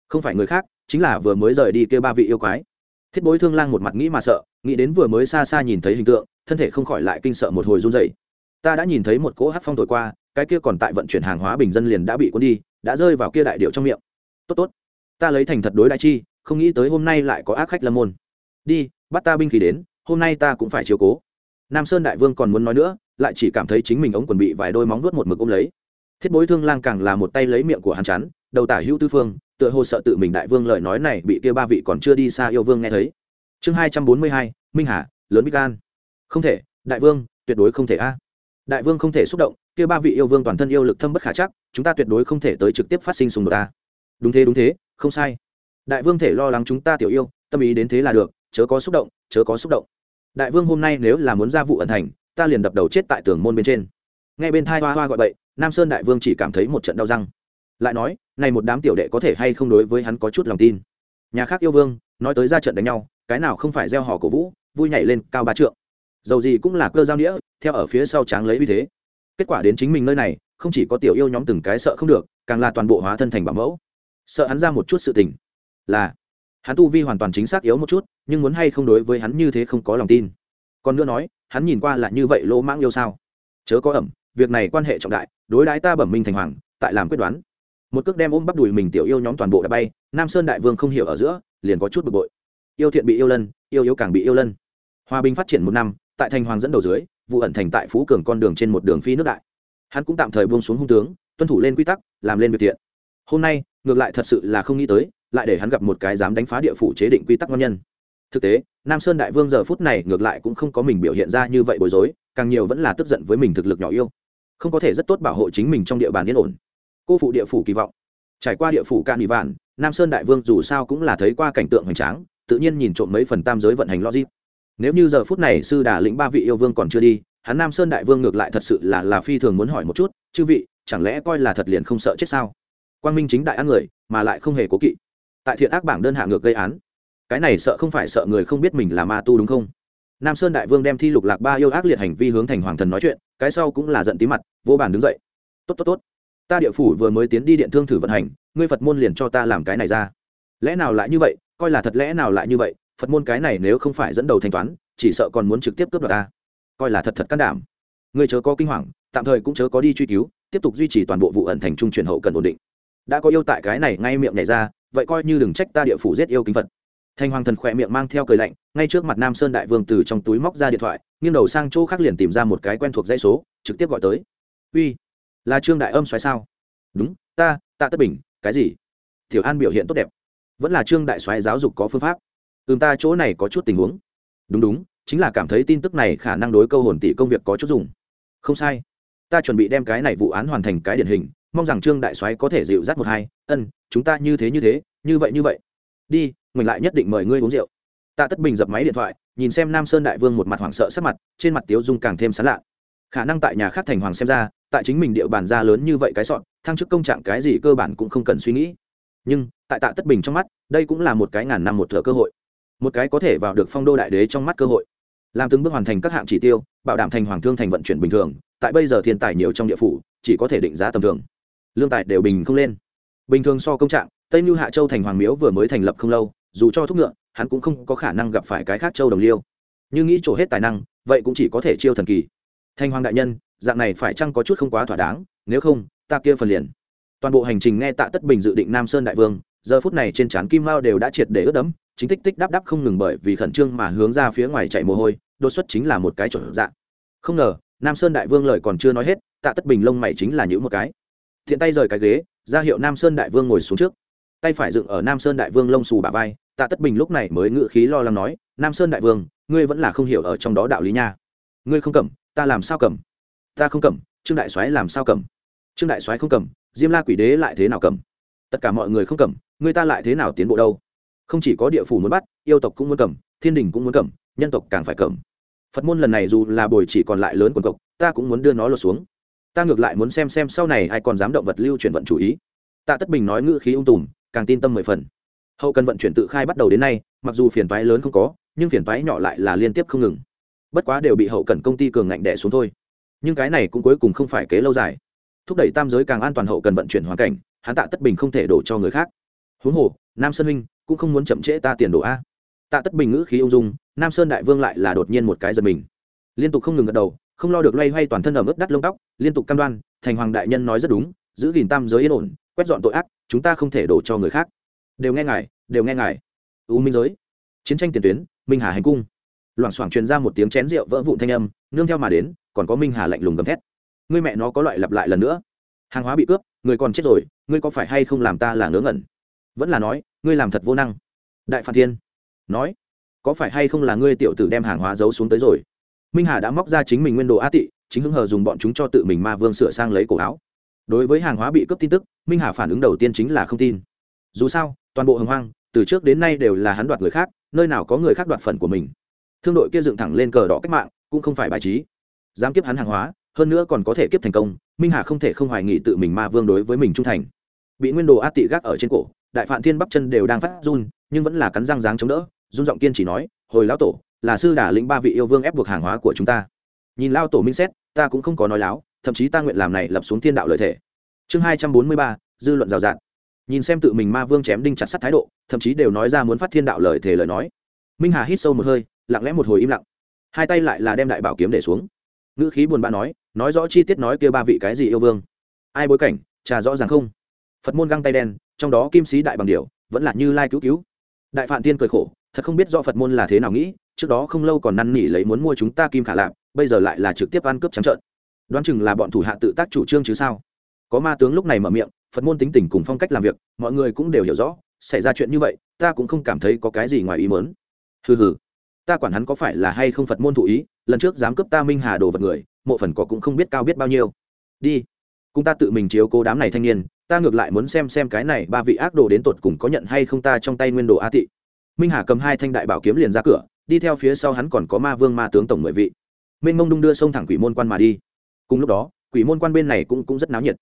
không phải người khác, chính là vừa mới rời đi kêu ba vị yêu quái. Thiết bối thương lang một mặt nghĩ mà sợ nghĩ đến vừa mới xa xa nhìn thấy hình tượng, thân thể không khỏi lại kinh sợ một hồi run dày ta đã nhìn thấy một cỗ hát phong thổi qua, cái kia còn tại vận chuyển hàng hóa bình dân liền đã bị cuốn đi, đã rơi vào kia đại điệu trong miệng. Tốt tốt. Ta lấy thành thật đối đại chi, không nghĩ tới hôm nay lại có ác khách lâm môn. Đi, bắt ta binh khí đến, hôm nay ta cũng phải chiều cố. Nam sơn đại vương còn muốn nói nữa, lại chỉ cảm thấy chính mình ống quần bị vài đôi móng vuốt một mực ôm lấy. Thiết bối thương lang càng là một tay lấy miệng của hắn chắn, đầu tả hữu tư phương, tựa hồ sợ tự mình đại vương lời nói này bị kia ba vị còn chưa đi xa yêu vương nghe thấy chương hai trăm bốn mươi hai, minh hà, lớn bích gan không thể, đại vương, tuyệt đối không thể a. Đại vương không thể xúc động, kia ba vị yêu vương toàn thân yêu lực thâm bất khả chắc, chúng ta tuyệt đối không thể tới trực tiếp phát sinh xung đột ta đúng thế đúng thế, không sai. Đại vương thể lo lắng chúng ta tiểu yêu, tâm ý đến thế là được, chớ có xúc động, chớ có xúc động. Đại vương hôm nay nếu là muốn ra vụ ẩn thành, ta liền đập đầu chết tại tường môn bên trên. Ngay bên thai hoa hoa gọi bậy, nam sơn đại vương chỉ cảm thấy một trận đau răng. Lại nói, này một đám tiểu đệ có thể hay không đối với hắn có chút lòng tin? Nhà khác yêu vương, nói tới ra trận đánh nhau cái nào không phải gieo hò cổ vũ vui nhảy lên cao ba trượng. Dầu gì cũng là cơ giao nghĩa, theo ở phía sau tráng lấy uy thế. Kết quả đến chính mình nơi này không chỉ có tiểu yêu nhóm từng cái sợ không được càng là toàn bộ hóa thân thành bảo mẫu. Sợ hắn ra một chút sự tình. Là hắn tu vi hoàn toàn chính xác yếu một chút nhưng muốn hay không đối với hắn như thế không có lòng tin. Còn nữa nói hắn nhìn qua là như vậy lỗ mãng yêu sao? Chớ có ẩm việc này quan hệ trọng đại đối đãi ta bẩm minh thành hoàng tại làm quyết đoán. Một cước đem ôm bắp đùi mình tiểu yêu nhóm toàn bộ đã bay nam sơn đại vương không hiểu ở giữa liền có chút bực bội yêu thiện bị yêu lân, yêu yếu càng bị yêu lân. Hòa bình phát triển một năm, tại thành hoàng dẫn đầu dưới, vụ ẩn thành tại phú cường con đường trên một đường phi nước đại. Hắn cũng tạm thời buông xuống hung tướng, tuân thủ lên quy tắc, làm lên việc thiện. Hôm nay, ngược lại thật sự là không nghĩ tới, lại để hắn gặp một cái dám đánh phá địa phủ chế định quy tắc ngon nhân. Thực tế, nam sơn đại vương giờ phút này ngược lại cũng không có mình biểu hiện ra như vậy bối rối, càng nhiều vẫn là tức giận với mình thực lực nhỏ yêu. Không có thể rất tốt bảo hộ chính mình trong địa bàn yên ổn. Cô phụ địa phủ kỳ vọng. Trải qua địa phủ can bị vạn, nam sơn đại vương dù sao cũng là thấy qua cảnh tượng hoành tráng tự nhiên nhìn trộm mấy phần tam giới vận hành logic. Nếu như giờ phút này sư đà lĩnh ba vị yêu vương còn chưa đi, hắn nam sơn đại vương ngược lại thật sự là là phi thường muốn hỏi một chút, chư vị, chẳng lẽ coi là thật liền không sợ chết sao? Quang minh chính đại ăn người, mà lại không hề cố kỵ. Tại thiện ác bảng đơn hạ ngược gây án. Cái này sợ không phải sợ người không biết mình là ma tu đúng không? Nam sơn đại vương đem thi lục lạc ba yêu ác liệt hành vi hướng thành hoàng thần nói chuyện, cái sau cũng là giận tí mặt, vô bàn đứng dậy. Tốt tốt tốt. Ta địa phủ vừa mới tiến đi điện thương thử vận hành, ngươi phật môn liền cho ta làm cái này ra. Lẽ nào lại như vậy coi là thật lẽ nào lại như vậy, phật môn cái này nếu không phải dẫn đầu thanh toán, chỉ sợ còn muốn trực tiếp cướp đoạt ta. Coi là thật thật can đảm. Người chớ có kinh hoàng, tạm thời cũng chớ có đi truy cứu, tiếp tục duy trì toàn bộ vụ ẩn thành trung truyền hậu cần ổn định. Đã có yêu tại cái này ngay miệng nhảy ra, vậy coi như đừng trách ta địa phủ giết yêu kính phật. Thanh hoàng thần khỏe miệng mang theo cười lạnh, ngay trước mặt nam sơn đại vương từ trong túi móc ra điện thoại, nghiêng đầu sang chỗ khác liền tìm ra một cái quen thuộc dãy số, trực tiếp gọi tới. Uy, là trương đại âm xoáy sao? Đúng, ta tạ tất bình, cái gì? Tiểu an biểu hiện tốt đẹp vẫn là trương đại soái giáo dục có phương pháp. Ừm, ta chỗ này có chút tình huống. Đúng đúng, chính là cảm thấy tin tức này khả năng đối câu hồn tỷ công việc có chút dùng. Không sai. Ta chuẩn bị đem cái này vụ án hoàn thành cái điển hình, mong rằng trương đại soái có thể dịu dắt một hai, ân, chúng ta như thế như thế, như vậy như vậy. Đi mình lại nhất định mời ngươi uống rượu. Tạ tất bình dập máy điện thoại, nhìn xem nam sơn đại vương một mặt hoảng sợ sắc mặt, trên mặt tiếu dung càng thêm sán lạ. Khả năng tại nhà khác thành hoàng xem ra, tại chính mình địa bàn ra lớn như vậy cái sọn, thăng chức công trạng cái gì cơ bản cũng không cần suy nghĩ. Nhưng tại tạ tất bình trong mắt, đây cũng là một cái ngàn năm một thửa cơ hội. Một cái có thể vào được phong đô đại đế trong mắt cơ hội. Làm từng bước hoàn thành các hạng chỉ tiêu, bảo đảm thành hoàng thương thành vận chuyển bình thường, tại bây giờ thiên tài nhiều trong địa phủ, chỉ có thể định giá tầm thường. Lương tài đều bình không lên. Bình thường so công trạng, tây mưu hạ châu thành hoàng miếu vừa mới thành lập không lâu, dù cho thúc ngựa, hắn cũng không có khả năng gặp phải cái khác châu đồng liêu. Như nghĩ trổ hết tài năng, vậy cũng chỉ có thể chiêu thần kỳ. Thanh hoàng đại nhân, dạng này phải chăng có chút không quá thỏa đáng, nếu không, ta kia phần liền. Toàn bộ hành trình nghe tạ tất bình dự định nam sơn đại vương giờ phút này trên trán kim mao đều đã triệt để ướt đẫm, chính tích tích đắp đắp không ngừng bởi vì khẩn trương mà hướng ra phía ngoài chạy mồ hôi, đột xuất chính là một cái chỗ dạng. Không ngờ, nam sơn đại vương lời còn chưa nói hết, tạ tất bình lông mày chính là những một cái. Thiện tay rời cái ghế, ra hiệu nam sơn đại vương ngồi xuống trước. Tay phải dựng ở nam sơn đại vương lông xù bà vai, tạ tất bình lúc này mới ngự khí lo lắng nói, nam sơn đại vương, ngươi vẫn là không hiểu ở trong đó đạo lý nha. Ngươi không cầm, ta làm sao cầm? Ta không cầm, trương đại soái làm sao cầm? Trương đại soái không cầm, diêm la quỷ đế lại thế nào cầm? Tất cả mọi người không cầm người ta lại thế nào tiến bộ đâu? Không chỉ có địa phủ muốn bắt, yêu tộc cũng muốn cầm, thiên đình cũng muốn cầm, nhân tộc càng phải cầm. Phật môn lần này dù là bồi chỉ còn lại lớn quần cộc ta cũng muốn đưa nó lột xuống. Ta ngược lại muốn xem xem sau này ai còn dám động vật lưu chuyển vận chủ ý. Tạ tất bình nói ngữ khí ung tùm, càng tin tâm mười phần. Hậu cần vận chuyển tự khai bắt đầu đến nay, mặc dù phiền toái lớn không có, nhưng phiền toái nhỏ lại là liên tiếp không ngừng. Bất quá đều bị hậu cần công ty cường ngạnh đẻ xuống thôi. Nhưng cái này cũng cuối cùng không phải kế lâu dài. Thúc đẩy tam giới càng an toàn hậu cần vận chuyển hoàn cảnh, hắn tạ tất bình không thể đổ cho người khác huống hồ, nam sơn huynh cũng không muốn chậm trễ ta tiền đồ a. Tạ tất bình ngữ khí ung dung, nam sơn đại vương lại là đột nhiên một cái giật mình. Liên tục không ngừng gật đầu, không lo được loay hoay toàn thân ở mức đắt lông tóc, liên tục cam đoan, thành hoàng đại nhân nói rất đúng, giữ gìn tam giới yên ổn, quét dọn tội ác, chúng ta không thể đổ cho người khác. Đều nghe ngài, đều nghe ngài. U minh giới. Chiến tranh tiền tuyến, minh hà hành cung. Loảng xoảng truyền ra một tiếng chén rượu vỡ vụn thanh âm, nương theo mà đến, còn có minh hà lạnh lùng gầm thét. Ngươi mẹ nó có loại lặp lại lần nữa. Hàng hóa bị cướp, người còn chết rồi, ngươi có phải hay không làm ta là ngớ ngẩn? Vẫn là nói, ngươi làm thật vô năng. Đại phản thiên nói, có phải hay không là ngươi tiểu tử đem hàng hóa giấu xuống tới rồi? Minh hà đã móc ra chính mình nguyên đồ a tị, chính hứng hờ dùng bọn chúng cho tự mình ma vương sửa sang lấy cổ áo. Đối với hàng hóa bị cướp tin tức, minh hà phản ứng đầu tiên chính là không tin. Dù sao, toàn bộ hồng hoang, từ trước đến nay đều là hắn đoạt người khác, nơi nào có người khác đoạt phần của mình. Thương đội kia dựng thẳng lên cờ đỏ cách mạng, cũng không phải bài trí. Dám kiếp hắn hàng hóa, hơn nữa còn có thể kiếp thành công, minh hà không thể không hoài nghị tự mình ma vương đối với mình trung thành. Bị nguyên đồ a tị gác ở trên cổ đại phạm thiên bắp chân đều đang phát run, nhưng vẫn là cắn răng ráng chống đỡ, run giọng kiên chỉ nói, hồi lão tổ, là sư đà lĩnh ba vị yêu vương ép buộc hàng hóa của chúng ta. Nhìn lao tổ minh xét, ta cũng không có nói láo, thậm chí ta nguyện làm này lập xuống thiên đạo lợi thể. Chương hai trăm bốn mươi ba, dư luận rào rạt. Nhìn xem tự mình ma vương chém đinh chặt sắt thái độ, thậm chí đều nói ra muốn phát thiên đạo lời thể lời nói. Minh hà hít sâu một hơi, lặng lẽ một hồi im lặng. Hai tay lại là đem đại bảo kiếm để xuống. Ngữ khí buồn bã nói nói rõ chi tiết nói kia ba vị cái gì yêu vương? Ai bối cảnh, trà rõ ràng không? Phật môn găng tay đen trong đó kim sĩ đại bằng điều, vẫn là như lai cứu cứu. Đại phạm tiên cười khổ, thật không biết do phật môn là thế nào nghĩ, trước đó không lâu còn năn nỉ lấy muốn mua chúng ta kim khả lạp, bây giờ lại là trực tiếp ăn cướp trắng trợn. Đoán chừng là bọn thủ hạ tự tác chủ trương chứ sao? Có ma tướng lúc này mở miệng, phật môn tính tình cùng phong cách làm việc, mọi người cũng đều hiểu rõ, xảy ra chuyện như vậy, ta cũng không cảm thấy có cái gì ngoài ý mớn hừ hừ, ta quản hắn có phải là hay không phật môn thụ ý, lần trước dám cướp ta minh hà đồ vật người, mộ phần có cũng không biết cao biết bao nhiêu. Đi, cùng ta tự mình chiếu cố đám này thanh niên ta ngược lại muốn xem xem cái này ba vị ác đồ đến tột cùng có nhận hay không ta trong tay nguyên đồ a tị. Minh hà cầm hai thanh đại bảo kiếm liền ra cửa, đi theo phía sau hắn còn có ma vương ma tướng tổng mười vị. Minh mông đung đưa sông thẳng quỷ môn quan mà đi. Cùng lúc đó, quỷ môn quan bên này cũng cũng rất náo nhiệt.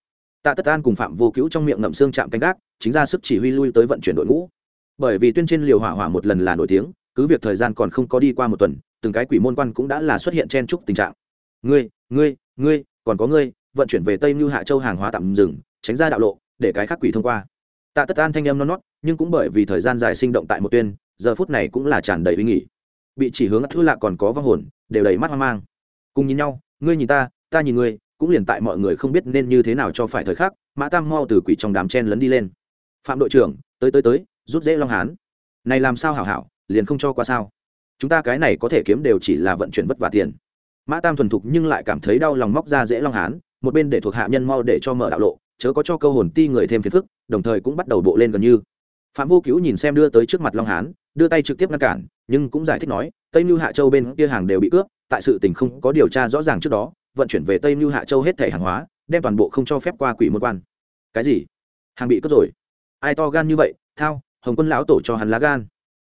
Tạ tất an cùng phạm vô cứu trong miệng ngậm xương chạm canh gác, chính ra sức chỉ huy lui tới vận chuyển đội ngũ. Bởi vì tuyên trên liều hỏa hỏa một lần là nổi tiếng, cứ việc thời gian còn không có đi qua một tuần, từng cái quỷ môn quan cũng đã là xuất hiện chen chúc tình trạng. Ngươi ngươi ngươi, còn có ngươi vận chuyển về tây như hạ châu hàng hóa tạm dừng, tránh ra đạo lộ, để cái khác quỷ thông qua. Tạ tất an thanh em non nót nhưng cũng bởi vì thời gian dài sinh động tại một tuyên, giờ phút này cũng là tràn đầy uy nghỉ bị chỉ hướng thư lạ còn có vong hồn, đều đầy mắt hoang mang. Cùng nhìn nhau, ngươi nhìn ta ta nhìn ngươi, cũng liền tại mọi người không biết nên như thế nào cho phải thời khắc, mã tam mau từ quỷ trong đám chen lấn đi lên. Phạm đội trưởng, tới tới tới, rút dễ long hán. Này làm sao hảo hảo, liền không cho qua sao? Chúng ta cái này có thể kiếm đều chỉ là vận chuyển vất vả tiền. Mã tam thuần thục nhưng lại cảm thấy đau lòng móc ra dễ long hán một bên để thuộc hạ nhân mau để cho mở đạo lộ, chớ có cho câu hồn ti người thêm phiền phức, đồng thời cũng bắt đầu bộ lên gần như. Phạm vô cứu nhìn xem đưa tới trước mặt long hán, đưa tay trực tiếp ngăn cản, nhưng cũng giải thích nói, tây mưu hạ châu bên kia hàng đều bị cướp, tại sự tình không có điều tra rõ ràng trước đó, vận chuyển về tây mưu hạ châu hết thẻ hàng hóa, đem toàn bộ không cho phép qua quỷ môn quan. Cái gì? Hàng bị cướp rồi? Ai to gan như vậy? Thao, hồng quân lão tổ cho hắn lá gan.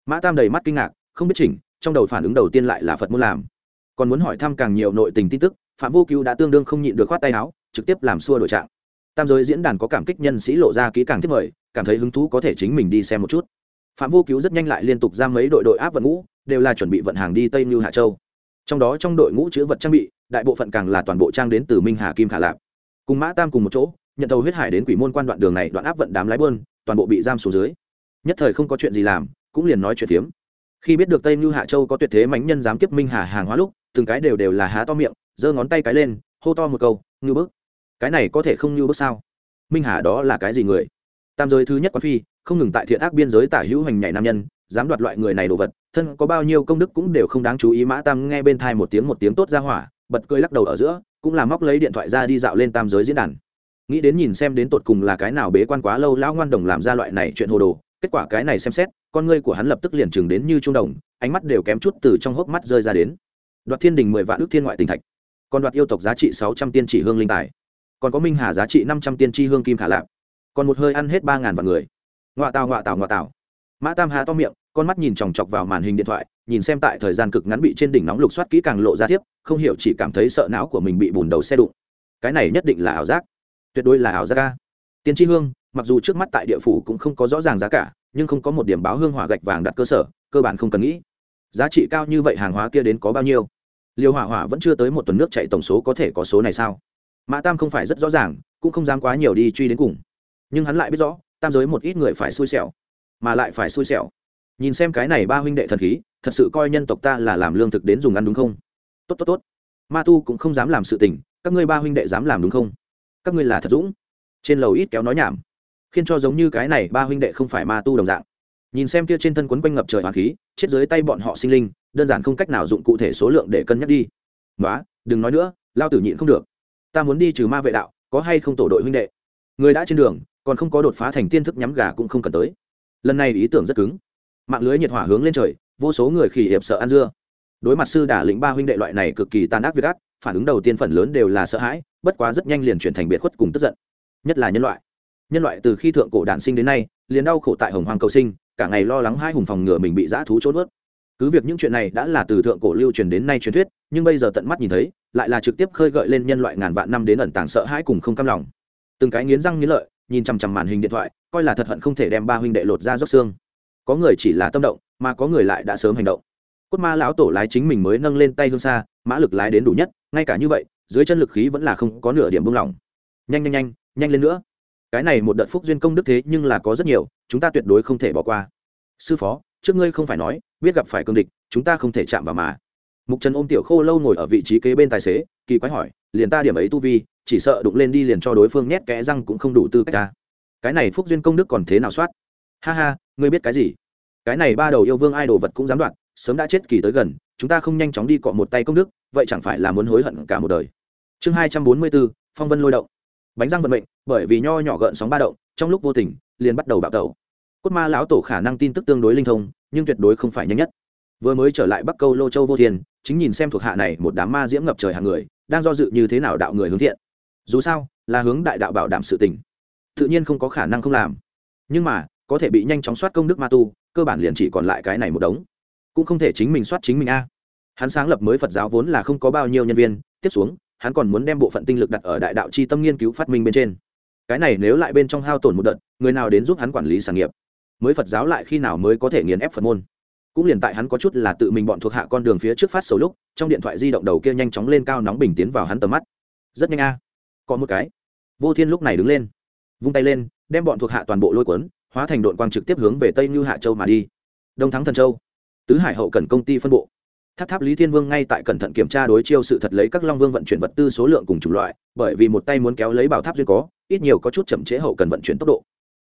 Mã tam đầy mắt kinh ngạc, không biết chỉnh, trong đầu phản ứng đầu tiên lại là phật muốn làm. Còn muốn hỏi thăm càng nhiều nội tình tin tức phạm vô cứu đã tương đương không nhịn được khoát tay áo, trực tiếp làm xua đổi trạng. Tam giới diễn đàn có cảm kích nhân sĩ lộ ra kỹ càng thiết mời, cảm thấy hứng thú có thể chính mình đi xem một chút. Phạm vô cứu rất nhanh lại liên tục ra mấy đội đội áp vận ngũ, đều là chuẩn bị vận hàng đi tây như hạ châu. Trong đó trong đội ngũ chữ vật trang bị, đại bộ phận càng là toàn bộ trang đến từ minh hà kim khả lạp. Cùng mã tam cùng một chỗ, nhận tàu huyết hải đến quỷ môn quan đoạn đường này đoạn áp vận đám lái bơn toàn bộ bị giam xuống dưới. Nhất thời không có chuyện gì làm, cũng liền nói chuyện phiếm. Khi biết được tây như hạ châu có tuyệt thế mánh nhân dám kiếp minh hà hàng hóa lúc, từng cái đều đều là há to miệng giơ ngón tay cái lên, hô to một câu, ngưu bức, cái này có thể không ngưu bức sao? Minh hà đó là cái gì người? Tam giới thứ nhất quan phi, không ngừng tại thiện ác biên giới tả hữu hành nhảy nam nhân, dám đoạt loại người này đồ vật, thân có bao nhiêu công đức cũng đều không đáng chú ý. Mã tam nghe bên thai một tiếng một tiếng tốt ra hỏa, bật cười lắc đầu ở giữa, cũng là móc lấy điện thoại ra đi dạo lên tam giới diễn đàn. Nghĩ đến nhìn xem đến tột cùng là cái nào bế quan quá lâu, lão ngoan đồng làm ra loại này chuyện hồ đồ, kết quả cái này xem xét, con ngươi của hắn lập tức liền chừng đến như trung đồng, ánh mắt đều kém chút từ trong hốc mắt rơi ra đến. Đoạt thiên đình mười vạn ước thiên ngoại tình thạch còn đoạt yêu tộc giá trị sáu trăm tiên chỉ hương linh tài. Còn có minh hà giá trị năm trăm tiên tri hương kim khả lạp. Còn một hơi ăn hết ba ngàn vạn người. Ngoạ tào ngoạ tào ngoạ tào. Mã tam hà to miệng, con mắt nhìn chòng chọc vào màn hình điện thoại, nhìn xem tại thời gian cực ngắn bị trên đỉnh nóng lục soát kỹ càng lộ ra tiếp, không hiểu chỉ cảm thấy sợ não của mình bị bùn đầu xe đụng. Cái này nhất định là ảo giác. Tuyệt đối là ảo giác ca tiên tri hương, mặc dù trước mắt tại địa phủ cũng không có rõ ràng giá cả, nhưng không có một điểm báo hương hỏa gạch vàng đặt cơ sở, cơ bản không cần nghĩ. Giá trị cao như vậy hàng hóa kia đến có bao nhiêu? Liều hỏa hỏa vẫn chưa tới một tuần nước chạy tổng số có thể có số này sao? Mã tam không phải rất rõ ràng, cũng không dám quá nhiều đi truy đến cùng. Nhưng hắn lại biết rõ, tam giới một ít người phải xui xẻo, mà lại phải xui xẻo. Nhìn xem cái này ba huynh đệ thần khí, thật sự coi nhân tộc ta là làm lương thực đến dùng ăn đúng không? Tốt tốt tốt. Ma tu cũng không dám làm sự tình, các ngươi ba huynh đệ dám làm đúng không? Các ngươi là thật dũng. Trên lầu ít kéo nói nhảm. Khiến cho giống như cái này ba huynh đệ không phải ma tu đồng dạng nhìn xem kia trên thân quấn quanh ngập trời hoàng khí, chết dưới tay bọn họ sinh linh, đơn giản không cách nào dụng cụ thể số lượng để cân nhắc đi. Nói đừng nói nữa, lao tử nhịn không được. Ta muốn đi trừ ma vệ đạo, có hay không tổ đội huynh đệ? Người đã trên đường, còn không có đột phá thành tiên thức nhắm gà cũng không cần tới. Lần này ý tưởng rất cứng. Mạng lưới nhiệt hỏa hướng lên trời, vô số người khỉ hiệp sợ ăn dưa. Đối mặt sư đả lĩnh ba huynh đệ loại này cực kỳ tàn ác việc ác, phản ứng đầu tiên phần lớn đều là sợ hãi, bất quá rất nhanh liền chuyển thành biệt khuất cùng tức giận. Nhất là nhân loại. Nhân loại từ khi thượng cổ đản sinh đến nay, liền đau khổ tại hồng hoàng cầu sinh cả ngày lo lắng hai hùng phòng ngừa mình bị dã thú trốn vớt. Cứ việc những chuyện này đã là từ thượng cổ lưu truyền đến nay truyền thuyết, nhưng bây giờ tận mắt nhìn thấy, lại là trực tiếp khơi gợi lên nhân loại ngàn vạn năm đến ẩn tàng sợ hãi cùng không cam lòng. Từng cái nghiến răng nghiến lợi, nhìn chằm chằm màn hình điện thoại, coi là thật hận không thể đem ba huynh đệ lột ra róc xương. Có người chỉ là tâm động, mà có người lại đã sớm hành động. Cốt ma lão tổ lái chính mình mới nâng lên tay hương xa, mã lực lái đến đủ nhất, ngay cả như vậy, dưới chân lực khí vẫn là không có nửa điểm buông lỏng. Nhanh nhanh nhanh nhanh lên nữa cái này một đợt phúc duyên công đức thế nhưng là có rất nhiều, chúng ta tuyệt đối không thể bỏ qua. Sư phó, trước ngươi không phải nói, biết gặp phải cương địch, chúng ta không thể chạm vào mà. Mục trần ôm tiểu khô lâu ngồi ở vị trí kế bên tài xế, kỳ quái hỏi, liền ta điểm ấy tu vi, chỉ sợ đụng lên đi liền cho đối phương nhét kẽ răng cũng không đủ tư cách ta. Cái này phúc duyên công đức còn thế nào soát? Ha ha, ngươi biết cái gì? Cái này ba đầu yêu vương ai đồ vật cũng dám đoạt, sớm đã chết kỳ tới gần, chúng ta không nhanh chóng đi cọ một tay công đức, vậy chẳng phải là muốn hối hận cả một đời. Chương hai trăm bốn mươi bốn phong vân lôi động. Bánh răng vận mệnh bởi vì nho nhỏ gợn sóng ba động, trong lúc vô tình, liền bắt đầu bạo tẩu. Cốt ma lão tổ khả năng tin tức tương đối linh thông, nhưng tuyệt đối không phải nhanh nhất. Vừa mới trở lại bắc câu lô châu vô thiên, chính nhìn xem thuộc hạ này một đám ma diễm ngập trời hàng người, đang do dự như thế nào đạo người hướng thiện. Dù sao, là hướng đại đạo bảo đảm sự tình. Tự nhiên không có khả năng không làm. Nhưng mà, có thể bị nhanh chóng soát công đức ma tu, cơ bản liền chỉ còn lại cái này một đống. Cũng không thể chính mình soát chính mình a. Hắn sáng lập mới phật giáo vốn là không có bao nhiêu nhân viên, tiếp xuống, hắn còn muốn đem bộ phận tinh lực đặt ở đại đạo c h i tâm nghiên cứu phát minh bên trên cái này nếu lại bên trong hao tổn một đợt, người nào đến giúp hắn quản lý sản nghiệp? Mới phật giáo lại khi nào mới có thể nghiền ép phật môn? Cũng liền tại hắn có chút là tự mình bọn thuộc hạ con đường phía trước phát sầu lúc, trong điện thoại di động đầu kia nhanh chóng lên cao nóng bình tiến vào hắn tầm mắt. Rất nhanh a. Có một cái. Vô thiên lúc này đứng lên, vung tay lên, đem bọn thuộc hạ toàn bộ lôi cuốn, hóa thành đội quang trực tiếp hướng về tây như hạ châu mà đi. Đông thắng thần châu. Tứ hải hậu cần công ty phân bộ tháp tháp lý thiên vương ngay tại cẩn thận kiểm tra đối chiêu sự thật lấy các long vương vận chuyển vật tư số lượng cùng chủng loại, bởi vì một tay muốn kéo lấy bảo tháp duyên có, ít nhiều có chút chậm chế hậu cần vận chuyển tốc độ.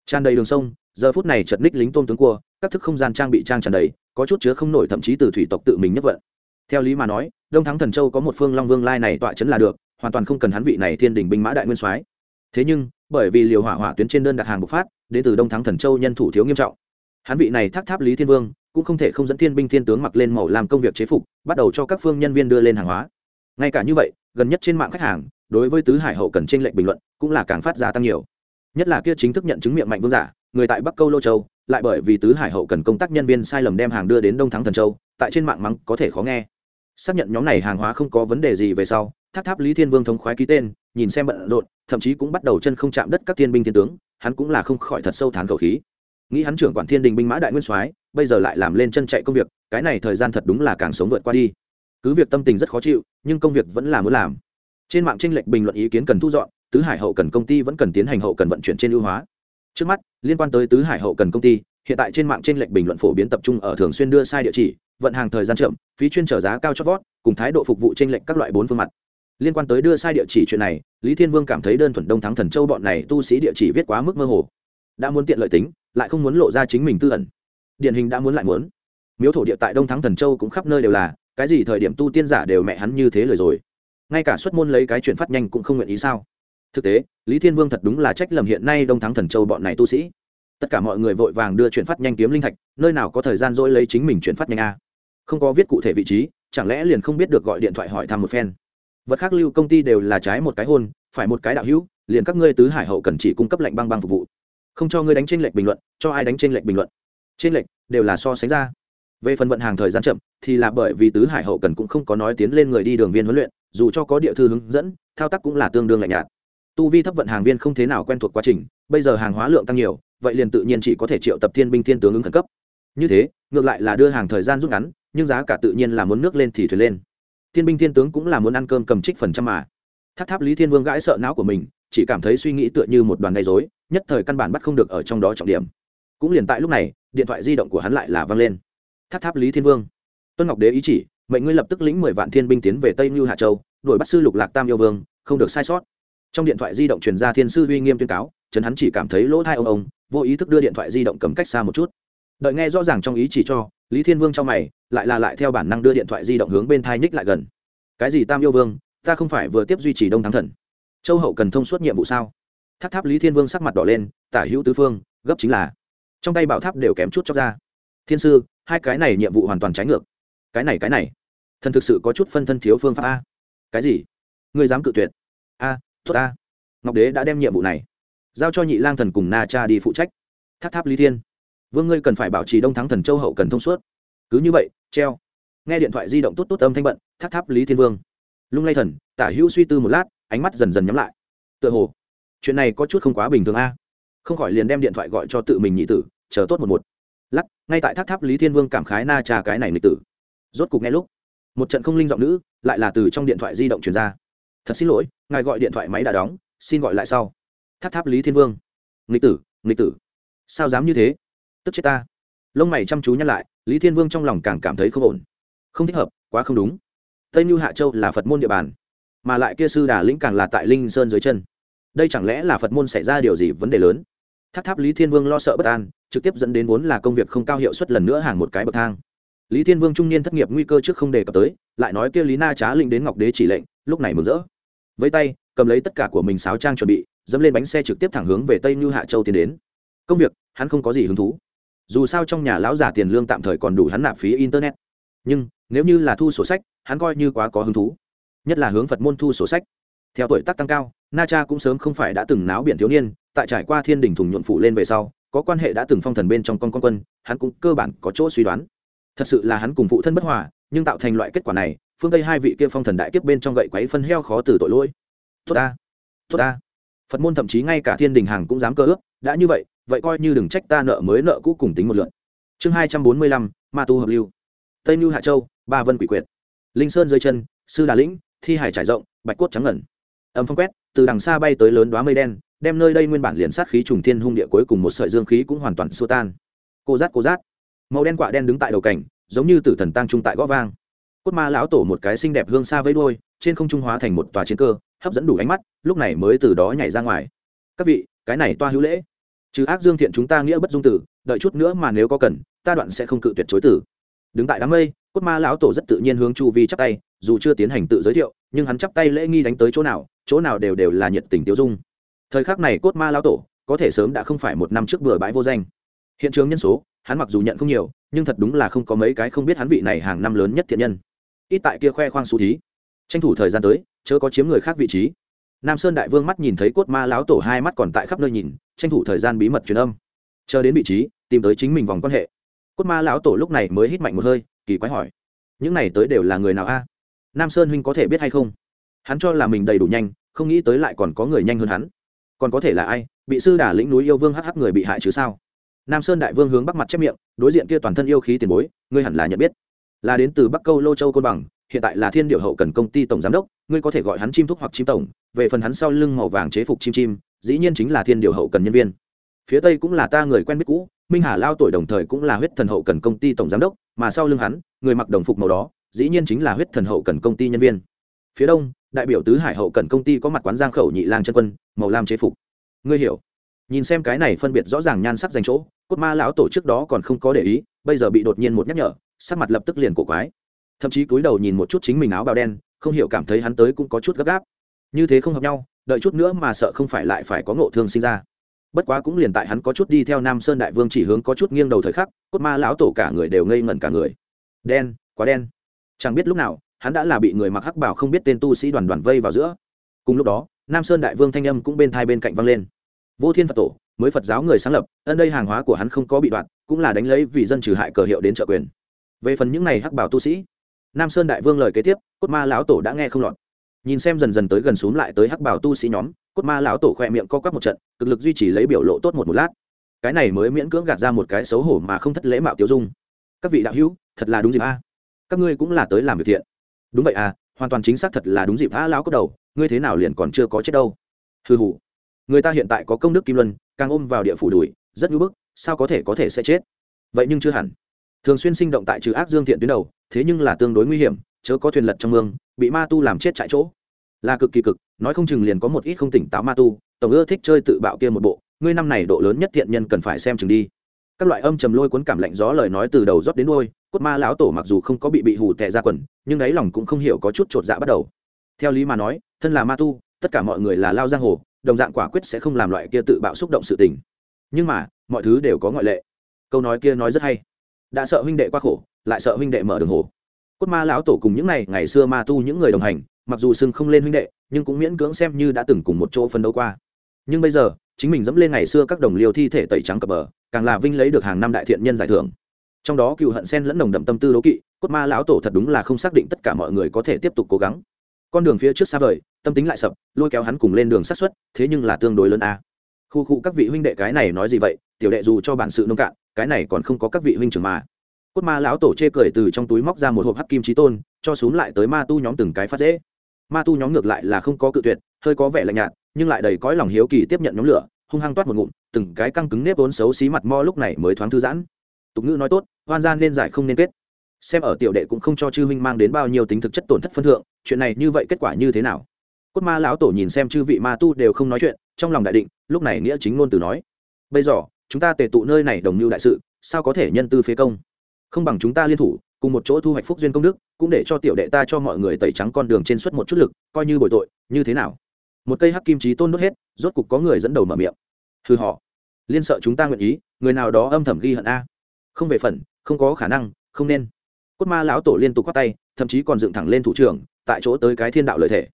Tràn đầy đường sông, giờ phút này chật ních lính tôn tướng cua, các thức không gian trang bị trang tràn đầy, có chút chứa không nổi thậm chí từ thủy tộc tự mình nhất vận. Theo lý mà nói, đông thắng thần châu có một phương long vương lai này tọa chấn là được, hoàn toàn không cần hắn vị này thiên đình binh mã đại nguyên soái. Thế nhưng, bởi vì liều hỏa hỏa tuyến trên đơn đặt hàng bộc phát, đến từ đông thắng thần châu nhân thủ thiếu nghiêm trọng. Hắn vị này thác tháp lý thiên vương cũng không thể không dẫn thiên binh thiên tướng mặc lên màu làm công việc chế phục, bắt đầu cho các phương nhân viên đưa lên hàng hóa. Ngay cả như vậy, gần nhất trên mạng khách hàng, đối với tứ hải hậu cần trên lệnh bình luận, cũng là càng phát ra tăng nhiều. Nhất là kia chính thức nhận chứng miệng mạnh vương giả, người tại bắc câu lô châu, lại bởi vì tứ hải hậu cần công tác nhân viên sai lầm đem hàng đưa đến đông thắng thần châu, tại trên mạng mắng có thể khó nghe. Xác nhận nhóm này hàng hóa không có vấn đề gì về sau tháp tháp lý thiên vương thống khoái ký tên, nhìn xem bận rộn, thậm chí cũng bắt đầu chân không chạm đất các thiên binh thiên tướng, hắn cũng là không khỏi thật sâu thán khẩu khí nghĩ hắn trưởng quản thiên đình binh mã đại nguyên soái, bây giờ lại làm lên chân chạy công việc, cái này thời gian thật đúng là càng sống vượt qua đi. Cứ việc tâm tình rất khó chịu, nhưng công việc vẫn là muốn làm. Trên mạng tranh lệch bình luận ý kiến cần thu dọn, tứ hải hậu cần công ty vẫn cần tiến hành hậu cần vận chuyển trên ưu hóa. Trước mắt, liên quan tới tứ hải hậu cần công ty, hiện tại trên mạng tranh lệch bình luận phổ biến tập trung ở thường xuyên đưa sai địa chỉ, vận hàng thời gian chậm, phí chuyên trở giá cao chót vót, cùng thái độ phục vụ tranh lệch các loại bốn phương mặt. Liên quan tới đưa sai địa chỉ chuyện này, lý thiên vương cảm thấy đơn thuần đông thắng thần châu bọn này tu sĩ địa chỉ viết quá mức mơ hồ đã muốn tiện lợi tính, lại không muốn lộ ra chính mình tư ẩn. Điển hình đã muốn lại muốn. Miếu thổ địa tại đông thắng thần châu cũng khắp nơi đều là, cái gì thời điểm tu tiên giả đều mẹ hắn như thế lời rồi. Ngay cả xuất môn lấy cái chuyện phát nhanh cũng không nguyện ý sao? Thực tế, lý thiên vương thật đúng là trách lầm hiện nay đông thắng thần châu bọn này tu sĩ. Tất cả mọi người vội vàng đưa chuyện phát nhanh kiếm linh thạch, nơi nào có thời gian dỗi lấy chính mình chuyện phát nhanh a? Không có viết cụ thể vị trí, chẳng lẽ liền không biết được gọi điện thoại hỏi thăm một phen? Vật khác lưu công ty đều là trái một cái hôn, phải một cái đạo hữu, liền các ngươi tứ hải hậu cần chỉ cung cấp lệnh băng băng phục vụ không cho ngươi đánh trên lệnh bình luận, cho ai đánh trên lệnh bình luận. Trên lệnh đều là so sánh ra. Về phần vận hàng thời gian chậm, thì là bởi vì tứ hải hậu cần cũng không có nói tiến lên người đi đường viên huấn luyện, dù cho có địa thư hướng dẫn, thao tác cũng là tương đương lạnh nhạt. Tu vi thấp vận hàng viên không thế nào quen thuộc quá trình, bây giờ hàng hóa lượng tăng nhiều, vậy liền tự nhiên chỉ có thể triệu tập thiên binh thiên tướng ứng khẩn cấp. Như thế, ngược lại là đưa hàng thời gian rút ngắn, nhưng giá cả tự nhiên là muốn nước lên thì thuyền lên. Thiên binh thiên tướng cũng là muốn ăn cơm cầm trích phần trăm mà. Tháp tháp lý thiên vương gãi sợ não của mình chỉ cảm thấy suy nghĩ tựa như một đoàn gây dối nhất thời căn bản bắt không được ở trong đó trọng điểm. Cũng liền tại lúc này, điện thoại di động của hắn lại là văng lên. Tháp tháp lý thiên vương. Tuân ngọc đế ý chỉ, mệnh ngươi lập tức lĩnh mười vạn thiên binh tiến về tây mưu hạ châu, đuổi bắt sư lục lạc tam yêu vương, không được sai sót. Trong điện thoại di động truyền ra thiên sư uy nghiêm tuyên cáo trấn hắn chỉ cảm thấy lỗ thai ông ông, vô ý thức đưa điện thoại di động cầm cách xa một chút. Đợi nghe rõ ràng trong ý chỉ cho, lý thiên vương trong mày, lại là lại theo bản năng đưa điện thoại di động hướng bên thai ních lại gần. Cái gì tam yêu vương, ta không phải vừa tiếp duy trì đông thắng thần châu hậu cần thông suốt nhiệm vụ sao? Tháp tháp lý thiên vương sắc mặt đỏ lên tả hữu tứ phương gấp chính là. Trong tay bảo tháp đều kém chút chóc ra. Thiên sư hai cái này nhiệm vụ hoàn toàn trái ngược. Cái này cái này. Thần thực sự có chút phân thân thiếu phương pháp a. Cái gì? Ngươi dám cự tuyệt? A à, tốt a. Ngọc đế đã đem nhiệm vụ này giao cho nhị lang thần cùng na cha đi phụ trách. Tháp tháp lý thiên. Vương ngươi cần phải bảo trì đông thắng thần châu hậu cần thông suốt. Cứ như vậy treo. Nghe điện thoại di động tốt tốt âm thanh bận tháp tháp lý thiên vương. Lung lay thần tả hữu suy tư một lát ánh mắt dần dần nhắm lại. Tựa hồ, chuyện này có chút không quá bình thường a. Không khỏi liền đem điện thoại gọi cho tự mình nhị tử, chờ tốt một một. Lắc, ngay tại tháp tháp lý thiên vương cảm khái na trà cái này lịch tử. Rốt cục nghe lúc, một trận không linh giọng nữ lại là từ trong điện thoại di động truyền ra. Thật xin lỗi, ngài gọi điện thoại máy đã đóng, xin gọi lại sau. Tháp tháp lý thiên vương. Nghịch tử nghịch tử. Sao dám như thế? Tức chết ta. Lông mày chăm chú nhắc lại, lý thiên vương trong lòng càng cảm thấy không ổn. Không thích hợp, quá không đúng. Tây mưu hạ châu là phật môn địa bàn mà lại kia sư đà lĩnh càng là tại linh sơn dưới chân. Đây chẳng lẽ là phật môn xảy ra điều gì vấn đề lớn? Tháp tháp lý thiên vương lo sợ bất an, trực tiếp dẫn đến vốn là công việc không cao hiệu suất lần nữa hàng một cái bậc thang. Lý thiên vương trung niên thất nghiệp nguy cơ trước không đề cập tới, lại nói kia lý na trá linh đến ngọc đế chỉ lệnh, lúc này mừng rỡ. Với tay, cầm lấy tất cả của mình sáo trang chuẩn bị, dẫm lên bánh xe trực tiếp thẳng hướng về tây như hạ châu tiến đến. Công việc, hắn không có gì hứng thú. Dù sao trong nhà lão già tiền lương tạm thời còn đủ hắn nạp phí internet. Nhưng, nếu như là thu sổ sách, hắn coi như quá có hứng thú nhất là hướng phật môn thu sổ sách. Theo tuổi tác tăng cao, na cha cũng sớm không phải đã từng náo biển thiếu niên, tại trải qua thiên đình thùng nhuộn phụ lên về sau, có quan hệ đã từng phong thần bên trong con con quân, hắn cũng cơ bản có chỗ suy đoán. Thật sự là hắn cùng phụ thân bất hòa, nhưng tạo thành loại kết quả này, phương tây hai vị kia phong thần đại kiếp bên trong gậy quấy phân heo khó từ tội lỗi. Tốt ta tốt ta. Phật môn thậm chí ngay cả thiên đình hàng cũng dám cơ ước, đã như vậy vậy coi như đừng trách ta nợ mới nợ cũ cùng tính một lượn chương hai trăm bốn mươi lăm, ma tu hợp lưu. Tây mưu hạ châu, ba vân quỷ quyệt. Linh sơn dưới chân, sư đà lĩnh thi hải trải rộng, bạch cốt trắng ngẩn âm phong quét, từ đằng xa bay tới lớn đoá mây đen, đem nơi đây nguyên bản liền sát khí trùng thiên hung địa cuối cùng một sợi dương khí cũng hoàn toàn xua tan. Cô rát cô rát. Màu đen quạ đen đứng tại đầu cảnh, giống như tử thần tăng trung tại gõ vang. Cốt ma lão tổ một cái xinh đẹp hương xa với đôi trên không trung hóa thành một tòa chiến cơ, hấp dẫn đủ ánh mắt, lúc này mới từ đó nhảy ra ngoài. Các vị, cái này toa hữu lễ. Trừ ác dương thiện chúng ta nghĩa bất dung tử, đợi chút nữa mà nếu có cần, ta đoạn sẽ không cự tuyệt chối tử. Đứng tại đám mây cốt ma lão tổ rất tự nhiên hướng chu vi chắp tay, dù chưa tiến hành tự giới thiệu, nhưng hắn chắp tay lễ nghi đánh tới chỗ nào chỗ nào đều đều là nhiệt tình tiêu dung. Thời khắc này cốt ma lão tổ, có thể sớm đã không phải một năm trước bừa bãi vô danh. Hiện trường nhân số, hắn mặc dù nhận không nhiều, nhưng thật đúng là không có mấy cái không biết hắn vị này hàng năm lớn nhất thiện nhân. Ít tại kia khoe khoang xu thí. Tranh thủ thời gian tới, chớ có chiếm người khác vị trí. Nam sơn đại vương mắt nhìn thấy cốt ma lão tổ hai mắt còn tại khắp nơi nhìn, tranh thủ thời gian bí mật truyền âm. Chờ đến vị trí, tìm tới chính mình vòng quan hệ. Cốt ma lão tổ lúc này mới hít mạnh một hơi kỳ quái hỏi, những này tới đều là người nào a? Nam sơn huynh có thể biết hay không? Hắn cho là mình đầy đủ nhanh, không nghĩ tới lại còn có người nhanh hơn hắn. Còn có thể là ai? Bị sư đà lĩnh núi yêu vương hh người bị hại chứ sao? Nam sơn đại vương hướng bắc mặt chép miệng, đối diện kia toàn thân yêu khí tiền bối, ngươi hẳn là nhận biết. Là đến từ bắc câu lô châu côn bằng, hiện tại là thiên điệu hậu cần công ty tổng giám đốc, ngươi có thể gọi hắn chim thúc hoặc chim tổng, về phần hắn sau lưng màu vàng chế phục chim chim, dĩ nhiên chính là thiên điệu hậu cần nhân viên phía tây cũng là ta người quen biết cũ, minh hà lao tuổi đồng thời cũng là huyết thần hậu cần công ty tổng giám đốc, mà sau lưng hắn, người mặc đồng phục màu đó dĩ nhiên chính là huyết thần hậu cần công ty nhân viên. Phía đông, đại biểu tứ hải hậu cần công ty có mặt quán giang khẩu nhị lang chân quân, màu lam chế phục. Ngươi hiểu. Nhìn xem cái này phân biệt rõ ràng nhan sắc dành chỗ, cốt ma lão tổ trước đó còn không có để ý, bây giờ bị đột nhiên một nhắc nhở, sắc mặt lập tức liền cổ quái. Thậm chí cúi đầu nhìn một chút chính mình áo bào đen, không hiểu cảm thấy hắn tới cũng có chút gấp gáp. Như thế không hợp nhau, đợi chút nữa mà sợ không phải lại phải có ngộ thương sinh ra bất quá cũng liền tại hắn có chút đi theo nam sơn đại vương chỉ hướng có chút nghiêng đầu thời khắc, cốt ma lão tổ cả người đều ngây ngẩn cả người. Đen, quá đen. Chẳng biết lúc nào, hắn đã là bị người mặc hắc bảo không biết tên tu sĩ đoàn đoàn vây vào giữa. Cùng lúc đó, nam sơn đại vương thanh âm cũng bên thai bên cạnh vang lên. Vô thiên phật tổ, mới phật giáo người sáng lập, ân đây hàng hóa của hắn không có bị đoạn, cũng là đánh lấy vì dân trừ hại cờ hiệu đến trợ quyền. Về phần những này hắc bảo tu sĩ, nam sơn đại vương lời kế tiếp, cốt ma lão tổ đã nghe không lọt. Nhìn xem dần dần tới gần xuống lại tới hắc bảo tu sĩ nhóm cốt ma lão tổ khỏe miệng co quắp một trận, cực lực duy trì lấy biểu lộ tốt một một lát. Cái này mới miễn cưỡng gạt ra một cái xấu hổ mà không thất lễ mạo tiêu dung. Các vị đạo hữu, thật là đúng dịp a. Các ngươi cũng là tới làm việc thiện. Đúng vậy à hoàn toàn chính xác thật là đúng dịp a lão cốt đầu, ngươi thế nào liền còn chưa có chết đâu. Hừ hụ người ta hiện tại có công đức kim luân, càng ôm vào địa phủ đùi rất ngưỡng bức, sao có thể có thể sẽ chết? Vậy nhưng chưa hẳn. Thường xuyên sinh động tại trừ ác dương thiện tuyến đầu, thế nhưng là tương đối nguy hiểm, chớ có thuyền lật trong mương, bị ma tu làm chết tại chỗ là cực kỳ cực, nói không chừng liền có một ít không tỉnh táo ma tu, tổng ưa thích chơi tự bạo kia một bộ, ngươi năm này độ lớn nhất thiện nhân cần phải xem chừng đi. Các loại âm trầm lôi cuốn cảm lạnh gió lời nói từ đầu rót đến đôi cốt ma lão tổ mặc dù không có bị bị hù tệ ra quần, nhưng đáy lòng cũng không hiểu có chút chột dạ bắt đầu. Theo lý mà nói, thân là ma tu, tất cả mọi người là lao giang hồ, đồng dạng quả quyết sẽ không làm loại kia tự bạo xúc động sự tình. Nhưng mà, mọi thứ đều có ngoại lệ. Câu nói kia nói rất hay. Đã sợ huynh đệ qua khổ, lại sợ huynh đệ mở đường hồ. Cốt ma lão tổ cùng những ngày ngày xưa ma tu những người đồng hành mặc dù sưng không lên huynh đệ, nhưng cũng miễn cưỡng xem như đã từng cùng một chỗ phân đấu qua. Nhưng bây giờ, chính mình dẫm lên ngày xưa các đồng liêu thi thể tẩy trắng cập bờ, càng là vinh lấy được hàng năm đại thiện nhân giải thưởng. Trong đó cựu hận sen lẫn đồng đậm tâm tư đố kỵ, cốt ma lão tổ thật đúng là không xác định tất cả mọi người có thể tiếp tục cố gắng. Con đường phía trước xa vời, tâm tính lại sập, lôi kéo hắn cùng lên đường sát xuất thế nhưng là tương đối lớn a. Khu khu các vị huynh đệ cái này nói gì vậy, tiểu đệ dù cho bản sự nông cạn, cái này còn không có các vị huynh trưởng mà. Cốt ma lão tổ chê cười từ trong túi móc ra một hộp hắc kim trí tôn, cho xuống lại tới ma tu nhóm từng cái phát dễ ma tu nhóm ngược lại là không có cự tuyệt, hơi có vẻ lạnh nhạt, nhưng lại đầy cõi lòng hiếu kỳ tiếp nhận nhóm lửa, hung hăng toát một ngụm, từng cái căng cứng nếp vốn xấu xí mặt mo lúc này mới thoáng thư giãn. Tục ngữ nói tốt, hoan gian nên giải không nên kết. Xem ở tiểu đệ cũng không cho chư huynh mang đến bao nhiêu tính thực chất tổn thất phân thượng, chuyện này như vậy kết quả như thế nào? Cốt ma lão tổ nhìn xem chư vị ma tu đều không nói chuyện, trong lòng đại định, lúc này nghĩa chính ngôn từ nói, bây giờ, chúng ta tề tụ nơi này đồng mưu đại sự, sao có thể nhân tư phế công? Không bằng chúng ta liên thủ cùng một chỗ thu hoạch phúc duyên công đức, cũng để cho tiểu đệ ta cho mọi người tẩy trắng con đường trên suốt một chút lực, coi như bồi tội, như thế nào? Một cây hắc kim trí tôn đốt hết, rốt cục có người dẫn đầu mở miệng. Hư họ liên sợ chúng ta nguyện ý, người nào đó âm thầm ghi hận a. Không về phần, không có khả năng, không nên. Cốt ma lão tổ liên tục quát tay, thậm chí còn dựng thẳng lên thủ trưởng, tại chỗ tới cái thiên đạo lợi thể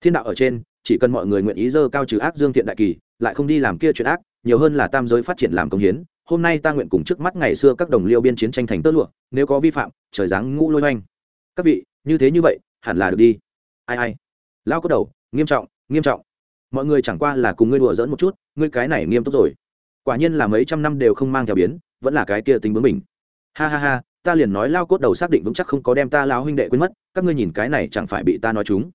thiên đạo ở trên, chỉ cần mọi người nguyện ý dơ cao trừ ác dương thiện đại kỳ, lại không đi làm kia chuyện ác, nhiều hơn là tam giới phát triển làm công hiến hôm nay ta nguyện cùng trước mắt ngày xưa các đồng liêu biên chiến tranh thành tơ lụa, nếu có vi phạm, trời giáng ngũ lôi oanh các vị, như thế như vậy, hẳn là được đi. Ai ai. Lao có đầu, nghiêm trọng nghiêm trọng. Mọi người chẳng qua là cùng ngươi đùa dỡn một chút, ngươi cái này nghiêm túc rồi. Quả nhiên là mấy trăm năm đều không mang theo biến, vẫn là cái kia tính bướng mình ha ha ha, ta liền nói lao cốt đầu xác định vững chắc không có đem ta lao huynh đệ quên mất, các ngươi nhìn cái này chẳng phải bị ta nói chúng.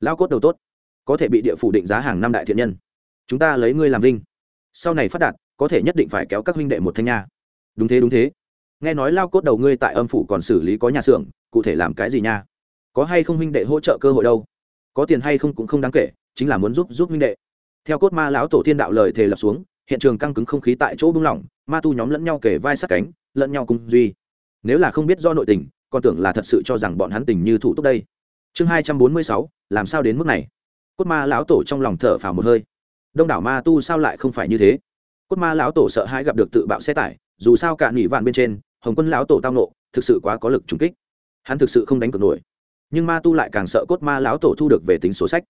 Lao cốt đầu tốt. Có thể bị địa phủ định giá hàng năm đại thiện nhân. Chúng ta lấy ngươi làm vinh. Sau này phát đạt có thể nhất định phải kéo các huynh đệ một thanh nha. Đúng thế đúng thế. Nghe nói lao cốt đầu ngươi tại âm phủ còn xử lý có nhà xưởng, cụ thể làm cái gì nha? Có hay không huynh đệ hỗ trợ cơ hội đâu? Có tiền hay không cũng không đáng kể, chính là muốn giúp giúp huynh đệ. Theo cốt ma lão tổ thiên đạo lời thề lập xuống, hiện trường căng cứng không khí tại chỗ bung lỏng, ma tu nhóm lẫn nhau kể vai sát cánh, lẫn nhau cùng duy. Nếu là không biết do nội tình, còn tưởng là thật sự cho rằng bọn hắn tình như thủ túc đây. Chương hai trăm bốn mươi sáu, làm sao đến mức này? Cốt ma lão tổ trong lòng thở phào một hơi. Đông đảo ma tu sao lại không phải như thế? Cốt ma lão tổ sợ hãi gặp được tự bạo xe tải dù sao cả nghỉ vạn bên trên hồng quân lão tổ tao nộ thực sự quá có lực trùng kích. Hắn thực sự không đánh cược nổi. Nhưng ma tu lại càng sợ cốt ma lão tổ thu được về tính số sách.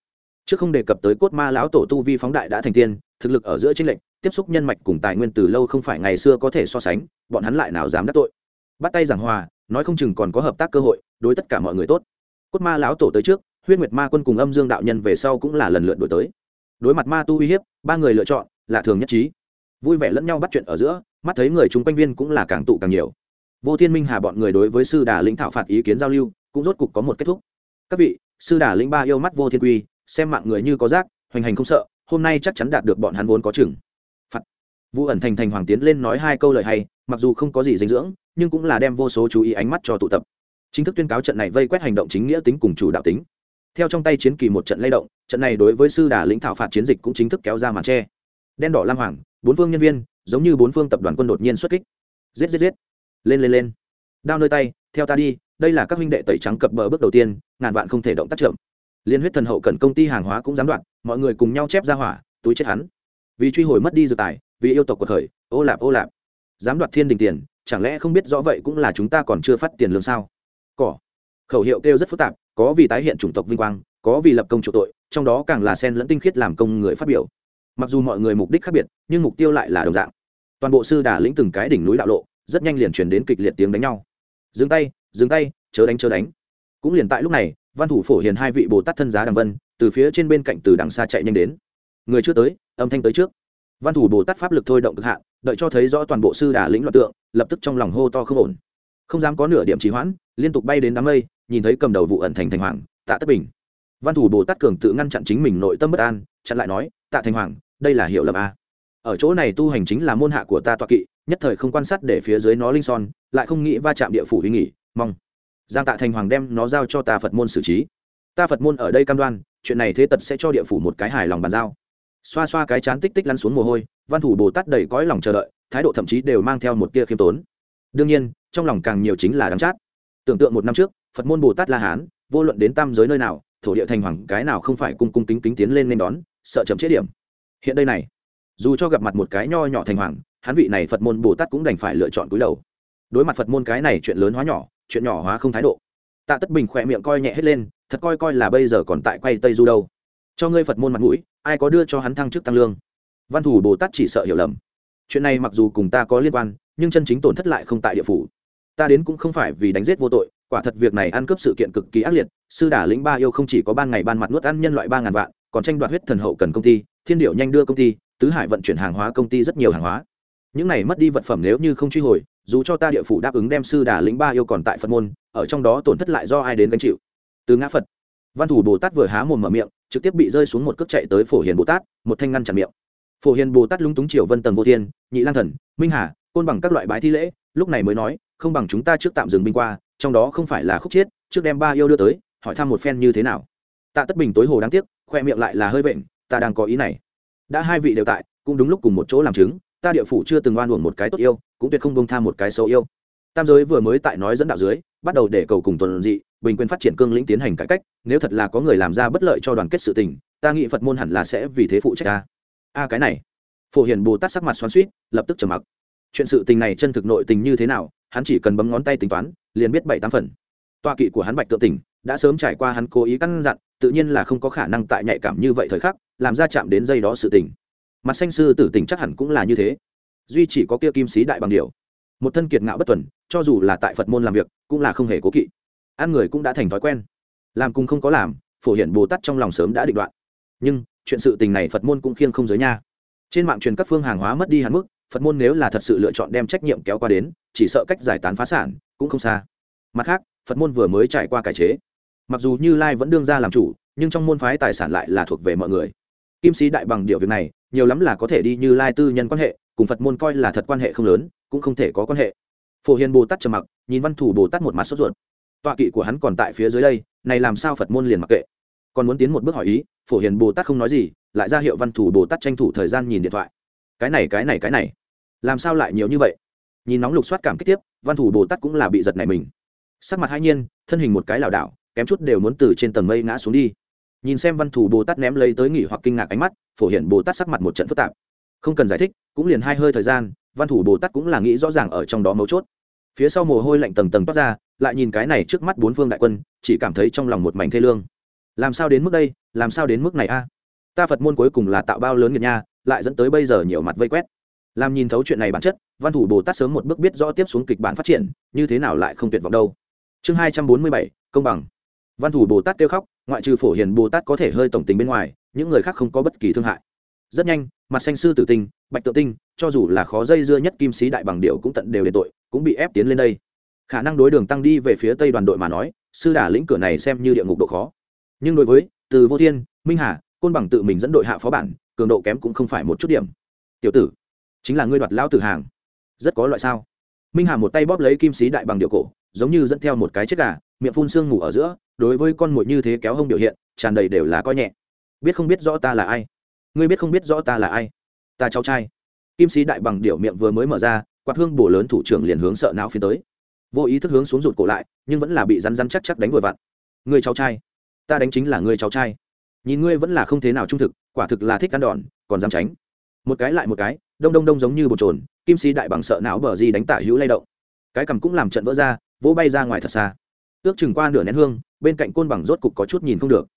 Chứ không đề cập tới cốt ma lão tổ tu vi phóng đại đã thành tiên thực lực ở giữa chính lệnh, tiếp xúc nhân mạch cùng tài nguyên từ lâu không phải ngày xưa có thể so sánh bọn hắn lại nào dám đắc tội. Bắt tay giảng hòa nói không chừng còn có hợp tác cơ hội đối tất cả mọi người tốt. Cốt ma lão tổ tới trước huyết nguyệt ma quân cùng âm dương đạo nhân về sau cũng là lần lượt đổi tới. Đối mặt ma tu uy hiếp ba người lựa chọn là thường nhất trí vui vẻ lẫn nhau bắt chuyện ở giữa, mắt thấy người chúng quanh viên cũng là càng tụ càng nhiều. Vô thiên minh hà bọn người đối với sư đà lĩnh thảo phạt ý kiến giao lưu, cũng rốt cục có một kết thúc. Các vị, sư đà lĩnh ba yêu mắt vô thiên quy, xem mạng người như có rác, hoành hành không sợ, hôm nay chắc chắn đạt được bọn hắn vốn có chừng. Phạt. Vũ ẩn thành thành hoàng tiến lên nói hai câu lời hay, mặc dù không có gì dinh dưỡng, nhưng cũng là đem vô số chú ý ánh mắt cho tụ tập. Chính thức tuyên cáo trận này vây quét hành động chính nghĩa tính cùng chủ đạo tính. Theo trong tay chiến kỳ một trận lay động, trận này đối với sư đà lĩnh thảo phạt chiến dịch cũng chính thức kéo ra màn tre. Đen đỏ lam hoàng bốn phương nhân viên, giống như bốn phương tập đoàn quân đột nhiên xuất kích. Giết giết giết. Lên lên lên. Đao nơi tay, theo ta đi, đây là các huynh đệ tẩy trắng cập bờ bước đầu tiên, ngàn vạn không thể động tác chậm. Liên huyết thần hậu cần công ty hàng hóa cũng gián đoạn, mọi người cùng nhau chép ra hỏa, túi chết hắn. Vì truy hồi mất đi dự tài, vì yêu tộc của thời ô lạp ô lạp. Dám đoạt thiên đình tiền, chẳng lẽ không biết rõ vậy cũng là chúng ta còn chưa phát tiền lương sao? Cỏ. Khẩu hiệu kêu rất phức tạp, có vì tái hiện chủng tộc vinh quang, có vì lập công chủ tội, trong đó càng là sen lẫn tinh khiết làm công người phát biểu mặc dù mọi người mục đích khác biệt, nhưng mục tiêu lại là đồng dạng. Toàn bộ sư đà lĩnh từng cái đỉnh núi đạo lộ, rất nhanh liền chuyển đến kịch liệt tiếng đánh nhau. Dừng tay dừng tay, chớ đánh chớ đánh. Cũng liền tại lúc này, văn thủ phổ hiền hai vị bồ tát thân giá đằng vân, từ phía trên bên cạnh từ đằng xa chạy nhanh đến. Người chưa tới, âm thanh tới trước. Văn thủ bồ tát pháp lực thôi động cực hạn, đợi cho thấy rõ toàn bộ sư đà lĩnh loạn tượng, lập tức trong lòng hô to không ổn. Không dám có nửa điểm trì hoãn, liên tục bay đến đám mây, nhìn thấy cầm đầu vụ ẩn thành thành hoàng, tạ tất bình. Văn thủ bồ tát cường tự ngăn chặn chính mình nội tâm bất an, chặn lại nói, tạ thành hoàng đây là hiệu lầm a. Ở chỗ này tu hành chính là môn hạ của ta toa kỵ, nhất thời không quan sát để phía dưới nó linh son, lại không nghĩ va chạm địa phủ huy nghỉ, mong. Giang tạ thành hoàng đem nó giao cho ta phật môn xử trí. Ta phật môn ở đây cam đoan, chuyện này thế tật sẽ cho địa phủ một cái hài lòng bàn giao. Xoa xoa cái chán tích tích lăn xuống mồ hôi, văn thủ bồ tát đầy cõi lòng chờ đợi, thái độ thậm chí đều mang theo một tia khiêm tốn. Đương nhiên, trong lòng càng nhiều chính là đắng chát. Tưởng tượng một năm trước, phật môn bồ tát la hán, vô luận đến tam giới nơi nào, thổ địa thành hoàng, cái nào không phải cung cung kính kính tiến lên nên đón, sợ chậm chế điểm hiện đây này, dù cho gặp mặt một cái nho nhỏ thành hoàng, hắn vị này phật môn bồ tát cũng đành phải lựa chọn cúi đầu. Đối mặt phật môn cái này chuyện lớn hóa nhỏ, chuyện nhỏ hóa không thái độ. Tạ tất bình khỏe miệng coi nhẹ hết lên, thật coi coi là bây giờ còn tại quay tây du đâu. Cho ngươi phật môn mặt mũi, ai có đưa cho hắn thăng chức tăng lương? Văn thủ bồ tát chỉ sợ hiểu lầm. Chuyện này mặc dù cùng ta có liên quan, nhưng chân chính tổn thất lại không tại địa phủ. Ta đến cũng không phải vì đánh giết vô tội, quả thật việc này ăn cướp sự kiện cực kỳ ác liệt. Sư đả lĩnh ba yêu không chỉ có ban ngày ban mặt nuốt ăn nhân loại ba ngàn vạn, còn tranh đoạt huyết thần hậu cần công ty thiên điệu nhanh đưa công ty, tứ hải vận chuyển hàng hóa công ty rất nhiều hàng hóa. Những này mất đi vật phẩm nếu như không truy hồi, dù cho ta địa phủ đáp ứng đem sư đà lĩnh ba yêu còn tại phật môn, ở trong đó tổn thất lại do ai đến gánh chịu? Từ ngã phật, văn thủ bồ tát vừa há mồm mở miệng, trực tiếp bị rơi xuống một cước chạy tới phổ hiền bồ tát, một thanh ngăn chặn miệng. Phổ hiền bồ tát lúng túng triều vân tầng vô thiên, nhị lang thần, minh hà, côn bằng các loại bái thi lễ, lúc này mới nói, không bằng chúng ta trước tạm dừng binh qua, trong đó không phải là khúc chiết, trước đem ba yêu đưa tới, hỏi thăm một phen như thế nào. Tạ tất bình tối hồ đáng tiếc, khoe miệng lại là hơi vện ta đang có ý này. Đã hai vị đều tại, cũng đúng lúc cùng một chỗ làm chứng, ta địa phủ chưa từng oan uổng một cái tốt yêu, cũng tuyệt không bông tha một cái xấu yêu. Tam giới vừa mới tại nói dẫn đạo dưới, bắt đầu để cầu cùng tuần dị, bình quyền phát triển cương lĩnh tiến hành cải cách, nếu thật là có người làm ra bất lợi cho đoàn kết sự tình, ta nghĩ phật môn hẳn là sẽ vì thế phụ trách ta. A, cái này. Phổ hiền bồ tát sắc mặt xoắn suýt lập tức trầm mặc. Chuyện sự tình này chân thực nội tình như thế nào, hắn chỉ cần bấm ngón tay tính toán, liền biết bảy tám phần. Toa kỵ của hắn bạch tự tỉnh, đã sớm trải qua hắn cố ý căn dặn tự nhiên là không có khả năng tại nhạy cảm như vậy thời khắc, làm ra chạm đến dây đó sự tình. Mặt xanh sư tử tình chắc hẳn cũng là như thế. Duy chỉ có kia kim sĩ đại bằng điều một thân kiệt ngạo bất tuần, cho dù là tại phật môn làm việc, cũng là không hề cố kỵ. Ăn người cũng đã thành thói quen. Làm cùng không có làm, phổ hiển bồ tát trong lòng sớm đã định đoạn. Nhưng, chuyện sự tình này phật môn cũng khiêng không giới nha. Trên mạng truyền các phương hàng hóa mất đi hạn mức, phật môn nếu là thật sự lựa chọn đem trách nhiệm kéo qua đến, chỉ sợ cách giải tán phá sản, cũng không xa. Mặt khác, phật môn vừa mới trải qua cải chế mặc dù như lai vẫn đương ra làm chủ, nhưng trong môn phái tài sản lại là thuộc về mọi người. Kim sĩ đại bằng điều việc này, nhiều lắm là có thể đi như lai tư nhân quan hệ, cùng phật môn coi là thật quan hệ không lớn, cũng không thể có quan hệ. Phổ hiền bồ tát trầm mặc, nhìn văn thủ bồ tát một mặt sốt ruột. Tọa kỵ của hắn còn tại phía dưới đây, này làm sao phật môn liền mặc kệ? Còn muốn tiến một bước hỏi ý, phổ hiền bồ tát không nói gì, lại ra hiệu văn thủ bồ tát tranh thủ thời gian nhìn điện thoại. Cái này cái này cái này. Làm sao lại nhiều như vậy? Nhìn nóng lục soát cảm kích tiếp, văn thủ bồ tát cũng là bị giật này mình. Sắc mặt hai nhiên, thân hình một cái lảo đảo kém chút đều muốn từ trên tầng mây ngã xuống đi. Nhìn xem văn thủ bồ tát ném lấy tới nghỉ hoặc kinh ngạc ánh mắt, phổ hiện bồ tát sắc mặt một trận phức tạp. Không cần giải thích, cũng liền hai hơi thời gian, văn thủ bồ tát cũng là nghĩ rõ ràng ở trong đó mấu chốt. Phía sau mồ hôi lạnh tầng tầng toát ra, lại nhìn cái này trước mắt bốn phương đại quân, chỉ cảm thấy trong lòng một mảnh thê lương. Làm sao đến mức đây, làm sao đến mức này a? Ta phật môn cuối cùng là tạo bao lớn nghiệt nha, lại dẫn tới bây giờ nhiều mặt vây quét. Làm nhìn thấu chuyện này bản chất, văn thủ bồ tát sớm một bước biết rõ tiếp xuống kịch bản phát triển, như thế nào lại không tuyệt vọng đâu. Chương hai trăm bốn mươi bảy, công bằng văn thủ bồ tát kêu khóc, ngoại trừ phổ hiền bồ tát có thể hơi tổng tình bên ngoài, những người khác không có bất kỳ thương hại. Rất nhanh, mặt xanh sư tử tinh, bạch tự tinh, cho dù là khó dây dưa nhất kim sĩ đại bằng điệu cũng tận đều đền tội, cũng bị ép tiến lên đây. Khả năng đối đường tăng đi về phía tây đoàn đội mà nói, sư đà lĩnh cửa này xem như địa ngục độ khó. Nhưng đối với, từ vô thiên, minh hà, côn bằng tự mình dẫn đội hạ phó bản, cường độ kém cũng không phải một chút điểm. Tiểu tử, chính là ngươi đoạt lao tử hàng. Rất có loại sao? Minh hà một tay bóp lấy kim sĩ đại bằng điệu cổ giống như dẫn theo một cái chiếc gà, miệng phun sương ngủ ở giữa, đối với con mồi như thế kéo hông biểu hiện, tràn đầy đều là coi nhẹ. Biết không biết rõ ta là ai? Ngươi biết không biết rõ ta là ai? Ta cháu trai. Kim sĩ đại bằng điệu miệng vừa mới mở ra, quạt hương bổ lớn thủ trưởng liền hướng sợ não phía tới. Vô ý thức hướng xuống rụt cổ lại, nhưng vẫn là bị rắn rắn chắc chắc đánh vội vặn. Người cháu trai. Ta đánh chính là người cháu trai. Nhìn ngươi vẫn là không thế nào trung thực, quả thực là thích ăn đòn, còn dám tránh. Một cái lại một cái, đông đông đông giống như bột trồn kim sĩ đại bằng sợ não bờ di đánh tả hữu lay động. Cái cằm cũng làm trận vỡ ra vỗ bay ra ngoài thật xa. Ước chừng qua nửa nén hương, bên cạnh côn bằng rốt cục có chút nhìn không được.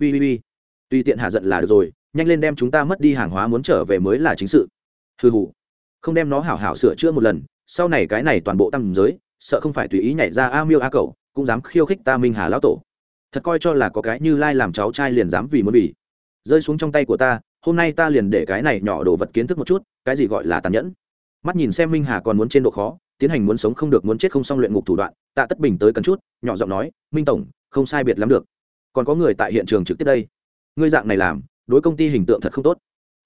Ui ui ui tùy tiện hạ giận là được rồi, nhanh lên đem chúng ta mất đi hàng hóa muốn trở về mới là chính sự. Hư hụ không đem nó hảo hảo sửa chữa một lần, sau này cái này toàn bộ tăng giới, sợ không phải tùy ý nhảy ra a miêu a cậu cũng dám khiêu khích ta minh hà lão tổ. Thật coi cho là có cái như lai làm cháu trai liền dám vì muốn vì. Rơi xuống trong tay của ta, hôm nay ta liền để cái này nhỏ đồ vật kiến thức một chút, cái gì gọi là tàn nhẫn. Mắt nhìn xem minh hà còn muốn trên độ khó tiến hành muốn sống không được muốn chết không xong luyện ngục thủ đoạn, tạ tất bình tới cần chút, nhỏ giọng nói, minh tổng, không sai biệt lắm được. Còn có người tại hiện trường trực tiếp đây. Ngươi dạng này làm, đối công ty hình tượng thật không tốt.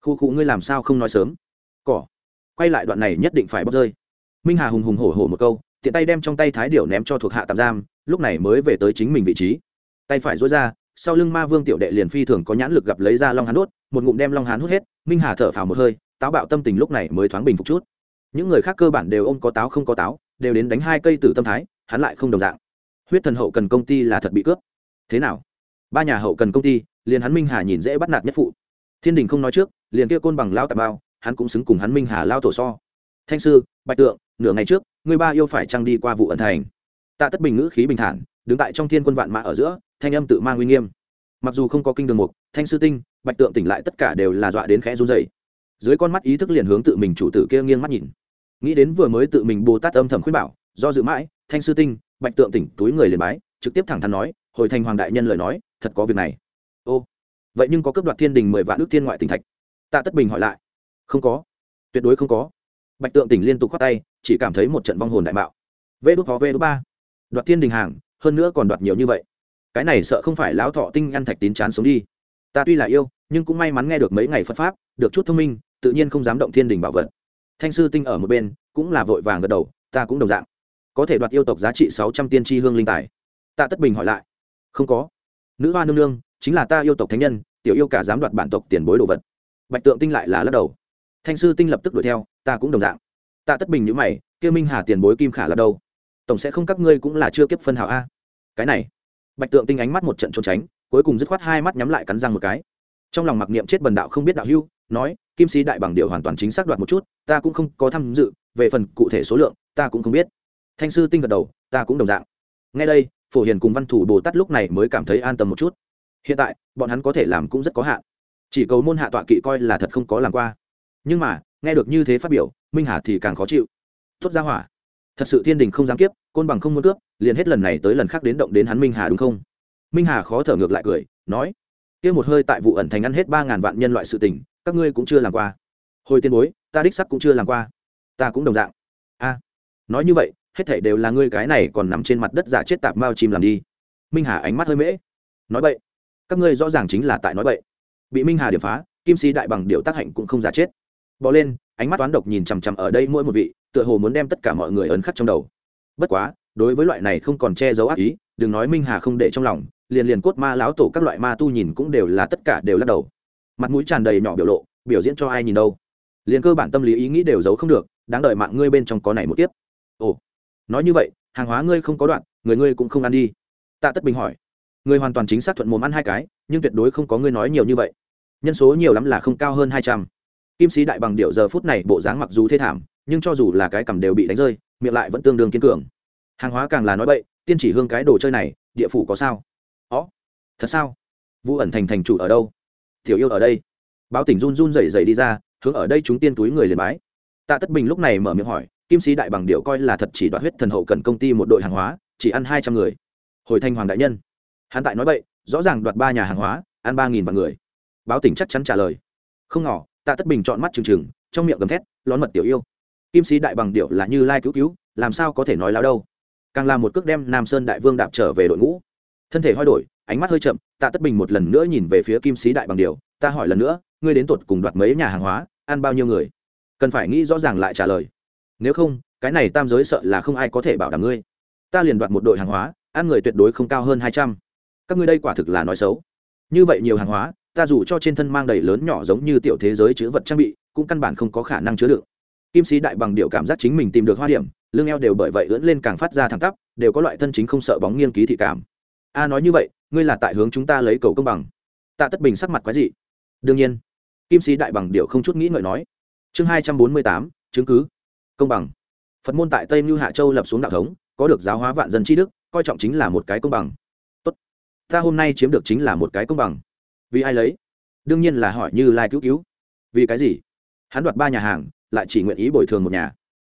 Khu khu ngươi làm sao không nói sớm? Cỏ. Quay lại đoạn này nhất định phải bóc rơi. Minh hà hùng hùng hổ hổ một câu, tiện tay đem trong tay thái điểu ném cho thuộc hạ tạm giam, lúc này mới về tới chính mình vị trí. Tay phải dối ra, sau lưng ma vương tiểu đệ liền phi thường có nhãn lực gặp lấy ra long hán đốt, một ngụm đem long hán hút hết, minh hà thở phào một hơi, táo bạo tâm tình lúc này mới thoáng bình phục chút những người khác cơ bản đều ôm có táo không có táo, đều đến đánh hai cây tử tâm thái, hắn lại không đồng dạng. Huyết thần hậu cần công ty là thật bị cướp. Thế nào? Ba nhà hậu cần công ty, liền hắn minh hà nhìn dễ bắt nạt nhất phụ. Thiên đình không nói trước, liền kia côn bằng lao tạp bao, hắn cũng xứng cùng hắn minh hà lao tổ so. Thanh sư, bạch tượng, nửa ngày trước, người ba yêu phải trăng đi qua vụ ẩn thành? Tạ tất bình ngữ khí bình thản, đứng tại trong thiên quân vạn mã ở giữa, thanh âm tự mang uy nghiêm. Mặc dù không có kinh đường mục, thanh sư tinh, bạch tượng tỉnh lại tất cả đều là dọa đến khẽ run dày dưới con mắt ý thức liền hướng tự mình chủ tử kia nghiêng mắt nhìn. Nghĩ đến vừa mới tự mình bồ tát âm thầm khuyên bảo, do dự mãi, thanh sư tinh, bạch tượng tỉnh túi người liền bái, trực tiếp thẳng thắn nói, hồi thành hoàng đại nhân lời nói, thật có việc này. Ô, vậy nhưng có cướp đoạt thiên đình mười vạn ước thiên ngoại tỉnh thạch. Tạ tất bình hỏi lại. Không có, tuyệt đối không có. Bạch tượng tỉnh liên tục khoát tay, chỉ cảm thấy một trận vong hồn đại mạo. Vê đốt phó, vê đốt ba. Đoạt thiên đình hàng, hơn nữa còn đoạt nhiều như vậy. Cái này sợ không phải lão thọ tinh ăn thạch tín chán sống đi. Ta tuy là yêu nhưng cũng may mắn nghe được mấy ngày phật pháp, được chút thông minh, tự nhiên không dám động thiên đình bảo vật. Thanh sư tinh ở một bên, cũng là vội vàng gật đầu, ta cũng đồng dạng. Có thể đoạt yêu tộc giá trị sáu trăm tiên tri hương linh tài. Tạ tất bình hỏi lại. Không có. Nữ hoa nương nương, chính là ta yêu tộc thánh nhân, tiểu yêu cả dám đoạt bản tộc tiền bối đồ vật. Bạch tượng tinh lại là lắc đầu. Thanh sư tinh lập tức đuổi theo, ta cũng đồng dạng. Tạ tất bình nhữ mày, kêu minh hà tiền bối kim khả là đâu? Tổng sẽ không các ngươi cũng là chưa kiếp phân hào a. Cái này. Bạch tượng tinh ánh mắt một trận trốn tránh, cuối cùng dứt khoát hai mắt nhắm lại cắn răng một cái trong lòng mặc niệm chết bần đạo không biết đạo hưu nói, kim sĩ đại bằng điều hoàn toàn chính xác đoạt một chút, ta cũng không có tham dự, về phần cụ thể số lượng, ta cũng không biết. Thanh sư tinh gật đầu, ta cũng đồng dạng. Ngay đây, phổ hiền cùng văn thủ bồ tát lúc này mới cảm thấy an tâm một chút. Hiện tại, bọn hắn có thể làm cũng rất có hạn. Chỉ cầu môn hạ tọa kỵ coi là thật không có làm qua. Nhưng mà, nghe được như thế phát biểu, minh hà thì càng khó chịu. Tốt ra hỏa. Thật sự thiên đình không dám kiếp, côn bằng không muốn cướp, liền hết lần này tới lần khác đến động đến hắn minh hà đúng không? Minh hà khó thở ngược lại cười, nói kia một hơi tại vụ ẩn thành ăn hết ba ngàn vạn nhân loại sự tình, các ngươi cũng chưa làm qua. Hồi tiên bối, ta đích sắc cũng chưa làm qua. Ta cũng đồng dạng. A, nói như vậy, hết thảy đều là ngươi cái này còn nằm trên mặt đất giả chết tạp mao chim làm đi. Minh hà ánh mắt hơi mễ. Nói vậy các ngươi rõ ràng chính là tại nói vậy bị minh hà điểm phá, kim sĩ đại bằng điệu tác hạnh cũng không giả chết. Bỏ lên, ánh mắt toán độc nhìn chằm chằm ở đây mỗi một vị, tựa hồ muốn đem tất cả mọi người ấn khắc trong đầu. Bất quá, đối với loại này không còn che giấu ác ý, đừng nói minh hà không để trong lòng liền liền cốt ma lão tổ các loại ma tu nhìn cũng đều là tất cả đều lắc đầu. Mặt mũi tràn đầy nhỏ biểu lộ, biểu diễn cho ai nhìn đâu. Liền cơ bản tâm lý ý nghĩ đều giấu không được, đáng đợi mạng ngươi bên trong có này một tiếp ồ, nói như vậy, hàng hóa ngươi không có đoạn, người ngươi cũng không ăn đi. Tạ tất bình hỏi. Ngươi hoàn toàn chính xác thuận mồm ăn hai cái, nhưng tuyệt đối không có ngươi nói nhiều như vậy. Nhân số nhiều lắm là không cao hơn hai trăm. Kim sĩ đại bằng điệu giờ phút này bộ dáng mặc dù thê thảm, nhưng cho dù là cái cầm đều bị đánh rơi, miệng lại vẫn tương đương kiên cường. Hàng hóa càng là nói bậy, tiên chỉ hương cái đồ chơi này, địa phủ có sao? Thật sao? Vũ ẩn thành thành chủ ở đâu? Tiểu yêu ở đây. Báo tỉnh run run rẩy rẩy đi ra hướng ở đây chúng tiên túi người liền bái. Tạ tất bình lúc này mở miệng hỏi kim sĩ đại bằng điệu coi là thật chỉ đoạt huyết thần hậu cần công ty một đội hàng hóa chỉ ăn hai trăm người. Hồi thanh hoàng đại nhân. Hắn tại nói vậy, rõ ràng đoạt ba nhà hàng hóa ăn ba nghìn vạn người. Báo tỉnh chắc chắn trả lời. Không ngỏ tạ tất bình chọn mắt trừng trừng trong miệng gầm thét lón mật tiểu yêu. Kim sĩ đại bằng điệu là như lai cứu cứu làm sao có thể nói láo đâu? Càng là một cước đem nam sơn đại vương đạp trở về đội ngũ. Thân thể hoi đổi ánh mắt hơi chậm, tạ tất bình một lần nữa nhìn về phía kim sĩ đại bằng điều, ta hỏi lần nữa, ngươi đến tột cùng đoạt mấy nhà hàng hóa, ăn bao nhiêu người? Cần phải nghĩ rõ ràng lại trả lời, nếu không, cái này tam giới sợ là không ai có thể bảo đảm ngươi. Ta liền đoạt một đội hàng hóa, ăn người tuyệt đối không cao hơn hai trăm. Các ngươi đây quả thực là nói xấu. Như vậy nhiều hàng hóa, ta dù cho trên thân mang đầy lớn nhỏ giống như tiểu thế giới chữ vật trang bị, cũng căn bản không có khả năng chứa đựng. Kim sĩ đại bằng điệu cảm giác chính mình tìm được hoa điểm, lưng eo đều bởi vậy ưỡn lên càng phát ra thẳng tắp, đều có loại thân chính không sợ bóng nghiêng ký thị cảm. A nói như vậy ngươi là tại hướng chúng ta lấy cầu công bằng. Tạ tất bình sắc mặt quái dị. Đương nhiên, kim sĩ đại bằng điệu không chút nghĩ ngợi nói. Chương hai trăm bốn mươi tám, chứng cứ. Công bằng. Phật môn tại tây mưu hạ châu lập xuống đạo thống, có được giáo hóa vạn dân tri đức, coi trọng chính là một cái công bằng. Tốt. Ta hôm nay chiếm được chính là một cái công bằng. Vì ai lấy? Đương nhiên là hỏi như lai cứu cứu. Vì cái gì? Hắn đoạt ba nhà hàng, lại chỉ nguyện ý bồi thường một nhà.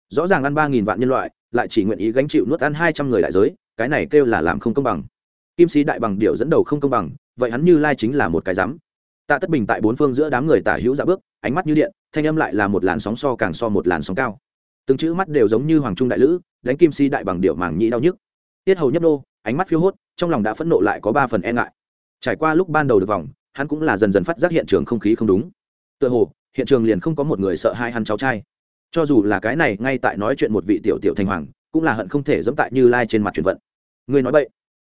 Rõ ràng ăn ba nghìn vạn nhân loại, lại chỉ nguyện ý gánh chịu nuốt ăn hai trăm người đại giới, cái này kêu là làm không công bằng kim sĩ đại bằng điệu dẫn đầu không công bằng, vậy hắn như lai chính là một cái rắm tạ tất bình tại bốn phương giữa đám người tả hữu dạ bước, ánh mắt như điện, thanh âm lại là một làn sóng so càng so một làn sóng cao. Từng chữ mắt đều giống như hoàng trung đại lữ, đánh kim sĩ đại bằng điệu màng nhĩ đau nhức. Tiết hầu nhấp nô, ánh mắt phiêu hốt, trong lòng đã phẫn nộ lại có ba phần e ngại. Trải qua lúc ban đầu được vòng, hắn cũng là dần dần phát giác hiện trường không khí không đúng. Tựa hồ, hiện trường liền không có một người sợ hai hắn cháu trai. Cho dù là cái này, ngay tại nói chuyện một vị tiểu tiểu thành hoàng, cũng là hận không thể dẫm tại như lai trên mặt chuyển vận. Ngươi nói vậy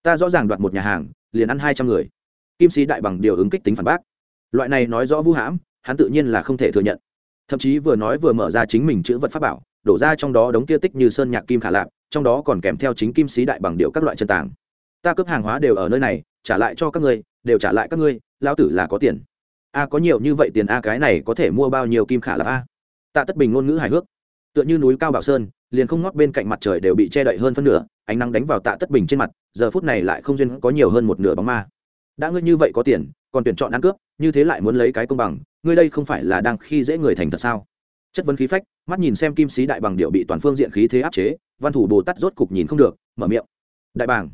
ta rõ ràng đoạt một nhà hàng, liền ăn hai trăm người. Kim sĩ đại bằng điều ứng kích tính phản bác. Loại này nói rõ vũ hãm, hắn tự nhiên là không thể thừa nhận. Thậm chí vừa nói vừa mở ra chính mình chữ vật pháp bảo, đổ ra trong đó đống kia tích như sơn nhạc kim khả lạp, trong đó còn kèm theo chính kim sĩ đại bằng điệu các loại chân tàng. Ta cướp hàng hóa đều ở nơi này, trả lại cho các ngươi, đều trả lại các ngươi lao tử là có tiền. A, có nhiều như vậy tiền a, cái này có thể mua bao nhiêu kim khả lạp a? Tạ tất bình ngôn ngữ hài hước. Tựa như núi cao bảo sơn, liền không ngót bên cạnh mặt trời đều bị che đậy hơn phân nửa ánh nắng đánh vào tạ tất bình trên mặt, giờ phút này lại không duyên có nhiều hơn một nửa bóng ma. Đã ngươi như vậy có tiền, còn tuyển chọn ăn cướp, như thế lại muốn lấy cái công bằng, ngươi đây không phải là đang khi dễ người thành thật sao? Chất vấn khí phách, mắt nhìn xem kim sĩ đại bằng điệu bị toàn phương diện khí thế áp chế, văn thủ bồ tát rốt cục nhìn không được, mở miệng. Đại bảng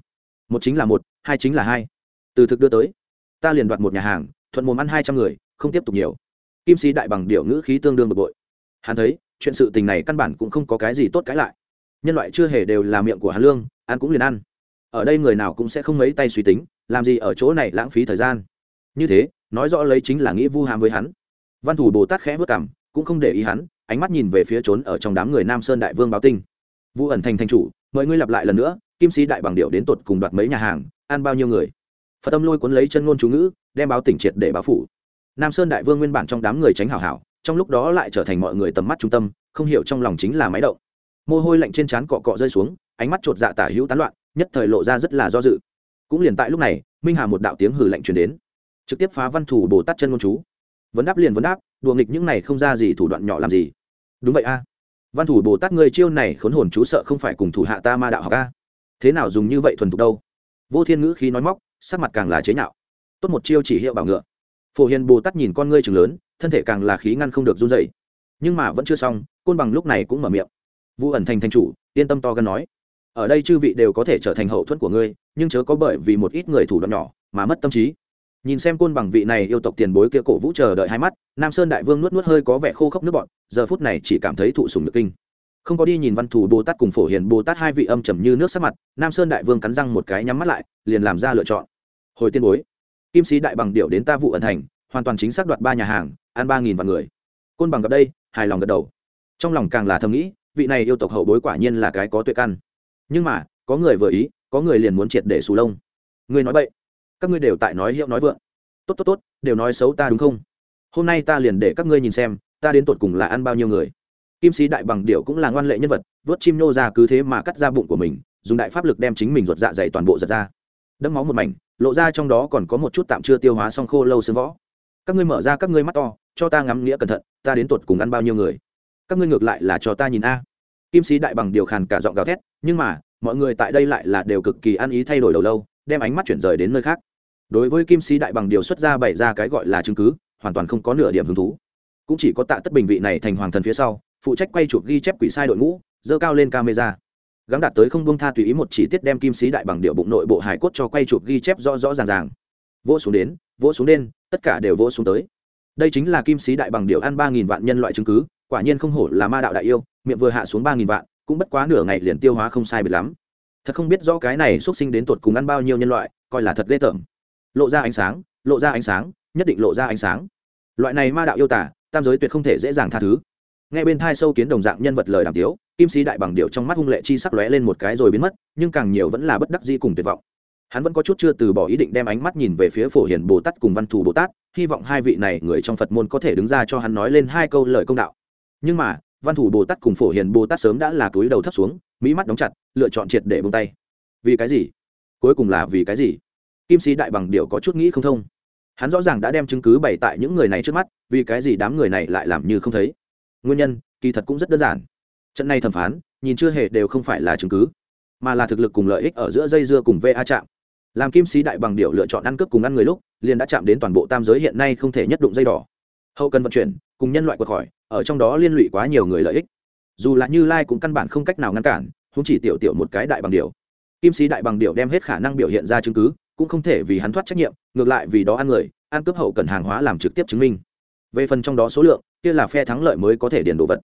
một chính là một, hai chính là hai. Từ thực đưa tới, ta liền đoạt một nhà hàng, thuận mồm ăn hai trăm người, không tiếp tục nhiều. Kim sĩ đại bằng điệu ngữ khí tương đương bực bội. Hắn thấy, chuyện sự tình này căn bản cũng không có cái gì tốt cãi lại nhân loại chưa hề đều là miệng của hắn lương, ăn cũng liền ăn. Ở đây người nào cũng sẽ không mấy tay suy tính, làm gì ở chỗ này lãng phí thời gian. Như thế, nói rõ lấy chính là nghĩ vu hàm với hắn. Văn thủ bồ tát khẽ vất cảm, cũng không để ý hắn, ánh mắt nhìn về phía trốn ở trong đám người nam sơn đại vương báo tinh vu ẩn thành thành chủ, mời ngươi lặp lại lần nữa, kim sĩ đại bằng điệu đến tột cùng đoạt mấy nhà hàng, ăn bao nhiêu người? Phật tâm lôi cuốn lấy chân ngôn chú ngữ, đem báo tỉnh triệt để báo phủ. Nam sơn đại vương nguyên bản trong đám người tránh hảo hảo, trong lúc đó lại trở thành mọi người tầm mắt trung tâm, không hiểu trong lòng chính là máy động mồ hôi lạnh trên trán cọ cọ rơi xuống, ánh mắt chột dạ tả hữu tán loạn, nhất thời lộ ra rất là do dự. Cũng liền tại lúc này, minh hà một đạo tiếng hử lạnh truyền đến. Trực tiếp phá văn thủ bồ tát chân ngôn chú. Vấn đáp liền vấn đáp, đùa nghịch những này không ra gì thủ đoạn nhỏ làm gì. Đúng vậy a. Văn thủ bồ tát ngươi chiêu này khốn hồn chú sợ không phải cùng thủ hạ ta ma đạo học a. Thế nào dùng như vậy thuần thục đâu? Vô thiên ngữ khí nói móc, sắc mặt càng là chế nhạo. Tốt một chiêu chỉ hiệu bảo ngựa. Phổ hiền bồ tát nhìn con ngươi trường lớn, thân thể càng là khí ngăn không được run dậy nhưng mà vẫn chưa xong, côn bằng lúc này cũng mở miệng vu ẩn thành thành chủ, yên tâm to gần nói. Ở đây chư vị đều có thể trở thành hậu thuẫn của ngươi, nhưng chớ có bởi vì một ít người thủ đoạn nhỏ mà mất tâm trí. Nhìn xem côn bằng vị này yêu tộc tiền bối kia cổ vũ chờ đợi hai mắt, nam sơn đại vương nuốt nuốt hơi có vẻ khô khốc nước bọn giờ phút này chỉ cảm thấy thụ sùng nước kinh. Không có đi nhìn văn thủ bồ tát cùng phổ hiền bồ tát hai vị âm trầm như nước sắc mặt, nam sơn đại vương cắn răng một cái nhắm mắt lại, liền làm ra lựa chọn. Hồi tiên bối, kim sĩ đại bằng điệu đến ta vụ ẩn thành, hoàn toàn chính xác đoạt ba nhà hàng, ăn ba nghìn vạn người. Côn bằng gặp đây, hài lòng gật đầu. Trong lòng càng là thầm nghĩ vị này yêu tộc hậu bối quả nhiên là cái có tuệ căn. Nhưng mà, có người vừa ý, có người liền muốn triệt để xù lông. Ngươi nói vậy các ngươi đều tại nói hiệu nói vượng. Tốt tốt tốt, đều nói xấu ta đúng không? Hôm nay ta liền để các ngươi nhìn xem, ta đến tột cùng là ăn bao nhiêu người. Kim sĩ đại bằng điệu cũng là ngoan lệ nhân vật, vớt chim nô ra cứ thế mà cắt ra bụng của mình, dùng đại pháp lực đem chính mình ruột dạ dày toàn bộ giật ra. Đẫm máu một mảnh, lộ ra trong đó còn có một chút tạm chưa tiêu hóa xong khô lâu xương võ. Các ngươi mở ra các ngươi mắt to, cho ta ngắm nghĩa cẩn thận, ta đến tột cùng ăn bao nhiêu người? Các ngươi ngược lại là cho ta nhìn a. Kim sĩ đại bằng điều khàn cả giọng gào thét, nhưng mà, mọi người tại đây lại là đều cực kỳ ăn ý thay đổi đầu lâu, đem ánh mắt chuyển rời đến nơi khác. Đối với kim sĩ đại bằng điều xuất ra bày ra cái gọi là chứng cứ, hoàn toàn không có nửa điểm hứng thú. Cũng chỉ có tạ tất bình vị này thành hoàng thần phía sau, phụ trách quay chụp ghi chép quỷ sai đội ngũ, dơ cao lên camera. Gắng đạt tới không bông tha tùy ý một chỉ tiết đem kim sĩ đại bằng điệu bụng nội bộ hải cốt cho quay chụp ghi chép rõ rõ ràng ràng. Vỗ xuống đến, vỗ xuống đến, tất cả đều vỗ xuống tới đây chính là kim sĩ đại bằng điệu ăn ba nghìn vạn nhân loại chứng cứ, quả nhiên không hổ là ma đạo đại yêu, miệng vừa hạ xuống ba nghìn vạn, cũng bất quá nửa ngày liền tiêu hóa không sai biệt lắm. Thật không biết rõ cái này xuất sinh đến tột cùng ăn bao nhiêu nhân loại, coi là thật ghê tởm. Lộ ra ánh sáng, lộ ra ánh sáng, nhất định lộ ra ánh sáng. Loại này ma đạo yêu tả, tam giới tuyệt không thể dễ dàng tha thứ. Ngay bên thai sâu kiến đồng dạng nhân vật lời đàm tiếu, kim sĩ đại bằng điệu trong mắt hung lệ chi sắc lóe lên một cái rồi biến mất, nhưng càng nhiều vẫn là bất đắc di cùng tuyệt vọng hắn vẫn có chút chưa từ bỏ ý định đem ánh mắt nhìn về phía phổ hiền bồ tát cùng văn thù bồ tát, hy vọng hai vị này người trong phật môn có thể đứng ra cho hắn nói lên hai câu lời công đạo. Nhưng mà, văn thủ bồ tát cùng phổ hiền bồ tát sớm đã là túi đầu thấp xuống, mỹ mắt đóng chặt, lựa chọn triệt để bông tay. Vì cái gì? Cuối cùng là vì cái gì? Kim sĩ đại bằng điệu có chút nghĩ không thông. Hắn rõ ràng đã đem chứng cứ bày tại những người này trước mắt, vì cái gì đám người này lại làm như không thấy? Nguyên nhân, kỳ thật cũng rất đơn giản. Trận này thẩm phán, nhìn chưa hề đều không phải là chứng cứ, mà là thực lực cùng lợi ích ở giữa dây dưa cùng va chạm làm kim sĩ đại bằng điệu lựa chọn ăn cướp cùng ăn người lúc, liền đã chạm đến toàn bộ tam giới hiện nay không thể nhất đụng dây đỏ. Hậu cần vận chuyển, cùng nhân loại quật khỏi ở trong đó liên lụy quá nhiều người lợi ích. Dù là như lai cũng căn bản không cách nào ngăn cản không chỉ tiểu tiểu một cái đại bằng điệu kim sĩ đại bằng điệu đem hết khả năng biểu hiện ra chứng cứ, cũng không thể vì hắn thoát trách nhiệm, ngược lại vì đó ăn người, ăn cướp hậu cần hàng hóa làm trực tiếp chứng minh. Về phần trong đó số lượng, kia là phe thắng lợi mới có thể điền đồ vật.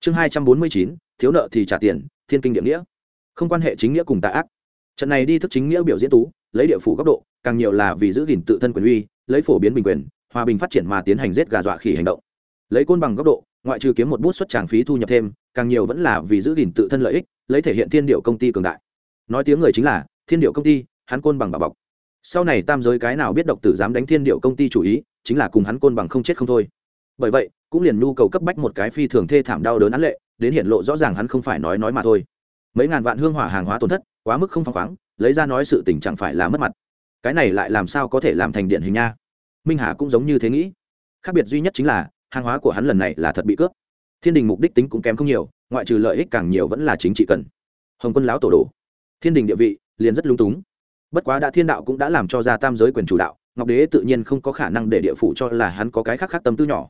Chương hai trăm bốn mươi chín, thiếu nợ thì trả tiền, thiên kinh địa nghĩa. Không quan hệ chính nghĩa cùng tà ác. Trận này đi thức chính nghĩa biểu diễn tú lấy địa phủ góc độ, càng nhiều là vì giữ gìn tự thân quyền uy, lấy phổ biến bình quyền, hòa bình phát triển mà tiến hành giết gà dọa khỉ hành động. Lấy côn bằng góc độ, ngoại trừ kiếm một bút xuất tràng phí thu nhập thêm, càng nhiều vẫn là vì giữ gìn tự thân lợi ích, lấy thể hiện thiên điệu công ty cường đại. Nói tiếng người chính là, thiên điệu công ty, hắn côn bằng bà bọc. Sau này tam giới cái nào biết độc tử dám đánh thiên điệu công ty chủ ý, chính là cùng hắn côn bằng không chết không thôi. Bởi vậy, cũng liền nhu cầu cấp bách một cái phi thường thê thảm đau đớn án lệ, đến hiện lộ rõ ràng hắn không phải nói nói mà thôi. Mấy ngàn vạn hương hỏa hàng hóa tổn thất, quá mức không phăng khoáng lấy ra nói sự tình chẳng phải là mất mặt. Cái này lại làm sao có thể làm thành điện hình nha? Minh hà cũng giống như thế nghĩ. Khác biệt duy nhất chính là, hàng hóa của hắn lần này là thật bị cướp. Thiên đình mục đích tính cũng kém không nhiều, ngoại trừ lợi ích càng nhiều vẫn là chính trị cần. Hồng quân lão tổ đồ. Thiên đình địa vị, liền rất lung túng. Bất quá đã thiên đạo cũng đã làm cho ra tam giới quyền chủ đạo, ngọc đế tự nhiên không có khả năng để địa phủ cho là hắn có cái khác khác tâm tư nhỏ.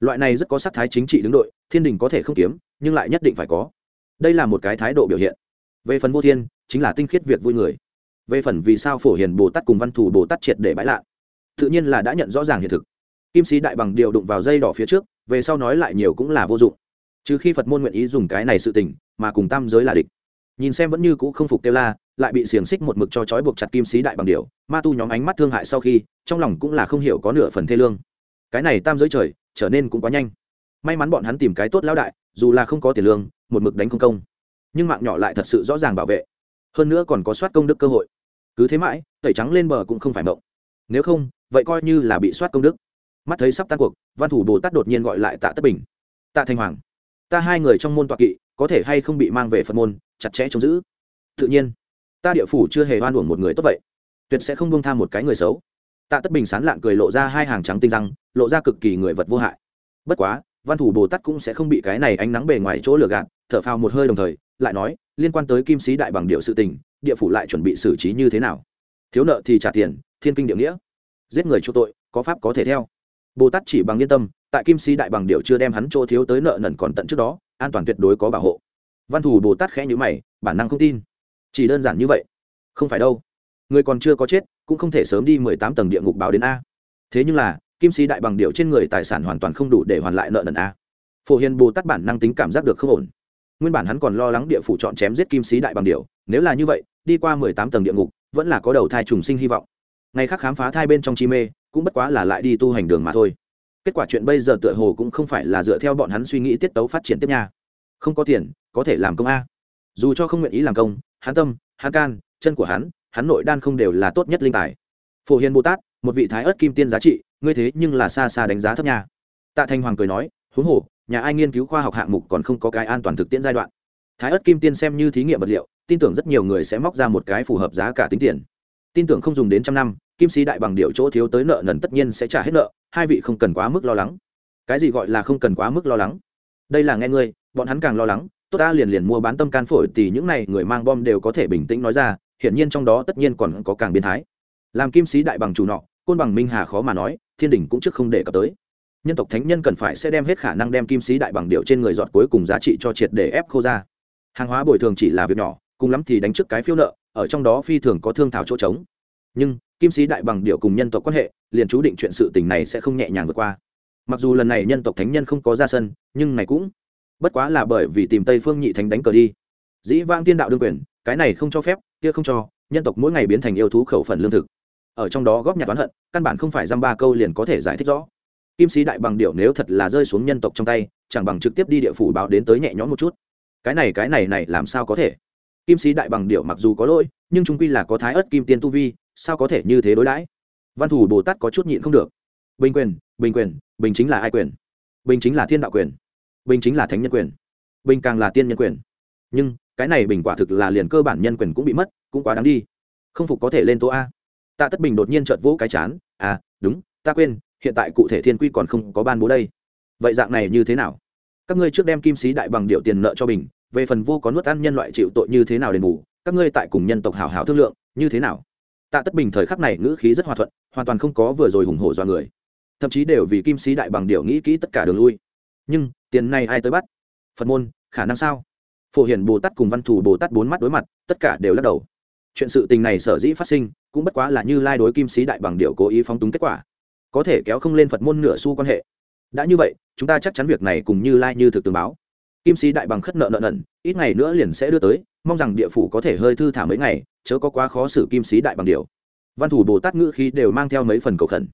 Loại này rất có sắc thái chính trị đứng đội, thiên đình có thể không kiếm, nhưng lại nhất định phải có. Đây là một cái thái độ biểu hiện. Về phần vô thiên chính là tinh khiết việc vui người. Về phần vì sao phổ hiền bồ tát cùng văn thù bồ tát triệt để bãi lạ, tự nhiên là đã nhận rõ ràng hiện thực. Kim sĩ đại bằng điều đụng vào dây đỏ phía trước, về sau nói lại nhiều cũng là vô dụng. Trừ khi phật môn nguyện ý dùng cái này sự tình, mà cùng tam giới là địch. Nhìn xem vẫn như cũ không phục kêu la, lại bị xiềng xích một mực cho trói buộc chặt kim sĩ đại bằng điều, ma tu nhóm ánh mắt thương hại sau khi, trong lòng cũng là không hiểu có nửa phần thê lương. Cái này tam giới trời, trở nên cũng quá nhanh. May mắn bọn hắn tìm cái tốt lão đại, dù là không có tiền lương, một mực đánh không công. Nhưng mạng nhỏ lại thật sự rõ ràng bảo vệ hơn nữa còn có soát công đức cơ hội. Cứ thế mãi, tẩy trắng lên bờ cũng không phải mộng. Nếu không, vậy coi như là bị soát công đức. Mắt thấy sắp tan cuộc, văn thủ bồ tát đột nhiên gọi lại tạ tất bình. Tạ thanh hoàng, ta hai người trong môn tọa kỵ, có thể hay không bị mang về phật môn, chặt chẽ trông giữ? Tự nhiên, ta địa phủ chưa hề oan uổng một người tốt vậy, tuyệt sẽ không bông tham một cái người xấu. Tạ tất bình sán lạng cười lộ ra hai hàng trắng tinh răng, lộ ra cực kỳ người vật vô hại. Bất quá, văn thủ bồ tát cũng sẽ không bị cái này ánh nắng bề ngoài chỗ lửa gạt, thở phào một hơi đồng thời, lại nói liên quan tới kim sĩ đại bằng điệu sự tình, địa phủ lại chuẩn bị xử trí như thế nào? Thiếu nợ thì trả tiền, thiên kinh địa nghĩa. Giết người chỗ tội, có pháp có thể theo. Bồ tát chỉ bằng yên tâm, tại kim sĩ đại bằng điệu chưa đem hắn chỗ thiếu tới nợ nần còn tận trước đó, an toàn tuyệt đối có bảo hộ. Văn thù bồ tát khẽ nhữ mày, bản năng không tin. Chỉ đơn giản như vậy. Không phải đâu. Người còn chưa có chết, cũng không thể sớm đi mười tám tầng địa ngục báo đến a. Thế nhưng là, kim sĩ đại bằng điệu trên người tài sản hoàn toàn không đủ để hoàn lại nợ nần a. Phổ hiền bồ tát bản năng tính cảm giác được không ổn nguyên bản hắn còn lo lắng địa phủ chọn chém giết kim sĩ đại bằng điệu nếu là như vậy, đi qua mười tám tầng địa ngục, vẫn là có đầu thai trùng sinh hy vọng. Ngày khác khám phá thai bên trong chi mê, cũng bất quá là lại đi tu hành đường mà thôi. Kết quả chuyện bây giờ tựa hồ cũng không phải là dựa theo bọn hắn suy nghĩ tiết tấu phát triển tiếp nha. Không có tiền, có thể làm công a. Dù cho không nguyện ý làm công, hắn tâm, hắn can, chân của hắn hắn nội đan không đều là tốt nhất linh tài. Phổ hiền bồ tát, một vị thái ớt kim tiên giá trị, ngươi thế nhưng là xa xa đánh giá thấp nha. Tạ thanh hoàng cười nói, huống hồ nhà ai nghiên cứu khoa học hạng mục còn không có cái an toàn thực tiễn giai đoạn. Thái ớt kim tiên xem như thí nghiệm vật liệu, tin tưởng rất nhiều người sẽ móc ra một cái phù hợp giá cả tính tiền. Tin tưởng không dùng đến trăm năm, kim sĩ đại bằng điệu chỗ thiếu tới nợ nần tất nhiên sẽ trả hết nợ, hai vị không cần quá mức lo lắng. Cái gì gọi là không cần quá mức lo lắng? Đây là nghe ngươi, bọn hắn càng lo lắng, tốt ta liền liền mua bán tâm can phổi thì những này người mang bom đều có thể bình tĩnh nói ra, hiển nhiên trong đó tất nhiên còn có càng biến thái. Làm kim sĩ đại bằng chủ nọ, côn bằng minh hà khó mà nói, thiên đình cũng trước không để cập tới nhân tộc thánh nhân cần phải sẽ đem hết khả năng đem kim sĩ đại bằng điệu trên người dọn cuối cùng giá trị cho triệt để ép khô ra. Hàng hóa bồi thường chỉ là việc nhỏ, cùng lắm thì đánh trước cái phiếu nợ, ở trong đó phi thường có thương thảo chỗ trống. Nhưng, kim sĩ đại bằng điệu cùng nhân tộc quan hệ, liền chú định chuyện sự tình này sẽ không nhẹ nhàng vượt qua. Mặc dù lần này nhân tộc thánh nhân không có ra sân, nhưng này cũng bất quá là bởi vì tìm tây phương nhị thánh đánh cờ đi. Dĩ vang tiên đạo đương quyền, cái này không cho phép, kia không cho, nhân tộc mỗi ngày biến thành yêu thú khẩu phần lương thực. Ở trong đó góp nhặt oán hận, căn bản không phải dăm ba câu liền có thể giải thích rõ kim sĩ đại bằng điệu nếu thật là rơi xuống nhân tộc trong tay, chẳng bằng trực tiếp đi địa phủ báo đến tới nhẹ nhõm một chút. Cái này cái này này làm sao có thể? Kim sĩ đại bằng điệu mặc dù có lỗi, nhưng trung quy là có thái ớt kim tiên tu vi, sao có thể như thế đối đãi? Văn thủ bồ tát có chút nhịn không được. Bình quyền bình quyền, bình chính là ai quyền? Bình chính là thiên đạo quyền. Bình chính là thánh nhân quyền. Bình càng là tiên nhân quyền. Nhưng, cái này bình quả thực là liền cơ bản nhân quyền cũng bị mất, cũng quá đáng đi. Không phục có thể lên tố a. Tạ tất bình đột nhiên trợt vỗ cái chán. À đúng, ta quên hiện tại cụ thể thiên quy còn không có ban bố đây. Vậy dạng này như thế nào? Các ngươi trước đem kim sĩ đại bằng điệu tiền nợ cho bình về phần vô có nuốt ăn nhân loại chịu tội như thế nào đền bù, các ngươi tại cùng nhân tộc hảo hảo thương lượng, như thế nào? Tạ tất bình thời khắc này ngữ khí rất hòa thuận, hoàn toàn không có vừa rồi hùng hổ do người. Thậm chí đều vì kim sĩ đại bằng điệu nghĩ kỹ tất cả đường lui. Nhưng, tiền này ai tới bắt? Phật môn, khả năng sao? Phổ hiển bồ tát cùng văn thủ bồ tát bốn mắt đối mặt, tất cả đều lắc đầu. Chuyện sự tình này sở dĩ phát sinh, cũng bất quá là như lai đối kim sĩ đại bằng điệu cố ý phóng túng kết quả có thể kéo không lên phật môn nửa xu quan hệ đã như vậy chúng ta chắc chắn việc này cùng như lai như thực tường báo kim sĩ đại bằng khất nợ nợ nần, ít ngày nữa liền sẽ đưa tới, mong rằng địa phủ có thể hơi thư thả mấy ngày, chớ có quá khó xử kim sĩ đại bằng điều. Văn thủ bồ tát ngữ khí đều mang theo mấy phần cầu khẩn.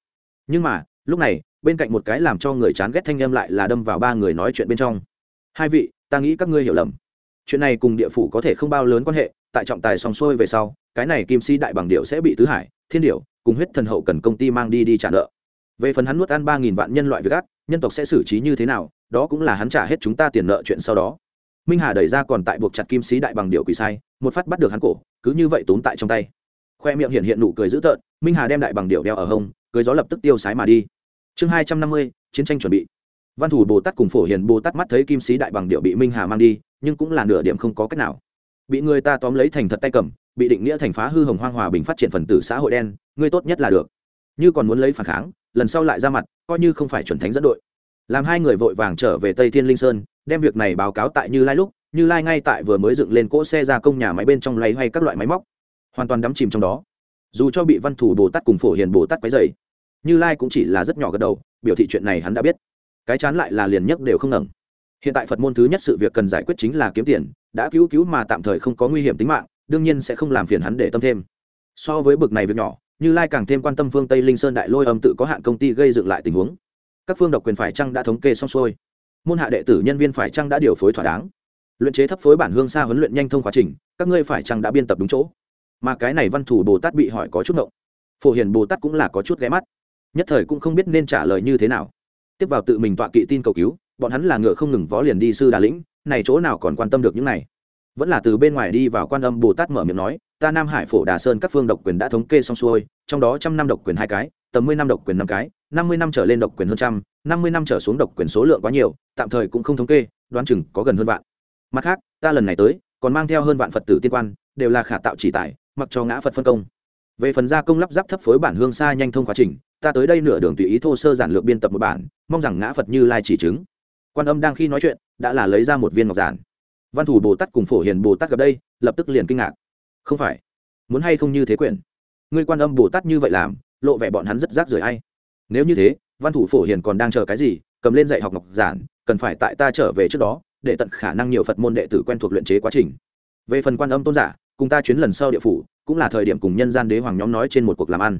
Nhưng mà, lúc này, bên cạnh một cái làm cho người chán ghét thanh em lại là đâm vào ba người nói chuyện bên trong. Hai vị, ta nghĩ các ngươi hiểu lầm. Chuyện này cùng địa phủ có thể không bao lớn quan hệ, tại trọng tài sòng xuôi về sau, cái này kim sĩ đại bằng điệu sẽ bị tứ hải, thiên điệu cùng huyết thần hậu cần công ty mang đi đi trả nợ về phần hắn nuốt ăn ba nghìn vạn nhân loại việc ác nhân tộc sẽ xử trí như thế nào, đó cũng là hắn trả hết chúng ta tiền nợ chuyện sau đó. Minh hà đẩy ra còn tại buộc chặt kim sĩ đại bằng điệu quỷ sai, một phát bắt được hắn cổ, cứ như vậy tốn tại trong tay. Khoe miệng hiện hiện nụ cười dữ tợn, minh hà đem đại bằng điệu đeo ở hông, cưới gió lập tức tiêu sái mà đi. Chương hai trăm năm mươi, chiến tranh chuẩn bị. Văn thủ bồ tát cùng phổ hiền bồ tát mắt thấy kim sĩ đại bằng điệu bị minh hà mang đi, nhưng cũng là nửa điểm không có cách nào. Bị người ta tóm lấy thành thật tay cầm, bị định nghĩa thành phá hư hồng hoang hòa bình phát triển phần tử xã hội đen ngươi tốt nhất là được. Như còn muốn lấy phản kháng lần sau lại ra mặt, coi như không phải chuẩn thánh dẫn đội. Làm hai người vội vàng trở về tây thiên linh sơn, đem việc này báo cáo tại như lai lúc, như lai ngay tại vừa mới dựng lên cỗ xe gia công nhà máy bên trong lấy hay các loại máy móc. Hoàn toàn đắm chìm trong đó. Dù cho bị văn thủ bồ tát cùng phổ hiền bồ tát quấy dày như lai cũng chỉ là rất nhỏ gật đầu, biểu thị chuyện này hắn đã biết. Cái chán lại là liền nhất đều không ngẩng. Hiện tại phật môn thứ nhất sự việc cần giải quyết chính là kiếm tiền, đã cứu cứu mà tạm thời không có nguy hiểm tính mạng, đương nhiên sẽ không làm phiền hắn để tâm thêm. So với bực này việc nhỏ như lai càng thêm quan tâm phương tây linh sơn đại lôi âm tự có hạn công ty gây dựng lại tình huống. Các phương độc quyền phải chăng đã thống kê xong xuôi? Môn hạ đệ tử nhân viên phải chăng đã điều phối thỏa đáng? Luyện chế thấp phối bản hương xa huấn luyện nhanh thông quá trình, các ngươi phải chăng đã biên tập đúng chỗ? Mà cái này văn thủ bồ tát bị hỏi có chút ngộng. Phổ hiền bồ tát cũng là có chút ghé mắt. Nhất thời cũng không biết nên trả lời như thế nào. Tiếp vào tự mình tọa kỵ tin cầu cứu, bọn hắn là ngựa không ngừng vó liền đi sư đà lĩnh, này chỗ nào còn quan tâm được những này? Vẫn là từ bên ngoài đi vào quan âm bồ tát mở miệng nói ta nam hải phổ đà sơn các phương độc quyền đã thống kê xong xuôi, trong đó trăm năm độc quyền hai cái, tầm mươi năm độc quyền năm cái, năm mươi năm trở lên độc quyền hơn trăm, năm mươi năm trở xuống độc quyền số lượng quá nhiều, tạm thời cũng không thống kê, đoán chừng có gần hơn vạn. Mặt khác, ta lần này tới, còn mang theo hơn vạn phật tử tiên quan, đều là khả tạo chỉ tài, mặc cho ngã phật phân công. Về phần gia công lắp ráp thấp phối bản hương xa nhanh thông quá trình, ta tới đây nửa đường tùy ý thô sơ giản lược biên tập một bản, mong rằng ngã phật như lai chỉ chứng. Quan âm đang khi nói chuyện, đã là lấy ra một viên ngọc giản. Văn thủ bồ tát cùng phổ hiền bồ tát gặp đây, lập tức liền kinh ngạc không phải. Muốn hay không như thế quyền ngươi quan âm bồ tát như vậy làm, lộ vẻ bọn hắn rất rác rưởi hay nếu như thế, văn thủ phổ hiền còn đang chờ cái gì, cầm lên dạy học ngọc giản, cần phải tại ta trở về trước đó, để tận khả năng nhiều phật môn đệ tử quen thuộc luyện chế quá trình. Về phần quan âm tôn giả, cùng ta chuyến lần sau địa phủ, cũng là thời điểm cùng nhân gian đế hoàng nhóm nói trên một cuộc làm ăn.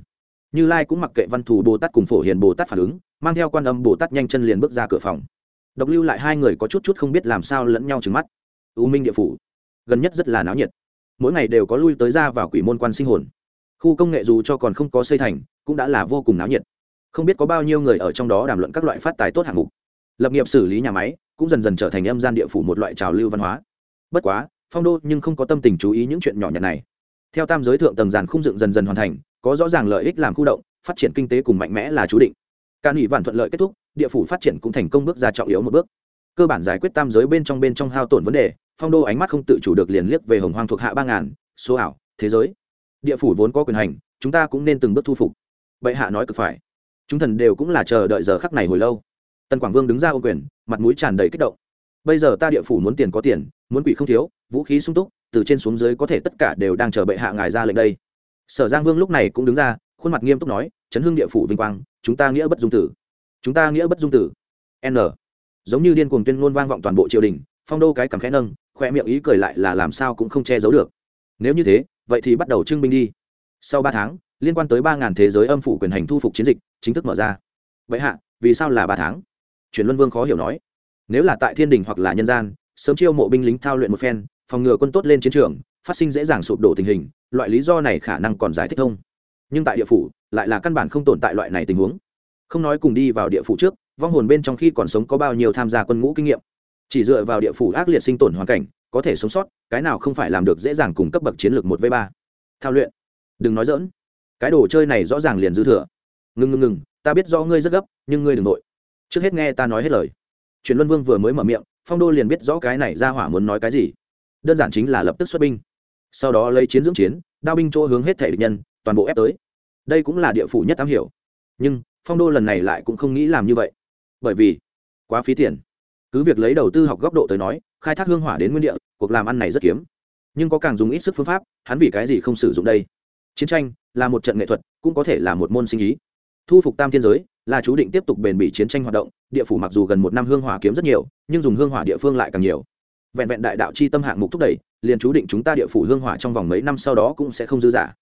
Như lai cũng mặc kệ văn thù bồ tát cùng phổ hiền bồ tát phản ứng, mang theo quan âm bồ tát nhanh chân liền bước ra cửa phòng. Độc lưu lại hai người có chút chút không biết làm sao lẫn nhau trừng mắt. U minh địa phủ, gần nhất rất là náo nhiệt mỗi ngày đều có lui tới ra vào quỷ môn quan sinh hồn. Khu công nghệ dù cho còn không có xây thành, cũng đã là vô cùng náo nhiệt. Không biết có bao nhiêu người ở trong đó đàm luận các loại phát tài tốt hạng mục. Lập nghiệp xử lý nhà máy cũng dần dần trở thành âm gian địa phủ một loại trào lưu văn hóa. Bất quá, phong đô nhưng không có tâm tình chú ý những chuyện nhỏ nhặt này. Theo tam giới thượng tầng giàn khung dựng dần dần hoàn thành, có rõ ràng lợi ích làm khu động, phát triển kinh tế cùng mạnh mẽ là chú định. Ca nghị vạn thuận lợi kết thúc, địa phủ phát triển cũng thành công bước ra trọng yếu một bước cơ bản giải quyết tam giới bên trong bên trong hao tổn vấn đề, phong đô ánh mắt không tự chủ được liền liếc về hồng hoang thuộc hạ ba ngàn, số ảo, thế giới. Địa phủ vốn có quyền hành, chúng ta cũng nên từng bước thu phục. Bệ hạ nói cực phải. Chúng thần đều cũng là chờ đợi giờ khắc này hồi lâu. Tần quảng vương đứng ra ô quyền, mặt mũi tràn đầy kích động. Bây giờ ta địa phủ muốn tiền có tiền, muốn quỷ không thiếu, vũ khí sung túc, từ trên xuống dưới có thể tất cả đều đang chờ bệ hạ ngài ra lệnh đây. Sở giang vương lúc này cũng đứng ra, khuôn mặt nghiêm túc nói, chấn hương địa phủ vinh quang, chúng ta nghĩa bất dung tử. Chúng ta nghĩa bất dung tử. N giống như điên cuồng tuyên ngôn vang vọng toàn bộ triều đình, phong đô cái cằm khẽ nâng khoe miệng ý cười lại là làm sao cũng không che giấu được. Nếu như thế, vậy thì bắt đầu trưng binh đi. Sau ba tháng, liên quan tới ba ngàn thế giới âm phủ quyền hành thu phục chiến dịch, chính thức mở ra. Vậy hạ, vì sao là ba tháng? Truyền luân vương khó hiểu nói. Nếu là tại thiên đình hoặc là nhân gian, sớm chiêu mộ binh lính thao luyện một phen, phòng ngừa quân tốt lên chiến trường, phát sinh dễ dàng sụp đổ tình hình, loại lý do này khả năng còn giải thích thông nhưng tại địa phủ, lại là căn bản không tồn tại loại này tình huống. Không nói cùng đi vào địa phủ trước vong hồn bên trong khi còn sống có bao nhiêu tham gia quân ngũ kinh nghiệm. Chỉ dựa vào địa phủ ác liệt sinh tồn hoàn cảnh, có thể sống sót, cái nào không phải làm được dễ dàng cùng cấp bậc chiến lược một v ba. Thao luyện. Đừng nói dỡn cái đồ chơi này rõ ràng liền dư thừa. Ngừng ngừng ngừng ta biết rõ ngươi rất gấp, nhưng ngươi đừng nội. Trước hết nghe ta nói hết lời. Truyền luân vương vừa mới mở miệng, phong đô liền biết rõ cái này ra hỏa muốn nói cái gì. Đơn giản chính là lập tức xuất binh. Sau đó lấy chiến dưỡng chiến, đao binh chỗ hướng hết thể địch nhân, toàn bộ ép tới. Đây cũng là địa phủ nhất am hiểu. Nhưng, phong đô lần này lại cũng không nghĩ làm như vậy bởi vì quá phí tiền. Cứ việc lấy đầu tư học góc độ tới nói, khai thác hương hỏa đến nguyên địa, cuộc làm ăn này rất kiếm. Nhưng có càng dùng ít sức phương pháp, hắn vì cái gì không sử dụng đây? Chiến tranh là một trận nghệ thuật, cũng có thể là một môn sinh ý. Thu phục tam thiên giới là chú định tiếp tục bền bỉ chiến tranh hoạt động, địa phủ mặc dù gần một năm hương hỏa kiếm rất nhiều, nhưng dùng hương hỏa địa phương lại càng nhiều. Vẹn vẹn đại đạo chi tâm hạng mục thúc đẩy, liền chú định chúng ta địa phủ hương hỏa trong vòng mấy năm sau đó cũng sẽ không dư giả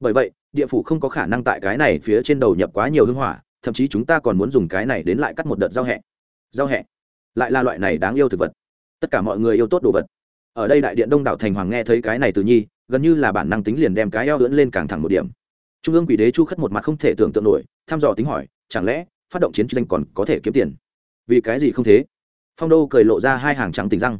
bởi vậy, địa phủ không có khả năng tại cái này phía trên đầu nhập quá nhiều hương hỏa thậm chí chúng ta còn muốn dùng cái này đến lại cắt một đợt giao hẹ. Giao hẹ lại là loại này đáng yêu thực vật. Tất cả mọi người yêu tốt đồ vật. Ở đây đại điện đông đảo thành hoàng nghe thấy cái này từ nhi, gần như là bản năng tính liền đem cái eo lưỡn lên càng thẳng một điểm. Trung ương quỷ đế chu khất một mặt không thể tưởng tượng nổi, thăm dò tính hỏi, chẳng lẽ phát động chiến tranh còn có thể kiếm tiền? Vì cái gì không thế? Phong đô cười lộ ra hai hàng trắng tình răng.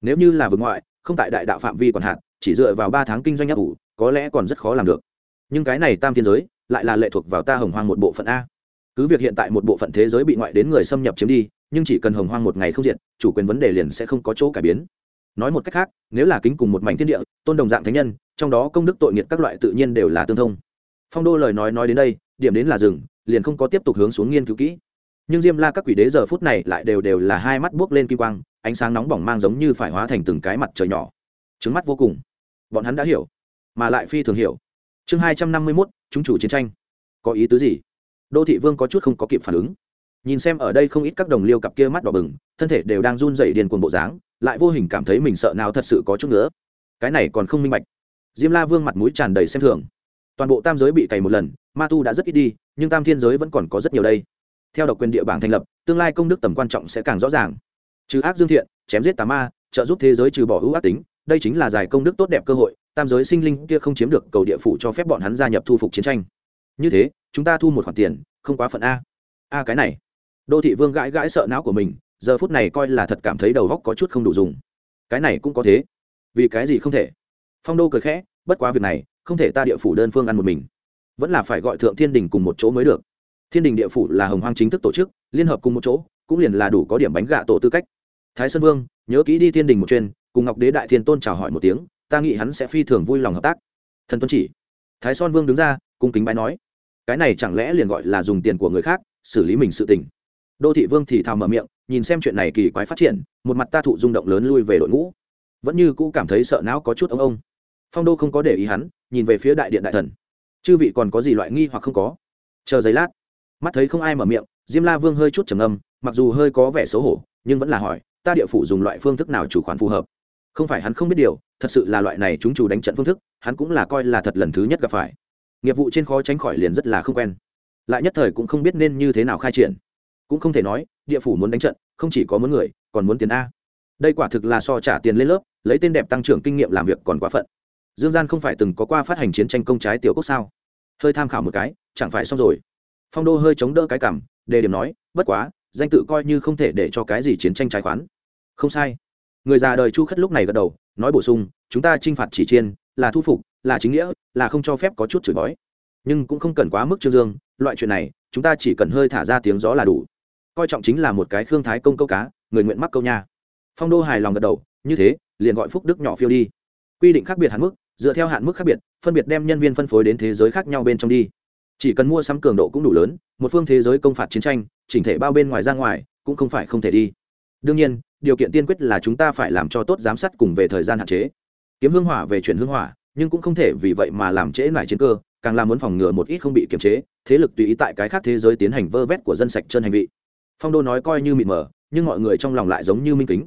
Nếu như là vực ngoại, không tại đại đạo phạm vi còn hạn, chỉ dựa vào ba tháng kinh doanh ấp ủ, có lẽ còn rất khó làm được. Nhưng cái này tam thiên giới, lại là lệ thuộc vào ta hồng hoang một bộ phận a cứ việc hiện tại một bộ phận thế giới bị ngoại đến người xâm nhập chiếm đi, nhưng chỉ cần hồng hoang một ngày không diện chủ quyền vấn đề liền sẽ không có chỗ cải biến. Nói một cách khác, nếu là kính cùng một mảnh thiên địa, tôn đồng dạng thánh nhân, trong đó công đức tội nghiệp các loại tự nhiên đều là tương thông. Phong đô lời nói nói đến đây, điểm đến là rừng liền không có tiếp tục hướng xuống nghiên cứu kỹ. Nhưng diêm la các quỷ đế giờ phút này lại đều đều là hai mắt buốc lên kim quang, ánh sáng nóng bỏng mang giống như phải hóa thành từng cái mặt trời nhỏ. Trứng mắt vô cùng. Bọn hắn đã hiểu, mà lại phi thường hiểu. Chương hai trăm năm mươi mốt, chúng chủ chiến tranh. Có ý tứ gì? Đô thị vương có chút không có kịp phản ứng. Nhìn xem ở đây không ít các đồng liêu cặp kia mắt đỏ bừng, thân thể đều đang run dày điền cuồng bộ dáng, lại vô hình cảm thấy mình sợ nào thật sự có chút nữa. Cái này còn không minh bạch. Diêm la vương mặt mũi tràn đầy xem thường. Toàn bộ tam giới bị cày một lần, ma tu đã rất ít đi, nhưng tam thiên giới vẫn còn có rất nhiều đây. Theo độc quyền địa bảng thành lập, tương lai công đức tầm quan trọng sẽ càng rõ ràng. Trừ ác dương thiện, chém giết tà ma, trợ giúp thế giới trừ bỏ ưu ác tính, đây chính là giải công đức tốt đẹp cơ hội, tam giới sinh linh kia không chiếm được cầu địa phủ cho phép bọn hắn gia nhập thu phục chiến tranh. Như thế chúng ta thu một khoản tiền, không quá phận a. A, cái này. Đô thị vương gãi gãi sợ não của mình, giờ phút này coi là thật cảm thấy đầu góc có chút không đủ dùng. Cái này cũng có thế. Vì cái gì không thể? Phong đô cười khẽ, bất quá việc này, không thể ta địa phủ đơn phương ăn một mình. Vẫn là phải gọi thượng thiên đình cùng một chỗ mới được. Thiên đình địa phủ là hồng hoang chính thức tổ chức, liên hợp cùng một chỗ, cũng liền là đủ có điểm bánh gạ tổ tư cách. Thái sơn vương, nhớ kỹ đi thiên đình một chuyên cùng ngọc đế đại thiên tôn chào hỏi một tiếng, ta nghĩ hắn sẽ phi thường vui lòng hợp tác. Thần tuân chỉ. Thái son vương đứng ra, cung kính bái nói cái này chẳng lẽ liền gọi là dùng tiền của người khác, xử lý mình sự tình. Đô thị vương thì thào mở miệng, nhìn xem chuyện này kỳ quái phát triển, một mặt ta thụ rung động lớn lui về đội ngũ. Vẫn như cũ cảm thấy sợ não có chút ông ông. Phong đô không có để ý hắn, nhìn về phía đại điện đại thần. Chư vị còn có gì loại nghi hoặc không có? Chờ giấy lát. Mắt thấy không ai mở miệng, diêm la vương hơi chút trầm âm mặc dù hơi có vẻ xấu hổ, nhưng vẫn là hỏi, ta địa phủ dùng loại phương thức nào chủ khoản phù hợp? Không phải hắn không biết điều, thật sự là loại này chúng chủ đánh trận phương thức, hắn cũng là coi là thật lần thứ nhất gặp phải nghiệp vụ trên khó tránh khỏi liền rất là không quen. Lại nhất thời cũng không biết nên như thế nào khai triển. Cũng không thể nói, địa phủ muốn đánh trận, không chỉ có muốn người, còn muốn tiền a. Đây quả thực là so trả tiền lên lớp, lấy tên đẹp tăng trưởng kinh nghiệm làm việc còn quá phận. Dương gian không phải từng có qua phát hành chiến tranh công trái tiểu quốc sao? Hơi tham khảo một cái, chẳng phải xong rồi. Phong đô hơi chống đỡ cái cảm, đề điểm nói, bất quá, danh tự coi như không thể để cho cái gì chiến tranh trái khoán. Không sai. Người già đời chu khất lúc này gật đầu, nói bổ sung, chúng ta t r i n h phạt chỉ chiên là thu phục, là chính nghĩa, là không cho phép có chút chửi bói nhưng cũng không cần quá mức trương dương, loại chuyện này, chúng ta chỉ cần hơi thả ra tiếng gió là đủ. Coi trọng chính là một cái khương thái công câu cá, người nguyện mắc câu nha. Phong đô hài lòng gật đầu, như thế, liền gọi phúc đức nhỏ phiêu đi. Quy định khác biệt hạn mức, dựa theo hạn mức khác biệt, phân biệt đem nhân viên phân phối đến thế giới khác nhau bên trong đi. Chỉ cần mua sắm cường độ cũng đủ lớn, một phương thế giới công phạt chiến tranh, chỉnh thể bao bên ngoài ra ngoài, cũng không phải không thể đi. Đương nhiên, điều kiện tiên quyết là chúng ta phải làm cho tốt giám sát cùng về thời gian hạn chế kiếm hương hỏa về chuyển hương hỏa, nhưng cũng không thể vì vậy mà làm trễ lại chiến cơ, càng làm muốn phòng ngừa một ít không bị kiềm chế, thế lực tùy ý tại cái khác thế giới tiến hành vơ vét của dân sạch chân hành vị. Phong đô nói coi như mịt mờ, nhưng mọi người trong lòng lại giống như minh kính.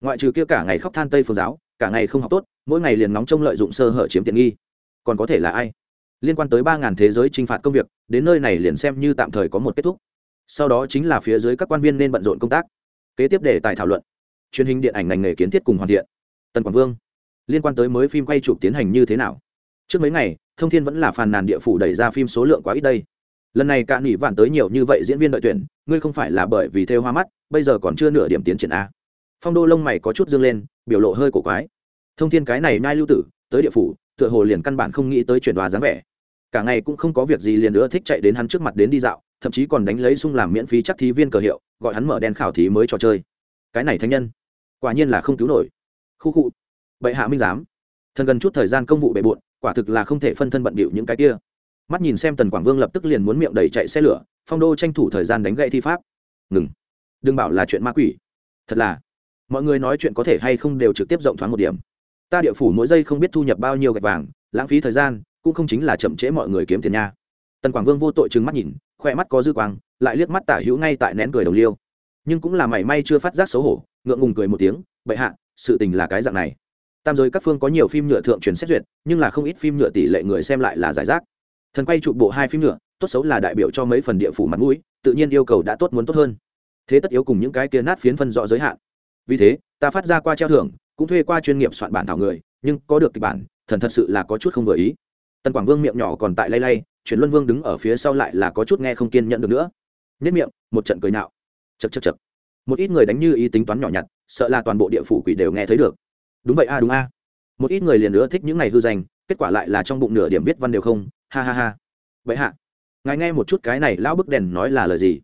Ngoại trừ kia cả ngày khóc than tây phương giáo, cả ngày không học tốt, mỗi ngày liền nóng trông lợi dụng sơ hở chiếm tiện nghi. Còn có thể là ai? Liên quan tới ba ngàn thế giới t r i n h phạt công việc, đến nơi này liền xem như tạm thời có một kết thúc. Sau đó chính là phía dưới các quan viên nên bận rộn công tác. Kế tiếp để tài thảo luận. Truyền hình điện ảnh ngành nghề kiến thiết cùng hoàn thiện. Tần quảng vương liên quan tới mới phim quay chụp tiến hành như thế nào? Trước mấy ngày, thông thiên vẫn là phàn nàn địa phủ đẩy ra phim số lượng quá ít đây. Lần này cạn nghỉ vạn tới nhiều như vậy diễn viên đội tuyển, ngươi không phải là bởi vì theo hoa mắt, bây giờ còn chưa nửa điểm tiến triển a phong đô lông mày có chút dương lên, biểu lộ hơi cổ quái. Thông thiên cái này nai lưu tử, tới địa phủ, tựa hồ liền căn bản không nghĩ tới chuyển đoà dáng vẻ. Cả ngày cũng không có việc gì liền nữa thích chạy đến hắn trước mặt đến đi dạo, thậm chí còn đánh lấy sung làm miễn phí chắc thí viên cờ hiệu, gọi hắn mở đen khảo thí mới trò chơi. Cái này thanh nhân, quả nhiên là không cứu nổi. Khu khu bệ hạ minh giám. Thần gần chút thời gian công vụ bệ bộn quả thực là không thể phân thân bận bịu những cái kia. Mắt nhìn xem tần quảng vương lập tức liền muốn miệng đẩy chạy xe lửa, phong đô tranh thủ thời gian đánh gậy thi pháp. Ngừng. Đừng bảo là chuyện ma quỷ. Thật là. Mọi người nói chuyện có thể hay không đều trực tiếp rộng thoáng một điểm. Ta địa phủ mỗi giây không biết thu nhập bao nhiêu gạch vàng, lãng phí thời gian, cũng không chính là chậm trễ mọi người kiếm tiền nha. Tần quảng vương vô tội trừng mắt nhìn khoe mắt có dư quang, lại liếc mắt tả hữu ngay tại nén cười đồng liêu. Nhưng cũng là mảy may chưa phát giác xấu hổ, ngượng ngùng cười một tiếng, bệ hạ, sự tình là cái dạng này tam giới các phương có nhiều phim nhựa thượng truyền xét duyệt, nhưng là không ít phim nhựa tỷ lệ người xem lại là giải rác. Thần quay chụp bộ hai phim nhựa, tốt xấu là đại biểu cho mấy phần địa phủ mặt mũi, tự nhiên yêu cầu đã tốt muốn tốt hơn. Thế tất yếu cùng những cái kia nát phiến phân rõ giới hạn. Vì thế, ta phát ra qua treo thưởng, cũng thuê qua chuyên nghiệp soạn bản thảo người, nhưng có được kịch bản, thần thật sự là có chút không vừa ý. Tần quảng vương miệng nhỏ còn tại lay lay, chuyển luân vương đứng ở phía sau lại là có chút nghe không kiên nhận được nữa. Nhất miệng, một trận cười nạo chật chật chật một ít người đánh như ý tính toán nhỏ nhặt, sợ là toàn bộ địa phủ quỷ đều nghe thấy được đúng vậy a, đúng a. Một ít người liền nữa thích những ngày hư danh, kết quả lại là trong bụng nửa điểm viết văn đều không. Ha ha ha. Vậy hạ, ngài nghe một chút cái này lão bức đèn nói là lời gì?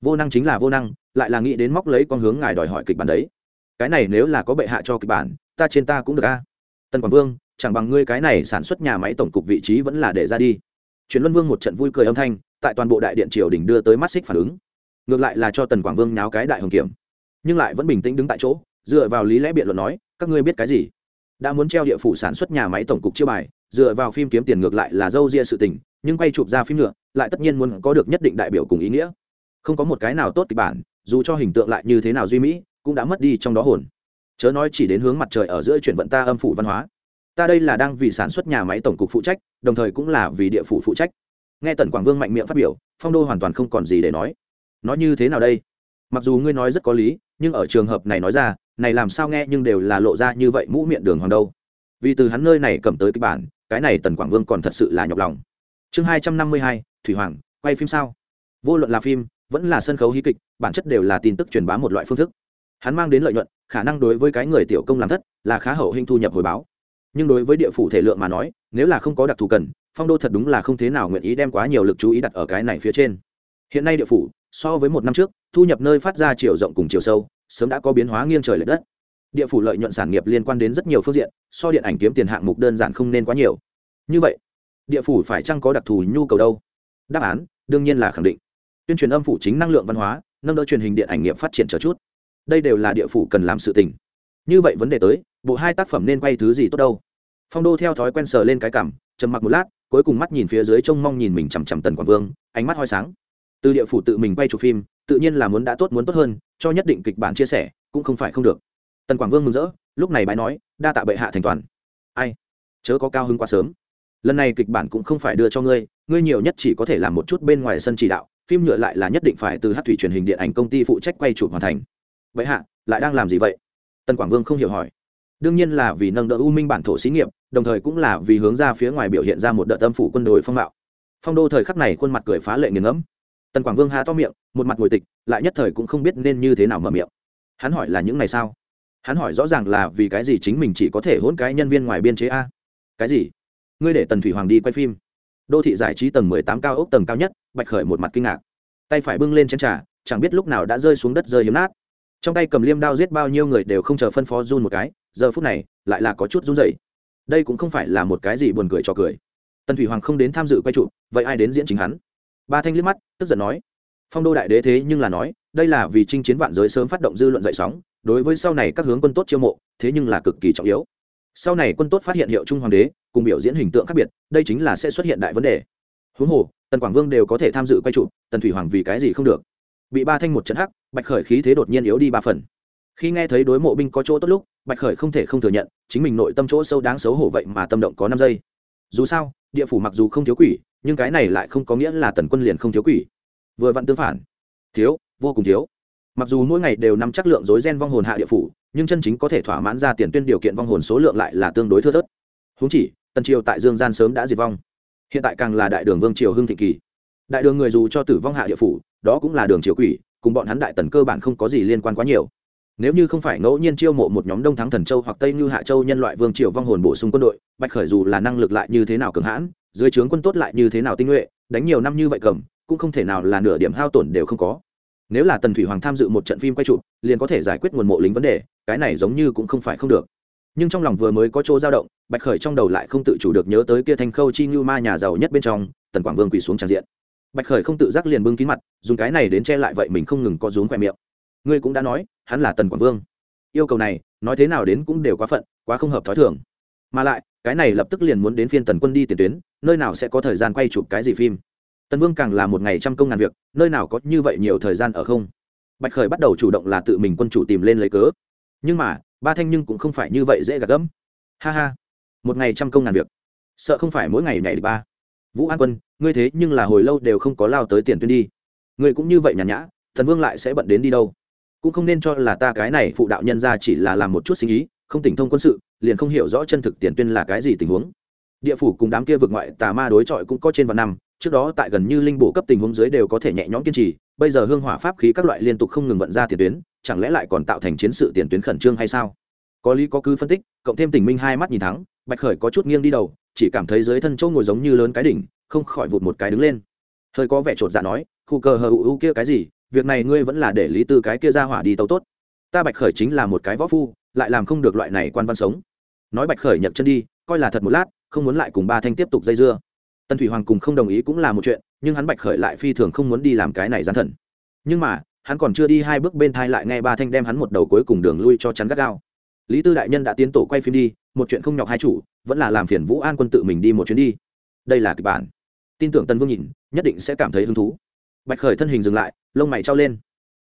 Vô năng chính là vô năng, lại là nghĩ đến móc lấy con hướng ngài đòi hỏi kịch bản đấy. Cái này nếu là có bệ hạ cho kịch bản, ta trên ta cũng được a. Tần quảng vương, chẳng bằng ngươi cái này sản xuất nhà máy tổng cục vị trí vẫn là để ra đi. Chuyển luân vương một trận vui cười âm thanh, tại toàn bộ đại điện triều đình đưa tới mắt xích phản ứng. Ngược lại là cho tần quảng vương nháo cái đại hồng kiểm, nhưng lại vẫn bình tĩnh đứng tại chỗ, dựa vào lý lẽ biện luận nói các ngươi biết cái gì? Đã muốn treo địa phủ sản xuất nhà máy tổng cục chiêu bài, dựa vào phim kiếm tiền ngược lại là dâu ria sự tình, nhưng quay chụp ra phim nữa, lại tất nhiên muốn có được nhất định đại biểu cùng ý nghĩa. Không có một cái nào tốt kịch bản, dù cho hình tượng lại như thế nào duy mỹ, cũng đã mất đi trong đó hồn. Chớ nói chỉ đến hướng mặt trời ở giữa chuyển vận ta âm phủ văn hóa. Ta đây là đang vì sản xuất nhà máy tổng cục phụ trách, đồng thời cũng là vì địa phủ phụ trách. Nghe tần quảng vương mạnh miệng phát biểu, phong đô hoàn toàn không còn gì để nói. Nói như thế nào đây? Mặc dù ngươi nói rất có lý, nhưng ở trường hợp này nói ra này làm sao nghe nhưng đều là lộ ra như vậy mũ miệng đường hoàng đâu. Vì từ hắn nơi này cầm tới kịch bản, cái này tần quảng vương còn thật sự là nhọc lòng. Chương hai trăm năm mươi hai, thủy hoàng, quay phim sao? Vô luận là phim, vẫn là sân khấu hí kịch, bản chất đều là tin tức truyền bá một loại phương thức. Hắn mang đến lợi nhuận, khả năng đối với cái người tiểu công làm thất là khá hậu hình thu nhập hồi báo. Nhưng đối với địa phủ thể lượng mà nói, nếu là không có đặc thù cần, phong đô thật đúng là không thế nào nguyện ý đem quá nhiều lực chú ý đặt ở cái này phía trên. Hiện nay địa phủ, so với một năm trước, thu nhập nơi phát ra chiều rộng cùng chiều sâu sớm đã có biến hóa nghiêng trời l ệ đất. Địa phủ lợi nhuận sản nghiệp liên quan đến rất nhiều phương diện, so điện ảnh kiếm tiền hạng mục đơn giản không nên quá nhiều. Như vậy, địa phủ phải chăng có đặc thù nhu cầu đâu? Đáp án, đương nhiên là khẳng định. Tuyên truyền âm phủ chính năng lượng văn hóa, nâng đỡ truyền hình điện ảnh nghiệp phát triển trở chút. Đây đều là địa phủ cần làm sự tình. Như vậy vấn đề tới, bộ hai tác phẩm nên quay thứ gì tốt đâu? Phong đô theo thói quen sờ lên cái cảm, trầm mặc một lát, cuối cùng mắt nhìn phía dưới trông mong nhìn mình chằm chằm tần quảng vương, ánh mắt hoi sáng. Từ địa phủ tự mình quay chụp phim, tự nhiên là muốn đã tốt muốn tốt hơn cho nhất định kịch bản chia sẻ, cũng không phải không được. Tần quảng vương mừng rỡ, lúc này bái nói, đa tạ bệ hạ thành toàn. Ai? Chớ có cao hứng quá sớm. Lần này kịch bản cũng không phải đưa cho ngươi ngươi nhiều nhất chỉ có thể làm một chút bên ngoài sân chỉ đạo, phim nhựa lại là nhất định phải từ hát thủy truyền hình điện ảnh công ty phụ trách quay chụp hoàn thành. Bệ hạ, lại đang làm gì vậy? Tần quảng vương không hiểu hỏi. Đương nhiên là vì nâng đỡ u minh bản thổ xí nghiệp, đồng thời cũng là vì hướng ra phía ngoài biểu hiện ra một đợt tâm phủ quân đội phong mạo phong đô thời khắc này khuôn mặt cười phá lệ nghiền ngẫm tần quảng vương há to miệng, một mặt ngồi tịch, lại nhất thời cũng không biết nên như thế nào mở miệng. Hắn hỏi là những này sao? Hắn hỏi rõ ràng là vì cái gì chính mình chỉ có thể hôn cái nhân viên ngoài biên chế a? Cái gì? Ngươi để tần thủy hoàng đi quay phim. Đô thị giải trí tầng mười tám cao ốc tầng cao nhất, bạch khởi một mặt kinh ngạc. Tay phải bưng lên chén trà, chẳng biết lúc nào đã rơi xuống đất rơi hiếm nát. Trong tay cầm liêm đao giết bao nhiêu người đều không chờ phân phó run một cái, giờ phút này, lại là có chút run rẩy. Đây cũng không phải là một cái gì buồn cười cho cười. Tần thủy hoàng không đến tham dự quay trụ, vậy ai đến diễn chính hắn? Ba thanh liếc mắt, tức giận nói, phong đô đại đế thế nhưng là nói, đây là vì chinh chiến vạn giới sớm phát động dư luận dậy sóng, đối với sau này các hướng quân tốt chiêu mộ, thế nhưng là cực kỳ trọng yếu. Sau này quân tốt phát hiện hiệu trung hoàng đế, cùng biểu diễn hình tượng khác biệt, đây chính là sẽ xuất hiện đại vấn đề. Huống hồ, tần quảng vương đều có thể tham dự quay trụ tần thủy hoàng vì cái gì không được? Bị ba thanh một trận hắc, bạch khởi khí thế đột nhiên yếu đi ba phần. Khi nghe thấy đối mộ binh có chỗ tốt lúc, bạch khởi không thể không thừa nhận, chính mình nội tâm chỗ sâu đáng xấu hổ vậy mà tâm động có năm giây. Dù sao, địa phủ mặc dù không thiếu quỷ nhưng cái này lại không có nghĩa là tần quân liền không thiếu quỷ. Vừa vặn tương phản. Thiếu, vô cùng thiếu. Mặc dù mỗi ngày đều nắm chắc lượng dối gen vong hồn hạ địa phủ, nhưng chân chính có thể thỏa mãn ra tiền tuyên điều kiện vong hồn số lượng lại là tương đối thưa thớt. Húng chỉ, tần triều tại dương gian sớm đã diệt vong. Hiện tại càng là đại đường vương triều hưng thịnh kỳ. Đại đường người dù cho tử vong hạ địa phủ, đó cũng là đường triều quỷ, cùng bọn hắn đại tần cơ bản không có gì liên quan quá nhiều. Nếu như không phải ngẫu nhiên chiêu mộ một nhóm đông thắng thần châu hoặc tây như hạ châu nhân loại vương triều vong hồn bổ sung quân đội, bạch khởi dù là năng lực lại như thế nào cường hãn dưới trướng quân tốt lại như thế nào tinh nhuệ, đánh nhiều năm như vậy cầm, cũng không thể nào là nửa điểm hao tổn đều không có. Nếu là tần thủy hoàng tham dự một trận phim quay chụp, liền có thể giải quyết nguồn mộ lính vấn đề, cái này giống như cũng không phải không được. Nhưng trong lòng vừa mới có chỗ dao động, bạch khởi trong đầu lại không tự chủ được nhớ tới kia thanh khâu chi như ma nhà giàu nhất bên trong, tần quảng vương quỳ xuống tràn diện. Bạch khởi không tự giác liền bưng kín mặt, dùng cái này đến che lại vậy mình không ngừng có rúm khoe miệng. Ngươi cũng đã nói, hắn là tần quảng vương. Yêu cầu này, nói thế nào đến cũng đều quá phận, quá không hợp thói thường. Mà lại cái này lập tức liền muốn đến phiên tần quân đi tiền tuyến, nơi nào sẽ có thời gian quay chụp cái gì phim? Tần vương càng là một ngày trăm công ngàn việc, nơi nào có như vậy nhiều thời gian ở không? Bạch khởi bắt đầu chủ động là tự mình quân chủ tìm lên lấy cớ. Nhưng mà, ba thanh nhưng cũng không phải như vậy dễ gạt gẫm. Ha ha. Một ngày trăm công ngàn việc. Sợ không phải mỗi ngày nhảy ba. Vũ an quân, ngươi thế nhưng là hồi lâu đều không có lao tới tiền tuyến đi. Ngươi cũng như vậy nhàn nhã thần vương lại sẽ bận đến đi đâu? Cũng không nên cho là ta cái này phụ đạo nhân ra chỉ là làm một chút sinh ý, không tỉnh thông quân sự liền không hiểu rõ chân thực tiền tuyên là cái gì tình huống. Địa phủ cùng đám kia vượt ngoại tà ma đối chọi cũng có trên vạn năm, trước đó tại gần như linh bổ cấp tình huống dưới đều có thể nhẹ nhõm kiên trì, bây giờ hương hỏa pháp khí các loại liên tục không ngừng vận ra tiền tuyến, chẳng lẽ lại còn tạo thành chiến sự tiền tuyến khẩn trương hay sao? Có lý có cứ phân tích, cộng thêm tình minh hai mắt nhìn thắng bạch khởi có chút nghiêng đi đầu, chỉ cảm thấy dưới thân chỗ ngồi giống như lớn cái đỉnh, không khỏi vụt một cái đứng lên. Hơi có vẻ chột dạ nói, khu cờ hờ ụ kia cái gì, việc này ngươi vẫn là để lý tư cái kia ra hỏa đi tàu tốt. Ta bạch khởi chính là một cái võ phu, lại làm không được loại này quan văn sống nói bạch khởi nhậm chân đi, coi là thật một lát, không muốn lại cùng ba thanh tiếp tục dây dưa. Tân thủy hoàng cùng không đồng ý cũng là một chuyện, nhưng hắn bạch khởi lại phi thường không muốn đi làm cái này gián thần. Nhưng mà, hắn còn chưa đi hai bước bên thai lại nghe ba thanh đem hắn một đầu cuối cùng đường lui cho chắn gắt gao. Lý tư đại nhân đã tiến tổ quay phim đi, một chuyện không nhọc hai chủ, vẫn là làm phiền vũ an quân tự mình đi một chuyến đi. Đây là kịch bản. Tin tưởng tân vương nhìn, nhất định sẽ cảm thấy hứng thú. Bạch khởi thân hình dừng lại, lông mày trao lên.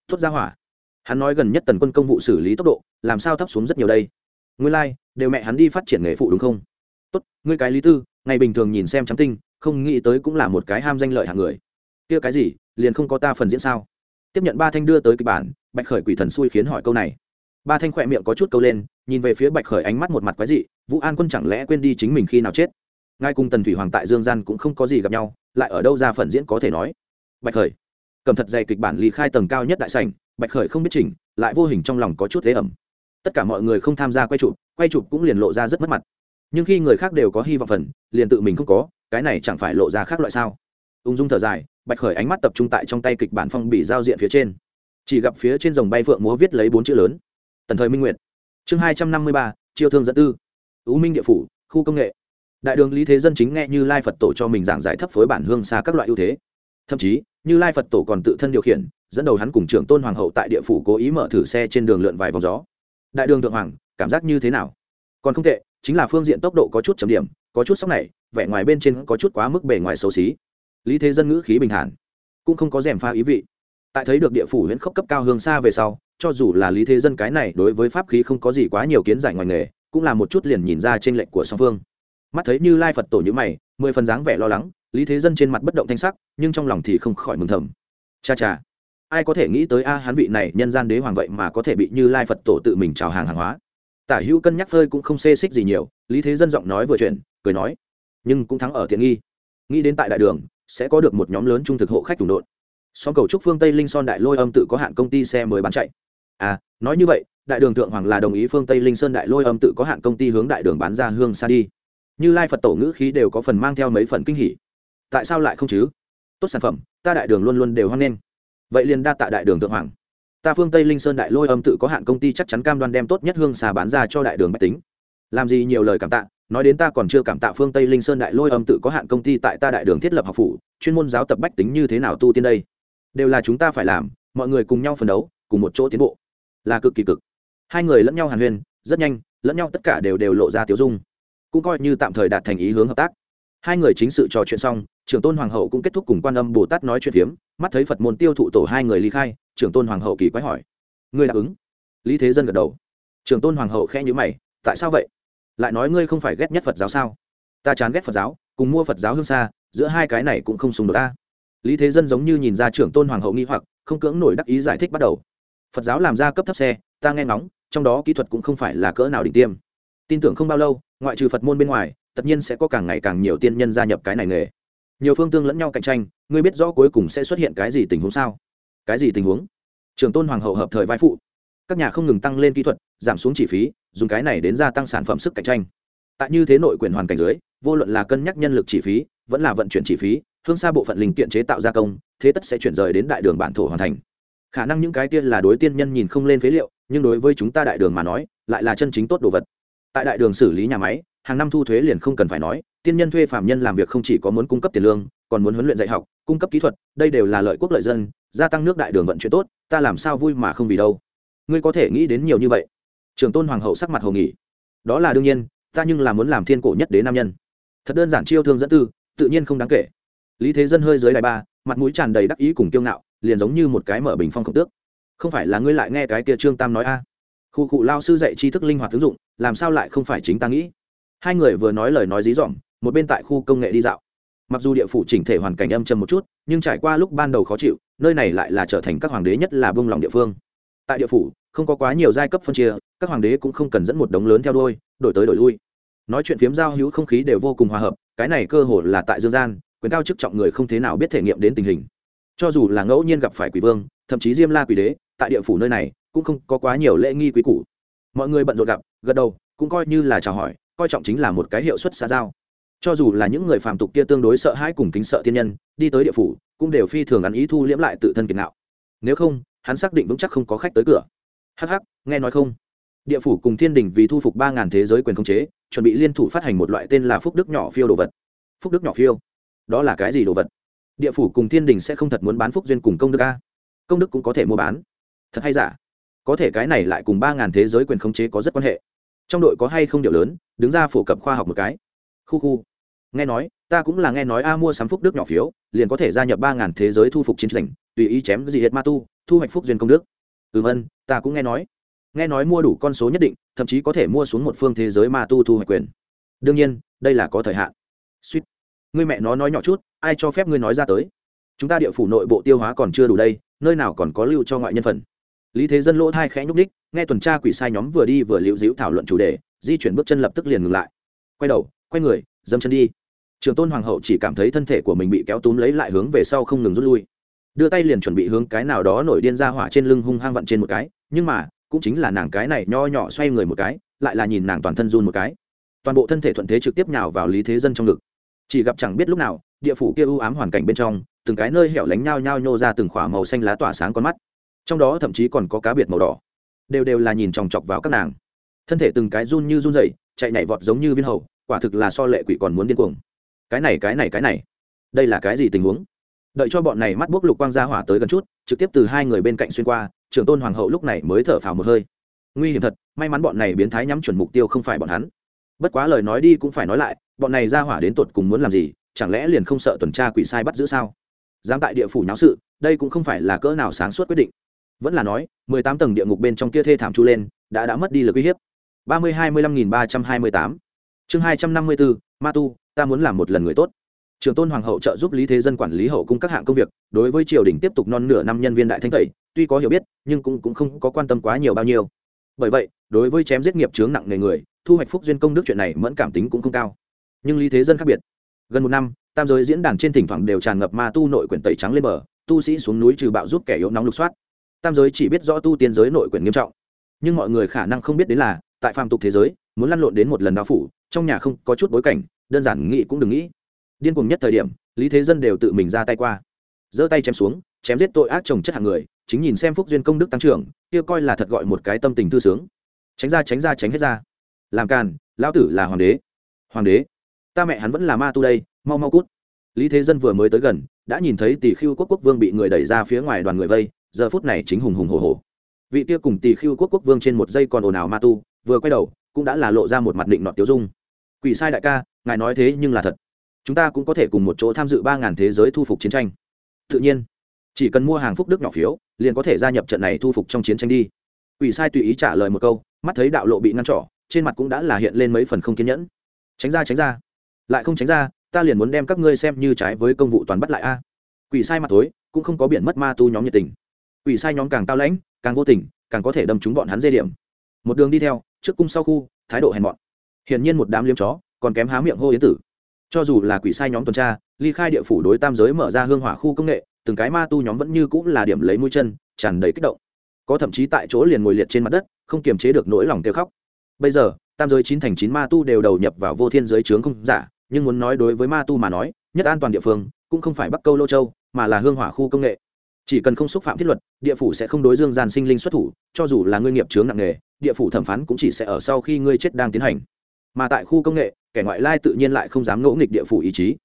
Thốt ra hỏa. Hắn nói gần nhất tần quân công vụ xử lý tốc độ, làm sao thấp xuống rất nhiều đây? Nguyên lai đều mẹ hắn đi phát triển nghề phụ đúng không? Tốt, ngươi cái lý tư, ngày bình thường nhìn xem trắng tinh, không nghĩ tới cũng là một cái ham danh lợi hạng người. Kia cái gì, liền không có ta phần diễn sao? Tiếp nhận ba thanh đưa tới kịch bản, bạch khởi quỷ thần xui khiến hỏi câu này. Ba thanh khỏe miệng có chút câu lên, nhìn về phía bạch khởi ánh mắt một mặt quái dị, vũ an quân chẳng lẽ quên đi chính mình khi nào chết? Ngay cùng tần thủy hoàng tại dương gian cũng không có gì gặp nhau, lại ở đâu ra phần diễn có thể nói? Bạch khởi, cầm thật dày kịch bản lý khai tầng cao nhất đại sảnh, bạch khởi không biết chỉnh, lại vô hình trong lòng có chút thế ẩm tất cả mọi người không tham gia quay chụp quay chụp cũng liền lộ ra rất mất mặt. Nhưng khi người khác đều có hy vọng phần, liền tự mình không có, cái này chẳng phải lộ ra khác loại sao? Ung dung thở dài, bạch khởi ánh mắt tập trung tại trong tay kịch bản phong bì giao diện phía trên. Chỉ gặp phía trên dòng bay phượng múa viết lấy bốn chữ lớn. Tần thời minh nguyệt. Chương hai trăm năm mươi ba, chiêu thương dẫn tư. Ưu minh địa phủ, khu công nghệ. Đại đường lý thế dân chính nghe như lai phật tổ cho mình giảng giải thấp phối bản hương xa các loại ưu thế. Thậm chí, như lai phật tổ còn tự thân điều khiển, dẫn đầu hắn cùng trưởng tôn hoàng hậu tại địa phủ cố ý mở thử xe trên đường lượn vài vòng gió đại đường thượng hoàng, cảm giác như thế nào? Còn không tệ, chính là phương diện tốc độ có chút chấm điểm, có chút sóc này, vẻ ngoài bên trên có chút quá mức bề ngoài xấu xí. Lý thế dân ngữ khí bình thản, cũng không có rèm pha ý vị. Tại thấy được địa phủ huyện khốc cấp cao hương xa về sau, cho dù là lý thế dân cái này đối với pháp khí không có gì quá nhiều kiến giải ngoài nghề, cũng là một chút liền nhìn ra trên lệnh của song phương. Mắt thấy như lai phật tổ như mày, mười phần dáng vẻ lo lắng, lý thế dân trên mặt bất động thanh sắc, nhưng trong lòng thì không khỏi mừng thầm. Cha cha ai có thể nghĩ tới a hán vị này nhân gian đế hoàng vậy mà có thể bị như lai phật tổ tự mình trào hàng hàng hóa. Tả hữu cân nhắc phơi cũng không xê xích gì nhiều, lý thế dân giọng nói vừa chuyện cười nói, nhưng cũng thắng ở tiện nghi. Nghĩ đến tại đại đường, sẽ có được một nhóm lớn trung thực hộ khách tùng đột song cầu trúc phương tây linh son đại lôi âm tự có hạn công ty xe mới bán chạy. À nói như vậy, đại đường thượng hoàng là đồng ý phương tây linh sơn đại lôi âm tự có hạn công ty hướng đại đường bán ra hương xa đi. Như lai phật tổ ngữ khí đều có phần mang theo mấy phần kinh hỉ. Tại sao lại không chứ? Tốt sản phẩm, ta đại đường luôn luôn đều hoan nghênh vậy liền đa tạ đại đường thượng hoàng. Ta phương tây linh sơn đại lôi âm tự có hạn công ty chắc chắn cam đoan đem tốt nhất hương xà bán ra cho đại đường bách tính. Làm gì nhiều lời cảm tạ, nói đến ta còn chưa cảm tạ phương tây linh sơn đại lôi âm tự có hạn công ty tại ta đại đường thiết lập học phủ, chuyên môn giáo tập bách tính như thế nào tu tiên đây? Đều là chúng ta phải làm, mọi người cùng nhau phấn đấu, cùng một chỗ tiến bộ. Là cực kỳ cực. Hai người lẫn nhau hàn huyên, rất nhanh, lẫn nhau tất cả đều đều lộ ra tiểu dung. Cũng coi như tạm thời đạt thành ý hướng hợp tác. Hai người chính sự trò chuyện xong trưởng tôn hoàng hậu cũng kết thúc cùng quan âm bồ tát nói chuyện phiếm, mắt thấy phật môn tiêu thụ tổ hai người ly khai, trưởng tôn hoàng hậu kỳ quái hỏi, ngươi đáp ứng? Lý thế dân gật đầu. Trưởng tôn hoàng hậu khẽ nhữ mày, tại sao vậy? Lại nói ngươi không phải ghét nhất phật giáo sao? Ta chán ghét phật giáo, cùng mua phật giáo hương xa, giữa hai cái này cũng không xung đột ta. Lý thế dân giống như nhìn ra trưởng tôn hoàng hậu nghi hoặc, không cưỡng nổi đắc ý giải thích bắt đầu. Phật giáo làm ra cấp thấp xe, ta nghe ngóng, trong đó kỹ thuật cũng không phải là cỡ nào đỉnh tiêm. Tin tưởng không bao lâu, ngoại trừ phật môn bên ngoài, tất nhiên sẽ có càng ngày càng nhiều tiên nhân gia nhập cái này nghề nhiều phương tương lẫn nhau cạnh tranh, ngươi biết rõ cuối cùng sẽ xuất hiện cái gì tình huống sao? Cái gì tình huống? Trường tôn hoàng hậu hợp thời vai phụ. Các nhà không ngừng tăng lên kỹ thuật, giảm xuống chi phí, dùng cái này đến gia tăng sản phẩm sức cạnh tranh. Tại như thế nội quyền hoàn cảnh dưới, vô luận là cân nhắc nhân lực chi phí, vẫn là vận chuyển chi phí, hương xa bộ phận linh kiện chế tạo gia công, thế tất sẽ chuyển rời đến đại đường bản thổ hoàn thành. Khả năng những cái tiên là đối tiên nhân nhìn không lên phế liệu, nhưng đối với chúng ta đại đường mà nói, lại là chân chính tốt đồ vật. Tại đại đường xử lý nhà máy hàng năm thu thuế liền không cần phải nói, tiên nhân thuê phạm nhân làm việc không chỉ có muốn cung cấp tiền lương, còn muốn huấn luyện dạy học, cung cấp kỹ thuật, đây đều là lợi quốc lợi dân, gia tăng nước đại đường vận chuyển tốt, ta làm sao vui mà không vì đâu. Ngươi có thể nghĩ đến nhiều như vậy. Trường tôn hoàng hậu sắc mặt hầu nghỉ. Đó là đương nhiên, ta nhưng là muốn làm thiên cổ nhất đế nam nhân. Thật đơn giản chiêu thương dẫn tư, tự nhiên không đáng kể. Lý thế dân hơi dưới đài ba, mặt mũi tràn đầy đắc ý cùng kiêu ngạo, liền giống như một cái mở bình phong khổng tước. Không phải là ngươi lại nghe cái kia trương tam nói a? Khu cụ lao sư dạy tri thức linh hoạt ứng dụng, làm sao lại không phải chính ta nghĩ? Hai người vừa nói lời nói dí dỏm, một bên tại khu công nghệ đi dạo. Mặc dù địa phủ chỉnh thể hoàn cảnh âm trầm một chút, nhưng trải qua lúc ban đầu khó chịu, nơi này lại là trở thành các hoàng đế nhất là bông lòng địa phương. Tại địa phủ, không có quá nhiều giai cấp phân chia, các hoàng đế cũng không cần dẫn một đống lớn theo đôi đổi tới đổi lui. Nói chuyện phiếm giao hữu không khí đều vô cùng hòa hợp, cái này cơ hồ là tại dương gian, quyền cao chức trọng người không thế nào biết thể nghiệm đến tình hình. Cho dù là ngẫu nhiên gặp phải quỷ vương, thậm chí diêm la quỷ đế, tại địa phủ nơi này cũng không có quá nhiều lễ nghi quý củ. Mọi người bận rộn gặp, gật đầu, cũng coi như là chào hỏi coi trọng chính là một cái hiệu suất xã giao. Cho dù là những người phàm tục kia tương đối sợ hãi cùng kính sợ thiên nhân, đi tới địa phủ, cũng đều phi thường ăn ý thu liễm lại tự thân kiệt nạo nếu không, hắn xác định vững chắc không có khách tới cửa. Hh nghe nói không? Địa phủ cùng thiên đình vì thu phục ba ngàn thế giới quyền khống chế, chuẩn bị liên thủ phát hành một loại tên là phúc đức nhỏ phiêu đồ vật. Phúc đức nhỏ phiêu? Đó là cái gì đồ vật? Địa phủ cùng thiên đình sẽ không thật muốn bán phúc duyên cùng công đức a? Công đức cũng có thể mua bán. Thật hay giả? Có thể cái này lại cùng ba ngàn thế giới quyền khống chế có rất quan hệ trong đội có hay không điều lớn, đứng ra phổ cập khoa học một cái. Khu khu. Nghe nói, ta cũng là nghe nói a mua sắm phúc đức nhỏ phiếu, liền có thể gia nhập ba ngàn thế giới thu phục chiến tranh, tùy ý chém gì hết ma tu, thu hoạch phúc duyên công đức. Ừm ân, ta cũng nghe nói. Nghe nói mua đủ con số nhất định, thậm chí có thể mua xuống một phương thế giới ma tu thu hoạch quyền. Đương nhiên, đây là có thời hạn. Suýt. Người mẹ nó nói nhỏ chút, ai cho phép ngươi nói ra tới? Chúng ta địa phủ nội bộ tiêu hóa còn chưa đủ đây, nơi nào còn có lưu cho ngoại nhân phần? Lý thế dân lỗ thai khẽ nhúc đích nghe tuần tra quỷ sai nhóm vừa đi vừa liễu dĩu thảo luận chủ đề, di chuyển bước chân lập tức liền ngừng lại. Quay đầu, quay người dâm chân đi. Trường tôn hoàng hậu chỉ cảm thấy thân thể của mình bị kéo túm lấy lại hướng về sau không ngừng rút lui. Đưa tay liền chuẩn bị hướng cái nào đó nổi điên ra hỏa trên lưng hung hăng vặn trên một cái, nhưng mà, cũng chính là nàng cái này nho nhỏ xoay người một cái, lại là nhìn nàng toàn thân run một cái. Toàn bộ thân thể thuận thế trực tiếp nhào vào lý thế dân trong ngực. Chỉ gặp chẳng biết lúc nào, địa phủ kia ưu ám hoàn cảnh bên trong, từng cái nơi hẻo lánh nhao nhao nhô ra từng khỏa màu xanh lá tỏa sáng con mắt trong đó thậm chí còn có cá biệt màu đỏ, đều đều là nhìn chòng chọc vào các nàng. Thân thể từng cái run như run dậy chạy nhảy vọt giống như viên hầu, quả thực là so lệ quỷ còn muốn điên cuồng. Cái này cái này cái này, đây là cái gì tình huống? Đợi cho bọn này mắt bốc lục quang ra hỏa tới gần chút, trực tiếp từ hai người bên cạnh xuyên qua, trưởng tôn hoàng hậu lúc này mới thở phào một hơi. Nguy hiểm thật, may mắn bọn này biến thái nhắm chuẩn mục tiêu không phải bọn hắn. Bất quá lời nói đi cũng phải nói lại, bọn này ra hỏa đến tột cùng muốn làm gì, chẳng lẽ liền không sợ tuần tra quỷ sai bắt giữ sao? Dám tại địa phủ nháo sự, đây cũng không phải là cỡ nào sáng suốt quyết định vẫn là nói mười tám tầng địa ngục bên trong kia thê thảm chu lên đã đã mất đi lực uy hiếp. Ba mươi hai mươi lăm nghìn ba trăm hai mươi tám. Chương hai trăm năm mươi bốn ma tu ta muốn làm một lần người tốt. Trường tôn hoàng hậu trợ giúp lý thế dân quản lý hậu cung các hạng công việc đối với triều đình tiếp tục non nửa năm nhân viên đại thanh tẩy tuy có hiểu biết nhưng cũng, cũng không có quan tâm quá nhiều bao nhiêu. Bởi vậy đối với chém giết nghiệp chướng nặng nề người thu hoạch phúc duyên công đức chuyện này mẫn cảm tính cũng không cao. Nhưng lý thế dân khác biệt. Gần một năm tam giới diễn đàn trên thỉnh thoảng đều tràn ngập ma tu nội quyển tẩy trắng lên bờ tu sĩ xuống núi trừ bạo giúp kẻ yếu nóng lục soát tam giới chỉ biết rõ tu tiên giới nội quyển nghiêm trọng. Nhưng mọi người khả năng không biết đến là, tại phàm tục thế giới, muốn lăn lộn đến một lần đao phủ, trong nhà không có chút bối cảnh, đơn giản nghĩ cũng đừng nghĩ. Điên cuồng nhất thời điểm, lý thế dân đều tự mình ra tay qua. Giơ tay chém xuống, chém giết tội ác chồng chất hàng người, chính nhìn xem phúc duyên công đức tăng trưởng, kia coi là thật gọi một cái tâm tình thư sướng. Tránh ra tránh ra, tránh hết ra. Làm càn, lão tử là hoàng đế. Hoàng đế? Ta mẹ hắn vẫn là ma tu đây, mau mau cút. Lý thế dân vừa mới tới gần, đã nhìn thấy tỷ Khưu quốc quốc vương bị người đẩy ra phía ngoài đoàn người vây giờ phút này chính hùng hùng hồ hồ vị kia cùng tỳ khiêu quốc quốc vương trên một giây còn ồn ào ma tu, vừa quay đầu, cũng đã là lộ ra một mặt định nọt tiêu dung. Quỷ sai đại ca, ngài nói thế nhưng là thật. Chúng ta cũng có thể cùng một chỗ tham dự ba ngàn thế giới thu phục chiến tranh. Tự nhiên, chỉ cần mua hàng phúc đức nhỏ phiếu, liền có thể gia nhập trận này thu phục trong chiến tranh đi. Quỷ sai tùy ý trả lời một câu, mắt thấy đạo lộ bị ngăn trỏ, trên mặt cũng đã là hiện lên mấy phần không kiên nhẫn. Tránh ra tránh ra. Lại không tránh ra, ta liền muốn đem các ngươi xem như trái với công vụ toàn bắt lại a. Quỷ sai mặt tối, cũng không có biển mất ma tu nhóm nhiệt tình quỷ sai nhóm càng cao lãnh, càng vô tình, càng có thể đâm trúng bọn hắn dây điểm. Một đường đi theo, trước cung sau khu, thái độ hèn mọn. Hiển nhiên một đám liếm chó, còn kém há miệng hô yến tử. Cho dù là quỷ sai nhóm tuần tra, ly khai địa phủ đối tam giới mở ra hương hỏa khu công nghệ, từng cái ma tu nhóm vẫn như cũng là điểm lấy mũi chân, tràn đầy kích động. Có thậm chí tại chỗ liền ngồi liệt trên mặt đất, không kiềm chế được nỗi lòng kêu khóc. Bây giờ, tam giới chín thành chín ma tu đều đầu nhập vào vô thiên giới trướng không giả, nhưng muốn nói đối với ma tu mà nói, nhất an toàn địa phương, cũng không phải bắc câu lô châu, mà là hương hỏa khu công nghệ chỉ cần không xúc phạm thiết luật, địa phủ sẽ không đối dương gian sinh linh xuất thủ, cho dù là ngươi nghiệp chướng nặng nghề địa phủ thẩm phán cũng chỉ sẽ ở sau khi ngươi chết đang tiến hành. Mà tại khu công nghệ, kẻ ngoại lai tự nhiên lại không dám ngỗ nghịch địa phủ ý chí.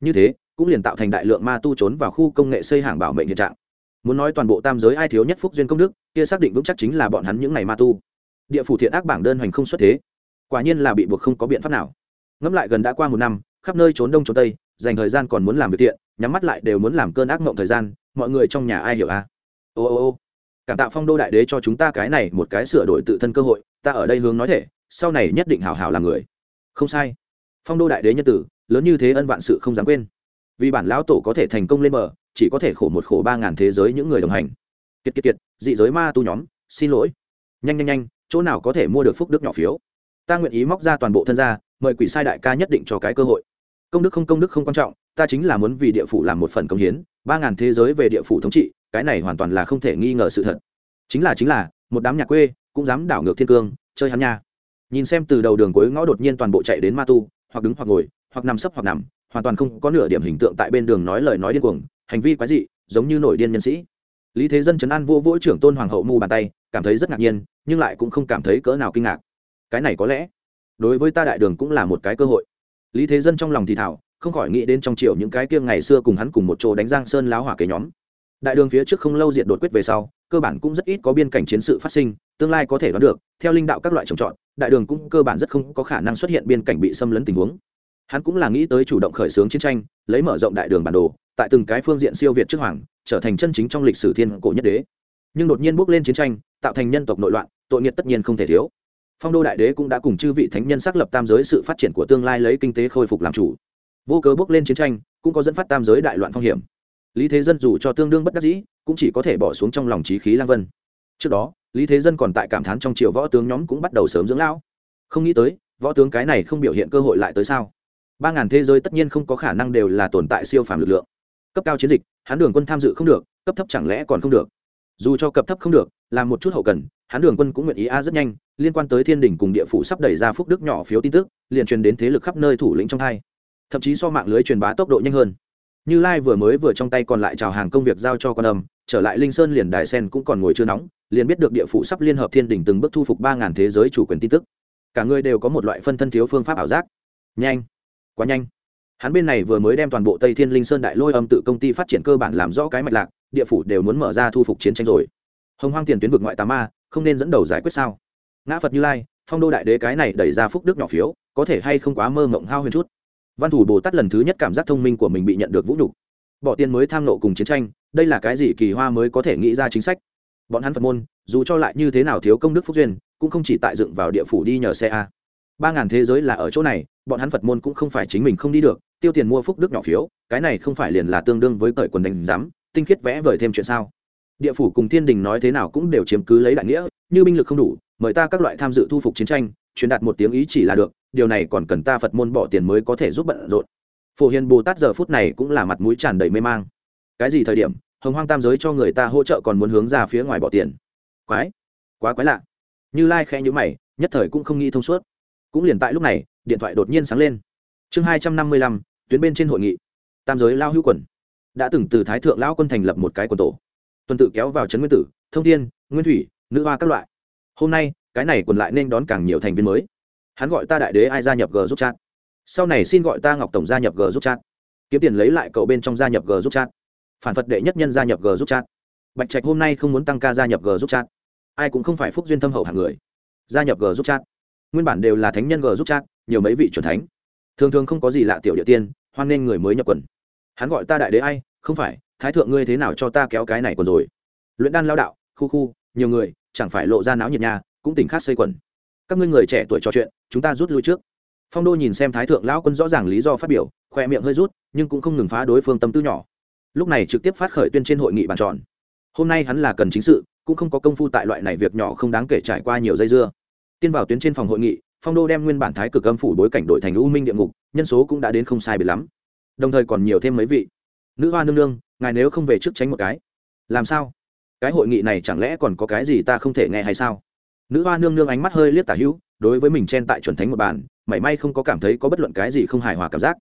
Như thế, cũng liền tạo thành đại lượng ma tu trốn vào khu công nghệ xây hàng bảo mệnh hiện trạng. Muốn nói toàn bộ tam giới ai thiếu nhất phúc duyên công đức, kia xác định vững chắc chính là bọn hắn những ngày ma tu. Địa phủ thiện ác bảng đơn hoành không xuất thế. Quả nhiên là bị buộc không có biện pháp nào. Ngẫm lại gần đã qua một năm, khắp nơi trốn đông trốn tây, dành thời gian còn muốn làm việc thiện, nhắm mắt lại đều muốn làm cơn ác mộng thời gian mọi người trong nhà ai hiểu a à? ô ô ô. Cảm tạ phong đô đại đế cho chúng ta cái này một cái sửa đổi tự thân cơ hội, ta ở đây hướng nói thể, sau này nhất định hảo hảo làm người. Không sai. Phong đô đại đế nhân tử, lớn như thế ân vạn sự không dám quên. Vì bản lão tổ có thể thành công lên bờ, chỉ có thể khổ một khổ ba ngàn thế giới những người đồng hành. Kiệt kiệt kiệt, dị giới ma tu nhóm, xin lỗi. Nhanh nhanh nhanh, chỗ nào có thể mua được phúc đức nhỏ phiếu? Ta nguyện ý móc ra toàn bộ thân gia, mời quỷ sai đại ca nhất định cho cái cơ hội. Công đức không công đức không quan trọng, ta chính là muốn vì địa phủ làm một phần công hiến ba ngàn thế giới về địa phủ thống trị, cái này hoàn toàn là không thể nghi ngờ sự thật. Chính là chính là, một đám nhà quê, cũng dám đảo ngược thiên cương, chơi hắn nha. Nhìn xem từ đầu đường cuối ngõ đột nhiên toàn bộ chạy đến ma tu, hoặc đứng hoặc ngồi, hoặc nằm sấp hoặc nằm, hoàn toàn không có nửa điểm hình tượng tại bên đường nói lời nói điên cuồng, hành vi quái dị, giống như nổi điên nhân sĩ. Lý thế dân chấn an vô vỗ trưởng tôn hoàng hậu mu bàn tay, cảm thấy rất ngạc nhiên, nhưng lại cũng không cảm thấy cỡ nào kinh ngạc. Cái này có lẽ, đối với ta đại đường cũng là một cái cơ hội. Lý thế dân trong lòng thì thảo không khỏi nghĩ đến trong triều những cái kia ngày xưa cùng hắn cùng một chỗ đánh giang sơn láo hỏa kế nhóm. Đại đường phía trước không lâu diện đột quyết về sau, cơ bản cũng rất ít có biên cảnh chiến sự phát sinh, tương lai có thể đoán được, theo linh đạo các loại trồng trọt, đại đường cũng cơ bản rất không có khả năng xuất hiện biên cảnh bị xâm lấn tình huống. Hắn cũng là nghĩ tới chủ động khởi xướng chiến tranh, lấy mở rộng đại đường bản đồ, tại từng cái phương diện siêu việt trước hoàng, trở thành chân chính trong lịch sử thiên cổ nhất đế. Nhưng đột nhiên bước lên chiến tranh, tạo thành nhân tộc nội loạn, tội nghiệt tất nhiên không thể thiếu. Phong đô đại đế cũng đã cùng chư vị thánh nhân xác lập tam giới sự phát triển của tương lai lấy kinh tế khôi phục làm chủ vô cớ bước lên chiến tranh, cũng có dẫn phát tam giới đại loạn phong hiểm. Lý thế dân dù cho tương đương bất đắc dĩ, cũng chỉ có thể bỏ xuống trong lòng trí khí lang vân. Trước đó, lý thế dân còn tại cảm thán trong triều võ tướng nhóm cũng bắt đầu sớm dưỡng lão. Không nghĩ tới, võ tướng cái này không biểu hiện cơ hội lại tới sao? Ba ngàn thế giới tất nhiên không có khả năng đều là tồn tại siêu phàm lực lượng. Cấp cao chiến dịch hắn đường quân tham dự không được, cấp thấp chẳng lẽ còn không được? Dù cho cấp thấp không được, làm một chút hậu cần hắn đường quân cũng nguyện ý a rất nhanh, liên quan tới thiên đình cùng địa phủ sắp đẩy ra phúc đức nhỏ phiếu tin tức, liền truyền đến thế lực khắp nơi thủ lĩnh trong hai thậm chí so mạng lưới truyền bá tốc độ nhanh hơn. Như lai vừa mới vừa trong tay còn lại chào hàng công việc giao cho con âm, trở lại linh sơn liền đài sen cũng còn ngồi chưa nóng, liền biết được địa phủ sắp liên hợp thiên đình từng bước thu phục ba ngàn thế giới chủ quyền tin tức. Cả người đều có một loại phân thân thiếu phương pháp ảo giác. Nhanh! Quá nhanh! Hắn bên này vừa mới đem toàn bộ tây thiên linh sơn đại lôi âm tự công ty phát triển cơ bản làm rõ cái mạch lạc, địa phủ đều muốn mở ra thu phục chiến tranh rồi. Hồng hoang tiền tuyến vực ngoại tà ma, không nên dẫn đầu giải quyết sao? Ngã phật như lai, phong đô đại đế cái này đẩy ra phúc đức nhỏ phiếu, có thể hay không quá mơ mộng hao huyền chút? Văn thủ bồ tát lần thứ nhất cảm giác thông minh của mình bị nhận được vũ nhục. Bỏ tiền mới tham nộ cùng chiến tranh, đây là cái gì kỳ hoa mới có thể nghĩ ra chính sách? Bọn hắn phật môn, dù cho lại như thế nào thiếu công đức phúc duyên, cũng không chỉ tại dựng vào địa phủ đi nhờ xe a. Ba ngàn thế giới là ở chỗ này, bọn hắn phật môn cũng không phải chính mình không đi được, tiêu tiền mua phúc đức nhỏ phiếu, cái này không phải liền là tương đương với cởi quần đánh giám tinh khiết vẽ vời thêm chuyện sao? Địa phủ cùng thiên đình nói thế nào cũng đều chiếm cứ lấy đại nghĩa, như binh lực không đủ, mời ta các loại tham dự thu phục chiến tranh, truyền đạt một tiếng ý chỉ là được điều này còn cần ta phật môn bỏ tiền mới có thể giúp bận rộn. Phổ hiền bồ tát giờ phút này cũng là mặt mũi tràn đầy mê mang. Cái gì thời điểm, hồng hoang tam giới cho người ta hỗ trợ còn muốn hướng ra phía ngoài bỏ tiền? Quái, quá quái lạ. Như lai khẽ nhữ mày, nhất thời cũng không nghĩ thông suốt. Cũng liền tại lúc này, điện thoại đột nhiên sáng lên. Chương hai trăm năm mươi lăm, tuyến bên trên hội nghị. Tam giới lao hữu quần. Đã từng từ thái thượng lão quân thành lập một cái quần tổ. Tuần tự kéo vào trấn nguyên tử, thông thiên, nguyên thủy, nữ hoa các loại. Hôm nay, cái này quần lại nên đón càng nhiều thành viên mới hắn gọi ta đại đế ai gia nhập g giúp chat. Sau này xin gọi ta ngọc tổng gia nhập g giúp chat. Kiếm tiền lấy lại cậu bên trong gia nhập g giúp chat. Phản phật đệ nhất nhân gia nhập g giúp chat. Bạch trạch hôm nay không muốn tăng ca gia nhập g giúp chat. Ai cũng không phải phúc duyên thâm hậu hàng người. Gia nhập g giúp chat. Nguyên bản đều là thánh nhân g giúp chat, nhiều mấy vị c thánh. Thường thường không có gì lạ tiểu địa tiên, hoan nên người mới nhập quần. Hắn gọi ta đại đế ai, không phải, thái thượng ngươi thế nào cho ta kéo cái này còn rồi? Luyện đan lao đạo, khu khu, nhiều người, chẳng phải lộ ra náo nhiệt nhà, cũng tỉnh khác xây quần các ngươi người trẻ tuổi trò chuyện, chúng ta rút lui trước. Phong đô nhìn xem thái thượng lão quân rõ ràng lý do phát biểu, khoe miệng hơi rút, nhưng cũng không ngừng phá đối phương tâm tư nhỏ. Lúc này trực tiếp phát khởi tuyên trên hội nghị bàn tròn. Hôm nay hắn là cần chính sự, cũng không có công phu tại loại này việc nhỏ không đáng kể trải qua nhiều dây dưa. Tiên vào tuyến trên phòng hội nghị, phong đô đem nguyên bản thái cực âm phủ bối cảnh đội thành u minh địa ngục, nhân số cũng đã đến không sai biệt lắm. Đồng thời còn nhiều thêm mấy vị. Nữ hoa nương nương, ngài nếu không về trước tránh một cái. Làm sao? Cái hội nghị này chẳng lẽ còn có cái gì ta không thể nghe hay sao? Nữ hoa nương nương ánh mắt hơi liếc tả hữu, đối với mình chen tại chuẩn thánh một bàn, mảy may không có cảm thấy có bất luận cái gì không hài hòa cảm giác.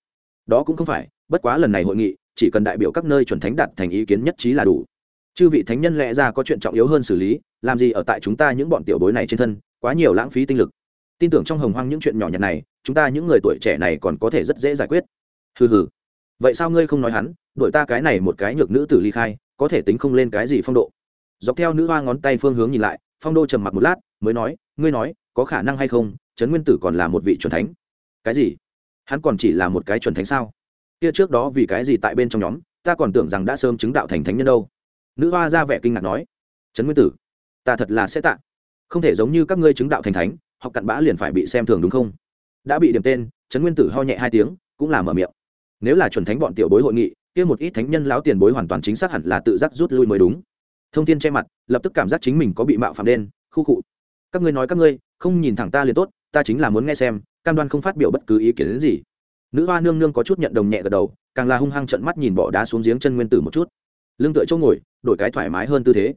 Đó cũng không phải, bất quá lần này hội nghị, chỉ cần đại biểu các nơi chuẩn thánh đặt thành ý kiến nhất trí là đủ. Chư vị thánh nhân lẽ ra có chuyện trọng yếu hơn xử lý, làm gì ở tại chúng ta những bọn tiểu bối này trên thân, quá nhiều lãng phí tinh lực. Tin tưởng trong hồng hoang những chuyện nhỏ nhặt này, chúng ta những người tuổi trẻ này còn có thể rất dễ giải quyết. Hừ hừ. Vậy sao ngươi không nói hắn đổi ta cái này một cái nhược nữ tử ly khai, có thể tính không lên cái gì phong độ. Dọc theo nữ hoa ngón tay phương hướng nhìn lại, phong đô trầm mặc một lát mới nói, ngươi nói, có khả năng hay không, trấn nguyên tử còn là một vị chuẩn thánh? Cái gì? Hắn còn chỉ là một cái chuẩn thánh sao? Kia trước đó vì cái gì tại bên trong nhóm, ta còn tưởng rằng đã sớm chứng đạo thành thánh nhân đâu? Nữ hoa ra vẻ kinh ngạc nói, trấn nguyên tử, ta thật là sẽ tạ. Không thể giống như các ngươi chứng đạo thành thánh, học cặn bã liền phải bị xem thường đúng không? Đã bị điểm tên, trấn nguyên tử ho nhẹ hai tiếng, cũng là mở miệng. Nếu là chuẩn thánh bọn tiểu bối hội nghị, kia một ít thánh nhân lão tiền bối hoàn toàn chính xác hẳn là tự giác rút lui mới đúng. Thông tin che mặt, lập tức cảm giác chính mình có bị mạo phạm đen, khu khụ các ngươi nói các ngươi, không nhìn thẳng ta liền tốt, ta chính là muốn nghe xem, cam đoan không phát biểu bất cứ ý kiến đến gì. Nữ hoa nương nương có chút nhận đồng nhẹ gật đầu, càng là hung hăng trận mắt nhìn bỏ đá xuống giếng chân nguyên tử một chút. Lưng tựa chỗ ngồi, đổi cái thoải mái hơn tư thế.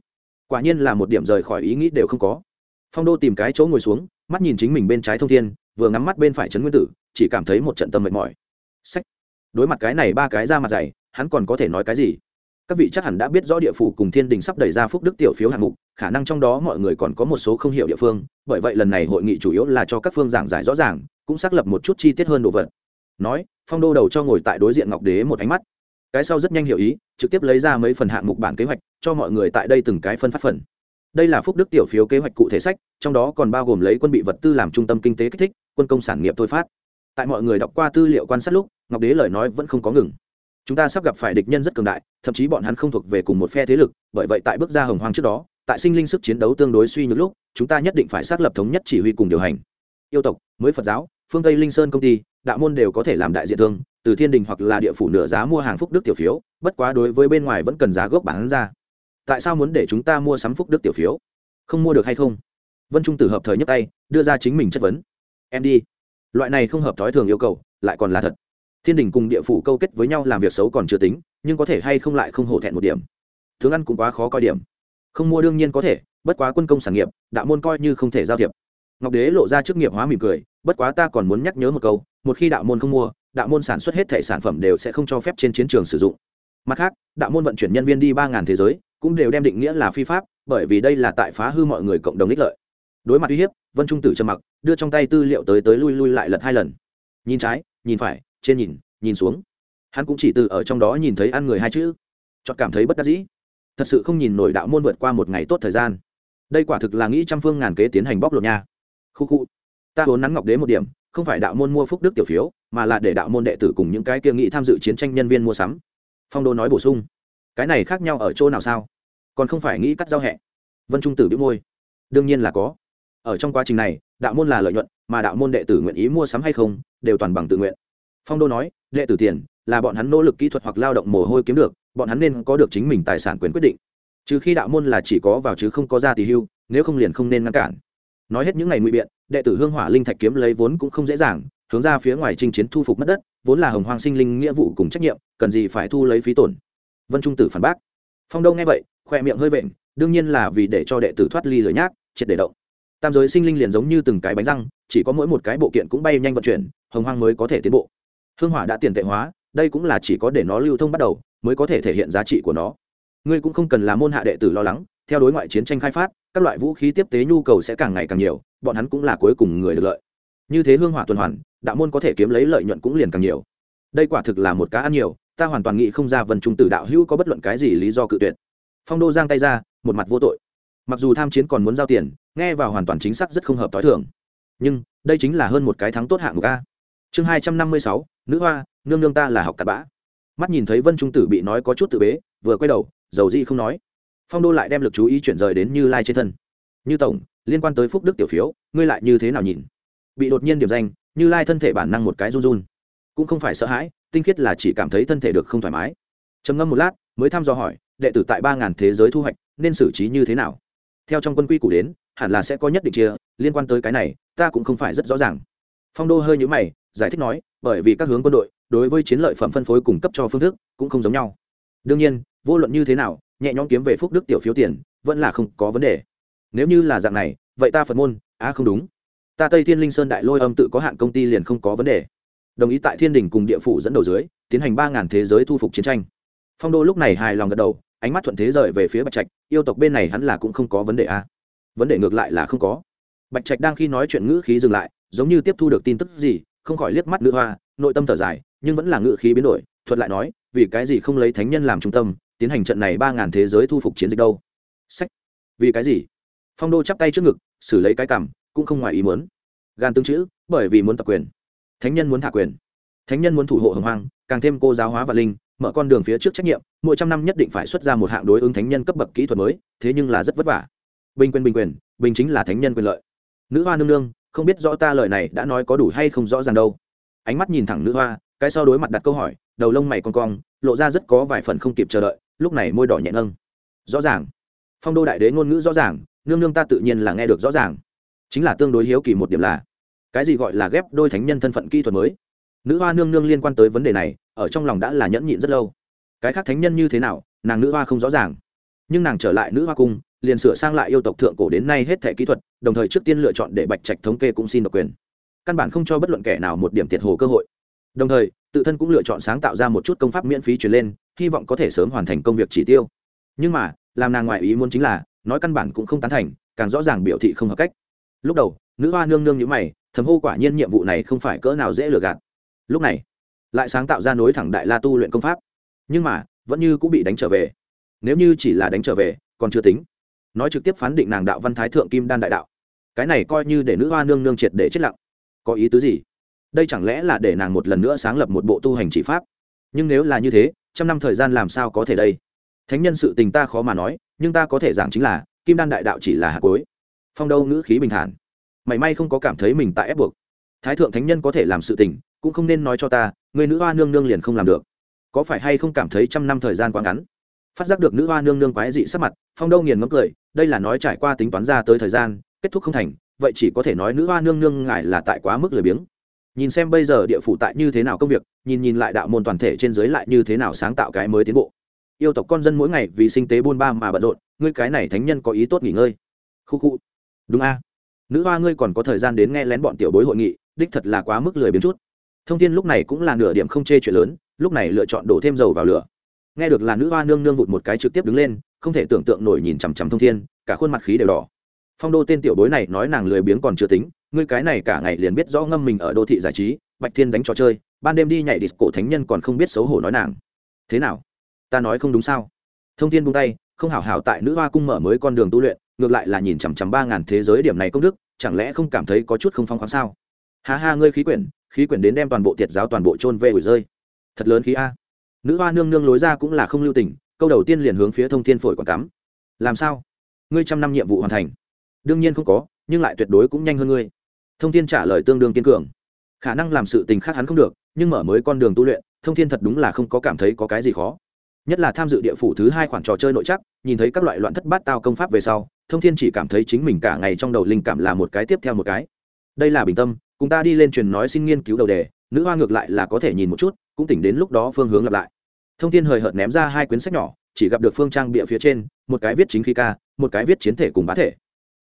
Quả nhiên là một điểm rời khỏi ý nghĩ đều không có. Phong đô tìm cái chỗ ngồi xuống, mắt nhìn chính mình bên trái thông thiên, vừa ngắm mắt bên phải trấn nguyên tử, chỉ cảm thấy một trận tâm mệt mỏi. Sách. Đối mặt cái này ba cái ra mặt dày, hắn còn có thể nói cái gì? Các vị chắc hẳn đã biết rõ địa phủ cùng thiên đình sắp đẩy ra phúc đức tiểu phiếu hạng mục, khả năng trong đó mọi người còn có một số không hiểu địa phương, bởi vậy lần này hội nghị chủ yếu là cho các phương giảng giải rõ ràng, cũng xác lập một chút chi tiết hơn đồ vật. Nói, phong đô đầu cho ngồi tại đối diện ngọc đế một ánh mắt. Cái sau rất nhanh hiểu ý, trực tiếp lấy ra mấy phần hạng mục bản kế hoạch, cho mọi người tại đây từng cái phân phát phần. Đây là phúc đức tiểu phiếu kế hoạch cụ thể sách, trong đó còn bao gồm lấy quân bị vật tư làm trung tâm kinh tế kích thích, quân công sản nghiệp thôi phát. Tại mọi người đọc qua tư liệu quan sát lúc, ngọc đế lời nói vẫn không có ngừng chúng ta sắp gặp phải địch nhân rất cường đại, thậm chí bọn hắn không thuộc về cùng một phe thế lực, bởi vậy tại bước ra hồng hoang trước đó, tại sinh linh sức chiến đấu tương đối suy nhược lúc, chúng ta nhất định phải xác lập thống nhất chỉ huy cùng điều hành. Yêu tộc, mới phật giáo, phương tây linh sơn công ty, đạo môn đều có thể làm đại diện thương, từ thiên đình hoặc là địa phủ nửa giá mua hàng phúc đức tiểu phiếu, bất quá đối với bên ngoài vẫn cần giá gốc bán ra. Tại sao muốn để chúng ta mua sắm phúc đức tiểu phiếu? Không mua được hay không? Vân trung tử hợp thời nhấc tay, đưa ra chính mình chất vấn. Em đi. Loại này không hợp thói thường yêu cầu, lại còn là thật thiên đình cùng địa phủ câu kết với nhau làm việc xấu còn chưa tính, nhưng có thể hay không lại không hổ thẹn một điểm. Tướng ăn cũng quá khó coi điểm. Không mua đương nhiên có thể, bất quá quân công sản nghiệp, đạo môn coi như không thể giao thiệp. Ngọc đế lộ ra chức nghiệp hóa mỉm cười, bất quá ta còn muốn nhắc nhớ một câu, một khi đạo môn không mua, đạo môn sản xuất hết thể sản phẩm đều sẽ không cho phép trên chiến trường sử dụng. Mặt khác, đạo môn vận chuyển nhân viên đi ba ngàn thế giới, cũng đều đem định nghĩa là phi pháp, bởi vì đây là tại phá hư mọi người cộng đồng ích lợi. Đối mặt uy hiếp, vân trung tử trầm mặc, đưa trong tay tư liệu tới tới lui lui lại lật hai lần. Nhìn trái, nhìn phải trên nhìn nhìn xuống. Hắn cũng chỉ từ ở trong đó nhìn thấy ăn người hai chữ. Chọn cảm thấy bất đắc dĩ. Thật sự không nhìn nổi đạo môn vượt qua một ngày tốt thời gian. Đây quả thực là nghĩ trăm phương ngàn kế tiến hành bóc lột nha. Khu khu. Ta vốn nắn ngọc đế một điểm, không phải đạo môn mua phúc đức tiểu phiếu, mà là để đạo môn đệ tử cùng những cái kia nghĩ tham dự chiến tranh nhân viên mua sắm. Phong đô nói bổ sung. Cái này khác nhau ở chỗ nào sao? Còn không phải nghĩ cắt giao hẹ. Vân trung tử biết môi. Đương nhiên là có. Ở trong quá trình này, đạo môn là lợi nhuận, mà đạo môn đệ tử nguyện ý mua sắm hay không, đều toàn bằng tự nguyện phong đô nói, đệ tử tiền, là bọn hắn nỗ lực kỹ thuật hoặc lao động mồ hôi kiếm được, bọn hắn nên có được chính mình tài sản quyền quyết định. Trừ khi đạo môn là chỉ có vào chứ không có ra thì hưu, nếu không liền không nên ngăn cản. Nói hết những ngày ngụy biện, đệ tử hương hỏa linh thạch kiếm lấy vốn cũng không dễ dàng, hướng ra phía ngoài chinh chiến thu phục mất đất, vốn là hồng hoang sinh linh nghĩa vụ cùng trách nhiệm, cần gì phải thu lấy phí tổn. Vân trung tử phản bác. Phong đâu nghe vậy, khoe miệng hơi vện, đương nhiên là vì để cho đệ tử thoát ly lời nhác, triệt để động. Tam giới sinh linh liền giống như từng cái bánh răng, chỉ có mỗi một cái bộ kiện cũng bay nhanh vận chuyển, hồng hoang mới có thể tiến bộ hương hỏa đã tiền tệ hóa, đây cũng là chỉ có để nó lưu thông bắt đầu mới có thể thể hiện giá trị của nó. Ngươi cũng không cần là môn hạ đệ tử lo lắng, theo đối ngoại chiến tranh khai phát, các loại vũ khí tiếp tế nhu cầu sẽ càng ngày càng nhiều, bọn hắn cũng là cuối cùng người được lợi. Như thế hương hỏa tuần hoàn, đạo môn có thể kiếm lấy lợi nhuận cũng liền càng nhiều. Đây quả thực là một cá ăn nhiều, ta hoàn toàn nghĩ không ra vần trung tử đạo hữu có bất luận cái gì lý do cự tuyệt. Phong đô giang tay ra, một mặt vô tội. Mặc dù tham chiến còn muốn giao tiền, nghe vào hoàn toàn chính xác rất không hợp t h o i thường. Nhưng, đây chính là hơn một cái thắng tốt hạng mục a. Chương hai trăm năm mươi sáu nữ hoa, nương nương ta là học cặp bã. Mắt nhìn thấy vân trung tử bị nói có chút tự bế, vừa quay đầu, dầu di không nói. Phong đô lại đem lực chú ý chuyển rời đến như lai trên thân. Như tổng, liên quan tới phúc đức tiểu phiếu, ngươi lại như thế nào nhìn? Bị đột nhiên điểm danh, như lai thân thể bản năng một cái run run. Cũng không phải sợ hãi, tinh khiết là chỉ cảm thấy thân thể được không thoải mái. Trầm ngâm một lát, mới thăm dò hỏi, đệ tử tại ba ngàn thế giới thu hoạch, nên xử trí như thế nào? Theo trong quân quy củ đến, hẳn là sẽ có nhất định chia, liên quan tới cái này, ta cũng không phải rất rõ ràng. Phong đô hơi nhữ mày giải thích nói, bởi vì các hướng quân đội đối với chiến lợi phẩm phân phối cung cấp cho phương thức cũng không giống nhau. Đương nhiên, vô luận như thế nào, nhẹ nhõm kiếm về phúc đức tiểu phiếu tiền vẫn là không có vấn đề. Nếu như là dạng này, vậy ta phật môn, á không đúng. Ta tây thiên linh sơn đại lôi âm tự có hạn công ty liền không có vấn đề. Đồng ý tại thiên đình cùng địa phủ dẫn đầu dưới, tiến hành ba ngàn thế giới thu phục chiến tranh. Phong đô lúc này hài lòng gật đầu, ánh mắt thuận thế rời về phía bạch trạch, yêu tộc bên này hắn là cũng không có vấn đề a vấn đề ngược lại là không có. Bạch trạch đang khi nói chuyện ngữ khí dừng lại, giống như tiếp thu được tin tức gì không khỏi liếc mắt nữ hoa, nội tâm thở dài, nhưng vẫn là ngữ khí biến đổi, thuật lại nói, vì cái gì không lấy thánh nhân làm trung tâm, tiến hành trận này ba ngàn thế giới thu phục chiến dịch đâu? Sách. Vì cái gì? Phong đô chắp tay trước ngực, xử lấy cái cảm cũng không ngoài ý muốn. Gan tương chữ, bởi vì muốn tập quyền. Thánh nhân muốn thả quyền. Thánh nhân muốn thủ hộ hồng hoang, càng thêm cô giáo hóa và linh, mở con đường phía trước trách nhiệm, mỗi trăm năm nhất định phải xuất ra một hạng đối ứng thánh nhân cấp bậc kỹ thuật mới, thế nhưng là rất vất vả. Bình quyền bình quyền, bình chính là thánh nhân quyền lợi. Nữ hoa nương nương không biết rõ ta lời này đã nói có đủ hay không rõ ràng đâu. Ánh mắt nhìn thẳng nữ hoa, cái sau đối mặt đặt câu hỏi, đầu lông mày con cong, lộ ra rất có vài phần không kịp chờ đợi, lúc này môi đỏ nhẹ nâng. Rõ ràng. Phong đô đại đế ngôn ngữ rõ ràng, nương nương ta tự nhiên là nghe được rõ ràng. Chính là tương đối hiếu kỳ một điểm là, cái gì gọi là ghép đôi thánh nhân thân phận kỹ thuật mới? Nữ hoa nương nương liên quan tới vấn đề này, ở trong lòng đã là nhẫn nhịn rất lâu. Cái khác thánh nhân như thế nào, nàng nữ hoa không rõ ràng. Nhưng nàng trở lại nữ hoa cung liền sửa sang lại yêu tộc thượng cổ đến nay hết thẻ kỹ thuật, đồng thời trước tiên lựa chọn để bạch trạch thống kê cũng xin độc quyền. Căn bản không cho bất luận kẻ nào một điểm tiệt hồ cơ hội. Đồng thời, tự thân cũng lựa chọn sáng tạo ra một chút công pháp miễn phí truyền lên, hy vọng có thể sớm hoàn thành công việc chỉ tiêu. Nhưng mà, làm nàng ngoại ý muốn chính là, nói căn bản cũng không tán thành, càng rõ ràng biểu thị không hợp cách. Lúc đầu, nữ hoa nương nương nhữ mày, thầm hô quả nhiên nhiệm vụ này không phải cỡ nào dễ lừa gạt. Lúc này, lại sáng tạo ra nối thẳng đại la tu luyện công pháp. Nhưng mà, vẫn như cũng bị đánh trở về. Nếu như chỉ là đánh trở về, còn chưa tính nói trực tiếp phán định nàng đạo văn thái thượng kim đan đại đạo. Cái này coi như để nữ hoa nương nương triệt để chết lặng. Có ý tứ gì? Đây chẳng lẽ là để nàng một lần nữa sáng lập một bộ tu hành chỉ pháp? Nhưng nếu là như thế, trăm năm thời gian làm sao có thể đây? Thánh nhân sự tình ta khó mà nói, nhưng ta có thể giảng chính là, kim đan đại đạo chỉ là hạt cối phong đâu ngữ khí bình thản. Mảy may không có cảm thấy mình tại ép buộc. Thái thượng thánh nhân có thể làm sự tình, cũng không nên nói cho ta, người nữ hoa nương nương liền không làm được. Có phải hay không cảm thấy trăm năm thời gian quá ngắn? Phát giác được nữ hoa nương nương quái dị sắc mặt, phong đâu nghiền ngấm cười, đây là nói trải qua tính toán ra tới thời gian, kết thúc không thành, vậy chỉ có thể nói nữ hoa nương nương ngại là tại quá mức lười biếng. Nhìn xem bây giờ địa phủ tại như thế nào công việc, nhìn nhìn lại đạo môn toàn thể trên dưới lại như thế nào sáng tạo cái mới tiến bộ. Yêu tộc con dân mỗi ngày vì sinh tế buôn ba mà bận rộn, ngươi cái này thánh nhân có ý tốt nghỉ ngơi. Khu khu. Đúng a. Nữ hoa ngươi còn có thời gian đến nghe lén bọn tiểu bối hội nghị, đích thật là quá mức lười biếng chút. Thông tin lúc này cũng là nửa điểm không chê chuyện lớn, lúc này lựa chọn đổ thêm dầu vào lửa nghe được là nữ hoa nương nương vụt một cái trực tiếp đứng lên, không thể tưởng tượng nổi nhìn chằm chằm thông thiên, cả khuôn mặt khí đều đỏ. Phong đô tên tiểu bối này nói nàng lười biếng còn chưa tính, ngươi cái này cả ngày liền biết rõ ngâm mình ở đô thị giải trí, bạch thiên đánh trò chơi, ban đêm đi nhảy đi cổ thánh nhân còn không biết xấu hổ nói nàng. Thế nào? Ta nói không đúng sao? Thông thiên buông tay, không hảo hảo tại nữ hoa cung mở mới con đường tu luyện, ngược lại là nhìn chằm chằm ba ngàn thế giới điểm này công đức, chẳng lẽ không cảm thấy có chút không phong khoáng sao? Ha ha, ngươi khí quyển khí quyển đến đem toàn bộ tiệt giáo toàn bộ trôn về ủi rơi. Thật lớn khí a nữ hoa nương nương lối ra cũng là không lưu tình, câu đầu tiên liền hướng phía thông thiên phổi quảng cắm. Làm sao? Ngươi trăm năm nhiệm vụ hoàn thành. Đương nhiên không có, nhưng lại tuyệt đối cũng nhanh hơn ngươi. Thông thiên trả lời tương đương kiên cường. Khả năng làm sự tình khác hắn không được, nhưng mở mới con đường tu luyện, thông thiên thật đúng là không có cảm thấy có cái gì khó. Nhất là tham dự địa phủ thứ hai khoản trò chơi nội chắc, nhìn thấy các loại loạn thất bát tao công pháp về sau, thông thiên chỉ cảm thấy chính mình cả ngày trong đầu linh cảm là một cái tiếp theo một cái. Đây là bình tâm, cùng ta đi lên truyền nói xin nghiên cứu đầu đề, nữ hoa ngược lại là có thể nhìn một chút, cũng tỉnh đến lúc đó phương hướng lặp lại thông tin hời hợt ném ra hai quyển sách nhỏ chỉ gặp được phương trang bịa phía trên một cái viết chính khí ca một cái viết chiến thể cùng bá thể.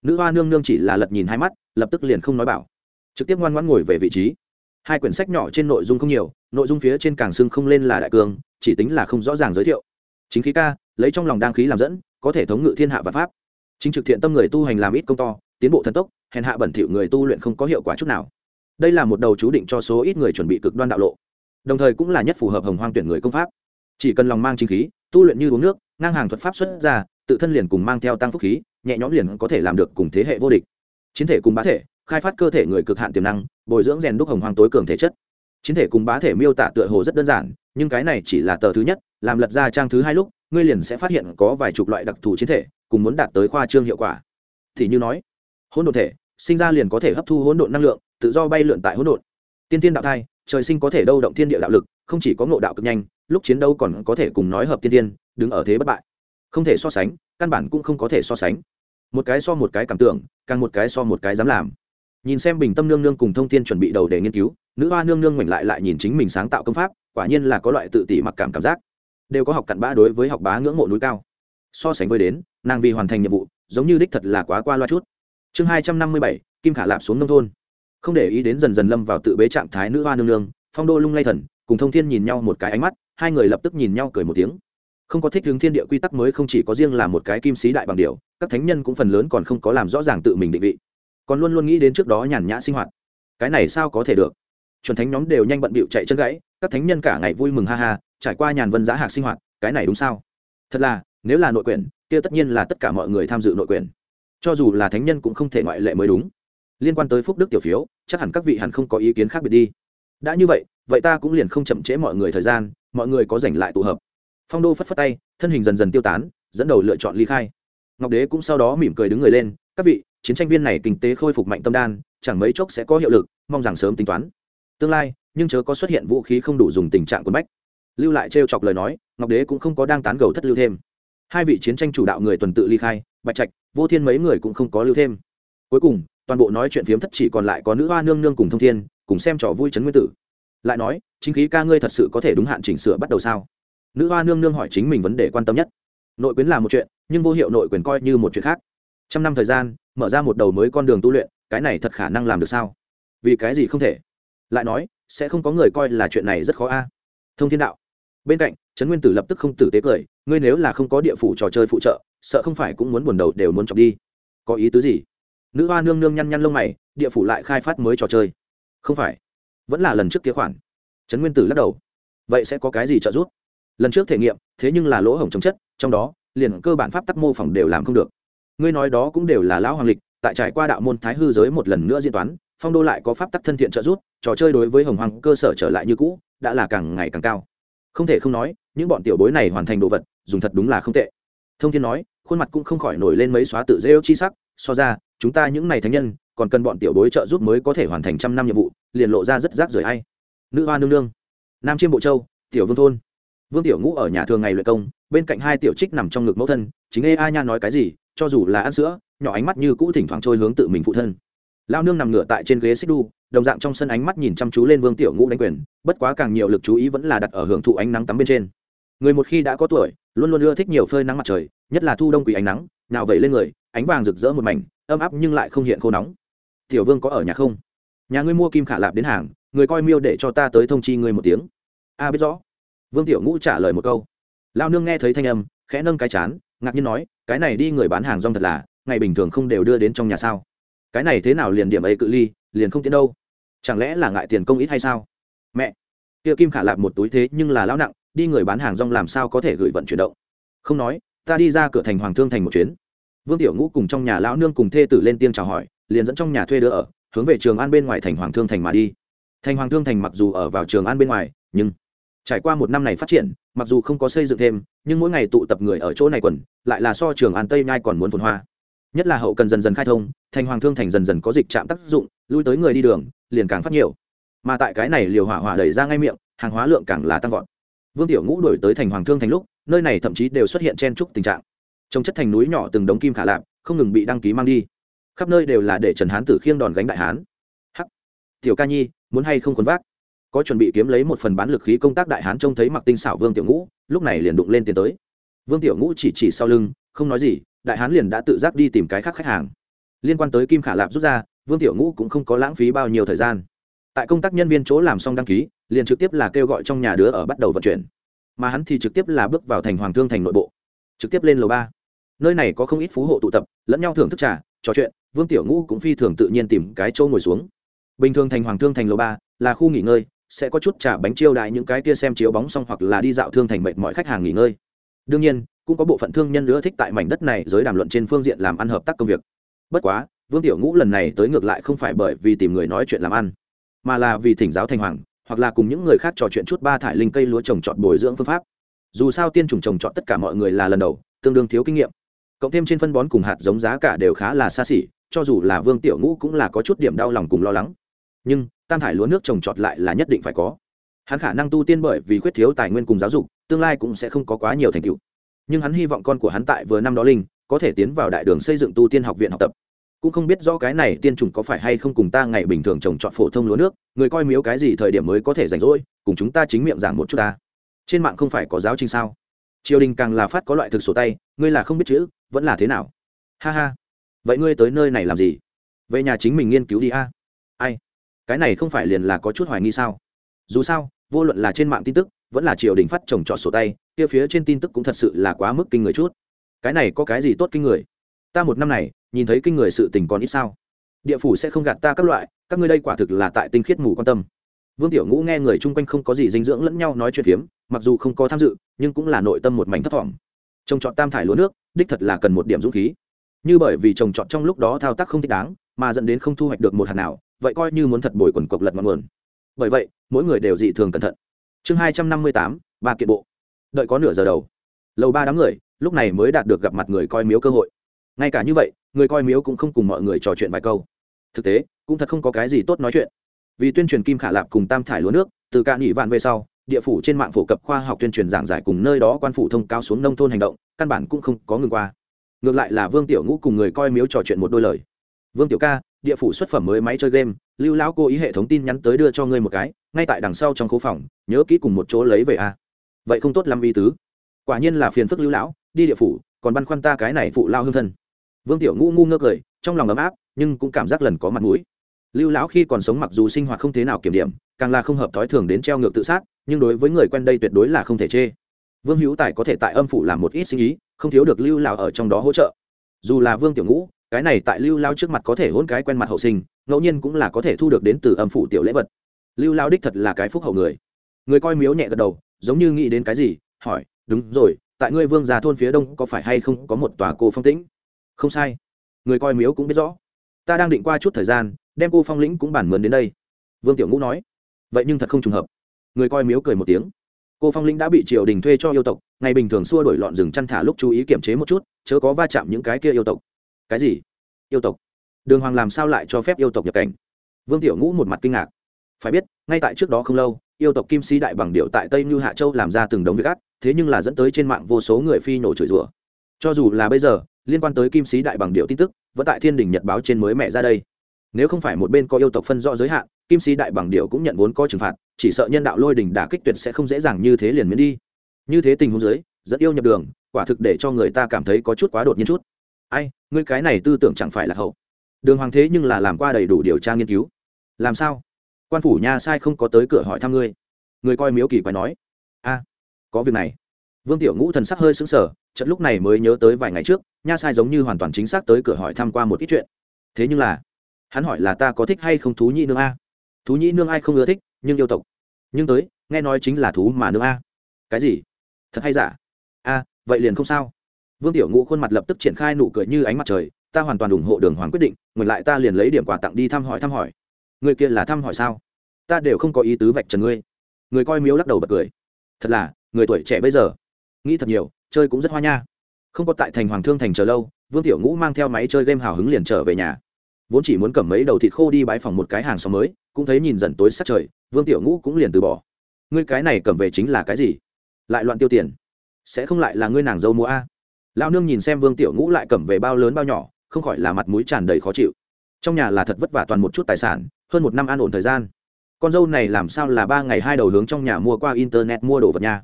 Nữ hoa nương nương chỉ là lật nhìn hai mắt lập tức liền không nói bảo. Trực tiếp ngoan ngoãn ngồi về vị trí. Hai quyển sách nhỏ trên nội dung không nhiều nội dung phía trên càng xưng không lên là đại cường, chỉ tính là không rõ ràng giới thiệu. Chính khí ca lấy trong lòng đăng khí làm dẫn có thể thống ngự thiên hạ và pháp. Chính trực thiện tâm người tu hành làm ít công to tiến bộ thần tốc hèn hạ bẩn thỉu người tu luyện không có hiệu quả chút nào. Đây là một đầu chú định cho số ít người chuẩn bị cực đoan đạo lộ. Đồng thời cũng là nhất phù hợp hồng hoang tuyển người công pháp chỉ cần lòng mang chính khí, tu luyện như uống nước, ngang hàng thuật pháp xuất ra, tự thân liền cùng mang theo tăng phúc khí, nhẹ nhõm liền có thể làm được cùng thế hệ vô địch. Chiến thể cùng bá thể, khai phát cơ thể người cực hạn tiềm năng, bồi dưỡng rèn đúc hồng hoang tối cường thể chất. Chiến thể cùng bá thể miêu tả tựa hồ rất đơn giản, nhưng cái này chỉ là tờ thứ nhất, làm lật ra trang thứ hai lúc, ngươi liền sẽ phát hiện có vài chục loại đặc thù chiến thể, cùng muốn đạt tới khoa trương hiệu quả. Thì như nói, hỗn độn thể, sinh ra liền có thể hấp thu hỗn độn năng lượng, tự do bay lượn tại hỗn độn. Tiên tiên đạo thai, trời sinh có thể đâu động thiên địa đạo lực, không chỉ có ngộ đạo cực nhanh lúc chiến đấu còn có thể cùng nói hợp tiên tiên, đứng ở thế bất bại. Không thể so sánh, căn bản cũng không có thể so sánh. Một cái so một cái cảm tưởng, càng một cái so một cái dám làm. Nhìn xem bình tâm nương nương cùng thông tin chuẩn bị đầu để nghiên cứu, nữ hoa nương nương ngoảnh lại lại nhìn chính mình sáng tạo công pháp, quả nhiên là có loại tự tỷ mặc cảm cảm giác. Đều có học cặn bã đối với học bá ngưỡng mộ núi cao. So sánh với đến, nàng vì hoàn thành nhiệm vụ, giống như đích thật là quá qua loa chút. Chương hai trăm năm mươi bảy, kim khả lạp xuống nông thôn. Không để ý đến dần dần lâm vào tự bế trạng thái nữ hoa nương nương, phong đô lung lay thần, cùng thông thiên nhìn nhau một cái ánh mắt hai người lập tức nhìn nhau cười một tiếng. Không có thích hướng thiên địa quy tắc mới không chỉ có riêng là một cái kim sĩ đại bằng điều, các thánh nhân cũng phần lớn còn không có làm rõ ràng tự mình định vị. Còn luôn luôn nghĩ đến trước đó nhàn nhã sinh hoạt. Cái này sao có thể được? Chuẩn thánh nhóm đều nhanh bận bịu chạy chân gãy, các thánh nhân cả ngày vui mừng ha ha, trải qua nhàn vân giá hạc sinh hoạt, cái này đúng sao? Thật là, nếu là nội quyền kia tất nhiên là tất cả mọi người tham dự nội quyền cho dù là thánh nhân cũng không thể ngoại lệ mới đúng. Liên quan tới phúc đức tiểu phiếu, chắc hẳn các vị hẳn không có ý kiến khác biệt đi. Đã như vậy vậy ta cũng liền không chậm trễ mọi người thời gian mọi người có dành lại tụ hợp. Phong đô phất phất tay, thân hình dần dần tiêu tán, dẫn đầu lựa chọn ly khai. Ngọc đế cũng sau đó mỉm cười đứng người lên, các vị, chiến tranh viên này kinh tế khôi phục mạnh tâm đan, chẳng mấy chốc sẽ có hiệu lực, mong rằng sớm tính toán. Tương lai, nhưng chớ có xuất hiện vũ khí không đủ dùng tình trạng quân bách. Lưu lại trêu chọc lời nói, ngọc đế cũng không có đang tán gầu thất lưu thêm. Hai vị chiến tranh chủ đạo người tuần tự ly khai, bạch trạch, vô thiên mấy người cũng không có lưu thêm. Cuối cùng, toàn bộ nói chuyện phiếm thất chỉ còn lại có nữ hoa nương nương cùng thông thiên, cùng xem trò vui trấn nguyên tử lại nói, chính khí ca ngươi thật sự có thể đúng hạn chỉnh sửa bắt đầu sao? Nữ hoa nương nương hỏi chính mình vấn đề quan tâm nhất. Nội quyến là một chuyện, nhưng vô hiệu nội quyền coi như một chuyện khác. Trăm năm thời gian, mở ra một đầu mới con đường tu luyện, cái này thật khả năng làm được sao? Vì cái gì không thể? Lại nói, sẽ không có người coi là chuyện này rất khó a. Thông thiên đạo. Bên cạnh, trấn nguyên tử lập tức không tử tế cười, ngươi nếu là không có địa phủ trò chơi phụ trợ, sợ không phải cũng muốn buồn đầu đều muốn chọc đi. Có ý tứ gì? Nữ hoa nương nương nhăn nhăn lông mày, địa phủ lại khai phát mới trò chơi. Không phải vẫn là lần trước kia khoản. Trấn nguyên tử lắc đầu. Vậy sẽ có cái gì trợ giúp? Lần trước thể nghiệm, thế nhưng là lỗ hổng chống chất, trong đó, liền cơ bản pháp tắc mô phỏng đều làm không được. Ngươi nói đó cũng đều là lão hoàng lịch, tại trải qua đạo môn thái hư giới một lần nữa diễn toán, phong đô lại có pháp tắc thân thiện trợ giúp, trò chơi đối với hồng hoàng cơ sở trở lại như cũ, đã là càng ngày càng cao. Không thể không nói, những bọn tiểu bối này hoàn thành đồ vật, dùng thật đúng là không tệ. Thông thiên nói, khuôn mặt cũng không khỏi nổi lên mấy xóa tự rêu chi sắc, so ra, chúng ta những này thánh nhân còn cần bọn tiểu bối trợ giúp mới có thể hoàn thành trăm năm nhiệm vụ, liền lộ ra rất rác rưởi hay nữ hoa nương nương. Nam chiêm bộ châu, tiểu vương thôn. Vương tiểu ngũ ở nhà thường ngày luyện công, bên cạnh hai tiểu trích nằm trong ngực mẫu thân, chính ê a nha nói cái gì, cho dù là ăn sữa, nhỏ ánh mắt như cũ thỉnh thoảng trôi hướng tự mình phụ thân. Lao nương nằm ngửa tại trên ghế xích đu, đồng dạng trong sân ánh mắt nhìn chăm chú lên vương tiểu ngũ đánh quyền, bất quá càng nhiều lực chú ý vẫn là đặt ở hưởng thụ ánh nắng tắm bên trên. Người một khi đã có tuổi, luôn luôn ưa thích nhiều phơi nắng mặt trời, nhất là thu đông quỷ ánh nắng nào vậy lên người, ánh vàng rực rỡ một mảnh, ấm áp nhưng lại không hiện khô nóng tiểu vương có ở nhà không? Nhà ngươi mua kim khả lạp đến hàng, người coi miêu để cho ta tới thông chi ngươi một tiếng. A, biết rõ. Vương tiểu ngũ trả lời một câu. Lao nương nghe thấy thanh âm, khẽ nâng cái chán, ngạc nhiên nói, cái này đi người bán hàng rong thật là, ngày bình thường không đều đưa đến trong nhà sao? Cái này thế nào liền điểm ấy cự ly, liền không tiến đâu? Chẳng lẽ là ngại tiền công ít hay sao? Mẹ. Kia kim khả lạp một túi thế nhưng là lão nặng, đi người bán hàng rong làm sao có thể gửi vận chuyển động? Không nói, ta đi ra cửa thành hoàng thương thành một chuyến. Vương tiểu ngũ cùng trong nhà lão nương cùng thê tử lên tiên chào hỏi liền dẫn trong nhà thuê đưa ở, hướng về trường an bên ngoài thành hoàng thương thành mà đi. Thành hoàng thương thành mặc dù ở vào trường an bên ngoài, nhưng trải qua một năm này phát triển, mặc dù không có xây dựng thêm, nhưng mỗi ngày tụ tập người ở chỗ này quần, lại là so trường an tây nhai còn muốn phồn hoa. Nhất là hậu cần dần dần khai thông, thành hoàng thương thành dần dần có dịch trạm tác dụng, lui tới người đi đường, liền càng phát nhiều. Mà tại cái này liều hỏa hỏa đẩy ra ngay miệng, hàng hóa lượng càng là tăng vọt. Vương tiểu ngũ đổi tới thành hoàng thương thành lúc, nơi này thậm chí đều xuất hiện chen trúc tình trạng. Trồng chất thành núi nhỏ từng đống kim khả lạp, không ngừng bị đăng ký mang đi khắp nơi đều là để trần hán tử khiêng đòn gánh đại hán. Hắc! Tiểu ca nhi, muốn hay không quấn vác? Có chuẩn bị kiếm lấy một phần bán lực khí công tác đại hán trông thấy mặc tinh xảo vương tiểu ngũ, lúc này liền đụng lên tiền tới. Vương tiểu ngũ chỉ chỉ sau lưng, không nói gì, đại hán liền đã tự giác đi tìm cái khác khách hàng. Liên quan tới kim khả lạp rút ra, vương tiểu ngũ cũng không có lãng phí bao nhiêu thời gian. Tại công tác nhân viên chỗ làm xong đăng ký, liền trực tiếp là kêu gọi trong nhà đứa ở bắt đầu vận chuyển. Mà hắn thì trực tiếp là bước vào thành hoàng thương thành nội bộ, trực tiếp lên lầu ba. Nơi này có không ít phú hộ tụ tập, lẫn nhau thưởng thức trà trò chuyện, vương tiểu ngũ cũng phi thường tự nhiên tìm cái chỗ ngồi xuống. Bình thường thành hoàng thương thành lầu ba là khu nghỉ ngơi, sẽ có chút trà bánh chiêu đại những cái kia xem chiếu bóng xong hoặc là đi dạo thương thành mệnh mọi khách hàng nghỉ ngơi. Đương nhiên, cũng có bộ phận thương nhân nữa thích tại mảnh đất này giới đàm luận trên phương diện làm ăn hợp tác công việc. Bất quá, vương tiểu ngũ lần này tới ngược lại không phải bởi vì tìm người nói chuyện làm ăn, mà là vì thỉnh giáo thành hoàng, hoặc là cùng những người khác trò chuyện chút ba thải linh cây lúa trồng trọt bồi dưỡng phương pháp. Dù sao tiên trùng trồng trọt tất cả mọi người là lần đầu, tương đương thiếu kinh nghiệm cộng thêm trên phân bón cùng hạt giống giá cả đều khá là xa xỉ, cho dù là vương tiểu ngũ cũng là có chút điểm đau lòng cùng lo lắng. Nhưng, tam thải lúa nước trồng trọt lại là nhất định phải có. Hắn khả năng tu tiên bởi vì khuyết thiếu tài nguyên cùng giáo dục, tương lai cũng sẽ không có quá nhiều thành tựu. Nhưng hắn hy vọng con của hắn tại vừa năm đó linh, có thể tiến vào đại đường xây dựng tu tiên học viện học tập. Cũng không biết rõ cái này tiên trùng có phải hay không cùng ta ngày bình thường trồng trọt phổ thông lúa nước, người coi miếu cái gì thời điểm mới có thể rảnh rỗi, cùng chúng ta chính miệng giảng một chút ta. Trên mạng không phải có giáo trình sao? Triều đình càng là phát có loại thực sổ tay, ngươi là không biết chữ, vẫn là thế nào? Ha ha. Vậy ngươi tới nơi này làm gì? Về nhà chính mình nghiên cứu đi a. Ai? Cái này không phải liền là có chút hoài nghi sao? Dù sao, vô luận là trên mạng tin tức, vẫn là triều đình phát trồng trọt sổ tay, kia phía trên tin tức cũng thật sự là quá mức kinh người chút. Cái này có cái gì tốt kinh người? Ta một năm này, nhìn thấy kinh người sự tình còn ít sao. Địa phủ sẽ không gạt ta các loại, các ngươi đây quả thực là tại tinh khiết mù quan tâm vương tiểu ngũ nghe người chung quanh không có gì dinh dưỡng lẫn nhau nói chuyện phiếm, mặc dù không có tham dự, nhưng cũng là nội tâm một mảnh thất vọng trồng trọt tam thải lúa nước, đích thật là cần một điểm dũng khí. Như bởi vì trồng trọt trong lúc đó thao tác không thích đáng, mà dẫn đến không thu hoạch được một hạt nào, vậy coi như muốn thật bồi quần cộc lật ngọn nguồn. Bởi vậy, mỗi người đều dị thường cẩn thận. Chương hai trăm năm mươi tám, ba kiện bộ. Đợi có nửa giờ đầu. Lầu ba đám người, lúc này mới đạt được gặp mặt người coi miếu cơ hội. Ngay cả như vậy, người coi miếu cũng không cùng mọi người trò chuyện vài câu. Thực tế, cũng thật không có cái gì tốt nói chuyện vì tuyên truyền kim khả lạp cùng tam thải lúa nước, từ cạn nhị vạn về sau, địa phủ trên mạng phổ cập khoa học tuyên truyền giảng giải cùng nơi đó quan phủ thông cao xuống nông thôn hành động, căn bản cũng không có ngừng qua. Ngược lại là vương tiểu ngũ cùng người coi miếu trò chuyện một đôi lời. Vương tiểu ca, địa phủ xuất phẩm mới máy chơi game, lưu lão cô ý hệ thống tin nhắn tới đưa cho ngươi một cái, ngay tại đằng sau trong khu phòng, nhớ kỹ cùng một chỗ lấy về a. Vậy không tốt lắm Vi tứ. Quả nhiên là phiền phức lưu lão, đi địa phủ, còn băn khoăn ta cái này phụ lao hương thân. Vương tiểu ngũ ngu ngơ cười, trong lòng ấm áp, nhưng cũng cảm giác lần có mặt mũi lưu lão khi còn sống mặc dù sinh hoạt không thế nào kiểm điểm, càng là không hợp thói thường đến treo ngược tự sát, nhưng đối với người quen đây tuyệt đối là không thể chê. Vương hữu tài có thể tại âm phủ làm một ít sinh ý, không thiếu được lưu lão ở trong đó hỗ trợ. Dù là vương tiểu ngũ, cái này tại lưu lao trước mặt có thể hôn cái quen mặt hậu sinh, ngẫu nhiên cũng là có thể thu được đến từ âm phủ tiểu lễ vật. Lưu lao đích thật là cái phúc hậu người. Người coi miếu nhẹ gật đầu, giống như nghĩ đến cái gì, hỏi, đúng rồi, tại ngươi vương già thôn phía đông có phải hay không có một tòa cô phong tĩnh? Không sai. Người coi miếu cũng biết rõ. Ta đang định qua chút thời gian đem cô phong lĩnh cũng bản mướn đến đây. Vương tiểu ngũ nói, vậy nhưng thật không trùng hợp. Người coi miếu cười một tiếng. Cô phong lĩnh đã bị triều đình thuê cho yêu tộc, ngày bình thường xua đổi lọn rừng chăn thả lúc chú ý kiểm chế một chút, chớ có va chạm những cái kia yêu tộc. Cái gì? Yêu tộc? Đường hoàng làm sao lại cho phép yêu tộc nhập cảnh? Vương tiểu ngũ một mặt kinh ngạc. Phải biết, ngay tại trước đó không lâu, yêu tộc kim sĩ đại bằng điệu tại tây như hạ châu làm ra từng đống việc ác, thế nhưng là dẫn tới trên mạng vô số người phi nổ chửi rủa. Cho dù là bây giờ, liên quan tới kim sĩ đại bằng điệu tin tức, vẫn tại thiên đình nhật báo trên mới mẹ ra đây nếu không phải một bên có yêu tộc phân rõ giới hạn, kim sĩ đại bằng điệu cũng nhận vốn có trừng phạt, chỉ sợ nhân đạo lôi đình đả kích tuyệt sẽ không dễ dàng như thế liền miễn đi. Như thế tình huống dưới, dẫn yêu nhập đường, quả thực để cho người ta cảm thấy có chút quá đột nhiên chút. Ai, ngươi cái này tư tưởng chẳng phải là hậu. Đường hoàng thế nhưng là làm qua đầy đủ điều tra nghiên cứu. Làm sao? Quan phủ nha sai không có tới cửa hỏi thăm ngươi. Người coi miếu kỳ quái nói. A, có việc này. Vương tiểu ngũ thần sắc hơi sững sờ trận lúc này mới nhớ tới vài ngày trước, nha sai giống như hoàn toàn chính xác tới cửa hỏi thăm qua một ít chuyện. Thế nhưng là hắn hỏi là ta có thích hay không thú nhĩ nương a? Thú nhĩ nương ai không ưa thích, nhưng yêu tộc. Nhưng tới, nghe nói chính là thú mà nương a. Cái gì? Thật hay giả? A, vậy liền không sao. Vương tiểu ngũ khuôn mặt lập tức triển khai nụ cười như ánh mặt trời, ta hoàn toàn ủng hộ đường hoàng quyết định, ngược lại ta liền lấy điểm quà tặng đi thăm hỏi thăm hỏi. Người kia là thăm hỏi sao? Ta đều không có ý tứ vạch trần ngươi. Người coi miếu lắc đầu bật cười. Thật là, người tuổi trẻ bây giờ. Nghĩ thật nhiều, chơi cũng rất hoa nha. Không có tại thành hoàng thương thành chờ lâu, vương tiểu ngũ mang theo máy chơi game hào hứng liền trở về nhà vốn chỉ muốn cầm mấy đầu thịt khô đi bãi phòng một cái hàng xóm mới, cũng thấy nhìn dần tối sát trời, vương tiểu ngũ cũng liền từ bỏ. Ngươi cái này cầm về chính là cái gì? Lại loạn tiêu tiền. Sẽ không lại là ngươi nàng dâu mua a? Lao nương nhìn xem vương tiểu ngũ lại cầm về bao lớn bao nhỏ, không khỏi là mặt mũi tràn đầy khó chịu. Trong nhà là thật vất vả toàn một chút tài sản, hơn một năm an ổn thời gian. Con dâu này làm sao là ba ngày hai đầu hướng trong nhà mua qua internet mua đồ vật nhà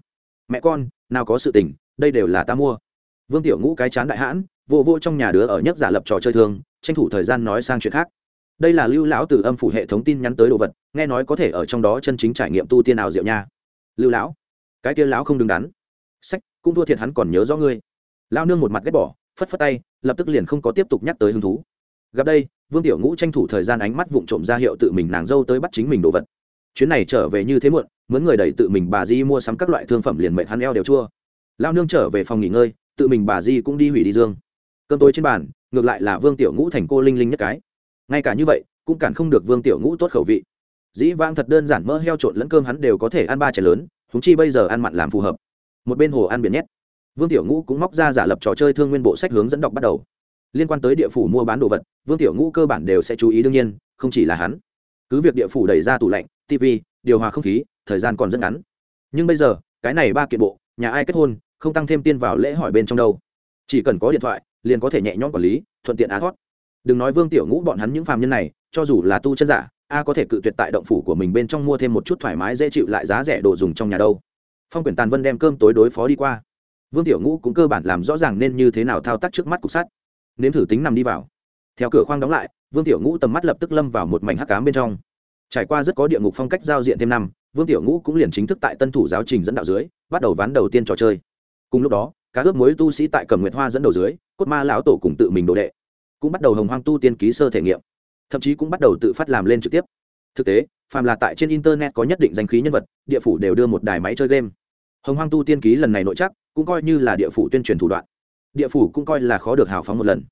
mẹ con, nào có sự tình, đây đều là ta mua. Vương tiểu ngũ cái chán đại hãn, vô vô trong nhà đứa ở nhất giả lập trò chơi thương tranh thủ thời gian nói sang chuyện khác. Đây là lưu lão từ âm phủ hệ thống tin nhắn tới đồ vật, nghe nói có thể ở trong đó chân chính trải nghiệm tu tiên nào diệu nha. Lưu lão, cái kia lão không đứng đắn. Sách, cũng thua thiệt hắn còn nhớ rõ ngươi. Lao nương một mặt ghét bỏ, phất phất tay, lập tức liền không có tiếp tục nhắc tới hứng thú. Gặp đây, vương tiểu ngũ tranh thủ thời gian ánh mắt vụng trộm ra hiệu tự mình nàng dâu tới bắt chính mình đồ vật. Chuyến này trở về như thế muộn, mướn người đẩy tự mình bà di mua sắm các loại thương phẩm liền mệnh hắn eo đều chua. Lao nương trở về phòng nghỉ ngơi, tự mình bà di cũng đi hủy đi dương. Cơm tối trên bàn ngược lại là vương tiểu ngũ thành cô linh linh nhất cái. Ngay cả như vậy, cũng cản không được vương tiểu ngũ tốt khẩu vị. Dĩ vang thật đơn giản mỡ heo trộn lẫn cơm hắn đều có thể ăn ba chén lớn húng chi bây giờ ăn mặn làm phù hợp. Một bên hồ ăn biển nhét. Vương tiểu ngũ cũng móc ra giả lập trò chơi thương nguyên bộ sách hướng dẫn đọc bắt đầu. Liên quan tới địa phủ mua bán đồ vật, vương tiểu ngũ cơ bản đều sẽ chú ý đương nhiên, không chỉ là hắn. Cứ việc địa phủ đẩy ra tủ lạnh tv điều hòa không khí, thời gian còn rất ngắn. Nhưng bây giờ, cái này ba kiện bộ, nhà ai kết hôn, không tăng thêm tiên vào lễ hỏi bên trong đâu. Chỉ cần có điện thoại liền có thể nhẹ nhõm quản lý, thuận tiện á thoát. Đừng nói vương tiểu ngũ bọn hắn những phàm nhân này, cho dù là tu chân giả, a có thể cự tuyệt tại động phủ của mình bên trong mua thêm một chút thoải mái dễ chịu lại giá rẻ đồ dùng trong nhà đâu. Phong quyển tàn vân đem cơm tối đối phó đi qua. Vương tiểu ngũ cũng cơ bản làm rõ ràng nên như thế nào thao tác trước mắt cục sắt. Nếm thử tính nằm đi vào. Theo cửa khoang đóng lại, vương tiểu ngũ tầm mắt lập tức lâm vào một mảnh hắc cám bên trong. Trải qua rất có địa ngục phong cách giao diện thêm năm, vương tiểu ngũ cũng liền chính thức tại tân thủ giáo trình dẫn đạo dưới, bắt đầu ván đầu tiên trò chơi. Cùng lúc đó cá ướp mối tu sĩ tại cầm nguyệt hoa dẫn đầu dưới, cốt ma lão tổ cùng tự mình đồ đệ, cũng bắt đầu hồng hoang tu tiên ký sơ thể nghiệm, thậm chí cũng bắt đầu tự phát làm lên trực tiếp. Thực tế, phàm là tại trên internet có nhất định danh khí nhân vật, địa phủ đều đưa một đài máy chơi game. Hồng hoang tu tiên ký lần này nội chắc, cũng coi như là địa phủ tuyên truyền thủ đoạn. Địa phủ cũng coi là khó được hào phóng một lần.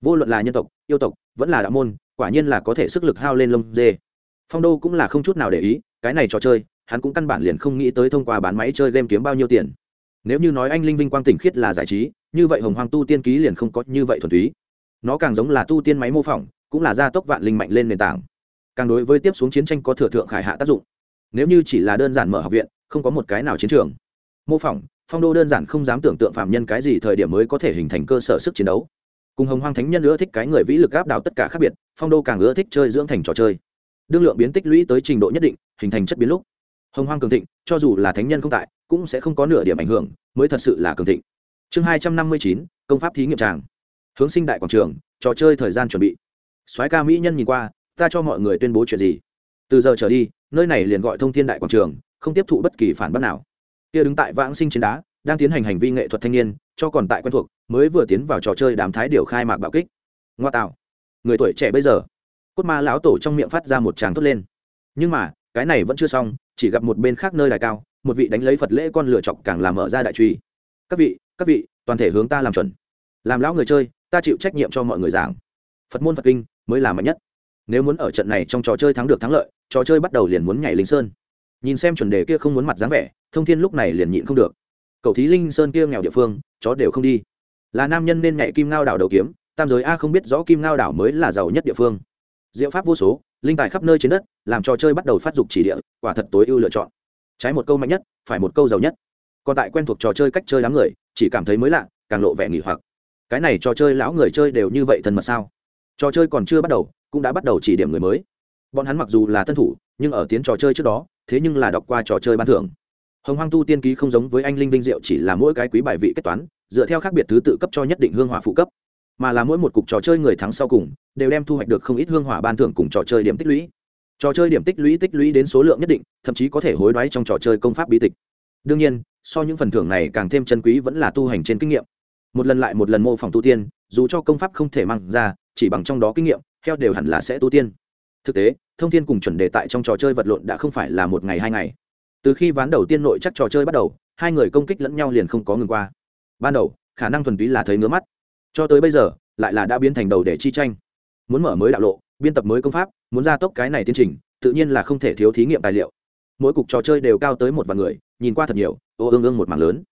Vô luận là nhân tộc, yêu tộc, vẫn là đạo môn, quả nhiên là có thể sức lực hao lên lông dê. Phong đô cũng là không chút nào để ý, cái này trò chơi, hắn cũng căn bản liền không nghĩ tới thông qua bán máy chơi game kiếm bao nhiêu tiền nếu như nói anh linh vinh quang tỉnh khiết là giải trí, như vậy hồng hoàng tu tiên ký liền không có như vậy thuần túy. Nó càng giống là tu tiên máy mô phỏng, cũng là gia tốc vạn linh mạnh lên nền tảng. Càng đối với tiếp xuống chiến tranh có thừa thượng khải hạ tác dụng. Nếu như chỉ là đơn giản mở học viện, không có một cái nào chiến trường. Mô phỏng, phong đô đơn giản không dám tưởng tượng phạm nhân cái gì thời điểm mới có thể hình thành cơ sở sức chiến đấu. Cùng hồng hoang thánh nhân ưa thích cái người vĩ lực áp đảo tất cả khác biệt, phong đô càng ưa thích chơi dưỡng thành trò chơi. Đương lượng biến tích lũy tới trình độ nhất định, hình thành chất biến lúc. Hồng hoang cường thịnh, cho dù là thánh nhân không tại cũng sẽ không có nửa điểm ảnh hưởng, mới thật sự là cường thịnh. Chương hai trăm năm mươi chín, công pháp thí nghiệm tràng. Hướng sinh đại quảng trường, trò chơi thời gian chuẩn bị. Soái ca mỹ nhân nhìn qua, ta cho mọi người tuyên bố chuyện gì? Từ giờ trở đi, nơi này liền gọi thông thiên đại quảng trường, không tiếp thụ bất kỳ phản bác nào. Kia đứng tại vãng sinh trên đá, đang tiến hành hành vi nghệ thuật thanh niên, cho còn tại quen thuộc, mới vừa tiến vào trò chơi đám thái điều khai mạc bạo kích. Ngoa tạo. Người tuổi trẻ bây giờ. Cốt ma lão tổ trong miệng phát ra một tràng thốt lên. Nhưng mà, cái này vẫn chưa xong, chỉ gặp một bên khác nơi đài cao một vị đánh lấy phật lễ con lựa chọc càng làm mở ra đại truy. Các vị các vị, toàn thể hướng ta làm chuẩn. Làm lão người chơi, ta chịu trách nhiệm cho mọi người giảng. Phật môn phật kinh mới là mạnh nhất. Nếu muốn ở trận này trong trò chơi thắng được thắng lợi, trò chơi bắt đầu liền muốn nhảy linh sơn. Nhìn xem chuẩn đề kia không muốn mặt dáng vẻ, thông thiên lúc này liền nhịn không được. Cậu thí linh sơn kia nghèo địa phương, chó đều không đi. Là nam nhân nên nhảy kim ngao đảo đầu kiếm, tam giới a không biết rõ kim ngao đảo mới là giàu nhất địa phương. Diệu pháp vô số, linh tài khắp nơi trên đất, làm trò chơi bắt đầu phát dục chỉ địa, quả thật tối ưu lựa chọn trái một câu mạnh nhất, phải một câu giàu nhất. Còn tại quen thuộc trò chơi cách chơi đám người, chỉ cảm thấy mới lạ, càng lộ vẻ nghỉ hoặc. Cái này trò chơi lão người chơi đều như vậy thân mật sao? Trò chơi còn chưa bắt đầu, cũng đã bắt đầu chỉ điểm người mới. Bọn hắn mặc dù là tân thủ, nhưng ở tiến trò chơi trước đó, thế nhưng là đọc qua trò chơi ban thưởng. Hồng hoang tu tiên ký không giống với anh linh vinh diệu chỉ là mỗi cái quý bài vị kết toán, dựa theo khác biệt thứ tự cấp cho nhất định hương hỏa phụ cấp. Mà là mỗi một cục trò chơi người thắng sau cùng, đều đem thu hoạch được không ít hương hỏa ban thưởng cùng trò chơi điểm tích lũy trò chơi điểm tích lũy tích lũy đến số lượng nhất định, thậm chí có thể hối đoái trong trò chơi công pháp bí tịch. Đương nhiên, so những phần thưởng này càng thêm chân quý vẫn là tu hành trên kinh nghiệm. Một lần lại một lần mô phỏng tu tiên, dù cho công pháp không thể mang ra, chỉ bằng trong đó kinh nghiệm theo đều hẳn là sẽ tu tiên. Thực tế, thông thiên cùng chuẩn đề tại trong trò chơi vật lộn đã không phải là một ngày hai ngày. Từ khi ván đầu tiên nội chắc trò chơi bắt đầu, hai người công kích lẫn nhau liền không có ngừng qua. Ban đầu, khả năng thuần túy là thấy ngứa mắt. Cho tới bây giờ, lại là đã biến thành đầu để chi tranh. Muốn mở mới đạo lộ, biên tập mới công pháp muốn gia tốc cái này tiến trình, tự nhiên là không thể thiếu thí nghiệm tài liệu. Mỗi cục trò chơi đều cao tới một vài người, nhìn qua thật nhiều, ô ương ương một mảng lớn.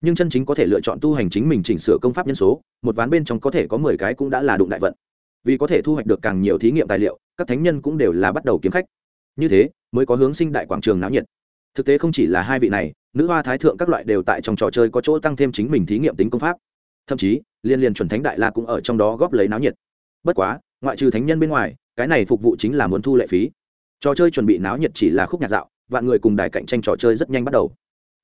Nhưng chân chính có thể lựa chọn tu hành chính mình chỉnh sửa công pháp nhân số, một ván bên trong có thể có mười cái cũng đã là đụng đại vận. Vì có thể thu hoạch được càng nhiều thí nghiệm tài liệu, các thánh nhân cũng đều là bắt đầu kiếm khách. Như thế, mới có hướng sinh đại quảng trường náo nhiệt. Thực tế không chỉ là hai vị này, nữ hoa thái thượng các loại đều tại trong trò chơi có chỗ tăng thêm chính mình thí nghiệm tính công pháp. Thậm chí, liên liên chuẩn thánh đại la cũng ở trong đó góp lấy náo nhiệt. Bất quá, ngoại trừ thánh nhân bên ngoài cái này phục vụ chính là muốn thu lệ phí. Trò chơi chuẩn bị náo nhiệt chỉ là khúc nhạc dạo, vạn người cùng đài cạnh tranh trò chơi rất nhanh bắt đầu.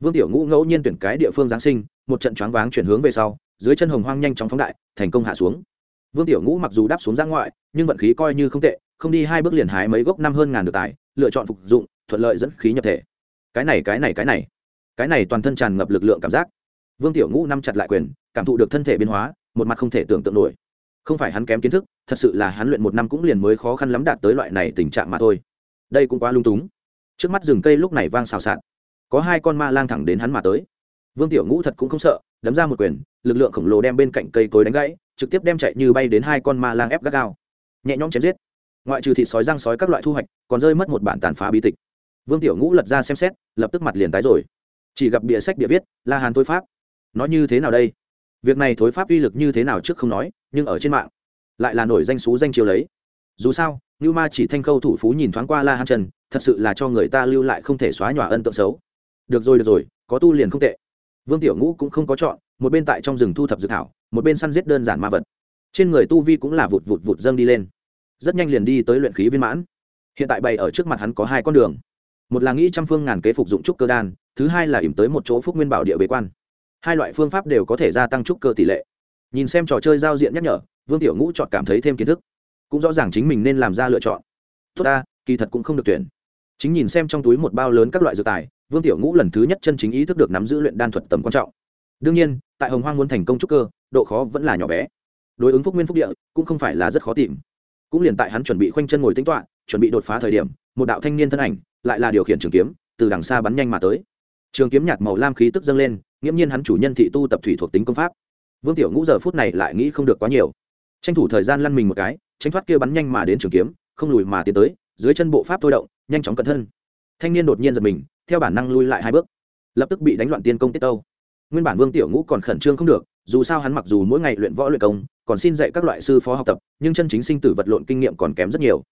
Vương tiểu ngũ ngẫu nhiên tuyển cái địa phương giáng sinh, một trận choáng váng chuyển hướng về sau, dưới chân hồng hoang nhanh chóng phóng đại, thành công hạ xuống. Vương tiểu ngũ mặc dù đáp xuống ra ngoại, nhưng vận khí coi như không tệ, không đi hai bước liền hái mấy gốc năm hơn ngàn được tài, lựa chọn phục dụng, thuận lợi dẫn khí nhập thể. Cái này cái này cái này. Cái này toàn thân tràn ngập lực lượng cảm giác. Vương tiểu ngũ nắm chặt lại quyền, cảm thụ được thân thể biến hóa, một mặt không thể tưởng tượng nổi không phải hắn kém kiến thức, thật sự là hắn luyện một năm cũng liền mới khó khăn lắm đạt tới loại này tình trạng mà thôi. Đây cũng quá lung túng. Trước mắt rừng cây lúc này vang xào xạc. Có hai con ma lang thẳng đến hắn mà tới. Vương tiểu ngũ thật cũng không sợ, đấm ra một quyền, lực lượng khổng lồ đem bên cạnh cây cối đánh gãy, trực tiếp đem chạy như bay đến hai con ma lang ép gắt gao. Nhẹ nhõm chém giết. Ngoại trừ thịt sói răng sói các loại thu hoạch, còn rơi mất một bản tàn phá bi tịch. Vương tiểu ngũ lật ra xem xét, lập tức mặt liền tái rồi. Chỉ gặp bìa sách bìa viết, la hàn thôi pháp. Nó như thế nào đây? Việc này thối pháp uy lực như thế nào trước không nói, nhưng ở trên mạng, lại là nổi danh xú danh chiếu lấy. Dù sao như ma chỉ thanh khâu thủ phú nhìn thoáng qua la hàn trần, thật sự là cho người ta lưu lại không thể xóa nhòa ân tượng xấu. Được rồi được rồi, có tu liền không tệ. Vương tiểu ngũ cũng không có chọn, một bên tại trong rừng thu thập dược thảo, một bên săn giết đơn giản ma vật. Trên người tu vi cũng là vụt vụt vụt dâng đi lên. Rất nhanh liền đi tới luyện khí viên mãn. Hiện tại bày ở trước mặt hắn có hai con đường. Một là nghĩ trăm phương ngàn kế phục dụng trúc cơ đan, thứ hai là ỉm tới một chỗ phúc nguyên bảo địa bế quan hai loại phương pháp đều có thể gia tăng trúc cơ tỷ lệ. Nhìn xem trò chơi giao diện nhắc nhở, vương tiểu ngũ chọn cảm thấy thêm kiến thức. Cũng rõ ràng chính mình nên làm ra lựa chọn. Tốt ta, kỳ thật cũng không được tuyển. Chính nhìn xem trong túi một bao lớn các loại dược tài, vương tiểu ngũ lần thứ nhất chân chính ý thức được nắm giữ luyện đan thuật tầm quan trọng. Đương nhiên, tại hồng hoang muốn thành công trúc cơ, độ khó vẫn là nhỏ bé. Đối ứng phúc nguyên phúc địa, cũng không phải là rất khó tìm. Cũng liền tại hắn chuẩn bị khoanh chân ngồi tính toạ chuẩn bị đột phá thời điểm, một đạo thanh niên thân ảnh, lại là điều khiển trường kiếm, từ đằng xa bắn nhanh mà tới. Trường kiếm nhạt màu lam khí tức dâng lên nghiễm nhiên hắn chủ nhân thị tu tập thủy thuộc tính công pháp. Vương tiểu ngũ giờ phút này lại nghĩ không được quá nhiều. Tranh thủ thời gian lăn mình một cái, tránh thoát kia bắn nhanh mà đến trường kiếm, không lùi mà tiến tới, dưới chân bộ pháp thôi động, nhanh chóng cẩn thân thanh niên đột nhiên giật mình, theo bản năng lui lại hai bước. Lập tức bị đánh loạn tiên công tiết tâu. Nguyên bản vương tiểu ngũ còn khẩn trương không được, dù sao hắn mặc dù mỗi ngày luyện võ luyện công, còn xin dạy các loại sư phó học tập, nhưng chân chính sinh tử vật lộn kinh nghiệm còn kém rất nhiều.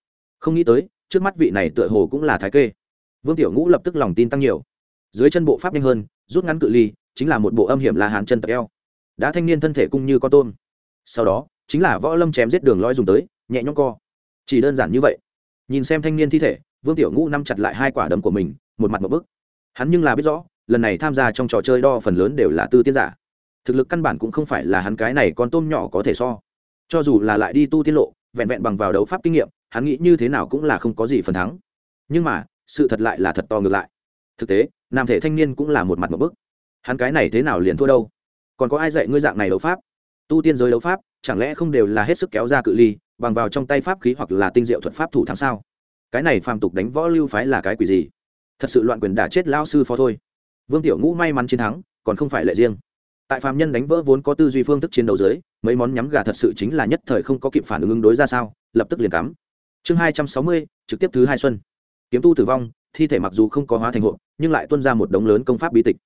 Không nghĩ tới, trước mắt vị này tựa hồ cũng là thái kê. Vương tiểu ngũ lập tức lòng tin tăng nhiều. Dưới chân bộ pháp nhanh hơn, rút ngắn cự ly chính là một bộ âm hiểm là hán chân tập eo. Đã thanh niên thân thể cung như con tôm. Sau đó, chính là võ lâm chém giết đường lõi dùng tới, nhẹ nhõm co. Chỉ đơn giản như vậy. Nhìn xem thanh niên thi thể, vương tiểu ngũ nắm chặt lại hai quả đấm của mình, một mặt một bức. Hắn nhưng là biết rõ, lần này tham gia trong trò chơi đo phần lớn đều là tư tiên giả. Thực lực căn bản cũng không phải là hắn cái này con tôm nhỏ có thể so. Cho dù là lại đi tu tiết lộ, vẹn vẹn bằng vào đấu pháp kinh nghiệm, hắn nghĩ như thế nào cũng là không có gì phần thắng. Nhưng mà, sự thật lại là thật to ngược lại. Thực tế, nam thể thanh niên cũng là một mặt một bức hắn cái này thế nào liền thua đâu? Còn có ai dạy ngươi dạng này đấu pháp? Tu tiên giới đấu pháp chẳng lẽ không đều là hết sức kéo ra cự ly bằng vào trong tay pháp khí hoặc là tinh diệu thuật pháp thủ thắng sao? Cái này phàm tục đánh võ lưu phái là cái quỷ gì? Thật sự loạn quyền đả chết lao sư phó thôi. Vương tiểu ngũ may mắn chiến thắng còn không phải lệ riêng. Tại phàm nhân đánh vỡ vốn có tư duy phương thức chiến đấu giới, mấy món nhắm gà thật sự chính là nhất thời không có kịp phản ứng ứng đối ra sao lập tức liền cắm. Chương hai trăm sáu mươi trực tiếp thứ hai xuân. Kiếm tu tử vong thi thể mặc dù không có hóa thành hộ nhưng lại tuân ra một đống lớn công pháp bí tịch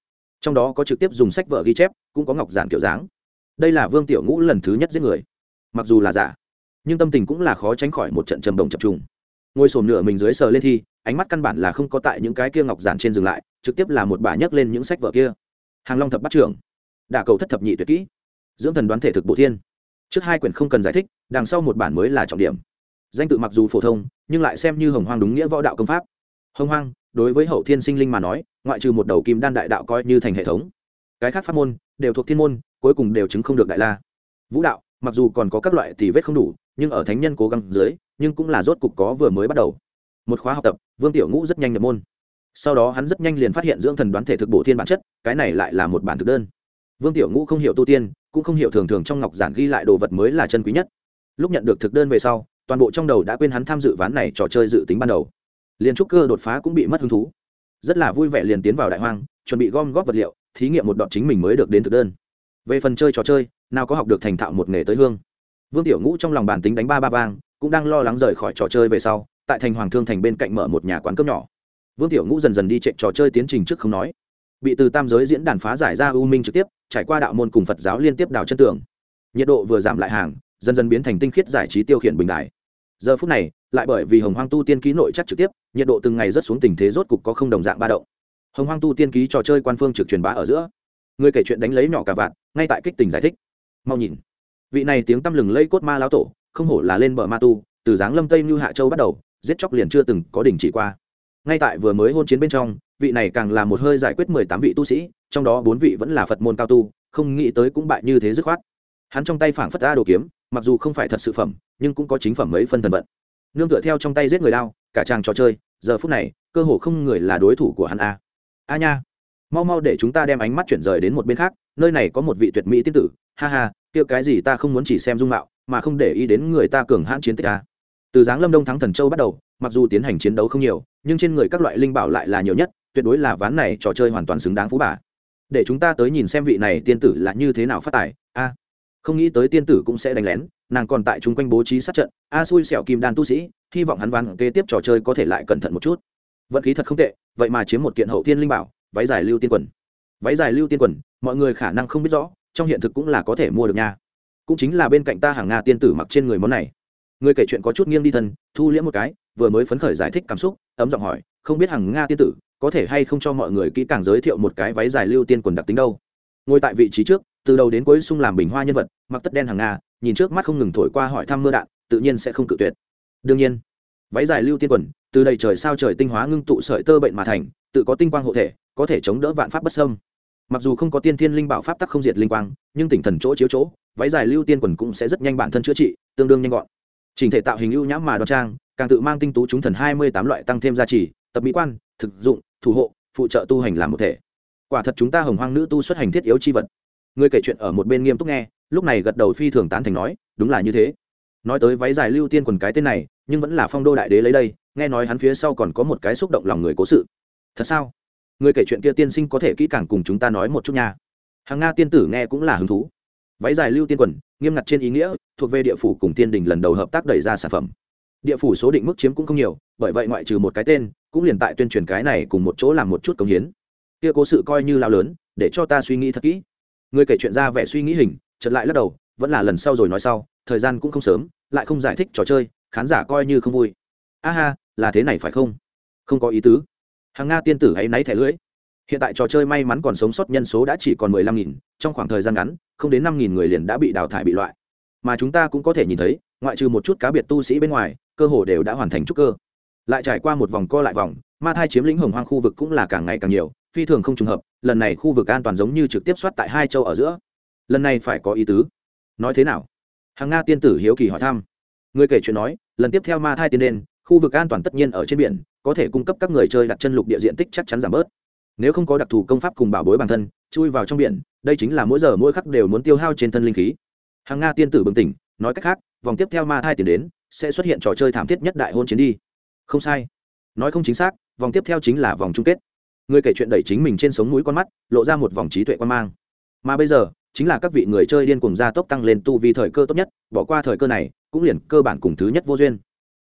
trong đó có trực tiếp dùng sách vở ghi chép, cũng có ngọc giản kiểu dáng. Đây là vương tiểu ngũ lần thứ nhất giết người. Mặc dù là giả, nhưng tâm tình cũng là khó tránh khỏi một trận trầm đồng chập trùng. Ngồi sồn nửa mình dưới sờ lên thi, ánh mắt căn bản là không có tại những cái kia ngọc giản trên dừng lại, trực tiếp là một bà nhấc lên những sách vở kia. Hàng long thập bắt trưởng, đả cầu thất thập nhị tuyệt kỹ, dưỡng thần đoán thể thực bộ thiên. Trước hai quyển không cần giải thích, đằng sau một bản mới là trọng điểm. Danh tự mặc dù phổ thông, nhưng lại xem như hồng hoang đúng nghĩa võ đạo công pháp. Hồng hoang đối với hậu thiên sinh linh mà nói, ngoại trừ một đầu kim đan đại đạo coi như thành hệ thống. Cái khác pháp môn, đều thuộc thiên môn, cuối cùng đều chứng không được đại la. Vũ đạo, mặc dù còn có các loại tỷ vết không đủ, nhưng ở thánh nhân cố gắng dưới, nhưng cũng là rốt cục có vừa mới bắt đầu. Một khóa học tập, vương tiểu ngũ rất nhanh nhập môn. Sau đó hắn rất nhanh liền phát hiện dưỡng thần đoán thể thực bổ thiên bản chất, cái này lại là một bản thực đơn. Vương tiểu ngũ không hiểu tu tiên, cũng không hiểu thường thường trong ngọc giản ghi lại đồ vật mới là chân quý nhất. Lúc nhận được thực đơn về sau, toàn bộ trong đầu đã quên hắn tham dự ván này trò chơi dự tính ban đầu liền trúc cơ đột phá cũng bị mất hứng thú. Rất là vui vẻ liền tiến vào đại hoang, chuẩn bị gom góp vật liệu, thí nghiệm một đoạn chính mình mới được đến thực đơn. Về phần chơi trò chơi, nào có học được thành thạo một nghề tới hương. Vương tiểu ngũ trong lòng bản tính đánh ba ba vang, cũng đang lo lắng rời khỏi trò chơi về sau, tại thành hoàng thương thành bên cạnh mở một nhà quán cơm nhỏ. Vương tiểu ngũ dần dần đi chạy trò chơi tiến trình trước không nói. Bị từ tam giới diễn đàn phá giải ra u minh trực tiếp, trải qua đạo môn cùng phật giáo liên tiếp đào chân tường. Nhiệt độ vừa giảm lại hàng, dần dần biến thành tinh khiết giải trí tiêu khiển bình đại giờ phút này lại bởi vì hồng hoang tu tiên ký nội chắc trực tiếp, nhiệt độ từng ngày rất xuống tình thế rốt cục có không đồng dạng ba động. Hồng hoang tu tiên ký trò chơi quan phương trực truyền bá ở giữa. Người kể chuyện đánh lấy nhỏ cả vạn, ngay tại kích tình giải thích. Mau nhìn. Vị này tiếng tăm lừng lây cốt ma lão tổ, không hổ là lên bờ ma tu, từ giáng lâm tây như hạ châu bắt đầu, giết chóc liền chưa từng có đỉnh chỉ qua. Ngay tại vừa mới hôn chiến bên trong, vị này càng là một hơi giải quyết mười tám vị tu sĩ, trong đó bốn vị vẫn là phật môn cao tu, không nghĩ tới cũng bại như thế dứt khoát. Hắn trong tay phảng phất a đồ kiếm, mặc dù không phải thật sự phẩm, nhưng cũng có chính phẩm mấy phân thần vận nương tựa theo trong tay giết người đao, cả chàng trò chơi, giờ phút này, cơ hồ không người là đối thủ của hắn a. A nha. Mau mau để chúng ta đem ánh mắt chuyển rời đến một bên khác, nơi này có một vị tuyệt mỹ tiên tử, ha ha, kia cái gì ta không muốn chỉ xem dung mạo, mà không để ý đến người ta cường hãn chiến tích a. Từ giáng lâm đông thắng thần châu bắt đầu, mặc dù tiến hành chiến đấu không nhiều, nhưng trên người các loại linh bảo lại là nhiều nhất, tuyệt đối là ván này trò chơi hoàn toàn xứng đáng phú bà. Để chúng ta tới nhìn xem vị này tiên tử là như thế nào phát tài, a. Không nghĩ tới tiên tử cũng sẽ đánh lén nàng còn tại chung quanh bố trí sát trận, a xui xẻo kim đan tu sĩ, hy vọng hắn ván kế tiếp trò chơi có thể lại cẩn thận một chút. Vận khí thật không tệ, vậy mà chiếm một kiện hậu tiên linh bảo, váy dài lưu tiên quần. Váy dài lưu tiên quần, mọi người khả năng không biết rõ, trong hiện thực cũng là có thể mua được nha. Cũng chính là bên cạnh ta hàng nga tiên tử mặc trên người món này. Người kể chuyện có chút nghiêng đi thân, thu liễm một cái, vừa mới phấn khởi giải thích cảm xúc, ấm giọng hỏi, không biết hàng nga tiên tử, có thể hay không cho mọi người kỹ càng giới thiệu một cái váy dài lưu tiên quần đặc tính đâu? Ngồi tại vị trí trước, từ đầu đến cuối sung làm bình hoa nhân vật, mặc tất đen hàng nga nhìn trước mắt không ngừng thổi qua hỏi thăm mưa đạn, tự nhiên sẽ không cự tuyệt. Đương nhiên, váy dài lưu tiên quần, từ đầy trời sao trời tinh hóa ngưng tụ sợi tơ bệnh mà thành, tự có tinh quang hộ thể, có thể chống đỡ vạn pháp bất sâm mặc dù không có tiên thiên linh bảo pháp tắc không diệt linh quang, nhưng tỉnh thần chỗ chiếu chỗ, váy dài lưu tiên quần cũng sẽ rất nhanh bản thân chữa trị, tương đương nhanh gọn. Trình thể tạo hình ưu nhãm mà đoan trang, càng tự mang tinh tú chúng thần hai mươi tám loại tăng thêm gia trì, tập mỹ quan, thực dụng, thủ hộ, phụ trợ tu hành làm một thể. Quả thật chúng ta hồng hoang nữ tu xuất hành thiết yếu chi vật. Người kể chuyện ở một bên nghiêm túc nghe lúc này gật đầu phi thường tán thành nói, đúng là như thế. Nói tới váy dài lưu tiên quần cái tên này, nhưng vẫn là phong đô đại đế lấy đây, nghe nói hắn phía sau còn có một cái xúc động lòng người cố sự. Thật sao? Người kể chuyện kia tiên sinh có thể kỹ càng cùng chúng ta nói một chút nha. Hàng nga tiên tử nghe cũng là hứng thú. Váy dài lưu tiên quần, nghiêm ngặt trên ý nghĩa, thuộc về địa phủ cùng tiên đình lần đầu hợp tác đẩy ra sản phẩm. Địa phủ số định mức chiếm cũng không nhiều, bởi vậy ngoại trừ một cái tên, cũng liền tại tuyên truyền cái này cùng một chỗ làm một chút công hiến. Kia cố sự coi như lao lớn, để cho ta suy nghĩ thật kỹ. Người kể chuyện ra vẻ suy nghĩ hình chật lại lắc đầu, vẫn là lần sau rồi nói sau, thời gian cũng không sớm, lại không giải thích trò chơi, khán giả coi như không vui. A ha, là thế này phải không? Không có ý tứ. Hàng nga tiên tử hãy náy thẻ lưỡi. Hiện tại trò chơi may mắn còn sống sót nhân số đã chỉ còn mười lăm nghìn, trong khoảng thời gian ngắn, không đến năm nghìn người liền đã bị đào thải bị loại. Mà chúng ta cũng có thể nhìn thấy, ngoại trừ một chút cá biệt tu sĩ bên ngoài, cơ hồ đều đã hoàn thành trúc cơ. Lại trải qua một vòng co lại vòng, ma thai chiếm lĩnh hồng hoang khu vực cũng là càng ngày càng nhiều, phi thường không trùng hợp, lần này khu vực an toàn giống như trực tiếp soát tại hai châu ở giữa lần này phải có ý tứ. Nói thế nào? Hàng nga tiên tử hiếu kỳ hỏi thăm. Người kể chuyện nói, lần tiếp theo ma thai tiến lên, khu vực an toàn tất nhiên ở trên biển, có thể cung cấp các người chơi đặt chân lục địa diện tích chắc chắn giảm bớt. Nếu không có đặc thù công pháp cùng bảo bối bản thân, chui vào trong biển, đây chính là mỗi giờ mỗi khắc đều muốn tiêu hao trên thân linh khí. Hàng nga tiên tử bừng tỉnh, nói cách khác, vòng tiếp theo ma thai tiến đến, sẽ xuất hiện trò chơi thảm thiết nhất đại hôn chiến đi. Không sai. Nói không chính xác, vòng tiếp theo chính là vòng chung kết. Người kể chuyện đẩy chính mình trên sống mũi con mắt, lộ ra một vòng trí tuệ quan mang. Mà bây giờ chính là các vị người chơi điên cuồng gia tốc tăng lên tu vì thời cơ tốt nhất, bỏ qua thời cơ này, cũng liền cơ bản cùng thứ nhất vô duyên.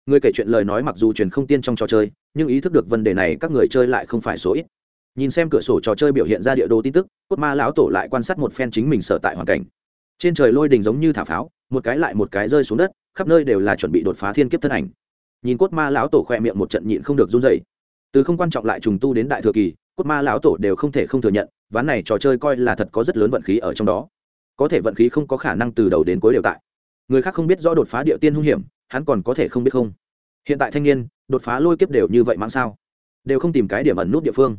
Người kể chuyện lời nói mặc dù truyền không tiên trong trò chơi, nhưng ý thức được vấn đề này các người chơi lại không phải số ít. Nhìn xem cửa sổ trò chơi biểu hiện ra địa đồ tin tức, cốt ma lão tổ lại quan sát một phen chính mình sở tại hoàn cảnh. Trên trời lôi đình giống như thả pháo, một cái lại một cái rơi xuống đất, khắp nơi đều là chuẩn bị đột phá thiên kiếp thân ảnh. Nhìn cốt ma lão tổ khoe miệng một trận nhịn không được run dày từ không quan trọng lại trùng tu đến đại thừa kỳ cốt ma lão tổ đều không thể không thừa nhận, ván này trò chơi coi là thật có rất lớn vận khí ở trong đó. Có thể vận khí không có khả năng từ đầu đến cuối đều tại. Người khác không biết rõ đột phá địa tiên hung hiểm, hắn còn có thể không biết không? Hiện tại thanh niên, đột phá lôi kiếp đều như vậy mang sao? Đều không tìm cái điểm ẩn nút địa phương.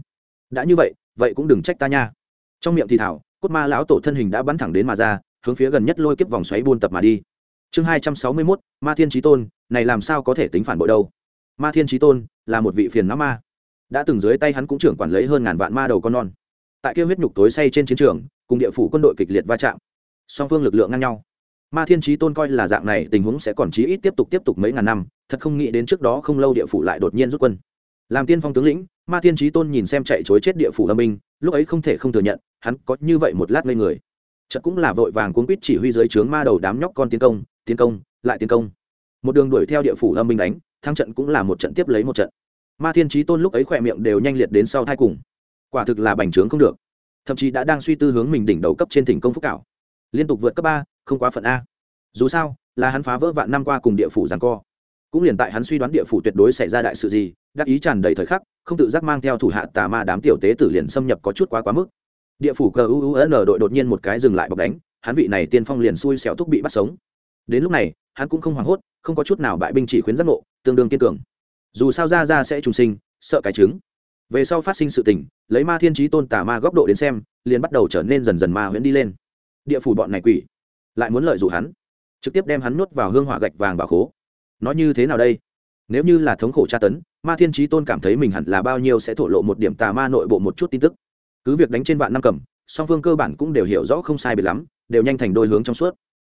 Đã như vậy vậy cũng đừng trách ta nha. Trong miệng thì thảo, cốt ma lão tổ thân hình đã bắn thẳng đến mà ra, hướng phía gần nhất lôi kiếp vòng xoáy buôn tập mà đi. Chương hai trăm sáu mươi mốt, ma thiên trí tôn, này làm sao có thể tính phản bội đâu? Ma thiên trí tôn, là một vị phiền não ma đã từng dưới tay hắn cũng trưởng quản lấy hơn ngàn vạn ma đầu con non. Tại kia huyết nhục tối say trên chiến trường, cùng địa phủ quân đội kịch liệt va chạm, song phương lực lượng ngang nhau. Ma thiên trí tôn coi là dạng này, tình huống sẽ còn chí ít tiếp tục tiếp tục mấy ngàn năm, thật không nghĩ đến trước đó không lâu địa phủ lại đột nhiên rút quân. Làm tiên phong tướng lĩnh, ma thiên trí tôn nhìn xem chạy chối chết địa phủ âm minh lúc ấy không thể không thừa nhận, hắn có như vậy một lát ngây người. Chợt cũng là vội vàng cuốn quýt chỉ huy dưới trướng ma đầu đám nhóc con tiến công tiến công, lại tiến công. Một đường đuổi theo địa phủ âm minh đánh, thắng trận cũng là một trận tiếp lấy một trận ma thiên trí tôn lúc ấy khỏe miệng đều nhanh liệt đến sau thai cùng. Quả thực là bành trướng không được. Thậm chí đã đang suy tư hướng mình đỉnh đầu cấp trên thỉnh công phúc cảo. Liên tục vượt cấp ba, không quá phận a. Dù sao, là hắn phá vỡ vạn năm qua cùng địa phủ rằng co. Cũng liền tại hắn suy đoán địa phủ tuyệt đối xảy ra đại sự gì, đắc ý tràn đầy thời khắc, không tự giác mang theo thủ hạ tà ma đám tiểu tế tử liền xâm nhập có chút quá quá mức. Địa phủ cun đội đột nhiên một cái dừng lại bọc đánh, hắn vị này tiên phong liền xui xẻo thúc bị bắt sống. Đến lúc này, hắn cũng không hoảng hốt, không có chút nào bại binh chỉ khuyến giác ngộ, tương đương kiên cường dù sao ra ra sẽ trùng sinh, sợ cái trứng. Về sau phát sinh sự tình, lấy ma thiên trí tôn tà ma góc độ đến xem, liền bắt đầu trở nên dần dần ma huyễn đi lên. Địa phủ bọn này quỷ, lại muốn lợi dụng hắn, trực tiếp đem hắn nuốt vào hương hỏa gạch vàng bà khố. Nói như thế nào đây? Nếu như là thống khổ tra tấn, ma thiên trí tôn cảm thấy mình hẳn là bao nhiêu sẽ thổ lộ một điểm tà ma nội bộ một chút tin tức. Cứ việc đánh trên vạn năm cầm, song phương cơ bản cũng đều hiểu rõ không sai biệt lắm, đều nhanh thành đôi hướng trong suốt.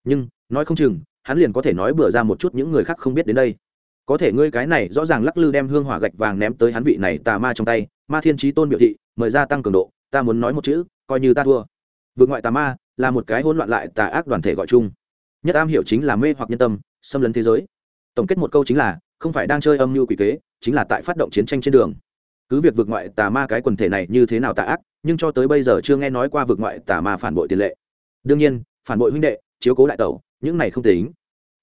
Nhưng, nói không chừng, hắn liền có thể nói bừa ra một chút những người khác không biết đến đây có thể ngươi cái này rõ ràng lắc lư đem hương hỏa gạch vàng ném tới hắn vị này tà ma trong tay, ma thiên trí tôn biểu thị, mời gia tăng cường độ, ta muốn nói một chữ, coi như ta thua. Vượt ngoại tà ma là một cái hỗn loạn lại tà ác đoàn thể gọi chung. Nhất am hiểu chính là mê hoặc nhân tâm, xâm lấn thế giới. Tổng kết một câu chính là, không phải đang chơi âm mưu quỷ kế, chính là tại phát động chiến tranh trên đường. Cứ việc vượt ngoại tà ma cái quần thể này như thế nào tà ác, nhưng cho tới bây giờ chưa nghe nói qua vượt ngoại tà ma phản bội tiền lệ. Đương nhiên, phản bội huynh đệ, chiếu cố đại tẩu, những này không tính.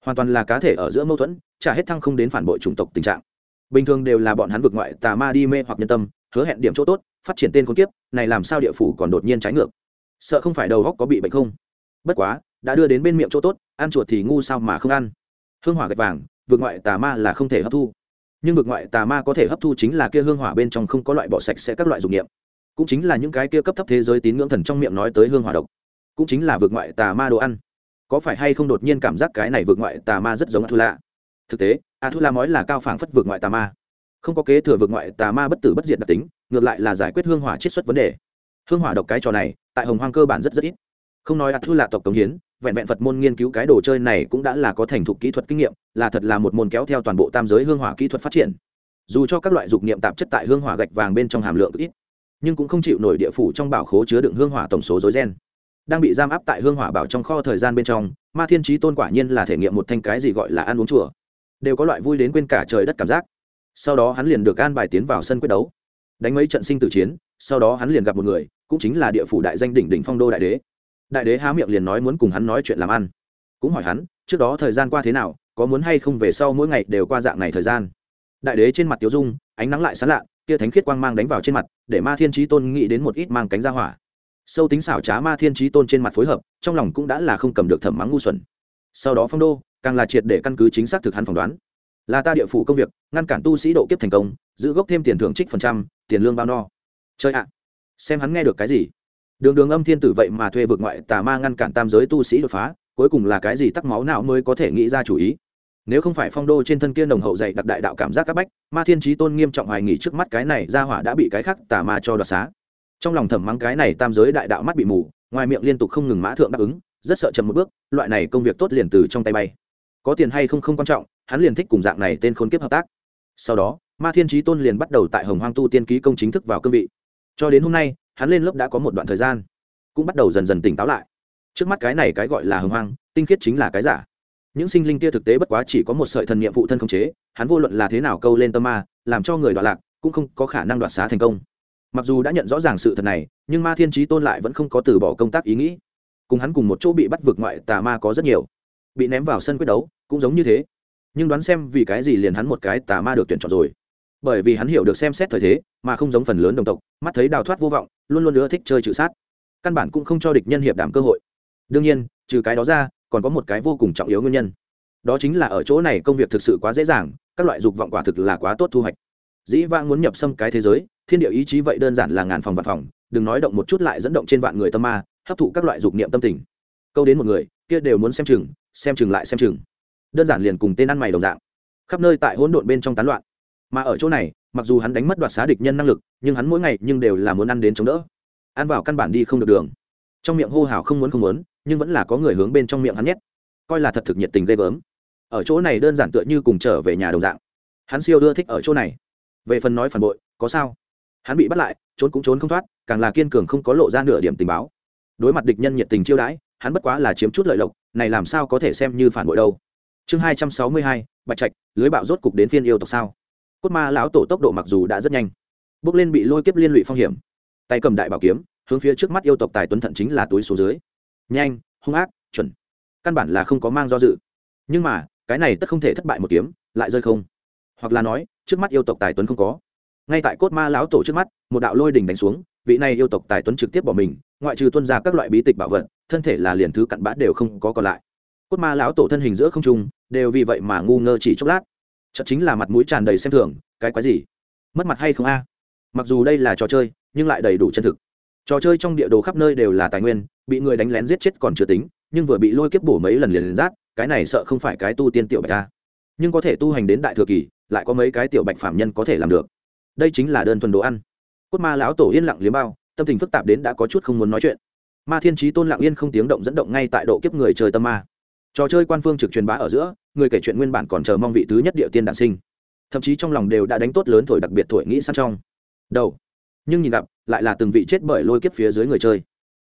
Hoàn toàn là cá thể ở giữa mâu thuẫn trả hết thăng không đến phản bội chủng tộc tình trạng. Bình thường đều là bọn hắn vượt ngoại tà ma đi mê hoặc nhân tâm, hứa hẹn điểm chỗ tốt, phát triển tên con kiếp, này làm sao địa phủ còn đột nhiên trái ngược. Sợ không phải đầu góc có bị bệnh không? Bất quá, đã đưa đến bên miệng chỗ tốt, ăn chuột thì ngu sao mà không ăn. Hương hỏa gạch vàng, vượt ngoại tà ma là không thể hấp thu. Nhưng vượt ngoại tà ma có thể hấp thu chính là kia hương hỏa bên trong không có loại bỏ sạch sẽ các loại dụng nghiệm cũng chính là những cái kia cấp thấp thế giới tín ngưỡng thần trong miệng nói tới hương hỏa độc. Cũng chính là vượt ngoại tà ma đồ ăn. Có phải hay không đột nhiên cảm giác cái này vượt ngoại tà ma rất giống thu la thực tế a thu la mói là cao phảng phất vượt ngoại tà ma. Không có kế thừa vượt ngoại tà ma bất tử bất diệt đặc tính, ngược lại là giải quyết hương hỏa chiết xuất vấn đề. Hương hỏa độc cái trò này, tại hồng hoang cơ bản rất rất ít. Không nói a thu là tộc cống hiến, vẹn vẹn phật môn nghiên cứu cái đồ chơi này cũng đã là có thành thục kỹ thuật kinh nghiệm, là thật là một môn kéo theo toàn bộ tam giới hương hỏa kỹ thuật phát triển. Dù cho các loại dục niệm tạp chất tại hương hỏa gạch vàng bên trong hàm lượng ít, nhưng cũng không chịu nổi địa phủ trong bảo khố chứa đựng hương hỏa tổng số dối gen đang bị giam áp tại hương hỏa bảo trong kho thời gian bên trong, ma thiên trí tôn quả nhiên là thể nghiệm một thanh cái gì gọi là ăn uống chùa đều có loại vui đến quên cả trời đất cảm giác. Sau đó hắn liền được an bài tiến vào sân quyết đấu. Đánh mấy trận sinh tử chiến, sau đó hắn liền gặp một người, cũng chính là địa phủ đại danh đỉnh đỉnh phong đô đại đế. Đại đế há miệng liền nói muốn cùng hắn nói chuyện làm ăn. Cũng hỏi hắn, trước đó thời gian qua thế nào, có muốn hay không về sau mỗi ngày đều qua dạng này thời gian. Đại đế trên mặt tiêu dung, ánh nắng lại sán lạ, kia thánh khiết quang mang đánh vào trên mặt, để ma thiên trí tôn nghĩ đến một ít mang cánh ra hỏa. Sâu tính xảo trá ma thiên trí tôn trên mặt phối hợp, trong lòng cũng đã là không cầm được thẩm mắng ngu xuẩn. Sau đó phong đô càng là triệt để căn cứ chính xác thực hắn phỏng đoán. Là ta địa phủ công việc, ngăn cản tu sĩ độ kiếp thành công, giữ gốc thêm tiền thưởng trích phần trăm, tiền lương bao no. Chơi ạ! Xem hắn nghe được cái gì? Đường đường âm thiên tử vậy mà thuê vượt ngoại tà ma ngăn cản tam giới tu sĩ đột phá, cuối cùng là cái gì tắc máu nào mới có thể nghĩ ra chủ ý? Nếu không phải phong đô trên thân kia nồng hậu dạy đặc đại đạo cảm giác các bách, ma thiên trí tôn nghiêm trọng hoài nghỉ trước mắt cái này ra hỏa đã bị cái khác tà ma cho đoạt xá. Trong lòng thầm mắng cái này tam giới đại đạo mắt bị mù, ngoài miệng liên tục không ngừng mã thượng đáp ứng, rất sợ chậm một bước, loại này công việc tốt liền từ trong tay bay có tiền hay không không quan trọng, hắn liền thích cùng dạng này tên khốn kiếp hợp tác. Sau đó, ma thiên trí tôn liền bắt đầu tại hồng hoang tu tiên ký công chính thức vào cương vị. Cho đến hôm nay, hắn lên lớp đã có một đoạn thời gian, cũng bắt đầu dần dần tỉnh táo lại. Trước mắt cái này cái gọi là hồng hoang, tinh khiết chính là cái giả. Những sinh linh kia thực tế bất quá chỉ có một sợi thần niệm phụ thân không chế, hắn vô luận là thế nào câu lên tâm ma, làm cho người đoạn lạc, cũng không có khả năng đoạt xá thành công. Mặc dù đã nhận rõ ràng sự thật này, nhưng ma thiên trí tôn lại vẫn không có từ bỏ công tác ý nghĩ. Cùng hắn cùng một chỗ bị bắt vượt ngoại tà ma có rất nhiều bị ném vào sân quyết đấu, cũng giống như thế. Nhưng đoán xem vì cái gì liền hắn một cái tà ma được tuyển chọn rồi. Bởi vì hắn hiểu được xem xét thời thế, mà không giống phần lớn đồng tộc, mắt thấy đào thoát vô vọng, luôn luôn ưa thích chơi trừ sát. Căn bản cũng không cho địch nhân hiệp đảm cơ hội. Đương nhiên, trừ cái đó ra, còn có một cái vô cùng trọng yếu nguyên nhân. Đó chính là ở chỗ này công việc thực sự quá dễ dàng, các loại dục vọng quả thực là quá tốt thu hoạch. Dĩ vãng muốn nhập xâm cái thế giới, thiên địa ý chí vậy đơn giản là ngàn phòng vạn phòng, đừng nói động một chút lại dẫn động trên vạn người tâm ma, hấp thụ các loại dục niệm tâm tình. Câu đến một người kia đều muốn xem chừng xem chừng lại xem chừng. Đơn giản liền cùng tên ăn mày đồng dạng. Khắp nơi tại hỗn độn bên trong tán loạn. Mà ở chỗ này, mặc dù hắn đánh mất đoạt xá địch nhân năng lực, nhưng hắn mỗi ngày nhưng đều là muốn ăn đến chống đỡ. Ăn vào căn bản đi không được đường. Trong miệng hô hào không muốn không muốn, nhưng vẫn là có người hướng bên trong miệng hắn nhét. Coi là thật thực nhiệt tình ghê gớm. Ở chỗ này đơn giản tựa như cùng trở về nhà đồng dạng. Hắn siêu đưa thích ở chỗ này. Về phần nói phản bội, có sao? Hắn bị bắt lại, trốn cũng trốn không thoát, càng là kiên cường không có lộ ra nửa điểm tình báo. Đối mặt địch nhân nhiệt tình chiêu đãi hắn bất quá là chiếm chút lợi lộc, này làm sao có thể xem như phản bội đâu. Chương hai trăm sáu mươi hai, bạch trạch, lưới bạo rốt cục đến phiên yêu tộc sao? Cốt ma lão tổ tốc độ mặc dù đã rất nhanh, bước lên bị lôi kiếp liên lụy phong hiểm. Tay cầm đại bảo kiếm, hướng phía trước mắt yêu tộc tài tuấn thận chính là túi số dưới. Nhanh, hung ác, chuẩn. Căn bản là không có mang do dự. Nhưng mà, cái này tất không thể thất bại một kiếm, lại rơi không. Hoặc là nói, trước mắt yêu tộc tài tuấn không có. Ngay tại cốt ma lão tổ trước mắt, một đạo lôi đình đánh xuống, vị này yêu tộc tài tuấn trực tiếp bỏ mình ngoại trừ tuân ra các loại bí tịch bảo vật, thân thể là liền thứ cặn bã đều không có còn lại. Cốt ma lão tổ thân hình giữa không trung, đều vì vậy mà ngu ngơ chỉ chốc lát. Chợt chính là mặt mũi tràn đầy xem thường, cái quái gì? Mất mặt hay không a? Mặc dù đây là trò chơi, nhưng lại đầy đủ chân thực. Trò chơi trong địa đồ khắp nơi đều là tài nguyên, bị người đánh lén giết chết còn chưa tính, nhưng vừa bị lôi kiếp bổ mấy lần liền liền rát, cái này sợ không phải cái tu tiên tiểu bạch ta nhưng có thể tu hành đến đại thừa kỳ, lại có mấy cái tiểu bạch phạm nhân có thể làm được. Đây chính là đơn thuần đồ ăn. Cốt ma lão tổ yên lặng liếm bao tâm tình phức tạp đến đã có chút không muốn nói chuyện. Ma thiên trí tôn lặng yên không tiếng động dẫn động ngay tại độ kiếp người chơi tâm ma. Trò chơi quan phương trực truyền bá ở giữa, người kể chuyện nguyên bản còn chờ mong vị thứ nhất địa tiên đản sinh. Thậm chí trong lòng đều đã đánh tốt lớn thổi đặc biệt thổi nghĩ săn trong. Đầu. Nhưng nhìn gặp, lại là từng vị chết bởi lôi kiếp phía dưới người chơi.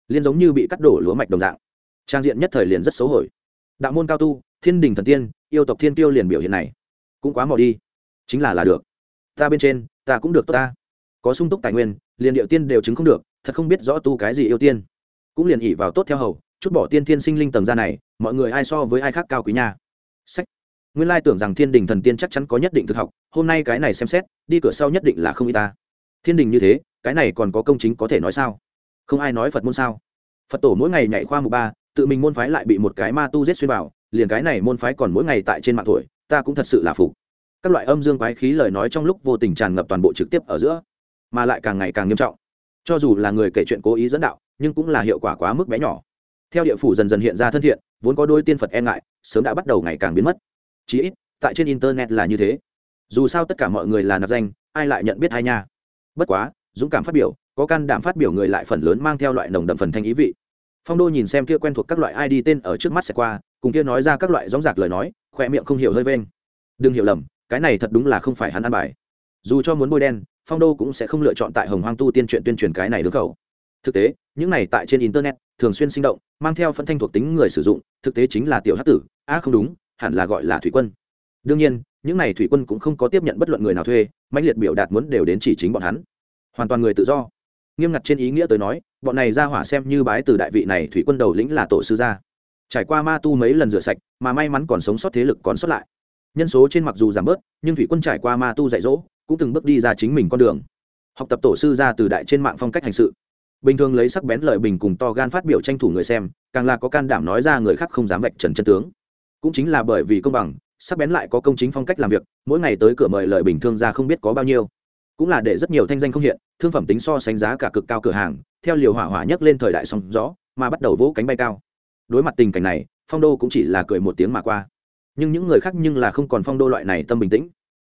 Liên giống như bị cắt đổ lúa mạch đồng dạng. Trang diện nhất thời liền rất xấu hổi đạo môn cao tu, thiên đình thần tiên, yêu tộc thiên tiêu liền biểu hiện này. Cũng quá mò đi. Chính là là được. Ta bên trên, ta cũng được tốt ta có sung túc tài nguyên, liền điệu tiên đều chứng không được, thật không biết rõ tu cái gì yêu tiên. Cũng liền ỉ vào tốt theo hầu, chút bỏ tiên thiên sinh linh tầng ra này, mọi người ai so với ai khác cao quý nha. Sách. Nguyên lai tưởng rằng thiên đình thần tiên chắc chắn có nhất định thực học, hôm nay cái này xem xét, đi cửa sau nhất định là không y ta. Thiên đình như thế, cái này còn có công chính có thể nói sao? Không ai nói phật môn sao? Phật tổ mỗi ngày nhảy khoa mục ba, tự mình môn phái lại bị một cái ma tu giết xuyên vào, liền cái này môn phái còn mỗi ngày tại trên mạng tuổi, ta cũng thật sự là phục. Các loại âm dương quái khí lời nói trong lúc vô tình tràn ngập toàn bộ trực tiếp ở giữa mà lại càng ngày càng nghiêm trọng. Cho dù là người kể chuyện cố ý dẫn đạo, nhưng cũng là hiệu quả quá mức bé nhỏ. Theo địa phủ dần dần hiện ra thân thiện, vốn có đôi tiên phật e ngại, sớm đã bắt đầu ngày càng biến mất. Chí ít, tại trên internet là như thế. Dù sao tất cả mọi người là nạp danh, ai lại nhận biết hai nha? Bất quá, dũng cảm phát biểu, có can đảm phát biểu người lại phần lớn mang theo loại nồng đậm phần thanh ý vị. Phong đô nhìn xem kia quen thuộc các loại id tên ở trước mắt sẽ qua, cùng kia nói ra các loại gióng giạc lời nói khoe miệng không hiểu hơi vênh. Đừng hiểu lầm, cái này thật đúng là không phải hắn ăn bài. Dù cho muốn bôi đen phong đô cũng sẽ không lựa chọn tại hồng hoang tu tiên truyện tuyên truyền cái này đứng khẩu. Thực tế, những này tại trên internet thường xuyên sinh động, mang theo phân thanh thuộc tính người sử dụng, thực tế chính là tiểu hát tử, a không đúng, hẳn là gọi là thủy quân. Đương nhiên, những này thủy quân cũng không có tiếp nhận bất luận người nào thuê mạnh liệt biểu đạt muốn đều đến chỉ chính bọn hắn. Hoàn toàn người tự do. Nghiêm ngặt trên ý nghĩa tới nói, bọn này ra hỏa xem như bái từ đại vị này thủy quân đầu lĩnh là tổ sư gia. Trải qua ma tu mấy lần rửa sạch, mà may mắn còn sống sót thế lực còn sót lại. Nhân số trên mặc dù giảm bớt, nhưng thủy quân trải qua ma tu dạy dỗ cũng từng bước đi ra chính mình con đường. Học tập tổ sư ra từ đại trên mạng phong cách hành sự. Bình thường lấy sắc bén lời bình cùng to gan phát biểu tranh thủ người xem, càng là có can đảm nói ra người khác không dám vạch trần chân tướng. Cũng chính là bởi vì công bằng, sắc bén lại có công chính phong cách làm việc, mỗi ngày tới cửa mời lời bình thương ra không biết có bao nhiêu. Cũng là để rất nhiều thanh danh không hiện, thương phẩm tính so sánh giá cả cực cao cửa hàng, theo liều hỏa hỏa nhấc lên thời đại song rõ mà bắt đầu vỗ cánh bay cao. Đối mặt tình cảnh này, phong đô cũng chỉ là cười một tiếng mà qua. Nhưng những người khác nhưng là không còn phong đô loại này tâm bình tĩnh.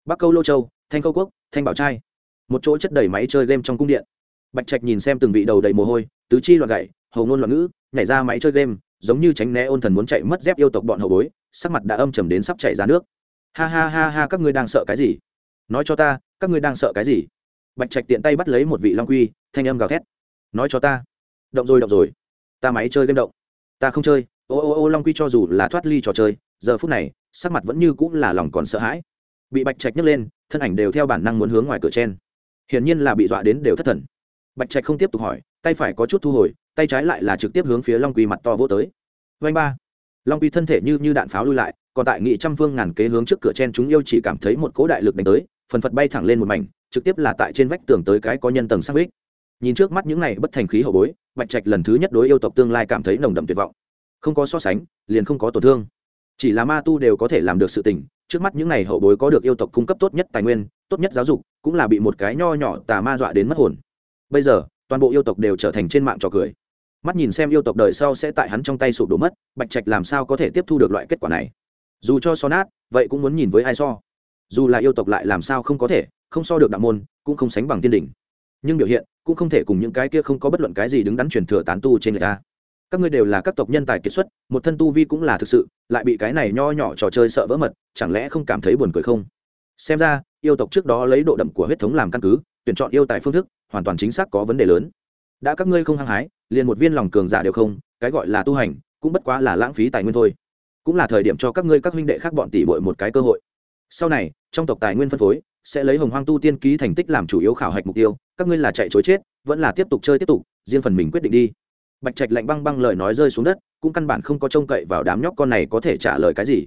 Bắc câu lô châu thanh câu quốc, thanh bảo trai. Một chỗ chất đầy máy chơi game trong cung điện. Bạch trạch nhìn xem từng vị đầu đầy mồ hôi, tứ chi loạn gậy, hầu ngôn loạn ngữ, nhảy ra máy chơi game, giống như tránh né ôn thần muốn chạy mất dép yêu tộc bọn hậu bối, sắc mặt đã âm trầm đến sắp chảy ra nước. Ha ha ha ha, các ngươi đang sợ cái gì? Nói cho ta, các ngươi đang sợ cái gì? Bạch trạch tiện tay bắt lấy một vị long quy, thanh âm gào thét. Nói cho ta. Động rồi động rồi. Ta máy chơi game động. Ta không chơi. Ô ô ô, long quy cho dù là thoát ly trò chơi, giờ phút này, sắc mặt vẫn như cũng là lòng còn sợ hãi. Bị bạch trạch nhấc lên thân ảnh đều theo bản năng muốn hướng ngoài cửa trên. Hiển nhiên là bị dọa đến đều thất thần. Bạch trạch không tiếp tục hỏi, tay phải có chút thu hồi, tay trái lại là trực tiếp hướng phía long quy mặt to vỗ tới. Vanh ba. Long quy thân thể như như đạn pháo lui lại, còn tại nghị trăm phương ngàn kế hướng trước cửa chen chúng yêu chỉ cảm thấy một cỗ đại lực đánh tới, phần phật bay thẳng lên một mảnh, trực tiếp là tại trên vách tường tới cái có nhân tầng sắc bích. nhìn trước mắt những này bất thành khí hậu bối, bạch trạch lần thứ nhất đối yêu tộc tương lai cảm thấy nồng đậm tuyệt vọng. Không có so sánh, liền không có tổn thương. Chỉ là ma tu đều có thể làm được sự tình trước mắt những này hậu bối có được yêu tộc cung cấp tốt nhất tài nguyên, tốt nhất giáo dục, cũng là bị một cái nho nhỏ tà ma dọa đến mất hồn. Bây giờ, toàn bộ yêu tộc đều trở thành trên mạng trò cười. Mắt nhìn xem yêu tộc đời sau sẽ tại hắn trong tay sụp đổ mất, bạch trạch làm sao có thể tiếp thu được loại kết quả này? Dù cho so nát, vậy cũng muốn nhìn với ai so. Dù là yêu tộc lại làm sao không có thể, không so được đạo môn, cũng không sánh bằng tiên đỉnh nhưng biểu hiện, cũng không thể cùng những cái kia không có bất luận cái gì đứng đắn truyền thừa tán tu trên người ta các ngươi đều là các tộc nhân tài kiệt xuất, một thân tu vi cũng là thực sự, lại bị cái này nho nhỏ trò chơi sợ vỡ mật, chẳng lẽ không cảm thấy buồn cười không? Xem ra, yêu tộc trước đó lấy độ đậm của huyết thống làm căn cứ, tuyển chọn yêu tài phương thức, hoàn toàn chính xác có vấn đề lớn. Đã các ngươi không hăng hái, liền một viên lòng cường giả đều không, cái gọi là tu hành, cũng bất quá là lãng phí tài nguyên thôi. Cũng là thời điểm cho các ngươi các huynh đệ khác bọn tỷ bội một cái cơ hội. Sau này, trong tộc tài nguyên phân phối, sẽ lấy hồng hoang tu tiên ký thành tích làm chủ yếu khảo hạch mục tiêu, các ngươi là chạy chối chết, vẫn là tiếp tục chơi tiếp tục, riêng phần mình quyết định đi bạch trạch lạnh băng băng lời nói rơi xuống đất, cũng căn bản không có trông cậy vào đám nhóc con này có thể trả lời cái gì.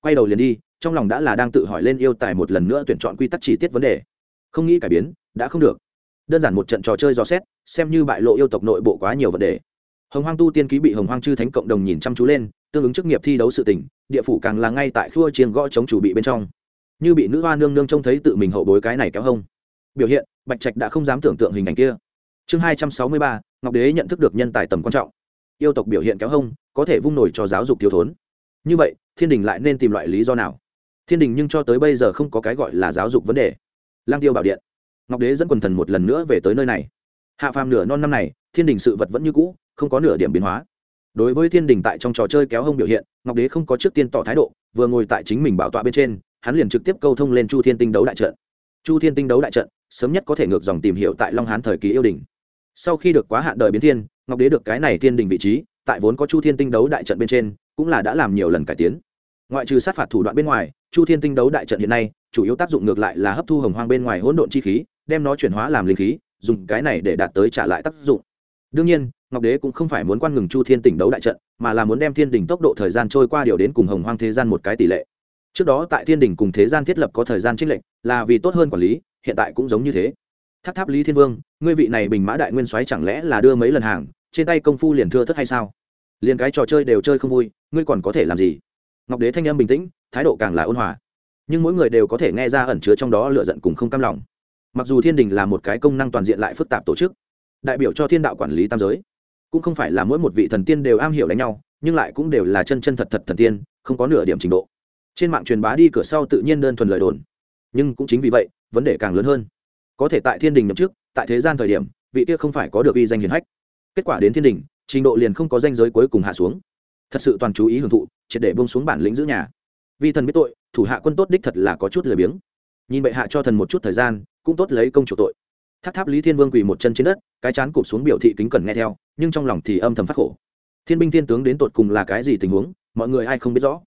Quay đầu liền đi, trong lòng đã là đang tự hỏi lên yêu tài một lần nữa tuyển chọn quy tắc chi tiết vấn đề. Không nghĩ cải biến, đã không được. Đơn giản một trận trò chơi dò xét, xem như bại lộ yêu tộc nội bộ quá nhiều vấn đề. Hồng hoang tu tiên ký bị hồng hoang chư thánh cộng đồng nhìn chăm chú lên, tương ứng chức nghiệp thi đấu sự tỉnh địa phủ càng là ngay tại khua chiêng gõ chống chủ bị bên trong. Như bị nữ hoa nương nương trông thấy tự mình hậu bối cái này kéo hông. Biểu hiện, bạch trạch đã không dám tưởng tượng hình ảnh kia chương hai trăm sáu mươi ba, ngọc đế nhận thức được nhân tài tầm quan trọng. Yêu tộc biểu hiện kéo hông, có thể vung nổi cho giáo dục thiếu thốn. Như vậy, thiên đình lại nên tìm loại lý do nào? Thiên đình nhưng cho tới bây giờ không có cái gọi là giáo dục vấn đề. Lang tiêu bảo điện. Ngọc đế dẫn quần thần một lần nữa về tới nơi này. Hạ phàm nửa non năm này, thiên đình sự vật vẫn như cũ, không có nửa điểm biến hóa. Đối với thiên đình tại trong trò chơi kéo hông biểu hiện, ngọc đế không có trước tiên tỏ thái độ, vừa ngồi tại chính mình bảo tọa bên trên, hắn liền trực tiếp câu thông lên chu thiên tinh đấu đại trận. Chu thiên tinh đấu đại trận, sớm nhất có thể ngược dòng tìm hiểu tại long hán thời kỳ yêu đình sau khi được quá hạn đời biến thiên, ngọc đế được cái này thiên đình vị trí, tại vốn có chu thiên tinh đấu đại trận bên trên, cũng là đã làm nhiều lần cải tiến. Ngoại trừ sát phạt thủ đoạn bên ngoài, chu thiên tinh đấu đại trận hiện nay, chủ yếu tác dụng ngược lại là hấp thu hồng hoang bên ngoài hỗn độn chi khí, đem nó chuyển hóa làm linh khí, dùng cái này để đạt tới trả lại tác dụng. Đương nhiên, ngọc đế cũng không phải muốn quan ngừng chu thiên tỉnh đấu đại trận, mà là muốn đem thiên đình tốc độ thời gian trôi qua điều đến cùng hồng hoang thế gian một cái tỷ lệ. Trước đó tại thiên đình cùng thế gian thiết lập có thời gian trích lệnh là vì tốt hơn quản lý, hiện tại cũng giống như thế tháp tháp lý thiên vương, ngươi vị này bình mã đại nguyên soái chẳng lẽ là đưa mấy lần hàng, trên tay công phu liền thưa thất hay sao? Liền cái trò chơi đều chơi không vui, ngươi còn có thể làm gì? Ngọc đế thanh âm bình tĩnh, thái độ càng là ôn hòa. Nhưng mỗi người đều có thể nghe ra ẩn chứa trong đó lựa giận cùng không cam lòng. Mặc dù thiên đình là một cái công năng toàn diện lại phức tạp tổ chức, đại biểu cho thiên đạo quản lý tam giới, cũng không phải là mỗi một vị thần tiên đều am hiểu đánh nhau, nhưng lại cũng đều là chân chân thật thật thần tiên, không có nửa điểm trình độ. Trên mạng truyền bá đi cửa sau tự nhiên đơn thuần lời đồn, nhưng cũng chính vì vậy, vấn đề càng lớn hơn có thể tại thiên đình nhậm chức, tại thế gian thời điểm, vị kia không phải có được uy danh hiền hách. Kết quả đến thiên đình, trình độ liền không có danh giới cuối cùng hạ xuống. Thật sự toàn chú ý hưởng thụ, triệt để bông xuống bản lĩnh giữ nhà. Vì thần biết tội, thủ hạ quân tốt đích thật là có chút lười biếng. Nhìn bệ hạ cho thần một chút thời gian, cũng tốt lấy công chủ tội. Tháp tháp lý thiên vương quỳ một chân trên đất, cái chán cụp xuống biểu thị kính cẩn nghe theo, nhưng trong lòng thì âm thầm phát khổ. Thiên binh thiên tướng đến tột cùng là cái gì tình huống, mọi người ai không biết rõ.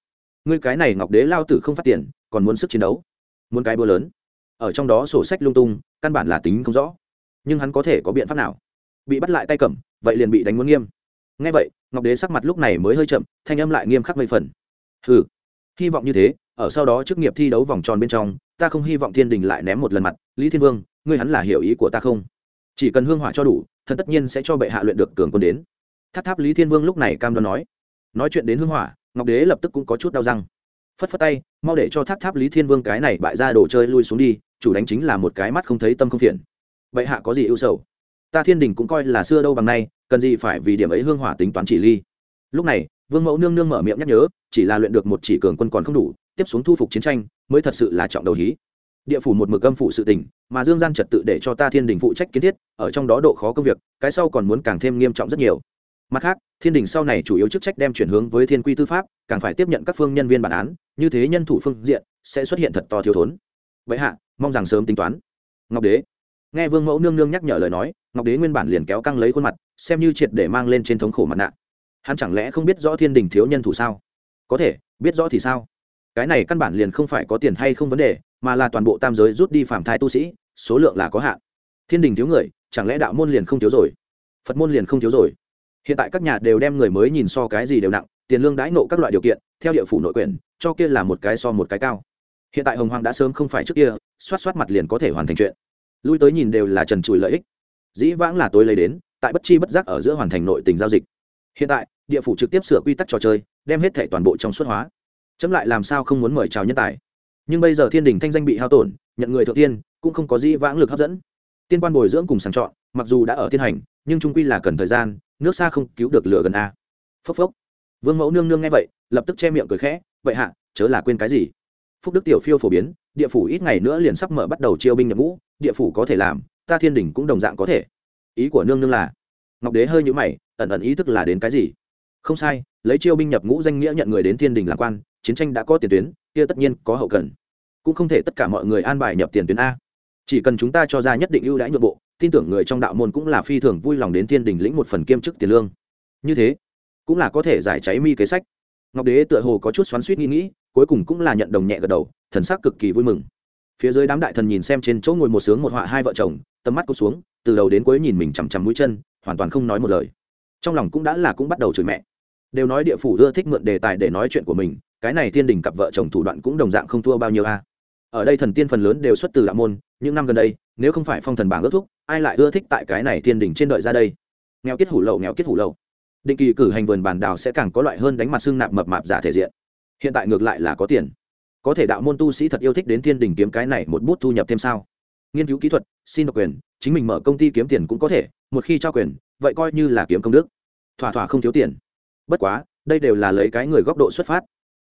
Ngươi cái này ngọc đế lao tử không phát tiền, còn muốn sức chiến đấu. Muốn cái búa lớn. Ở trong đó sổ sách lung tung căn bản là tính không rõ. Nhưng hắn có thể có biện pháp nào? Bị bắt lại tay cầm, vậy liền bị đánh muốn nghiêm. Ngay vậy, ngọc đế sắc mặt lúc này mới hơi chậm, thanh âm lại nghiêm khắc mấy phần. Ừ hy vọng như thế, ở sau đó chức nghiệp thi đấu vòng tròn bên trong, ta không hy vọng thiên đình lại ném một lần mặt. Lý thiên vương, ngươi hắn là hiểu ý của ta không? Chỉ cần hương hỏa cho đủ, thần tất nhiên sẽ cho bệ hạ luyện được cường quân đến. Tháp tháp lý thiên vương lúc này cam đoan nói. Nói chuyện đến hương hỏa, ngọc đế lập tức cũng có chút đau răng. Phất phất tay, mau để cho tháp tháp lý thiên vương cái này bại ra đồ chơi lui xuống đi chủ đánh chính là một cái mắt không thấy tâm không phiền. Vậy hạ có gì ưu sầu? Ta thiên đình cũng coi là xưa đâu bằng nay, cần gì phải vì điểm ấy hương hỏa tính toán chỉ ly. Lúc này, vương mẫu nương nương mở miệng nhắc nhớ, chỉ là luyện được một chỉ cường quân còn không đủ, tiếp xuống thu phục chiến tranh, mới thật sự là trọng đầu hí. Địa phủ một mực âm phụ sự tình, mà dương gian trật tự để cho ta thiên đình phụ trách kiến thiết, ở trong đó độ khó công việc, cái sau còn muốn càng thêm nghiêm trọng rất nhiều. Mặt khác, thiên đình sau này chủ yếu chức trách đem chuyển hướng với thiên quy tư pháp, càng phải tiếp nhận các phương nhân viên bản án, như thế nhân thủ phương diện, sẽ xuất hiện thật to thiếu thốn. Vậy hạ mong rằng sớm tính toán. Ngọc đế. Nghe vương mẫu nương nương nhắc nhở lời nói, ngọc đế nguyên bản liền kéo căng lấy khuôn mặt, xem như triệt để mang lên trên thống khổ mặt nạ. Hắn chẳng lẽ không biết rõ thiên đình thiếu nhân thủ sao? Có thể, biết rõ thì sao? Cái này căn bản liền không phải có tiền hay không vấn đề, mà là toàn bộ tam giới rút đi phạm thai tu sĩ, số lượng là có hạn. Thiên đình thiếu người, chẳng lẽ đạo môn liền không thiếu rồi? Phật môn liền không thiếu rồi? Hiện tại các nhà đều đem người mới nhìn so cái gì đều nặng, tiền lương đãi nộ các loại điều kiện, theo địa phủ nội quyền cho kia là một cái so một cái cao hiện tại hồng hoàng đã sớm không phải trước kia, xoát xoát mặt liền có thể hoàn thành chuyện. Lui tới nhìn đều là trần trụi lợi ích. Dĩ vãng là tôi lấy đến, tại bất chi bất giác ở giữa hoàn thành nội tình giao dịch. Hiện tại, địa phủ trực tiếp sửa quy tắc trò chơi, đem hết thẻ toàn bộ trong xuất hóa. Chấm lại làm sao không muốn mời chào nhân tài? Nhưng bây giờ thiên đình thanh danh bị hao tổn, nhận người thượng tiên, cũng không có dĩ vãng lực hấp dẫn. Tiên quan bồi dưỡng cùng sàng chọn, mặc dù đã ở thiên hành, nhưng trung quy là cần thời gian, nước xa không cứu được lửa gần a. Phốc phốc. Vương mẫu nương nương nghe vậy, lập tức che miệng cười khẽ, vậy hạ, chớ là quên cái gì? Phúc đức tiểu phiêu phổ biến, địa phủ ít ngày nữa liền sắp mở bắt đầu chiêu binh nhập ngũ, địa phủ có thể làm, ta thiên đình cũng đồng dạng có thể. Ý của nương nương là, ngọc đế hơi nhũ mày, ẩn ẩn ý thức là đến cái gì? Không sai, lấy chiêu binh nhập ngũ danh nghĩa nhận người đến thiên đình làm quan, chiến tranh đã có tiền tuyến, kia tất nhiên có hậu cần. Cũng không thể tất cả mọi người an bài nhập tiền tuyến a. Chỉ cần chúng ta cho ra nhất định ưu đãi nhượng bộ, tin tưởng người trong đạo môn cũng là phi thường vui lòng đến thiên đình lĩnh một phần kiêm chức tiền lương. Như thế, cũng là có thể giải cháy mi kế sách. Ngọc đế tựa hồ có chút xoắn suýt nghĩ nghĩ cuối cùng cũng là nhận đồng nhẹ gật đầu, thần sắc cực kỳ vui mừng. Phía dưới đám đại thần nhìn xem trên chỗ ngồi một sướng một họa hai vợ chồng, tầm mắt cụt xuống, từ đầu đến cuối nhìn mình chằm chằm mũi chân, hoàn toàn không nói một lời. Trong lòng cũng đã là cũng bắt đầu chửi mẹ. Đều nói địa phủ ưa thích mượn đề tài để nói chuyện của mình, cái này thiên đình cặp vợ chồng thủ đoạn cũng đồng dạng không thua bao nhiêu a. Ở đây thần tiên phần lớn đều xuất từ đạo môn, những năm gần đây, nếu không phải phong thần bảng ước thúc, ai lại ưa thích tại cái này thiên đình trên đợi ra đây? Nghèo kết hủ lậu, nghèo kết hủ lậu. Định kỳ cử hành vườn bản đào sẽ càng có loại hơn đánh mặt xương nạp mập mạp giả thể diện hiện tại ngược lại là có tiền. Có thể đạo môn tu sĩ thật yêu thích đến thiên đình kiếm cái này một bút thu nhập thêm sao? Nghiên cứu kỹ thuật, xin độc quyền, chính mình mở công ty kiếm tiền cũng có thể, một khi trao quyền, vậy coi như là kiếm công đức. Thỏa thỏa không thiếu tiền. Bất quá, đây đều là lấy cái người góc độ xuất phát.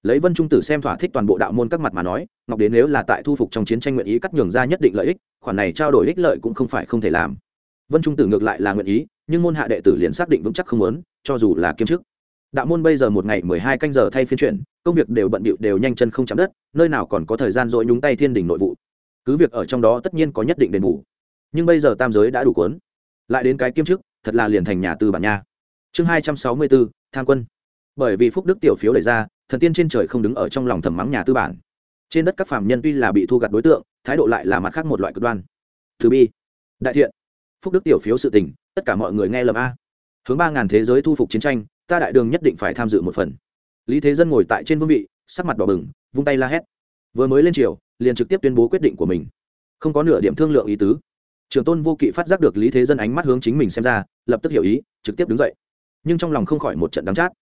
Lấy vân trung tử xem thỏa thích toàn bộ đạo môn các mặt mà nói, ngọc đến nếu là tại thu phục trong chiến tranh nguyện ý cắt nhường ra nhất định lợi ích, khoản này trao đổi ích lợi cũng không phải không thể làm. Vân trung tử ngược lại là nguyện ý, nhưng môn hạ đệ tử liền xác định vững chắc không muốn, cho dù là kiêm chức. Đạo môn bây giờ một ngày mười hai canh giờ thay phiên chuyển công việc đều bận bịu đều nhanh chân không chạm đất, nơi nào còn có thời gian dội nhúng tay thiên đình nội vụ. Cứ việc ở trong đó tất nhiên có nhất định đền bù, nhưng bây giờ tam giới đã đủ cuốn. Lại đến cái kiêm chức, thật là liền thành nhà tư bản nha. Chương hai trăm sáu mươi bốn tham quân. Bởi vì phúc đức tiểu phiếu đẩy ra, thần tiên trên trời không đứng ở trong lòng thầm mắng nhà tư bản. Trên đất các phạm nhân tuy là bị thu gặt đối tượng, thái độ lại là mặt khác một loại cực đoan. Thứ bi, đại thiện. Phúc đức tiểu phiếu sự tình, tất cả mọi người nghe lầm a. Hướng ba ngàn thế giới thu phục chiến tranh, ta đại đường nhất định phải tham dự một phần lý thế dân ngồi tại trên vương vị, sắc mặt đỏ bừng, vung tay la hét. Vừa mới lên triều, liền trực tiếp tuyên bố quyết định của mình. Không có nửa điểm thương lượng ý tứ. Trường tôn vô kỵ phát giác được lý thế dân ánh mắt hướng chính mình xem ra, lập tức hiểu ý, trực tiếp đứng dậy. Nhưng trong lòng không khỏi một trận đắng chát.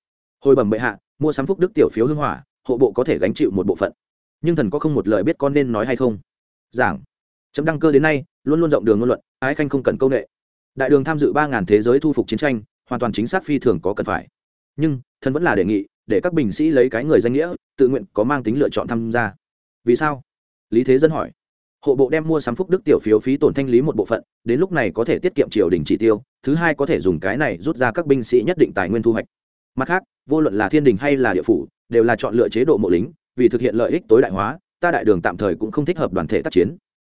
Hồi bẩm bệ hạ, mua sắm phúc đức tiểu phiếu hưng hỏa, hộ bộ có thể gánh chịu một bộ phận. Nhưng thần có không một lời biết con nên nói hay không? Giảng. Chấm đăng cơ đến nay, luôn luôn rộng đường ngôn luận, ái khanh không cần công nghệ đại đường tham dự ba ngàn thế giới thu phục chiến tranh, hoàn toàn chính xác phi thường có cần phải. Nhưng, thần vẫn là đề nghị để các binh sĩ lấy cái người danh nghĩa, tự nguyện có mang tính lựa chọn tham gia. Vì sao? Lý thế dân hỏi. Hộ bộ đem mua sắm phúc đức tiểu phiếu phí tổn thanh lý một bộ phận, đến lúc này có thể tiết kiệm triều đình chỉ tiêu, thứ hai có thể dùng cái này rút ra các binh sĩ nhất định tài nguyên thu hoạch. Mặt khác, vô luận là thiên đình hay là địa phủ, đều là chọn lựa chế độ mộ lính, vì thực hiện lợi ích tối đại hóa, ta đại đường tạm thời cũng không thích hợp đoàn thể tác chiến.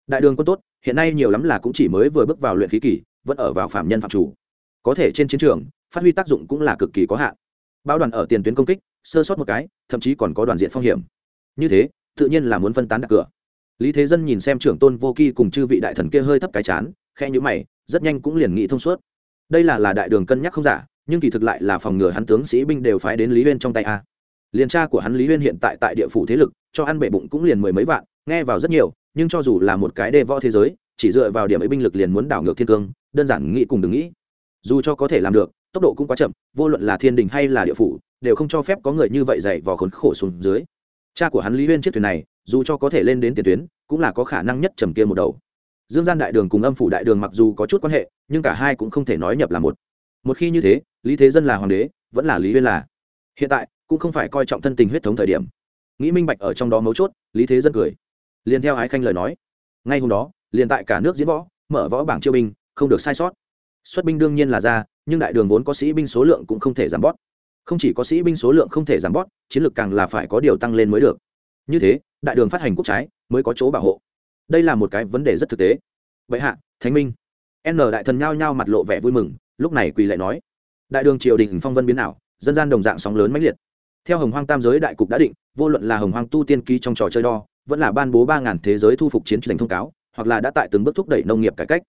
Đại đường quân tốt, hiện nay nhiều lắm là cũng chỉ mới vừa bước vào luyện khí kỷ vẫn ở vào phạm nhân phạm chủ. Có thể trên chiến trường, phát huy tác dụng cũng là cực kỳ có hạn bao đoàn ở tiền tuyến công kích, sơ sót một cái, thậm chí còn có đoàn diện phong hiểm. Như thế, tự nhiên là muốn phân tán đặt cửa. Lý thế dân nhìn xem trưởng tôn vô kỳ cùng chư vị đại thần kia hơi thấp cái chán khe nhữ mày, rất nhanh cũng liền nghĩ thông suốt. Đây là là đại đường cân nhắc không giả, nhưng kỳ thực lại là phòng ngừa hắn tướng sĩ binh đều phái đến lý huyên trong tay a. Liền cha của hắn lý huyên hiện tại tại địa phủ thế lực, cho ăn bể bụng cũng liền mười mấy vạn, nghe vào rất nhiều, nhưng cho dù là một cái đề võ thế giới, chỉ dựa vào điểm ấy binh lực liền muốn đảo ngược thiên cương, đơn giản nghĩ cùng đừng nghĩ. Dù cho có thể làm được tốc độ cũng quá chậm, vô luận là thiên đình hay là địa phủ, đều không cho phép có người như vậy dày vò khốn khổ xuống dưới. Cha của hắn lý huyên chiếc thuyền này, dù cho có thể lên đến tiền tuyến, cũng là có khả năng nhất trầm kia một đầu. Dương gian đại đường cùng âm phủ đại đường mặc dù có chút quan hệ, nhưng cả hai cũng không thể nói nhập là một. Một khi như thế, lý thế dân là hoàng đế, vẫn là lý huyên là. Hiện tại, cũng không phải coi trọng thân tình huyết thống thời điểm. Nghĩ minh bạch ở trong đó mấu chốt, lý thế dân cười. Liền theo ái khanh lời nói, ngay hôm đó, liền tại cả nước diễn võ, mở võ bảng chiêu binh, không được sai sót. Xuất binh đương nhiên là ra nhưng đại đường vốn có sĩ binh số lượng cũng không thể giảm bót. Không chỉ có sĩ binh số lượng không thể giảm bót, chiến lược càng là phải có điều tăng lên mới được. Như thế, đại đường phát hành quốc trái mới có chỗ bảo hộ. Đây là một cái vấn đề rất thực tế. Vậy hạ, thánh minh. N đại thần nhao nhao mặt lộ vẻ vui mừng, lúc này quỳ lại nói. Đại đường triều đình phong vân biến ảo, dân gian đồng dạng sóng lớn mãnh liệt. Theo hồng hoang tam giới đại cục đã định, vô luận là hồng hoang tu tiên ký trong trò chơi đo, vẫn là ban bố ba ngàn thế giới thu phục chiến tranh thông cáo, hoặc là đã tại từng bước thúc đẩy nông nghiệp cải cách.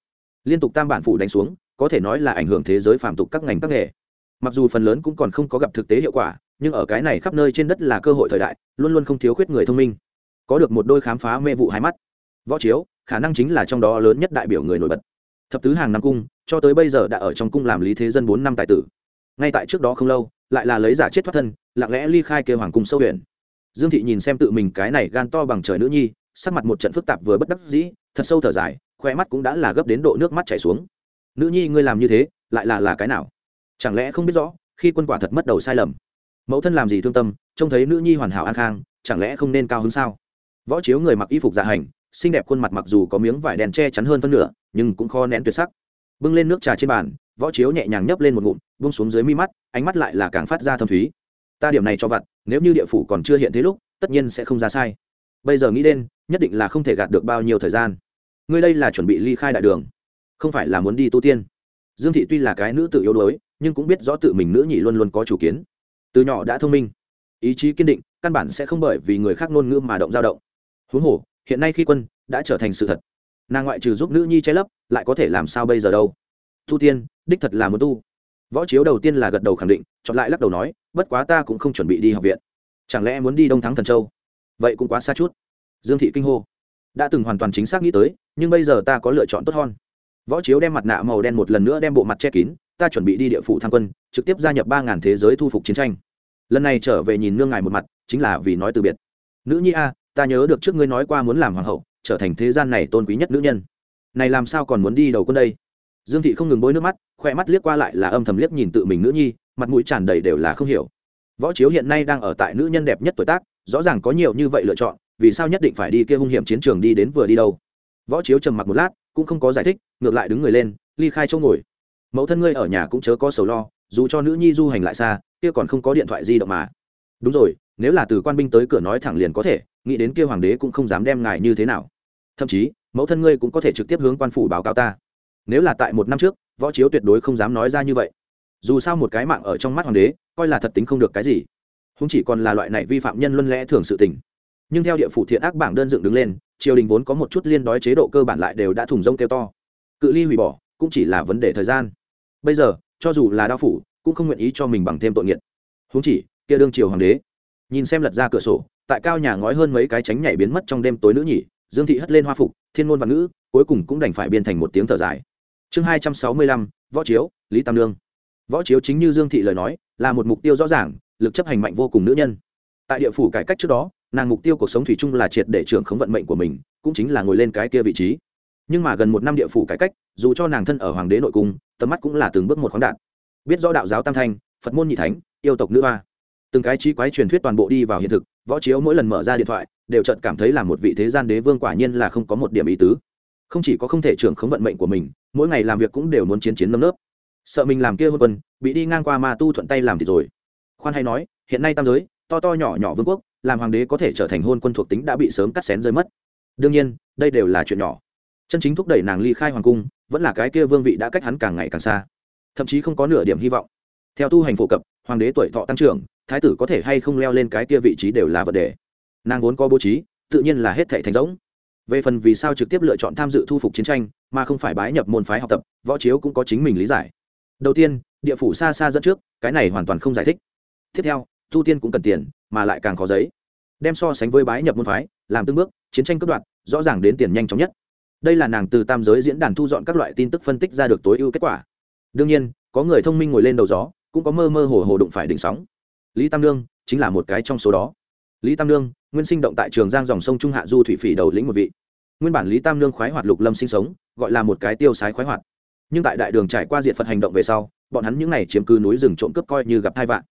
Liên tục tam bản phủ đánh xuống có thể nói là ảnh hưởng thế giới phạm tục các ngành các nghề. Mặc dù phần lớn cũng còn không có gặp thực tế hiệu quả, nhưng ở cái này khắp nơi trên đất là cơ hội thời đại, luôn luôn không thiếu khuyết người thông minh. Có được một đôi khám phá mê vụ hai mắt. Võ chiếu, khả năng chính là trong đó lớn nhất đại biểu người nổi bật. Thập tứ hàng năm cung, cho tới bây giờ đã ở trong cung làm lý thế dân bốn năm tài tử. Ngay tại trước đó không lâu, lại là lấy giả chết thoát thân, lặng lẽ ly khai kêu hoàng cung sâu huyện dương thị nhìn xem tự mình cái này gan to bằng trời nữ nhi, sắc mặt một trận phức tạp vừa bất đắc dĩ, thật sâu thở dài khoe mắt cũng đã là gấp đến độ nước mắt chảy xuống nữ nhi ngươi làm như thế, lại là là cái nào? Chẳng lẽ không biết rõ, khi quân quả thật mất đầu sai lầm? Mẫu thân làm gì thương tâm, trông thấy nữ nhi hoàn hảo an khang, chẳng lẽ không nên cao hứng sao? Võ chiếu người mặc y phục dạ hành, xinh đẹp khuôn mặt mặc dù có miếng vải đèn che chắn hơn phân nửa, nhưng cũng khó nén tuyệt sắc. Bưng lên nước trà trên bàn, võ chiếu nhẹ nhàng nhấp lên một ngụm bung xuống dưới mi mắt, ánh mắt lại là càng phát ra thâm thúy. Ta điểm này cho vặt, nếu như địa phủ còn chưa hiện thế lúc, tất nhiên sẽ không ra sai. Bây giờ nghĩ đến, nhất định là không thể gạt được bao nhiêu thời gian. Ngươi đây là chuẩn bị ly khai đại đường không phải là muốn đi tu tiên. Dương thị tuy là cái nữ tự yếu đuối, nhưng cũng biết rõ tự mình nữ nhị luôn luôn có chủ kiến. Từ nhỏ đã thông minh. Ý chí kiên định, căn bản sẽ không bởi vì người khác ngôn ngữ mà động dao động. Huống hồ, hiện nay khi quân đã trở thành sự thật. Nàng ngoại trừ giúp nữ nhi che lấp, lại có thể làm sao bây giờ đâu? Tu tiên, đích thật là muốn tu. Võ chiếu đầu tiên là gật đầu khẳng định, chọn lại lắc đầu nói, bất quá ta cũng không chuẩn bị đi học viện. Chẳng lẽ muốn đi đông thắng thần châu? Vậy cũng quá xa chút. Dương thị kinh hô. Đã từng hoàn toàn chính xác nghĩ tới, nhưng bây giờ ta có lựa chọn tốt hơn võ chiếu đem mặt nạ màu đen một lần nữa đem bộ mặt che kín, ta chuẩn bị đi địa phủ tham quân, trực tiếp gia nhập ba ngàn thế giới thu phục chiến tranh. Lần này trở về nhìn nương ngài một mặt, chính là vì nói từ biệt. Nữ nhi a, ta nhớ được trước ngươi nói qua muốn làm hoàng hậu, trở thành thế gian này tôn quý nhất nữ nhân. Này làm sao còn muốn đi đầu quân đây? Dương thị không ngừng bôi nước mắt khoe mắt liếc qua lại là âm thầm liếc nhìn tự mình nữ nhi, mặt mũi tràn đầy đều là không hiểu. Võ chiếu hiện nay đang ở tại nữ nhân đẹp nhất tuổi tác, rõ ràng có nhiều như vậy lựa chọn, vì sao nhất định phải đi kia hung hiểm chiến trường đi đến vừa đi đâu? Võ chiếu trầm mặc một lát, cũng không có giải thích ngược lại đứng người lên, ly khai chỗ ngồi. Mẫu thân ngươi ở nhà cũng chớ có sầu lo, dù cho nữ nhi du hành lại xa, kia còn không có điện thoại di động mà. Đúng rồi, nếu là từ quan binh tới cửa nói thẳng liền có thể, nghĩ đến kia hoàng đế cũng không dám đem ngài như thế nào. Thậm chí, mẫu thân ngươi cũng có thể trực tiếp hướng quan phủ báo cáo ta. Nếu là tại một năm trước, võ chiếu tuyệt đối không dám nói ra như vậy. Dù sao một cái mạng ở trong mắt hoàng đế, coi là thật tính không được cái gì. Không chỉ còn là loại này vi phạm nhân luân lẽ thường sự tình. Nhưng theo địa phủ thiện ác bảng đơn dựng đứng lên, triều đình vốn có một chút liên đói chế độ cơ bản lại đều đã thủng rông kêu to cự ly hủy bỏ cũng chỉ là vấn đề thời gian. Bây giờ, cho dù là đao phủ, cũng không nguyện ý cho mình bằng thêm tội nghiệt. Huống chỉ, kia đương triều hoàng đế. Nhìn xem lật ra cửa sổ, tại cao nhà ngói hơn mấy cái tránh nhảy biến mất trong đêm tối nữ nhỉ, dương thị hất lên hoa phục, thiên ngôn văn ngữ, cuối cùng cũng đành phải biên thành một tiếng thở dài. Chương hai trăm sáu mươi lăm, võ chiếu, lý tam lương võ chiếu chính như dương thị lời nói, là một mục tiêu rõ ràng, lực chấp hành mạnh vô cùng nữ nhân. Tại địa phủ cải cách trước đó, nàng mục tiêu cuộc sống thủy chung là triệt để trưởng khống vận mệnh của mình, cũng chính là ngồi lên cái kia vị trí nhưng mà gần một năm địa phủ cải cách, dù cho nàng thân ở hoàng đế nội cung, tầm mắt cũng là từng bước một khoáng đạt. Biết rõ đạo giáo tam thanh, phật môn nhị thánh, yêu tộc nữ hoa. Từng cái trí quái truyền thuyết toàn bộ đi vào hiện thực, võ chiếu mỗi lần mở ra điện thoại, đều chợt cảm thấy là một vị thế gian đế vương quả nhiên là không có một điểm ý tứ. Không chỉ có không thể trưởng khống vận mệnh của mình, mỗi ngày làm việc cũng đều muốn chiến chiến nâm nớp. Sợ mình làm kia hôn quân, bị đi ngang qua ma tu thuận tay làm thì rồi. Khoan hay nói, hiện nay tam giới, to to nhỏ nhỏ vương quốc, làm hoàng đế có thể trở thành hôn quân thuộc tính đã bị sớm cắt xén rơi mất. Đương nhiên, đây đều là chuyện nhỏ chân chính thúc đẩy nàng ly khai hoàng cung, vẫn là cái kia vương vị đã cách hắn càng ngày càng xa. Thậm chí không có nửa điểm hy vọng. Theo tu hành phổ cập, hoàng đế tuổi thọ tăng trưởng, thái tử có thể hay không leo lên cái kia vị trí đều là vấn đề. Nàng vốn có bố trí, tự nhiên là hết thệ thành giống. Về phần vì sao trực tiếp lựa chọn tham dự thu phục chiến tranh, mà không phải bái nhập môn phái học tập, võ chiếu cũng có chính mình lý giải. Đầu tiên, địa phủ xa xa dẫn trước, cái này hoàn toàn không giải thích. Tiếp theo tu tiên cũng cần tiền, mà lại càng khó giấy. Đem so sánh với bái nhập môn phái, làm tương bước, chiến tranh cấp đoạn rõ ràng đến tiền nhanh chóng nhất đây là nàng từ tam giới diễn đàn thu dọn các loại tin tức phân tích ra được tối ưu kết quả. Đương nhiên, có người thông minh ngồi lên đầu gió, cũng có mơ mơ hồ hồ đụng phải đỉnh sóng. Lý tam lương chính là một cái trong số đó. Lý tam lương nguyên sinh động tại trường giang dòng sông trung hạ du thủy phỉ đầu lĩnh một vị. Nguyên bản lý tam lương khoái hoạt lục lâm sinh sống, gọi là một cái tiêu sái khoái hoạt. Nhưng tại đại đường trải qua diện phật hành động về sau, bọn hắn những n à y chiếm cứ núi rừng trộm cướp coi như gặp hai vạn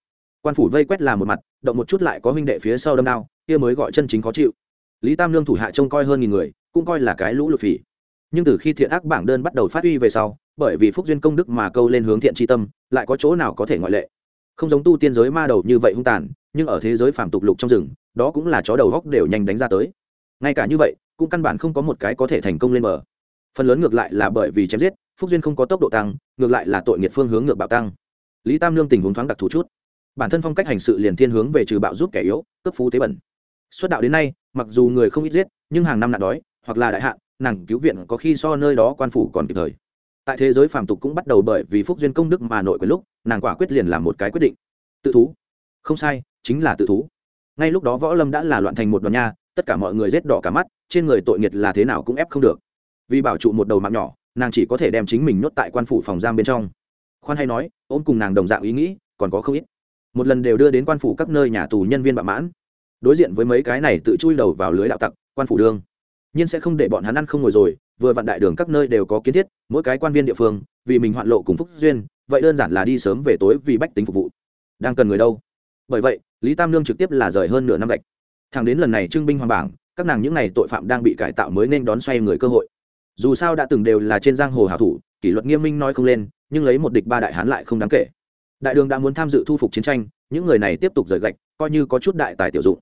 quan phủ vây quét là một mặt, động một chút lại có huynh đệ phía sau đâm đao, kia mới gọi chân chính khó chịu lý tam lương thủ hạ trông coi hơn nghìn người, cũng coi là cái lũ lụt phỉ. Nhưng từ khi thiện ác bảng đơn bắt đầu phát huy về sau, bởi vì phúc duyên công đức mà câu lên hướng thiện tri tâm, lại có chỗ nào có thể ngoại lệ. Không giống tu tiên giới ma đầu như vậy hung tàn, nhưng ở thế giới phàm tục lục trong rừng, đó cũng là chó đầu góc đều nhanh đánh ra tới. Ngay cả như vậy, cũng căn bản không có một cái có thể thành công lên bờ. Phần lớn ngược lại là bởi vì chém giết, phúc duyên không có tốc độ tăng, ngược lại là tội nghiệt phương hướng ngược bạo tăng. Lý tam lương tình huống thoáng đặc thù chút. Bản thân phong cách hành sự liền thiên hướng về trừ bạo giúp kẻ yếu cấp phú tế bẩn. Xuất đạo đến nay mặc dù người không ít giết, nhưng hàng năm nạn đói, hoặc là đại hạn, nàng cứu viện có khi so nơi đó quan phủ còn kịp thời. Tại thế giới phàm tục cũng bắt đầu bởi vì phúc duyên công đức mà nội quyền lúc, nàng quả quyết liền làm một cái quyết định. Tự thú. Không sai, chính là tự thú. Ngay lúc đó võ lâm đã là loạn thành một đoàn nha, tất cả mọi người rét đỏ cả mắt, trên người tội nghiệt là thế nào cũng ép không được. Vì bảo trụ một đầu mạng nhỏ, nàng chỉ có thể đem chính mình nhốt tại quan phủ phòng giam bên trong. Khoan hay nói, ôm cùng nàng đồng dạng ý nghĩ, còn có không ít. Một lần đều đưa đến quan phủ các nơi nhà tù nhân viên bạo mãn đối diện với mấy cái này tự chui đầu vào lưới đạo tặc, quan phủ đương. Nhiên sẽ không để bọn hắn ăn không ngồi rồi, vừa vặn đại đường các nơi đều có kiến thiết, mỗi cái quan viên địa phương, vì mình hoạn lộ cùng phúc duyên, vậy đơn giản là đi sớm về tối vì bách tính phục vụ. Đang cần người đâu? Bởi vậy, lý tam lương trực tiếp là rời hơn nửa năm gạch. Thẳng đến lần này trưng binh hoàng bảng, các nàng những n à y tội phạm đang bị cải tạo mới nên đón xoay người cơ hội. Dù sao đã từng đều là trên giang hồ hảo thủ, kỷ luật nghiêm minh nói không lên, nhưng lấy một địch ba đại hán lại không đáng kể. Đại đường đã muốn tham dự thu phục chiến tranh, những người này tiếp tục rời gạch, coi như có chút đại tài tiểu dụng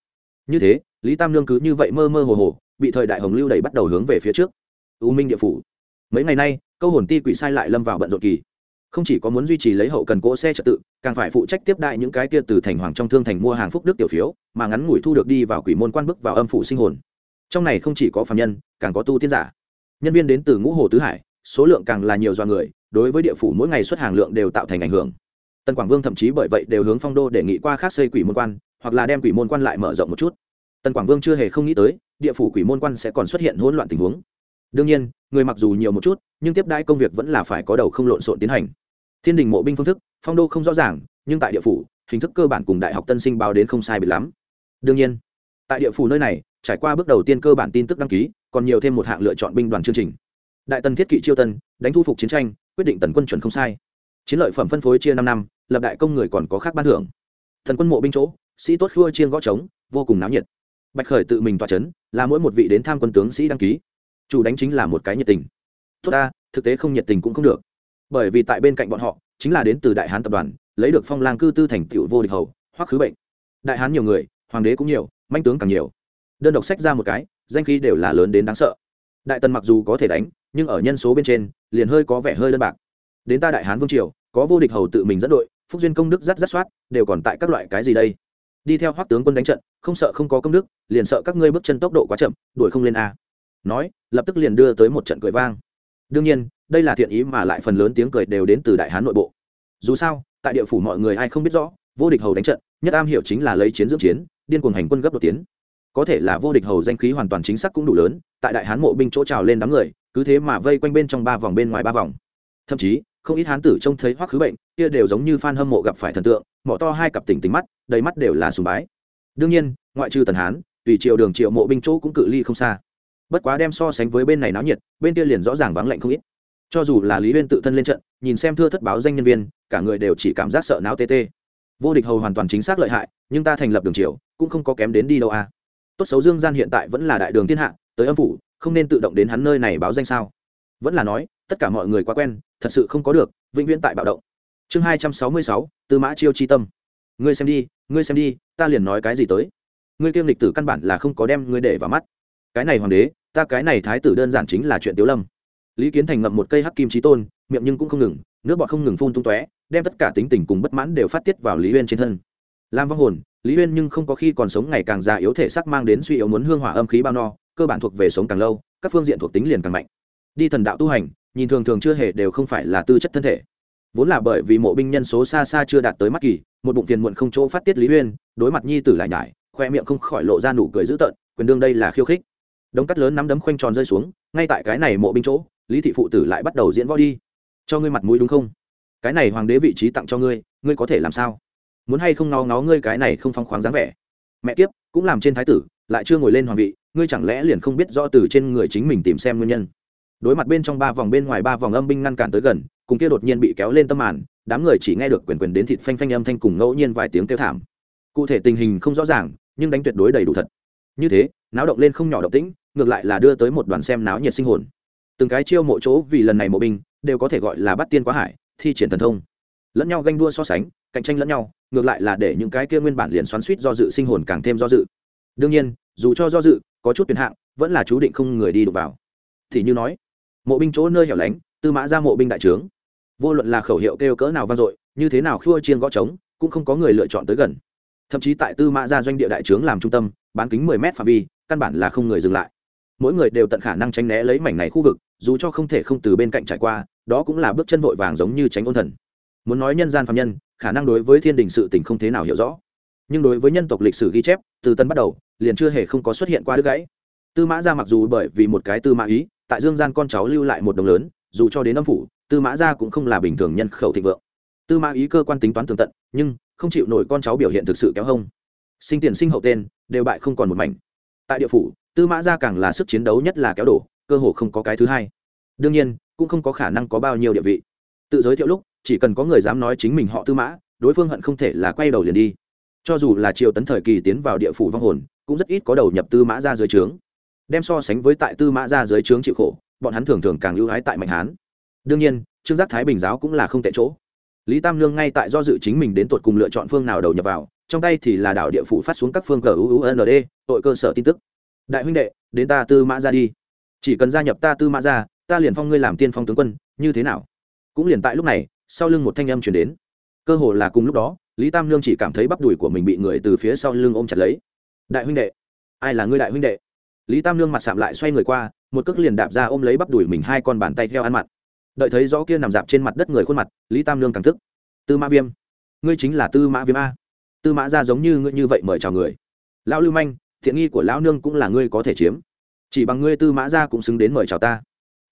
như thế, lý tam lương cứ như vậy mơ mơ hồ hồ, bị thời đại hồng lưu đẩy bắt đầu hướng về phía trước. U minh địa phủ. Mấy ngày nay, câu hồn ti quỷ sai lại lâm vào bận rộn kỳ. Không chỉ có muốn duy trì lấy hậu cần cỗ xe trật tự, càng phải phụ trách tiếp đại những cái kia từ thành hoàng trong thương thành mua hàng phúc đức tiểu phiếu, mà ngắn ngủi thu được đi vào quỷ môn quan bức vào âm phủ sinh hồn. Trong này không chỉ có phạm nhân, càng có tu tiên giả. Nhân viên đến từ ngũ hồ tứ hải, số lượng càng là nhiều do người, đối với địa phủ mỗi ngày xuất hàng lượng đều tạo thành ảnh hưởng. Tần quảng vương thậm chí bởi vậy đều hướng phong đô đề nghị qua khác xây quỷ môn quan hoặc là đem quỷ môn quan lại mở rộng một chút. Tần quảng vương chưa hề không nghĩ tới, địa phủ quỷ môn quan sẽ còn xuất hiện hỗn loạn tình huống. Đương nhiên, người mặc dù nhiều một chút, nhưng tiếp đãi công việc vẫn là phải có đầu không lộn xộn tiến hành. Thiên đình mộ binh phương thức, phong đô không rõ ràng, nhưng tại địa phủ, hình thức cơ bản cùng đại học tân sinh báo đến không sai biệt lắm. Đương nhiên, tại địa phủ nơi này, trải qua bước đầu tiên cơ bản tin tức đăng ký, còn nhiều thêm một hạng lựa chọn binh đoàn chương trình. Đại tần thiết kỵ chiêu tân, đánh thu phục chiến tranh, quyết định tần quân chuẩn không sai. Chiến lợi phẩm phân phối chia năm năm, lập đại công người còn có khác ban thưởng. Thần quân mộ binh chỗ sĩ tốt khua chiên gõ trống, vô cùng náo nhiệt. Bạch khởi tự mình tỏa c h ấ n là mỗi một vị đến tham quân tướng sĩ đăng ký. Chủ đánh chính là một cái nhiệt tình. Tốt ta, thực tế không nhiệt tình cũng không được. Bởi vì tại bên cạnh bọn họ, chính là đến từ đại hán tập đoàn, lấy được phong lang cư tư thành tựu vô địch hầu hoặc khứ bệnh. Đại hán nhiều người, hoàng đế cũng nhiều, manh tướng càng nhiều. Đơn độc sách ra một cái, danh khí đều là lớn đến đáng sợ. Đại tần mặc dù có thể đánh, nhưng ở nhân số bên trên, liền hơi có vẻ hơi đơn bạc. Đến ta đại hán vương triều, có vô địch hầu tự mình dẫn đội, phúc duyên công đức rất rất soát, đều còn tại các loại cái gì đây? Đi theo hoắc tướng quân đánh trận, không sợ không có công đức, liền sợ các ngươi bước chân tốc độ quá chậm, đuổi không lên a. Nói, lập tức liền đưa tới một trận cười vang. Đương nhiên, đây là thiện ý mà lại phần lớn tiếng cười đều đến từ đại hán nội bộ. Dù sao, tại địa phủ mọi người ai không biết rõ, vô địch hầu đánh trận, nhất am hiểu chính là lấy chiến dưỡng chiến, điên cuồng hành quân gấp đột tiến. Có thể là vô địch hầu danh khí hoàn toàn chính xác cũng đủ lớn, tại đại hán mộ binh chỗ trào lên đám người, cứ thế mà vây quanh bên trong ba vòng bên ngoài ba vòng. Thậm chí không ít hán tử trông thấy hoắc khứ bệnh, kia đều giống như phan hâm mộ gặp phải thần tượng mỏ to hai cặp tỉnh tính mắt, đầy mắt đều là sùng bái. Đương nhiên, ngoại trừ tần hán, tùy triều đường triệu mộ binh chỗ cũng cự ly không xa. Bất quá đem so sánh với bên này náo nhiệt, bên kia liền rõ ràng vắng lạnh không ít. Cho dù là lý huyên tự thân lên trận, nhìn xem thưa thất báo danh nhân viên, cả người đều chỉ cảm giác sợ não tê tê. Vô địch hầu hoàn toàn chính xác lợi hại, nhưng ta thành lập đường triều, cũng không có kém đến đi đâu à. Tốt xấu dương gian hiện tại vẫn là đại đường thiên hạ, tới âm phủ, không nên tự động đến hắn nơi này báo danh sao. Vẫn là nói, tất cả mọi người quá quen thật sự không có được, vĩnh viễn tại bạo động. Chương hai trăm sáu mươi sáu, tư mã chiêu chi tâm. Ngươi xem đi, ngươi xem đi, ta liền nói cái gì tới? Ngươi kiêm lịch tử căn bản là không có đem ngươi để vào mắt. Cái này hoàng đế, ta cái này thái tử đơn giản chính là chuyện tiếu lâm. Lý kiến thành ngậm một cây hắc kim trí tôn, miệng nhưng cũng không ngừng, nước bọt không ngừng phun tung tóe, đem tất cả tính tình cùng bất mãn đều phát tiết vào lý huyên trên thân. Lam vong hồn, lý huyên nhưng không có khi còn sống ngày càng già yếu thể sắc mang đến suy yếu muốn hương hỏa âm khí bao no, cơ bản thuộc về sống càng lâu, các phương diện thuộc tính liền càng mạnh. Đi thần đạo tu hành nhìn thường thường chưa hề đều không phải là tư chất thân thể. Vốn là bởi vì mộ binh nhân số xa xa chưa đạt tới mắt kỳ, một bụng phiền muộn không chỗ phát tiết lý huyên đối mặt nhi tử lại nhải, khoe miệng không khỏi lộ ra nụ cười dữ tợn, quyền đương đây là khiêu khích. Đống cắt lớn nắm đấm khoanh tròn rơi xuống, ngay tại cái này mộ binh chỗ, lý thị phụ tử lại bắt đầu diễn võ đi. Cho ngươi mặt mũi đúng không? Cái này hoàng đế vị trí tặng cho ngươi ngươi có thể làm sao? Muốn hay không nó ngó ngươi cái này không phong khoáng dáng vẻ? Mẹ kiếp, cũng làm trên thái tử, lại chưa ngồi lên hoàng vị, ngươi chẳng lẽ liền không biết rõ từ trên người chính mình tìm xem nguyên nhân? Đối mặt bên trong ba vòng bên ngoài ba vòng âm binh ngăn cản tới gần, cùng kia đột nhiên bị kéo lên tâm màn, đám người chỉ nghe được quyền quyền đến thịt phanh phanh âm thanh cùng ngẫu nhiên vài tiếng kêu thảm. Cụ thể tình hình không rõ ràng, nhưng đánh tuyệt đối đầy đủ thật. Như thế, náo động lên không nhỏ động tĩnh, ngược lại là đưa tới một đoàn xem náo nhiệt sinh hồn. Từng cái chiêu mộ chỗ vì lần này mộ binh, đều có thể gọi là bắt tiên quá hải, thi triển thần thông. Lẫn nhau ganh đua so sánh, cạnh tranh lẫn nhau, ngược lại là để những cái kia nguyên bản liền xoắn suýt do dự sinh hồn càng thêm do dự. Đương nhiên, dù cho do dự, có chút tuyển hạng, vẫn là chú định không người đi đụng vào. Thì như nói mộ binh chỗ nơi hẻo lánh, tư mã ra mộ binh đại trướng. Vô luận là khẩu hiệu kêu cỡ nào vang dội, như thế nào khua chiên gõ trống, cũng không có người lựa chọn tới gần. Thậm chí tại tư mã ra doanh địa đại trướng làm trung tâm, bán kính mười mét phạm vi, căn bản là không người dừng lại. Mỗi người đều tận khả năng tránh né lấy mảnh này khu vực, dù cho không thể không từ bên cạnh trải qua, đó cũng là bước chân vội vàng giống như tránh ôn thần. Muốn nói nhân gian phạm nhân, khả năng đối với thiên đình sự tình không thế nào hiểu rõ. Nhưng đối với nhân tộc lịch sử ghi chép, từ tân bắt đầu, liền chưa hề không có xuất hiện qua đứt gãy. Tư mã ra mặc dù bởi vì một cái tư mã ý tại dương gian con cháu lưu lại một đồng lớn, dù cho đến âm phủ, tư mã ra cũng không là bình thường nhân khẩu thịnh vượng. Tư mã ý cơ quan tính toán tường tận, nhưng không chịu nổi con cháu biểu hiện thực sự kéo hông. Sinh tiền sinh hậu tên, đều bại không còn một mảnh. Tại địa phủ, tư mã ra càng là sức chiến đấu nhất là kéo đổ, cơ hồ không có cái thứ hai. Đương nhiên, cũng không có khả năng có bao nhiêu địa vị. Tự giới thiệu lúc, chỉ cần có người dám nói chính mình họ tư mã, đối phương hận không thể là quay đầu liền đi. Cho dù là triều tấn thời kỳ tiến vào địa phủ vong hồn, cũng rất ít có đầu nhập tư mã ra dưới trướng đem so sánh với tại tư mã ra dưới trướng chịu khổ, bọn hắn thường thường càng ưu ái tại mạnh hán. Đương nhiên, trương giác thái bình giáo cũng là không tệ chỗ. Lý tam lương ngay tại do dự chính mình đến tột cùng lựa chọn phương nào đầu nhập vào, trong tay thì là đảo địa phủ phát xuống các phương cờ uund tội cơ sở tin tức. Đại huynh đệ, đến ta tư mã ra đi. Chỉ cần gia nhập ta tư mã ra, ta liền phong ngươi làm tiên phong tướng quân, như thế nào? Cũng liền tại lúc này, sau lưng một thanh âm chuyển đến. Cơ hồ là cùng lúc đó, lý tam lương chỉ cảm thấy bắp đùi của mình bị người từ phía sau lưng ôm chặt lấy. Đại huynh đệ, ai là ngươi đại huynh đệ? Lý tam lương mặt sạm lại xoay người qua, một cước liền đạp ra ôm lấy bắp đùi mình hai con bàn tay theo ăn mặn đợi thấy rõ kia nằm dạp trên mặt đất người khuôn mặt, lý tam lương càng thức. Tư mã viêm, ngươi chính là tư mã viêm a. Tư mã ra giống như ngươi như vậy mời chào người. Lão lưu manh, thiện nghi của lão nương cũng là ngươi có thể chiếm. Chỉ bằng ngươi tư mã ra cũng xứng đến mời chào ta.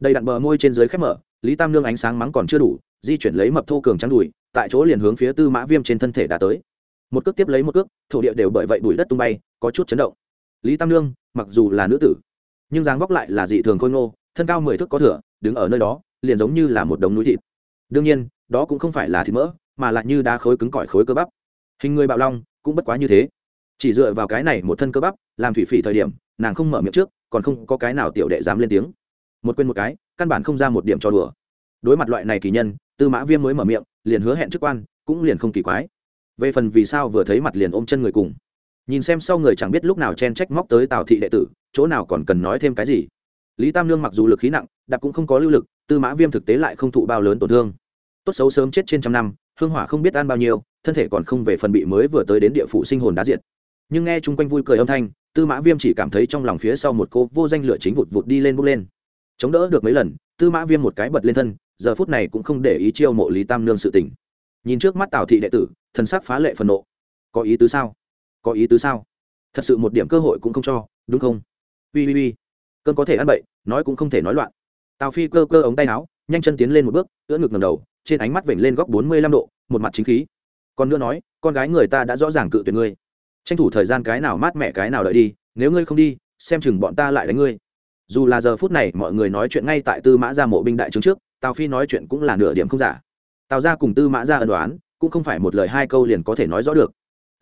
Đầy đặn bờ môi trên dưới khép mở, lý tam nương ánh sáng mắng còn chưa đủ, di chuyển lấy mập thô cường trắng đùi, tại chỗ liền hướng phía tư mã viêm trên thân thể đã tới. Một cước tiếp lấy một cước, thổ địa đều bởi vậy bụi đất tung bay, có chút chấn động lý tam nương, mặc dù là nữ tử, nhưng dáng vóc lại là dị thường khôi ngô, thân cao mười thước có thửa đứng ở nơi đó, liền giống như là một đống núi thịt. Đương nhiên, đó cũng không phải là thịt mỡ, mà lại như đá khối cứng cỏi khối cơ bắp. Hình người bạo long cũng bất quá như thế. Chỉ dựa vào cái này một thân cơ bắp, làm thủy phỉ thời điểm, nàng không mở miệng trước, còn không có cái nào tiểu đệ dám lên tiếng. Một quên một cái, căn bản không ra một điểm cho đùa. Đối mặt loại này kỳ nhân, tư mã viêm mới mở miệng, liền hứa hẹn chức quan, cũng liền không kỳ quái. Về phần vì sao vừa thấy mặt liền ôm chân người cùng nhìn xem sau người chẳng biết lúc nào chen trách móc tới tào thị đệ tử, chỗ nào còn cần nói thêm cái gì. Lý tam lương mặc dù lực khí nặng, đạp cũng không có lưu lực, tư mã viêm thực tế lại không thụ bao lớn tổn thương. Tốt xấu sớm chết trên trăm năm, hương hỏa không biết ăn bao nhiêu, thân thể còn không về phần bị mới vừa tới đến địa phủ sinh hồn đá diệt. Nhưng nghe chung quanh vui cười âm thanh, tư mã viêm chỉ cảm thấy trong lòng phía sau một cô vô danh lửa chính vụt vụt đi lên bốc lên. Chống đỡ được mấy lần, tư mã viêm một cái bật lên thân, giờ phút này cũng không để ý chiêu mộ lý tam nương sự tình. Nhìn trước mắt tào thị đệ tử, thần sắc phá lệ phần nộ. Có ý tứ sao? Có ý tứ sao? Thật sự một điểm cơ hội cũng không cho, đúng không? Ui ui ui cơn có thể ăn bậy, nói cũng không thể nói loạn. Tào phi cơ cơ ống tay áo, nhanh chân tiến lên một bước, ưỡn ngực ngầm đầu, trên ánh mắt vểnh lên góc bốn mươi lăm độ, một mặt chính khí. Còn nữa nói, con gái người ta đã rõ ràng cự tuyệt ngươi. Tranh thủ thời gian cái nào mát mẹ cái nào đợi đi, nếu ngươi không đi, xem chừng bọn ta lại đánh ngươi. Dù là giờ phút này mọi người nói chuyện ngay tại tư mã ra mộ binh đại trướng trước, tào phi nói chuyện cũng là nửa điểm không giả. Tào ra cùng tư mã ra ân đoán cũng không phải một lời hai câu liền có thể nói rõ được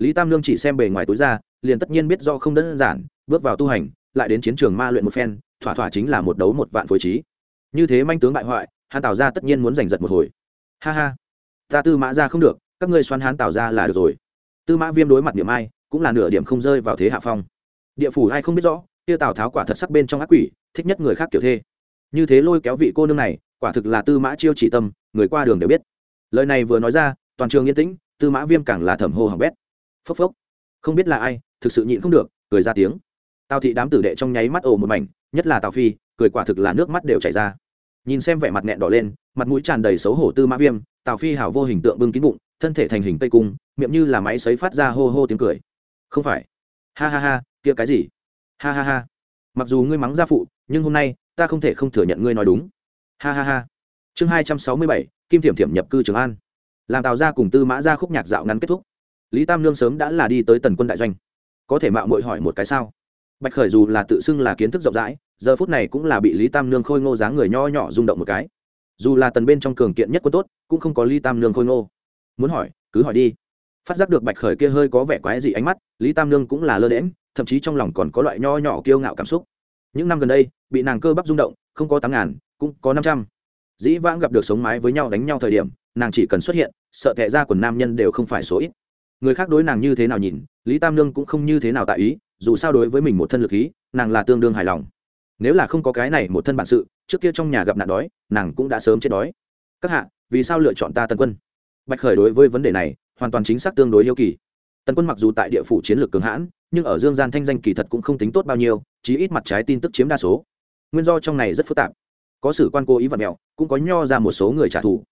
lý tam lương chỉ xem bề ngoài túi ra, liền tất nhiên biết do không đơn giản, bước vào tu hành, lại đến chiến trường ma luyện một phen, thỏa thỏa chính là một đấu một vạn phối trí. Như thế manh tướng bại hoại hàn tào ra tất nhiên muốn giành giật một hồi. Ha ha, ta tư mã ra không được, các ngươi xoắn hán tào ra là được rồi. Tư mã viêm đối mặt điểm ai, cũng là nửa điểm không rơi vào thế hạ phong. Địa phủ ai không biết rõ, kia tào tháo quả thật sắc bên trong ác quỷ, thích nhất người khác kiểu thê. Như thế lôi kéo vị cô nương này, quả thực là tư mã chiêu chỉ tâm, người qua đường đều biết. Lời này vừa nói ra, toàn trường yên tĩnh, tư mã viêm càng là thẩm hô hỏng bét phốc phốc. Không biết là ai, thực sự nhịn không được, cười ra tiếng. Tào thị đám tử đệ trong nháy mắt ồ một mảnh, nhất là tào phi, cười quả thực là nước mắt đều chảy ra. Nhìn xem vẻ mặt nghẹn đỏ lên, mặt mũi tràn đầy xấu hổ tư mã viêm, tào phi hảo vô hình tượng bưng kín bụng, thân thể thành hình tây cung, miệng như là máy sấy phát ra hô hô tiếng cười. Không phải. Ha ha ha, kia cái gì? Ha ha ha. Mặc dù ngươi mắng gia phụ, nhưng hôm nay, ta không thể không thừa nhận ngươi nói đúng. Ha ha ha. Chương hai trăm sáu mươi bảy, kim thiểm thiểm nhập cư trường an. Làm tào ra cùng tư mã ra khúc nhạc dạo ngắn kết thúc lý tam Nương sớm đã là đi tới tần quân đại doanh. Có thể mạo muội hỏi một cái sao? Bạch khởi dù là tự xưng là kiến thức rộng rãi, giờ phút này cũng là bị lý tam nương khôi ngô dáng người nho nhỏ rung động một cái. Dù là tần bên trong cường kiện nhất quân tốt, cũng không có lý tam nương khôi ngô. Muốn hỏi, cứ hỏi đi. Phát giác được bạch khởi kia hơi có vẻ quái dị ánh mắt, lý tam nương cũng là lơ đễm thậm chí trong lòng còn có loại nho nhỏ kiêu ngạo cảm xúc. Những năm gần đây, bị nàng cơ bắp rung động, không có tám ngàn, cũng có năm trăm. Dĩ vãng gặp được sống mái với nhau đánh nhau thời điểm, nàng chỉ cần xuất hiện, sợ tệ ra quần nam nhân đều không phải số ít người khác đối nàng như thế nào nhìn, lý tam nương cũng không như thế nào tại ý, dù sao đối với mình một thân lực ý nàng là tương đương hài lòng. Nếu là không có cái này một thân bản sự, trước kia trong nhà gặp nạn đói, nàng cũng đã sớm chết đói. Các hạ, vì sao lựa chọn ta tần quân? Bạch khởi đối với vấn đề này, hoàn toàn chính xác tương đối yêu kỳ. Tần quân mặc dù tại địa phủ chiến lược cường hãn, nhưng ở dương gian thanh danh kỳ thật cũng không tính tốt bao nhiêu, chí ít mặt trái tin tức chiếm đa số. Nguyên do trong này rất phức tạp. Có sử quan cố ý vật mẹo, cũng có nho ra một số người trả thù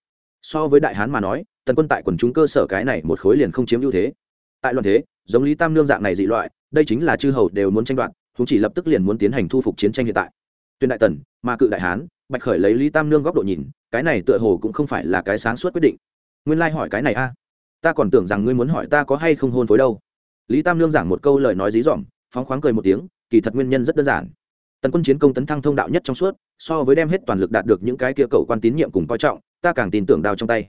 so với đại hán mà nói, tần quân tại quần chúng cơ sở cái này một khối liền không chiếm ưu thế. Tại loạn thế, giống lý tam nương dạng này dị loại, đây chính là chư hầu đều muốn tranh đoạt chúng chỉ lập tức liền muốn tiến hành thu phục chiến tranh hiện tại. Tuyên đại tần, mà cự đại hán, bạch khởi lấy lý tam nương góc độ nhìn, cái này tựa hồ cũng không phải là cái sáng suốt quyết định. Nguyên lai hỏi cái này a. Ta còn tưởng rằng ngươi muốn hỏi ta có hay không hôn phối đâu. Lý tam nương giảng một câu lời nói dí dỏm, phóng khoáng cười một tiếng, kỳ thật nguyên nhân rất đơn giản tần quân chiến công tấn thăng thông đạo nhất trong suốt, so với đem hết toàn lực đạt được những cái kia cầu quan tín nhiệm cùng coi trọng, ta càng tin tưởng đao trong tay.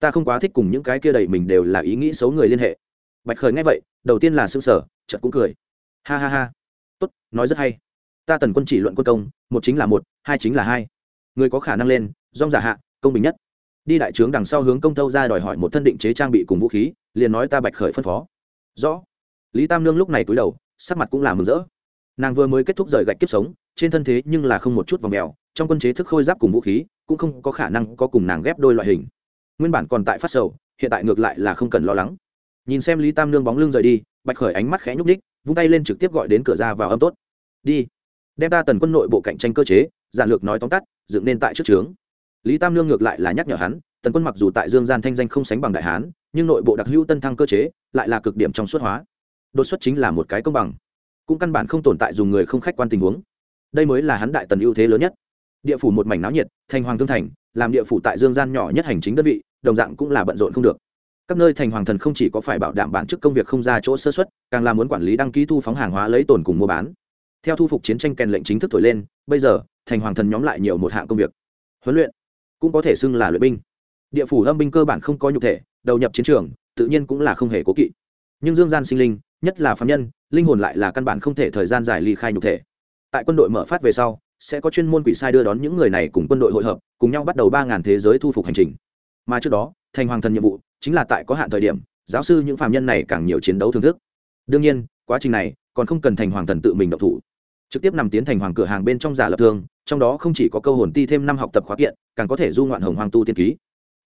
Ta không quá thích cùng những cái kia đầy mình đều là ý nghĩ xấu người liên hệ. Bạch khởi nghe vậy, đầu tiên là xương sở chợt cũng cười. Ha ha ha. Tốt, nói rất hay. Ta tần quân chỉ luận quân công, một chính là một, hai chính là hai. Người có khả năng lên dong giả hạ, công bình nhất. Đi đại trướng đằng sau hướng công tâu ra đòi hỏi một thân định chế trang bị cùng vũ khí, liền nói ta bạch khởi phân phó. Rõ. Lý tam nương lúc này cúi đầu, sắc mặt cũng là mừng rỡ nàng vừa mới kết thúc rời gạch kiếp sống, trên thân thế nhưng là không một chút vòng mèo, trong quân chế thức khôi giáp cùng vũ khí, cũng không có khả năng có cùng nàng ghép đôi loại hình. Nguyên bản còn tại phát sầu, hiện tại ngược lại là không cần lo lắng. Nhìn xem lý tam nương bóng lưng rời đi, bạch khởi ánh mắt khẽ nhúc ních vung tay lên trực tiếp gọi đến cửa ra vào âm tốt. Đi. Đem ta tần quân nội bộ cạnh tranh cơ chế, giản lược nói tóm tắt, dựng nên tại trước trướng. Lý tam nương ngược lại là nhắc nhở hắn, tần quân mặc dù tại dương gian thanh danh không sánh bằng đại hán, nhưng nội bộ đặc hữu tân thăng cơ chế, lại là cực điểm trong suất hóa. Đột xuất chính là một cái công bằng cũng căn bản không tồn tại dùng người không khách quan tình huống. Đây mới là hắn đại tần ưu thế lớn nhất. Địa phủ một mảnh náo nhiệt, thành hoàng thương thành, làm địa phủ tại dương gian nhỏ nhất hành chính đơn vị, đồng dạng cũng là bận rộn không được. Các nơi thành hoàng thần không chỉ có phải bảo đảm bản chức công việc không ra chỗ sơ xuất càng là muốn quản lý đăng ký thu phóng hàng hóa lấy tồn cùng mua bán. Theo thu phục chiến tranh kèn lệnh chính thức thổi lên, bây giờ, thành hoàng thần nhóm lại nhiều một hạng công việc. Huấn luyện cũng có thể xưng là luyện binh. Địa phủ âm binh cơ bản không có nhục thể, đầu nhập chiến trường, tự nhiên cũng là không hề cố kỵ. Nhưng dương gian sinh linh, nhất là phạm nhân linh hồn lại là căn bản không thể thời gian dài ly khai nhục thể. Tại quân đội mở phát về sau, sẽ có chuyên môn quỷ sai đưa đón những người này cùng quân đội hội hợp, cùng nhau bắt đầu ba ngàn thế giới thu phục hành trình. Mà trước đó, thành hoàng thần nhiệm vụ chính là tại có hạn thời điểm, giáo sư những phạm nhân này càng nhiều chiến đấu thưởng thức. Đương nhiên, quá trình này còn không cần thành hoàng thần tự mình độc thủ. Trực tiếp nằm tiến thành hoàng cửa hàng bên trong giả lập thương, trong đó không chỉ có câu hồn ti thêm năm học tập khóa kiện, càng có thể du ngoạn hồng hoàng tu tiên ký.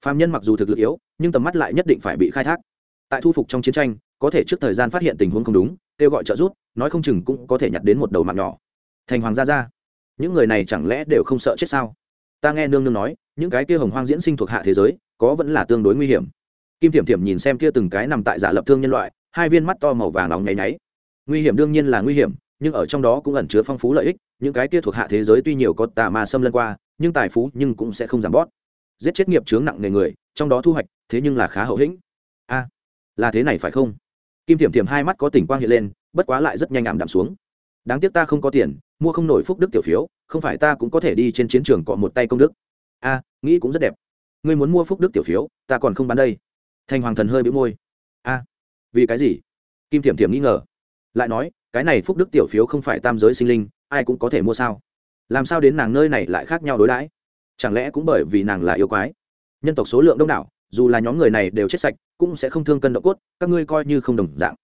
Phạm nhân mặc dù thực lực yếu, nhưng tầm mắt lại nhất định phải bị khai thác. Tại thu phục trong chiến tranh, có thể trước thời gian phát hiện tình huống không đúng kêu gọi trợ giúp, nói không chừng cũng có thể nhặt đến một đầu mạng nhỏ. Thành hoàng gia gia những người này chẳng lẽ đều không sợ chết sao? Ta nghe nương nương nói, những cái kia hồng hoang diễn sinh thuộc hạ thế giới, có vẫn là tương đối nguy hiểm. Kim thiểm thiểm nhìn xem kia từng cái nằm tại giả lập thương nhân loại, hai viên mắt to màu vàng nóng nháy nháy. Nguy hiểm đương nhiên là nguy hiểm, nhưng ở trong đó cũng ẩn chứa phong phú lợi ích, những cái kia thuộc hạ thế giới tuy nhiều có tà ma xâm lân qua, nhưng tài phú nhưng cũng sẽ không giảm bót giết chết nghiệp chướng nặng nề người, trong đó thu hoạch, thế nhưng là khá hậu hĩnh. A, là thế này phải không? Kim thiểm thiểm hai mắt có tỉnh quang hiện lên, bất quá lại rất nhanh ảm đạm xuống. Đáng tiếc ta không có tiền, mua không nổi phúc đức tiểu phiếu, không phải ta cũng có thể đi trên chiến trường cọ một tay công đức. A, nghĩ cũng rất đẹp. Ngươi muốn mua phúc đức tiểu phiếu, ta còn không bán đây. Thành hoàng thần hơi bị môi. A, vì cái gì? Kim thiểm thiểm nghi ngờ. Lại nói, cái này phúc đức tiểu phiếu không phải tam giới sinh linh, ai cũng có thể mua sao? Làm sao đến nàng nơi này lại khác nhau đối đãi? Chẳng lẽ cũng bởi vì nàng là yêu quái? Nhân tộc số lượng đông đảo dù là nhóm người này đều chết sạch, cũng sẽ không thương cân độ cốt, các ngươi coi như không đồng dạng.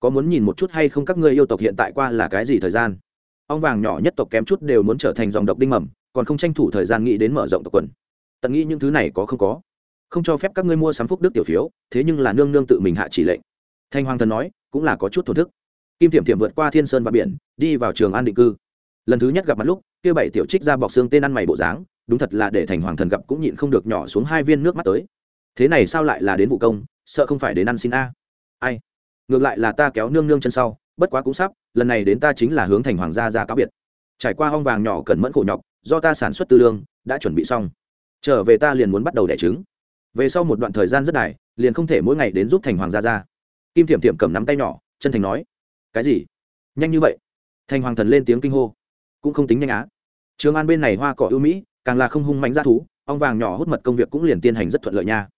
Có muốn nhìn một chút hay không các ngươi yêu tộc hiện tại qua là cái gì thời gian? Ong vàng nhỏ nhất tộc kém chút đều muốn trở thành dòng độc đinh mầm, còn không tranh thủ thời gian nghĩ đến mở rộng tộc quần. Tận nghĩ những thứ này có không có. Không cho phép các ngươi mua sắm phúc đức tiểu phiếu, thế nhưng là nương nương tự mình hạ chỉ lệnh. Thanh hoàng thần nói, cũng là có chút thổ thức. Kim thiểm thiểm vượt qua thiên sơn và biển, đi vào trường an định cư. Lần thứ nhất gặp mặt lúc, kia bảy tiểu trích ra bọc xương tên ăn mày bộ dáng, đúng thật là để thành hoàng thần gặp cũng nhịn không được nhỏ xuống hai viên nước mắt tới thế này sao lại là đến vụ công, sợ không phải đến ăn xin a? Ai? Ngược lại là ta kéo nương nương chân sau, bất quá cũng sắp, lần này đến ta chính là hướng thành hoàng gia ra cáo biệt. Trải qua hong vàng nhỏ cần mẫn khổ nhọc, do ta sản xuất tư lương, đã chuẩn bị xong. Trở về ta liền muốn bắt đầu đẻ trứng. Về sau một đoạn thời gian rất dài liền không thể mỗi ngày đến giúp thành hoàng gia ra. Kim thiểm thiểm cầm nắm tay nhỏ, chân thành nói, cái gì? Nhanh như vậy? Thành hoàng thần lên tiếng kinh hô, cũng không tính nhanh á. Trường an bên này hoa cỏ ưu mỹ, càng là không hung mạnh ra thú, ong vàng nhỏ hút mật công việc cũng liền tiên hành rất thuận lợi nha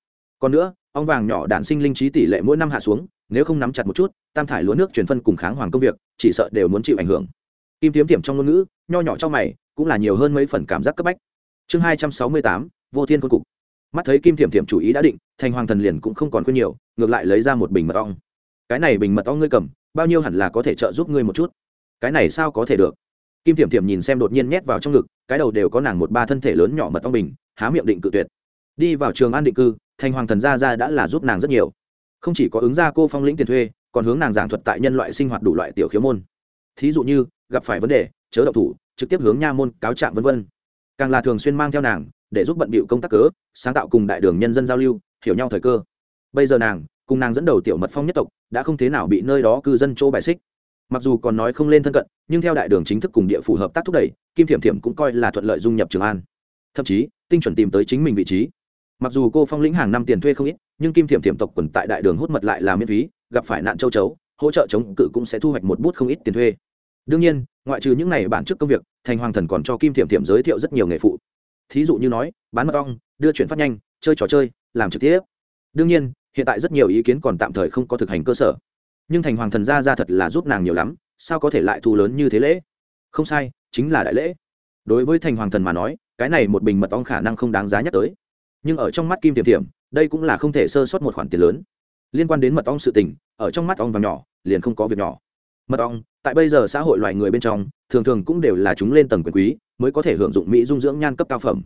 còn nữa, ong vàng nhỏ đản sinh linh trí tỷ lệ mỗi năm hạ xuống, nếu không nắm chặt một chút, tam thải lúa nước chuyển phân cùng kháng hoàng công việc, chỉ sợ đều muốn chịu ảnh hưởng. Kim tiếm tiềm trong ngôn ngữ, nho nhỏ trong mày, cũng là nhiều hơn mấy phần cảm giác cấp bách. Chương hai trăm sáu mươi tám, vô thiên quân cục. Mắt thấy kim tiềm tiềm chủ ý đã định, thành hoàng thần liền cũng không còn khuyên nhiều, ngược lại lấy ra một bình mật ong. Cái này bình mật ong ngươi cầm, bao nhiêu hẳn là có thể trợ giúp ngươi một chút? Cái này sao có thể được? Kim tiềm tiềm nhìn xem đột nhiên nhét vào trong ngực, cái đầu đều có nàng một ba thân thể lớn nhỏ mật ong bình, há miệng định cự tuyệt. Đi vào trường an định cư thành hoàng thần gia Gia đã là giúp nàng rất nhiều. Không chỉ có ứng gia cô phong lĩnh tiền thuê, còn hướng nàng giảng thuật tại nhân loại sinh hoạt đủ loại tiểu khiếu môn. Thí dụ như, gặp phải vấn đề, chớ độc thủ, trực tiếp hướng nha môn, cáo trạng vân vân. Càng là thường xuyên mang theo nàng, để giúp bận bịu công tác cớ, sáng tạo cùng đại đường nhân dân giao lưu, hiểu nhau thời cơ. Bây giờ nàng, cùng nàng dẫn đầu tiểu mật phong nhất tộc, đã không thế nào bị nơi đó cư dân chỗ bài xích. Mặc dù còn nói không lên thân cận, nhưng theo đại đường chính thức cùng địa phủ hợp tác thúc đẩy, kim thiểm thiểm cũng coi là thuận lợi dung nhập trường an. Thậm chí, tinh chuẩn tìm tới chính mình vị trí mặc dù cô phong lĩnh hàng năm tiền thuê không ít, nhưng kim thiểm thiểm tộc quần tại đại đường hút mật lại là miễn phí, gặp phải nạn châu chấu, hỗ trợ chống cự cũng sẽ thu hoạch một bút không ít tiền thuê. Đương nhiên, ngoại trừ những này bản chức công việc, thành hoàng thần còn cho kim thiểm thiểm giới thiệu rất nhiều nghề phụ. Thí dụ như nói, bán mật ong, đưa chuyển phát nhanh, chơi trò chơi, làm trực tiếp. Đương nhiên, hiện tại rất nhiều ý kiến còn tạm thời không có thực hành cơ sở. Nhưng thành hoàng thần ra ra thật là giúp nàng nhiều lắm, sao có thể lại thu lớn như thế lễ? Không sai, chính là đại lễ. Đối với thành hoàng thần mà nói, cái này một bình mật ong khả năng không đáng giá nhắc tới nhưng ở trong mắt kim tiềm tiềm, đây cũng là không thể sơ sót một khoản tiền lớn. Liên quan đến mật ong sự tình, ở trong mắt ong vàng nhỏ, liền không có việc nhỏ. Mật ong, tại bây giờ xã hội loài người bên trong, thường thường cũng đều là chúng lên tầng quyền quý, mới có thể hưởng dụng mỹ dung dưỡng nhan cấp cao phẩm.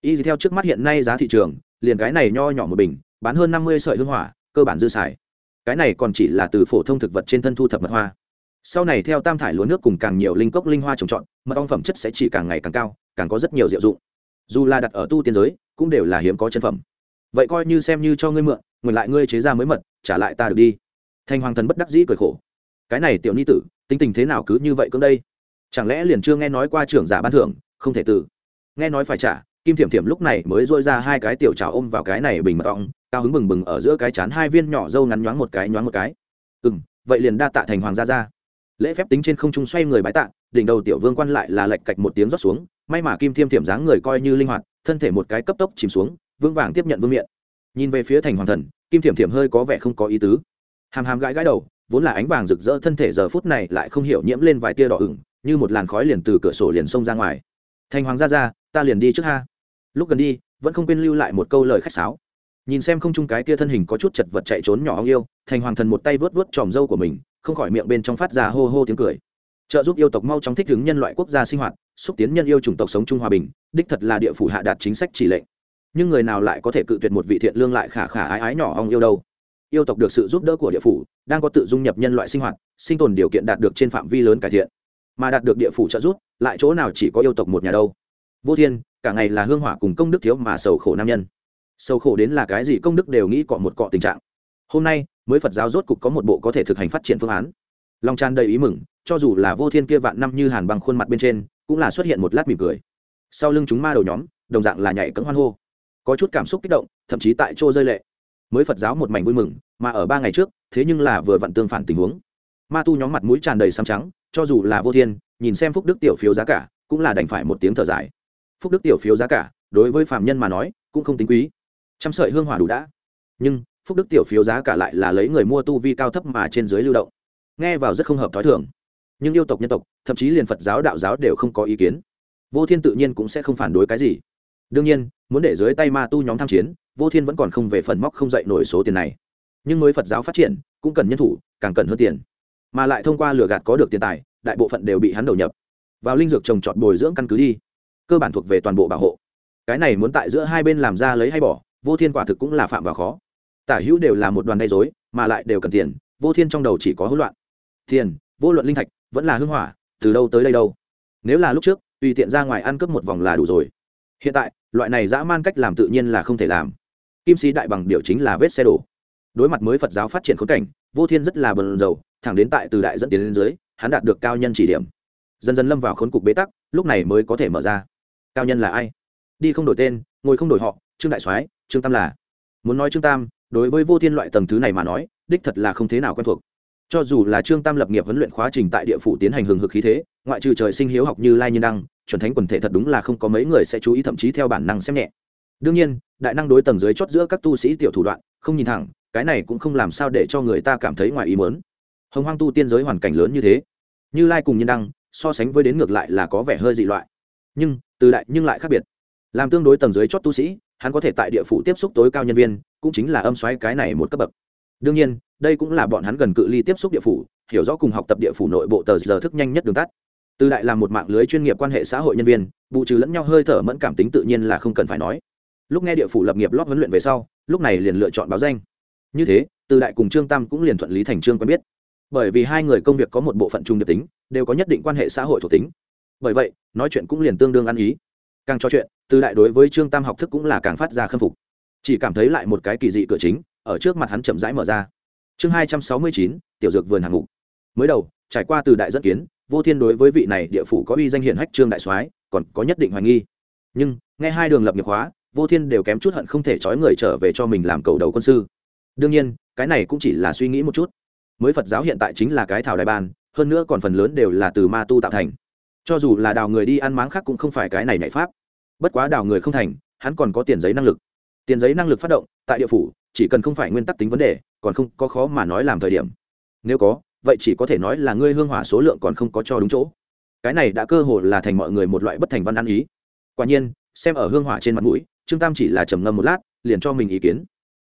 Y theo trước mắt hiện nay giá thị trường, liền cái này nho nhỏ một bình, bán hơn năm mươi sợi hương hỏa, cơ bản dư xài. Cái này còn chỉ là từ phổ thông thực vật trên thân thu thập mật hoa. Sau này theo tam thải lúa nước cùng càng nhiều linh cốc linh hoa trồng trọt, mật ong phẩm chất sẽ chỉ càng ngày càng cao, càng có rất nhiều diệu dụng. Dù là đặt ở tu tiên giới cũng đều là hiếm có chân phẩm. Vậy coi như xem như cho ngươi mượn ngược lại ngươi chế ra mới mật, trả lại ta được đi. Thanh hoàng thần bất đắc dĩ cười khổ. Cái này tiểu ni tử, tính tình thế nào cứ như vậy cưỡng đây? Chẳng lẽ liền chưa nghe nói qua trưởng giả ban thưởng, không thể từ nghe nói phải trả, kim thiểm thiểm lúc này mới dôi ra hai cái tiểu trào ôm vào cái này bình mật ong, cao hứng bừng bừng ở giữa cái chán hai viên nhỏ dâu ngắn nhoáng một cái, nhoáng một cái. Ừ m vậy liền đa tạ thành hoàng gia ra lễ phép tính trên không trung xoay người bái tạ, đỉnh đầu tiểu vương quan lại là lệch cạch một tiếng rót xuống may mà kim thiêm thiểm dáng người coi như linh hoạt, thân thể một cái cấp tốc chìm xuống, vững vàng tiếp nhận vương miện. Nhìn về phía thành hoàng thần, kim thiểm thiểm hơi có vẻ không có ý tứ. Hàm hàm gãi gãi đầu, vốn là ánh vàng rực rỡ thân thể giờ phút này lại không hiểu nhiễm lên vài tia đỏ ửng, như một làn khói liền từ cửa sổ liền xông ra ngoài. Thành hoàng gia ra, ta liền đi trước ha. Lúc gần đi, vẫn không quên lưu lại một câu lời khách sáo. Nhìn xem không chung cái kia thân hình có chút chật vật chạy trốn nhỏ ông yêu, thành hoàng thần một tay vớt vớt tròm râu của mình, không khỏi miệng bên trong phát ra hô hô tiếng cười trợ giúp yêu tộc mau chóng thích ứng nhân loại quốc gia sinh hoạt, xúc tiến nhân yêu chủng tộc sống chung hòa bình, đích thật là địa phủ hạ đạt chính sách chỉ lệnh. Nhưng người nào lại có thể cự tuyệt một vị thiện lương lại khả khả ái ái nhỏ ong yêu đâu? Yêu tộc được sự giúp đỡ của địa phủ, đang có tự dung nhập nhân loại sinh hoạt, sinh tồn điều kiện đạt được trên phạm vi lớn cải thiện. Mà đạt được địa phủ trợ giúp, lại chỗ nào chỉ có yêu tộc một nhà đâu? Vô thiên, cả ngày là hương hỏa cùng công đức thiếu mà sầu khổ nam nhân. Sầu khổ đến là cái gì công đức đều nghĩ cọ một cọ tình trạng. Hôm nay, mới phật giáo rốt cục có một bộ có thể thực hành phát triển phương án lòng tràn đầy ý mừng, cho dù là vô thiên kia vạn năm như hàn bằng khuôn mặt bên trên, cũng là xuất hiện một lát mỉm cười. Sau lưng chúng ma đầu nhóm, đồng dạng là nhảy cấm hoan hô. Có chút cảm xúc kích động, thậm chí tại chỗ rơi lệ. Mới phật giáo một mảnh vui mừng, mà ở ba ngày trước, thế nhưng là vừa vặn tương phản tình huống. Ma tu nhóm mặt mũi tràn đầy xăm trắng, cho dù là vô thiên, nhìn xem phúc đức tiểu phiếu giá cả, cũng là đành phải một tiếng thở dài. Phúc đức tiểu phiếu giá cả, đối với phạm nhân mà nói, cũng không tính quý. Trăm sợi hương hỏa đủ đã. Nhưng, phúc đức tiểu phiếu giá cả lại là lấy người mua tu vi cao thấp mà trên dưới lưu động nghe vào rất không hợp thói thường. Nhưng yêu tộc nhân tộc, thậm chí liền phật giáo đạo giáo đều không có ý kiến. Vô thiên tự nhiên cũng sẽ không phản đối cái gì. Đương nhiên, muốn để dưới tay ma tu nhóm tham chiến, vô thiên vẫn còn không về phần móc không dậy nổi số tiền này. Nhưng mới phật giáo phát triển, cũng cần nhân thủ, càng cần hơn tiền. Mà lại thông qua lừa gạt có được tiền tài, đại bộ phận đều bị hắn đầu nhập. Vào linh dược trồng trọt bồi dưỡng căn cứ đi. Cơ bản thuộc về toàn bộ bảo hộ. Cái này muốn tại giữa hai bên làm ra lấy hay bỏ, vô thiên quả thực cũng là phạm vào khó. Tả hữu đều là một đoàn gây dối mà lại đều cần tiền, vô thiên trong đầu chỉ có hỗn loạn tiền, vô luận linh thạch, vẫn là hưng hỏa, từ đâu tới đây đâu. Nếu là lúc trước, tùy tiện ra ngoài ăn cướp một vòng là đủ rồi. Hiện tại, loại này dã man cách làm tự nhiên là không thể làm. Kim sĩ đại bằng điều chính là vết xe đổ. Đối mặt mới phật giáo phát triển khốn cảnh, vô thiên rất là bần dầu thẳng đến tại từ đại dẫn tiến lên dưới, hắn đạt được cao nhân chỉ điểm. Dần dần lâm vào khốn cục bế tắc, lúc này mới có thể mở ra. Cao nhân là ai? Đi không đổi tên, ngồi không đổi họ, trương đại soái, trương tam là. Muốn nói trương tam, đối với vô thiên loại tầng thứ này mà nói, đích thật là không thế nào quen thuộc cho dù là trương tam lập nghiệp huấn luyện khóa trình tại địa phủ tiến hành hừng hực khí thế, ngoại trừ trời sinh hiếu học như lai nhân đăng, chuẩn thánh quần thể thật đúng là không có mấy người sẽ chú ý thậm chí theo bản năng xem nhẹ. Đương nhiên, đại năng đối tầng dưới chót giữa các tu sĩ tiểu thủ đoạn, không nhìn thẳng, cái này cũng không làm sao để cho người ta cảm thấy ngoài ý mớn hồng hoang tu tiên giới hoàn cảnh lớn như thế, như lai cùng nhân đăng, so sánh với đến ngược lại là có vẻ hơi dị loại. Nhưng, từ đại nhưng lại khác biệt. Làm tương đối tầng dưới chót tu sĩ, hắn có thể tại địa phủ tiếp xúc tối cao nhân viên, cũng chính là âm xoáy cái này một cấp bậc đương nhiên, đây cũng là bọn hắn gần cự ly tiếp xúc địa phủ, hiểu rõ cùng học tập địa phủ nội bộ tờ giờ thức nhanh nhất đường tắt. Từ đại là một mạng lưới chuyên nghiệp quan hệ xã hội nhân viên bù trừ lẫn nhau hơi thở mẫn cảm tính tự nhiên là không cần phải nói. Lúc nghe địa phủ lập nghiệp lót huấn luyện về sau, lúc này liền lựa chọn báo danh. Như thế, từ đại cùng trương tam cũng liền thuận lý thành trương quen biết. Bởi vì hai người công việc có một bộ phận chung điệp tính, đều có nhất định quan hệ xã hội thuộc tính. Bởi vậy, nói chuyện cũng liền tương đương ăn ý. Càng trò chuyện, từ đại đối với trương tam học thức cũng là càng phát ra khâm phục. Chỉ cảm thấy lại một cái kỳ dị cửa chính ở trước mặt hắn chậm rãi mở ra. Chương hai trăm sáu mươi chín, tiểu dược vườn hàng ngục mới đầu, trải qua từ đại dẫn kiến, vô thiên đối với vị này địa phủ có uy danh hiển hách trương đại soái, còn có nhất định hoài nghi. Nhưng, nghe hai đường lập nghiệp hóa, vô thiên đều kém chút hận không thể trói người trở về cho mình làm cầu đầu quân sư. Đương nhiên, cái này cũng chỉ là suy nghĩ một chút. Mới phật giáo hiện tại chính là cái thảo đại ban hơn nữa còn phần lớn đều là từ ma tu tạo thành. Cho dù là đào người đi ăn máng khác cũng không phải cái này nhạy pháp. Bất quá đào người không thành, hắn còn có tiền giấy năng lực tiền giấy năng lực phát động, tại địa phủ, chỉ cần không phải nguyên tắc tính vấn đề, còn không có khó mà nói làm thời điểm. Nếu có, vậy chỉ có thể nói là ngươi hương hỏa số lượng còn không có cho đúng chỗ. Cái này đã cơ hồ là thành mọi người một loại bất thành văn ăn ý. Quả nhiên, xem ở hương hỏa trên mặt mũi, trương tam chỉ là trầm ngâm một lát, liền cho mình ý kiến.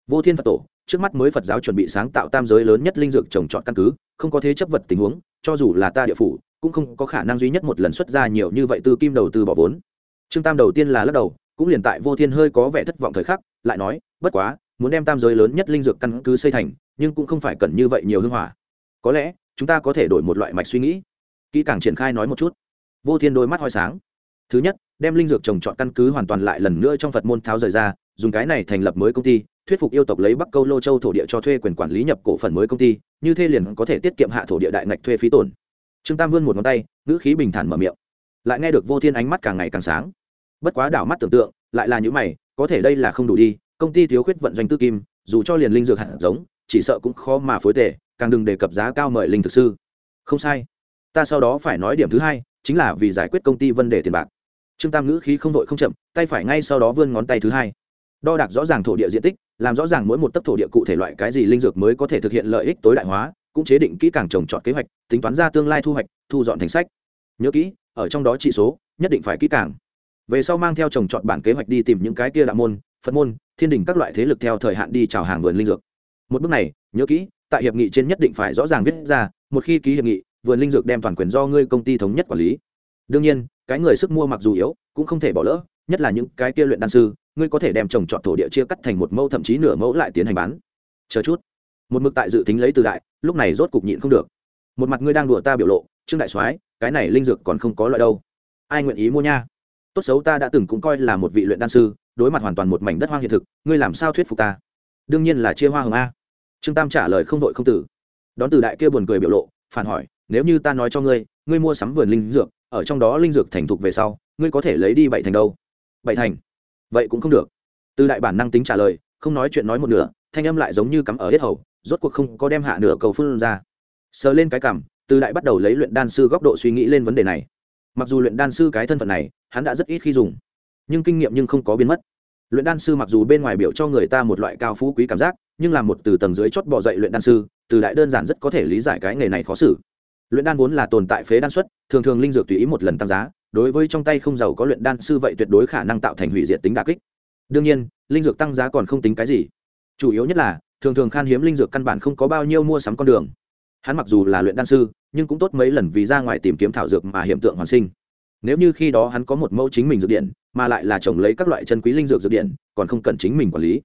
Vô thiên phật tổ, trước mắt mới phật giáo chuẩn bị sáng tạo tam giới lớn nhất linh dược trồng trọt căn cứ, không có thế chấp vật tình huống, cho dù là ta địa phủ, cũng không có khả năng duy nhất một lần xuất ra nhiều như vậy từ kim đầu tư bỏ vốn. Trương tam đầu tiên là lắc đầu cũng liền tại vô thiên hơi có vẻ thất vọng thời khắc, lại nói, bất quá, muốn đem tam giới lớn nhất linh dược căn cứ xây thành, nhưng cũng không phải cần như vậy nhiều hưng hỏa. Có lẽ, chúng ta có thể đổi một loại mạch suy nghĩ. Kỹ càng triển khai nói một chút. Vô thiên đôi mắt hoi sáng. Thứ nhất, đem linh dược trồng trọt căn cứ hoàn toàn lại lần nữa trong phật môn tháo rời ra, dùng cái này thành lập mới công ty, thuyết phục yêu tộc lấy bắc câu lô châu thổ địa cho thuê quyền quản lý nhập cổ phần mới công ty, như thế liền có thể tiết kiệm hạ thổ địa đại ngạch thuê phí tổn. Trương tam vươn một ngón tay, ngữ khí bình thản mở miệng. Lại nghe được vô thiên ánh mắt càng ngày càng sáng bất quá đảo mắt tưởng tượng, lại là những mày, có thể đây là không đủ đi, công ty thiếu khuyết vận doanh tư kim, dù cho liền linh dược hạt giống, chỉ sợ cũng khó mà phối tệ càng đừng đề cập giá cao mời linh thực sư. Không sai. Ta sau đó phải nói điểm thứ hai, chính là vì giải quyết công ty vấn đề tiền bạc. Trương tam ngữ khí không vội không chậm, tay phải ngay sau đó vươn ngón tay thứ hai. Đo đạc rõ ràng thổ địa diện tích, làm rõ ràng mỗi một tấc thổ địa cụ thể loại cái gì linh dược mới có thể thực hiện lợi ích tối đại hóa, cũng chế định kỹ càng trồng trọt kế hoạch, tính toán ra tương lai thu hoạch, thu dọn thành sách. Nhớ kỹ, ở trong đó trị số, nhất định phải kỹ càng về sau mang theo trồng trọt bản kế hoạch đi tìm những cái kia đạo môn, phật môn, thiên đình các loại thế lực theo thời hạn đi chào hàng vườn linh dược. Một bước này, nhớ kỹ, tại hiệp nghị trên nhất định phải rõ ràng viết ra, một khi ký hiệp nghị, vườn linh dược đem toàn quyền do ngươi công ty thống nhất quản lý. Đương nhiên, cái người sức mua mặc dù yếu, cũng không thể bỏ lỡ, nhất là những cái kia luyện đan sư, ngươi có thể đem trồng trọt thổ địa chia cắt thành một mẫu thậm chí nửa mẫu lại tiến hành bán. Chờ chút. Một mực tại dự tính lấy từ đại, lúc này rốt cục nhịn không được. Một mặt ngươi đang đùa ta biểu lộ, trương đại soái, cái này linh dược còn không có loại đâu. Ai nguyện ý mua nha? Tốt xấu ta đã từng cũng coi là một vị luyện đan sư, đối mặt hoàn toàn một mảnh đất hoang hiện thực, ngươi làm sao thuyết phục ta? Đương nhiên là chia hoa hồng a. Trương tam trả lời không vội không tử. Đón từ đại kia buồn cười biểu lộ, phản hỏi, nếu như ta nói cho ngươi ngươi mua sắm vườn linh dược, ở trong đó linh dược thành thục về sau, ngươi có thể lấy đi bảy thành đâu? Bảy thành? Vậy cũng không được. Từ đại bản năng tính trả lời, không nói chuyện nói một nửa, thanh âm lại giống như cắm ở hết hầu, rốt cuộc không có đem hạ nửa cầu phương ra. Sờ lên cái cảm từ đại bắt đầu lấy luyện đan sư góc độ suy nghĩ lên vấn đề này mặc dù luyện đan sư cái thân phận này, hắn đã rất ít khi dùng, nhưng kinh nghiệm nhưng không có biến mất. Luyện đan sư mặc dù bên ngoài biểu cho người ta một loại cao phú quý cảm giác, nhưng là một từ tầng dưới chót bỏ dậy luyện đan sư, từ đại đơn giản rất có thể lý giải cái nghề này khó xử. Luyện đan vốn là tồn tại phế đan xuất, thường thường linh dược tùy ý một lần tăng giá, đối với trong tay không giàu có luyện đan sư vậy tuyệt đối khả năng tạo thành hủy diệt tính đà kích. Đương nhiên, linh dược tăng giá còn không tính cái gì. Chủ yếu nhất là, thường thường khan hiếm linh dược căn bản không có bao nhiêu mua sắm con đường. Hắn mặc dù là luyện đan sư nhưng cũng tốt mấy lần vì ra ngoài tìm kiếm thảo dược mà hiện tượng hoàn sinh. Nếu như khi đó hắn có một mẫu chính mình dược điện, mà lại là trồng lấy các loại chân quý linh dược dược điện, còn không cần chính mình quản lý.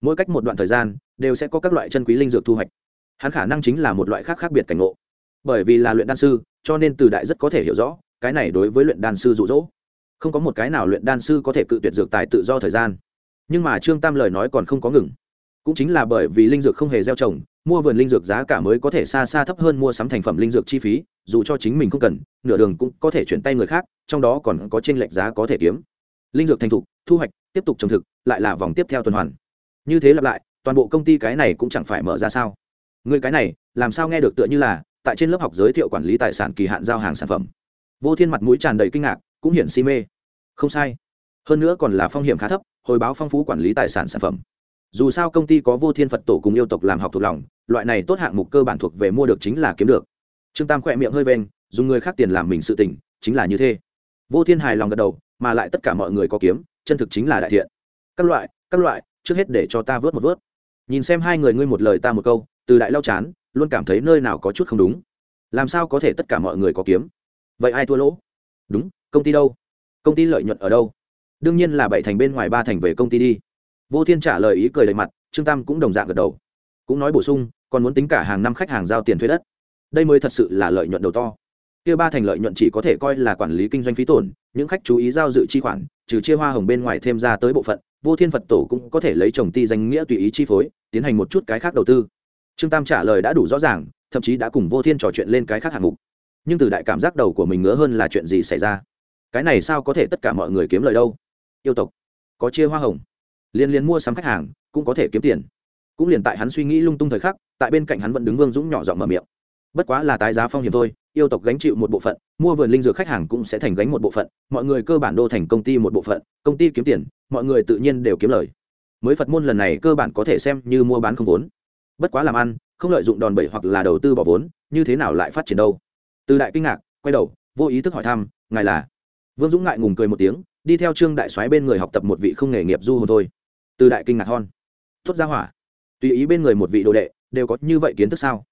Mỗi cách một đoạn thời gian, đều sẽ có các loại chân quý linh dược thu hoạch. Hắn khả năng chính là một loại khác khác biệt cảnh ngộ. Bởi vì là luyện đan sư, cho nên từ đại rất có thể hiểu rõ, cái này đối với luyện đan sư rụ rỗ không có một cái nào luyện đan sư có thể tự tuyệt dược tài tự do thời gian. Nhưng mà trương tam lời nói còn không có ngừng. Cũng chính là bởi vì linh dược không hề gieo trồng mua vườn linh dược giá cả mới có thể xa xa thấp hơn mua sắm thành phẩm linh dược chi phí, dù cho chính mình không cần, nửa đường cũng có thể chuyển tay người khác, trong đó còn có tranh lệch giá có thể kiếm. Linh dược thành thục, thu hoạch, tiếp tục trồng thực, lại là vòng tiếp theo tuần hoàn. Như thế lặp lại, toàn bộ công ty cái này cũng chẳng phải mở ra sao. Người cái này, làm sao nghe được tựa như là, tại trên lớp học giới thiệu quản lý tài sản kỳ hạn giao hàng sản phẩm. Vô thiên mặt mũi tràn đầy kinh ngạc, cũng hiện si mê. Không sai. Hơn nữa còn là phong hiểm khá thấp, hồi báo phong phú quản lý tài sản sản phẩm dù sao công ty có vô thiên phật tổ cùng yêu tộc làm học thuộc lòng, loại này tốt hạng mục cơ bản thuộc về mua được chính là kiếm được. Trương tam khỏe miệng hơi ven dùng người khác tiền làm mình sự tỉnh chính là như thế. Vô thiên hài lòng gật đầu, mà lại tất cả mọi người có kiếm, chân thực chính là đại thiện. Các loại các loại, trước hết để cho ta vớt một vớt. Nhìn xem hai người ngươi một lời ta một câu, từ đại lao chán, luôn cảm thấy nơi nào có chút không đúng. Làm sao có thể tất cả mọi người có kiếm? Vậy ai thua lỗ? Đúng, công ty đâu? Công ty lợi nhuận ở đâu? Đương nhiên là bảy thành bên ngoài ba thành về công ty đi vô thiên trả lời ý cười đầy mặt, trương tam cũng đồng dạng gật đầu. Cũng nói bổ sung, còn muốn tính cả hàng năm khách hàng giao tiền thuê đất. Đây mới thật sự là lợi nhuận đầu to. Kia ba thành lợi nhuận chỉ có thể coi là quản lý kinh doanh phí tổn, những khách chú ý giao dự chi khoản, trừ chia hoa hồng bên ngoài thêm ra tới bộ phận, vô thiên phật tổ cũng có thể lấy chồng ti danh nghĩa tùy ý chi phối, tiến hành một chút cái khác đầu tư. Trương tam trả lời đã đủ rõ ràng, thậm chí đã cùng vô thiên trò chuyện lên cái khác hạng mục. Nhưng từ đại cảm giác đầu của mình ngứa hơn là chuyện gì xảy ra? Cái này sao có thể tất cả mọi người kiếm lời đâu? Yêu tộc, có chia hoa hồng liên liên mua sắm khách hàng, cũng có thể kiếm tiền. Cũng liền tại hắn suy nghĩ lung tung thời khắc, tại bên cạnh hắn vẫn đứng vương dũng nhỏ giọng mở miệng. Bất quá là tái giá phong hiểm thôi, yêu tộc gánh chịu một bộ phận, mua vườn linh dược khách hàng cũng sẽ thành gánh một bộ phận, mọi người cơ bản đô thành công ty một bộ phận, công ty kiếm tiền, mọi người tự nhiên đều kiếm lời. Mới phật môn lần này cơ bản có thể xem như mua bán không vốn. Bất quá làm ăn, không lợi dụng đòn bẩy hoặc là đầu tư bỏ vốn, như thế nào lại phát triển đâu? Từ đại kinh ngạc, quay đầu, vô ý thức hỏi thăm, ngài là? Vương dũng ngại ngùng cười một tiếng, đi theo trương đại soái bên người học tập một vị không nghề nghiệp du hồn thôi từ đại kinh ngạc hon. Tốt ra hỏa. Tùy ý bên người một vị đồ đệ, đều có như vậy kiến thức sao?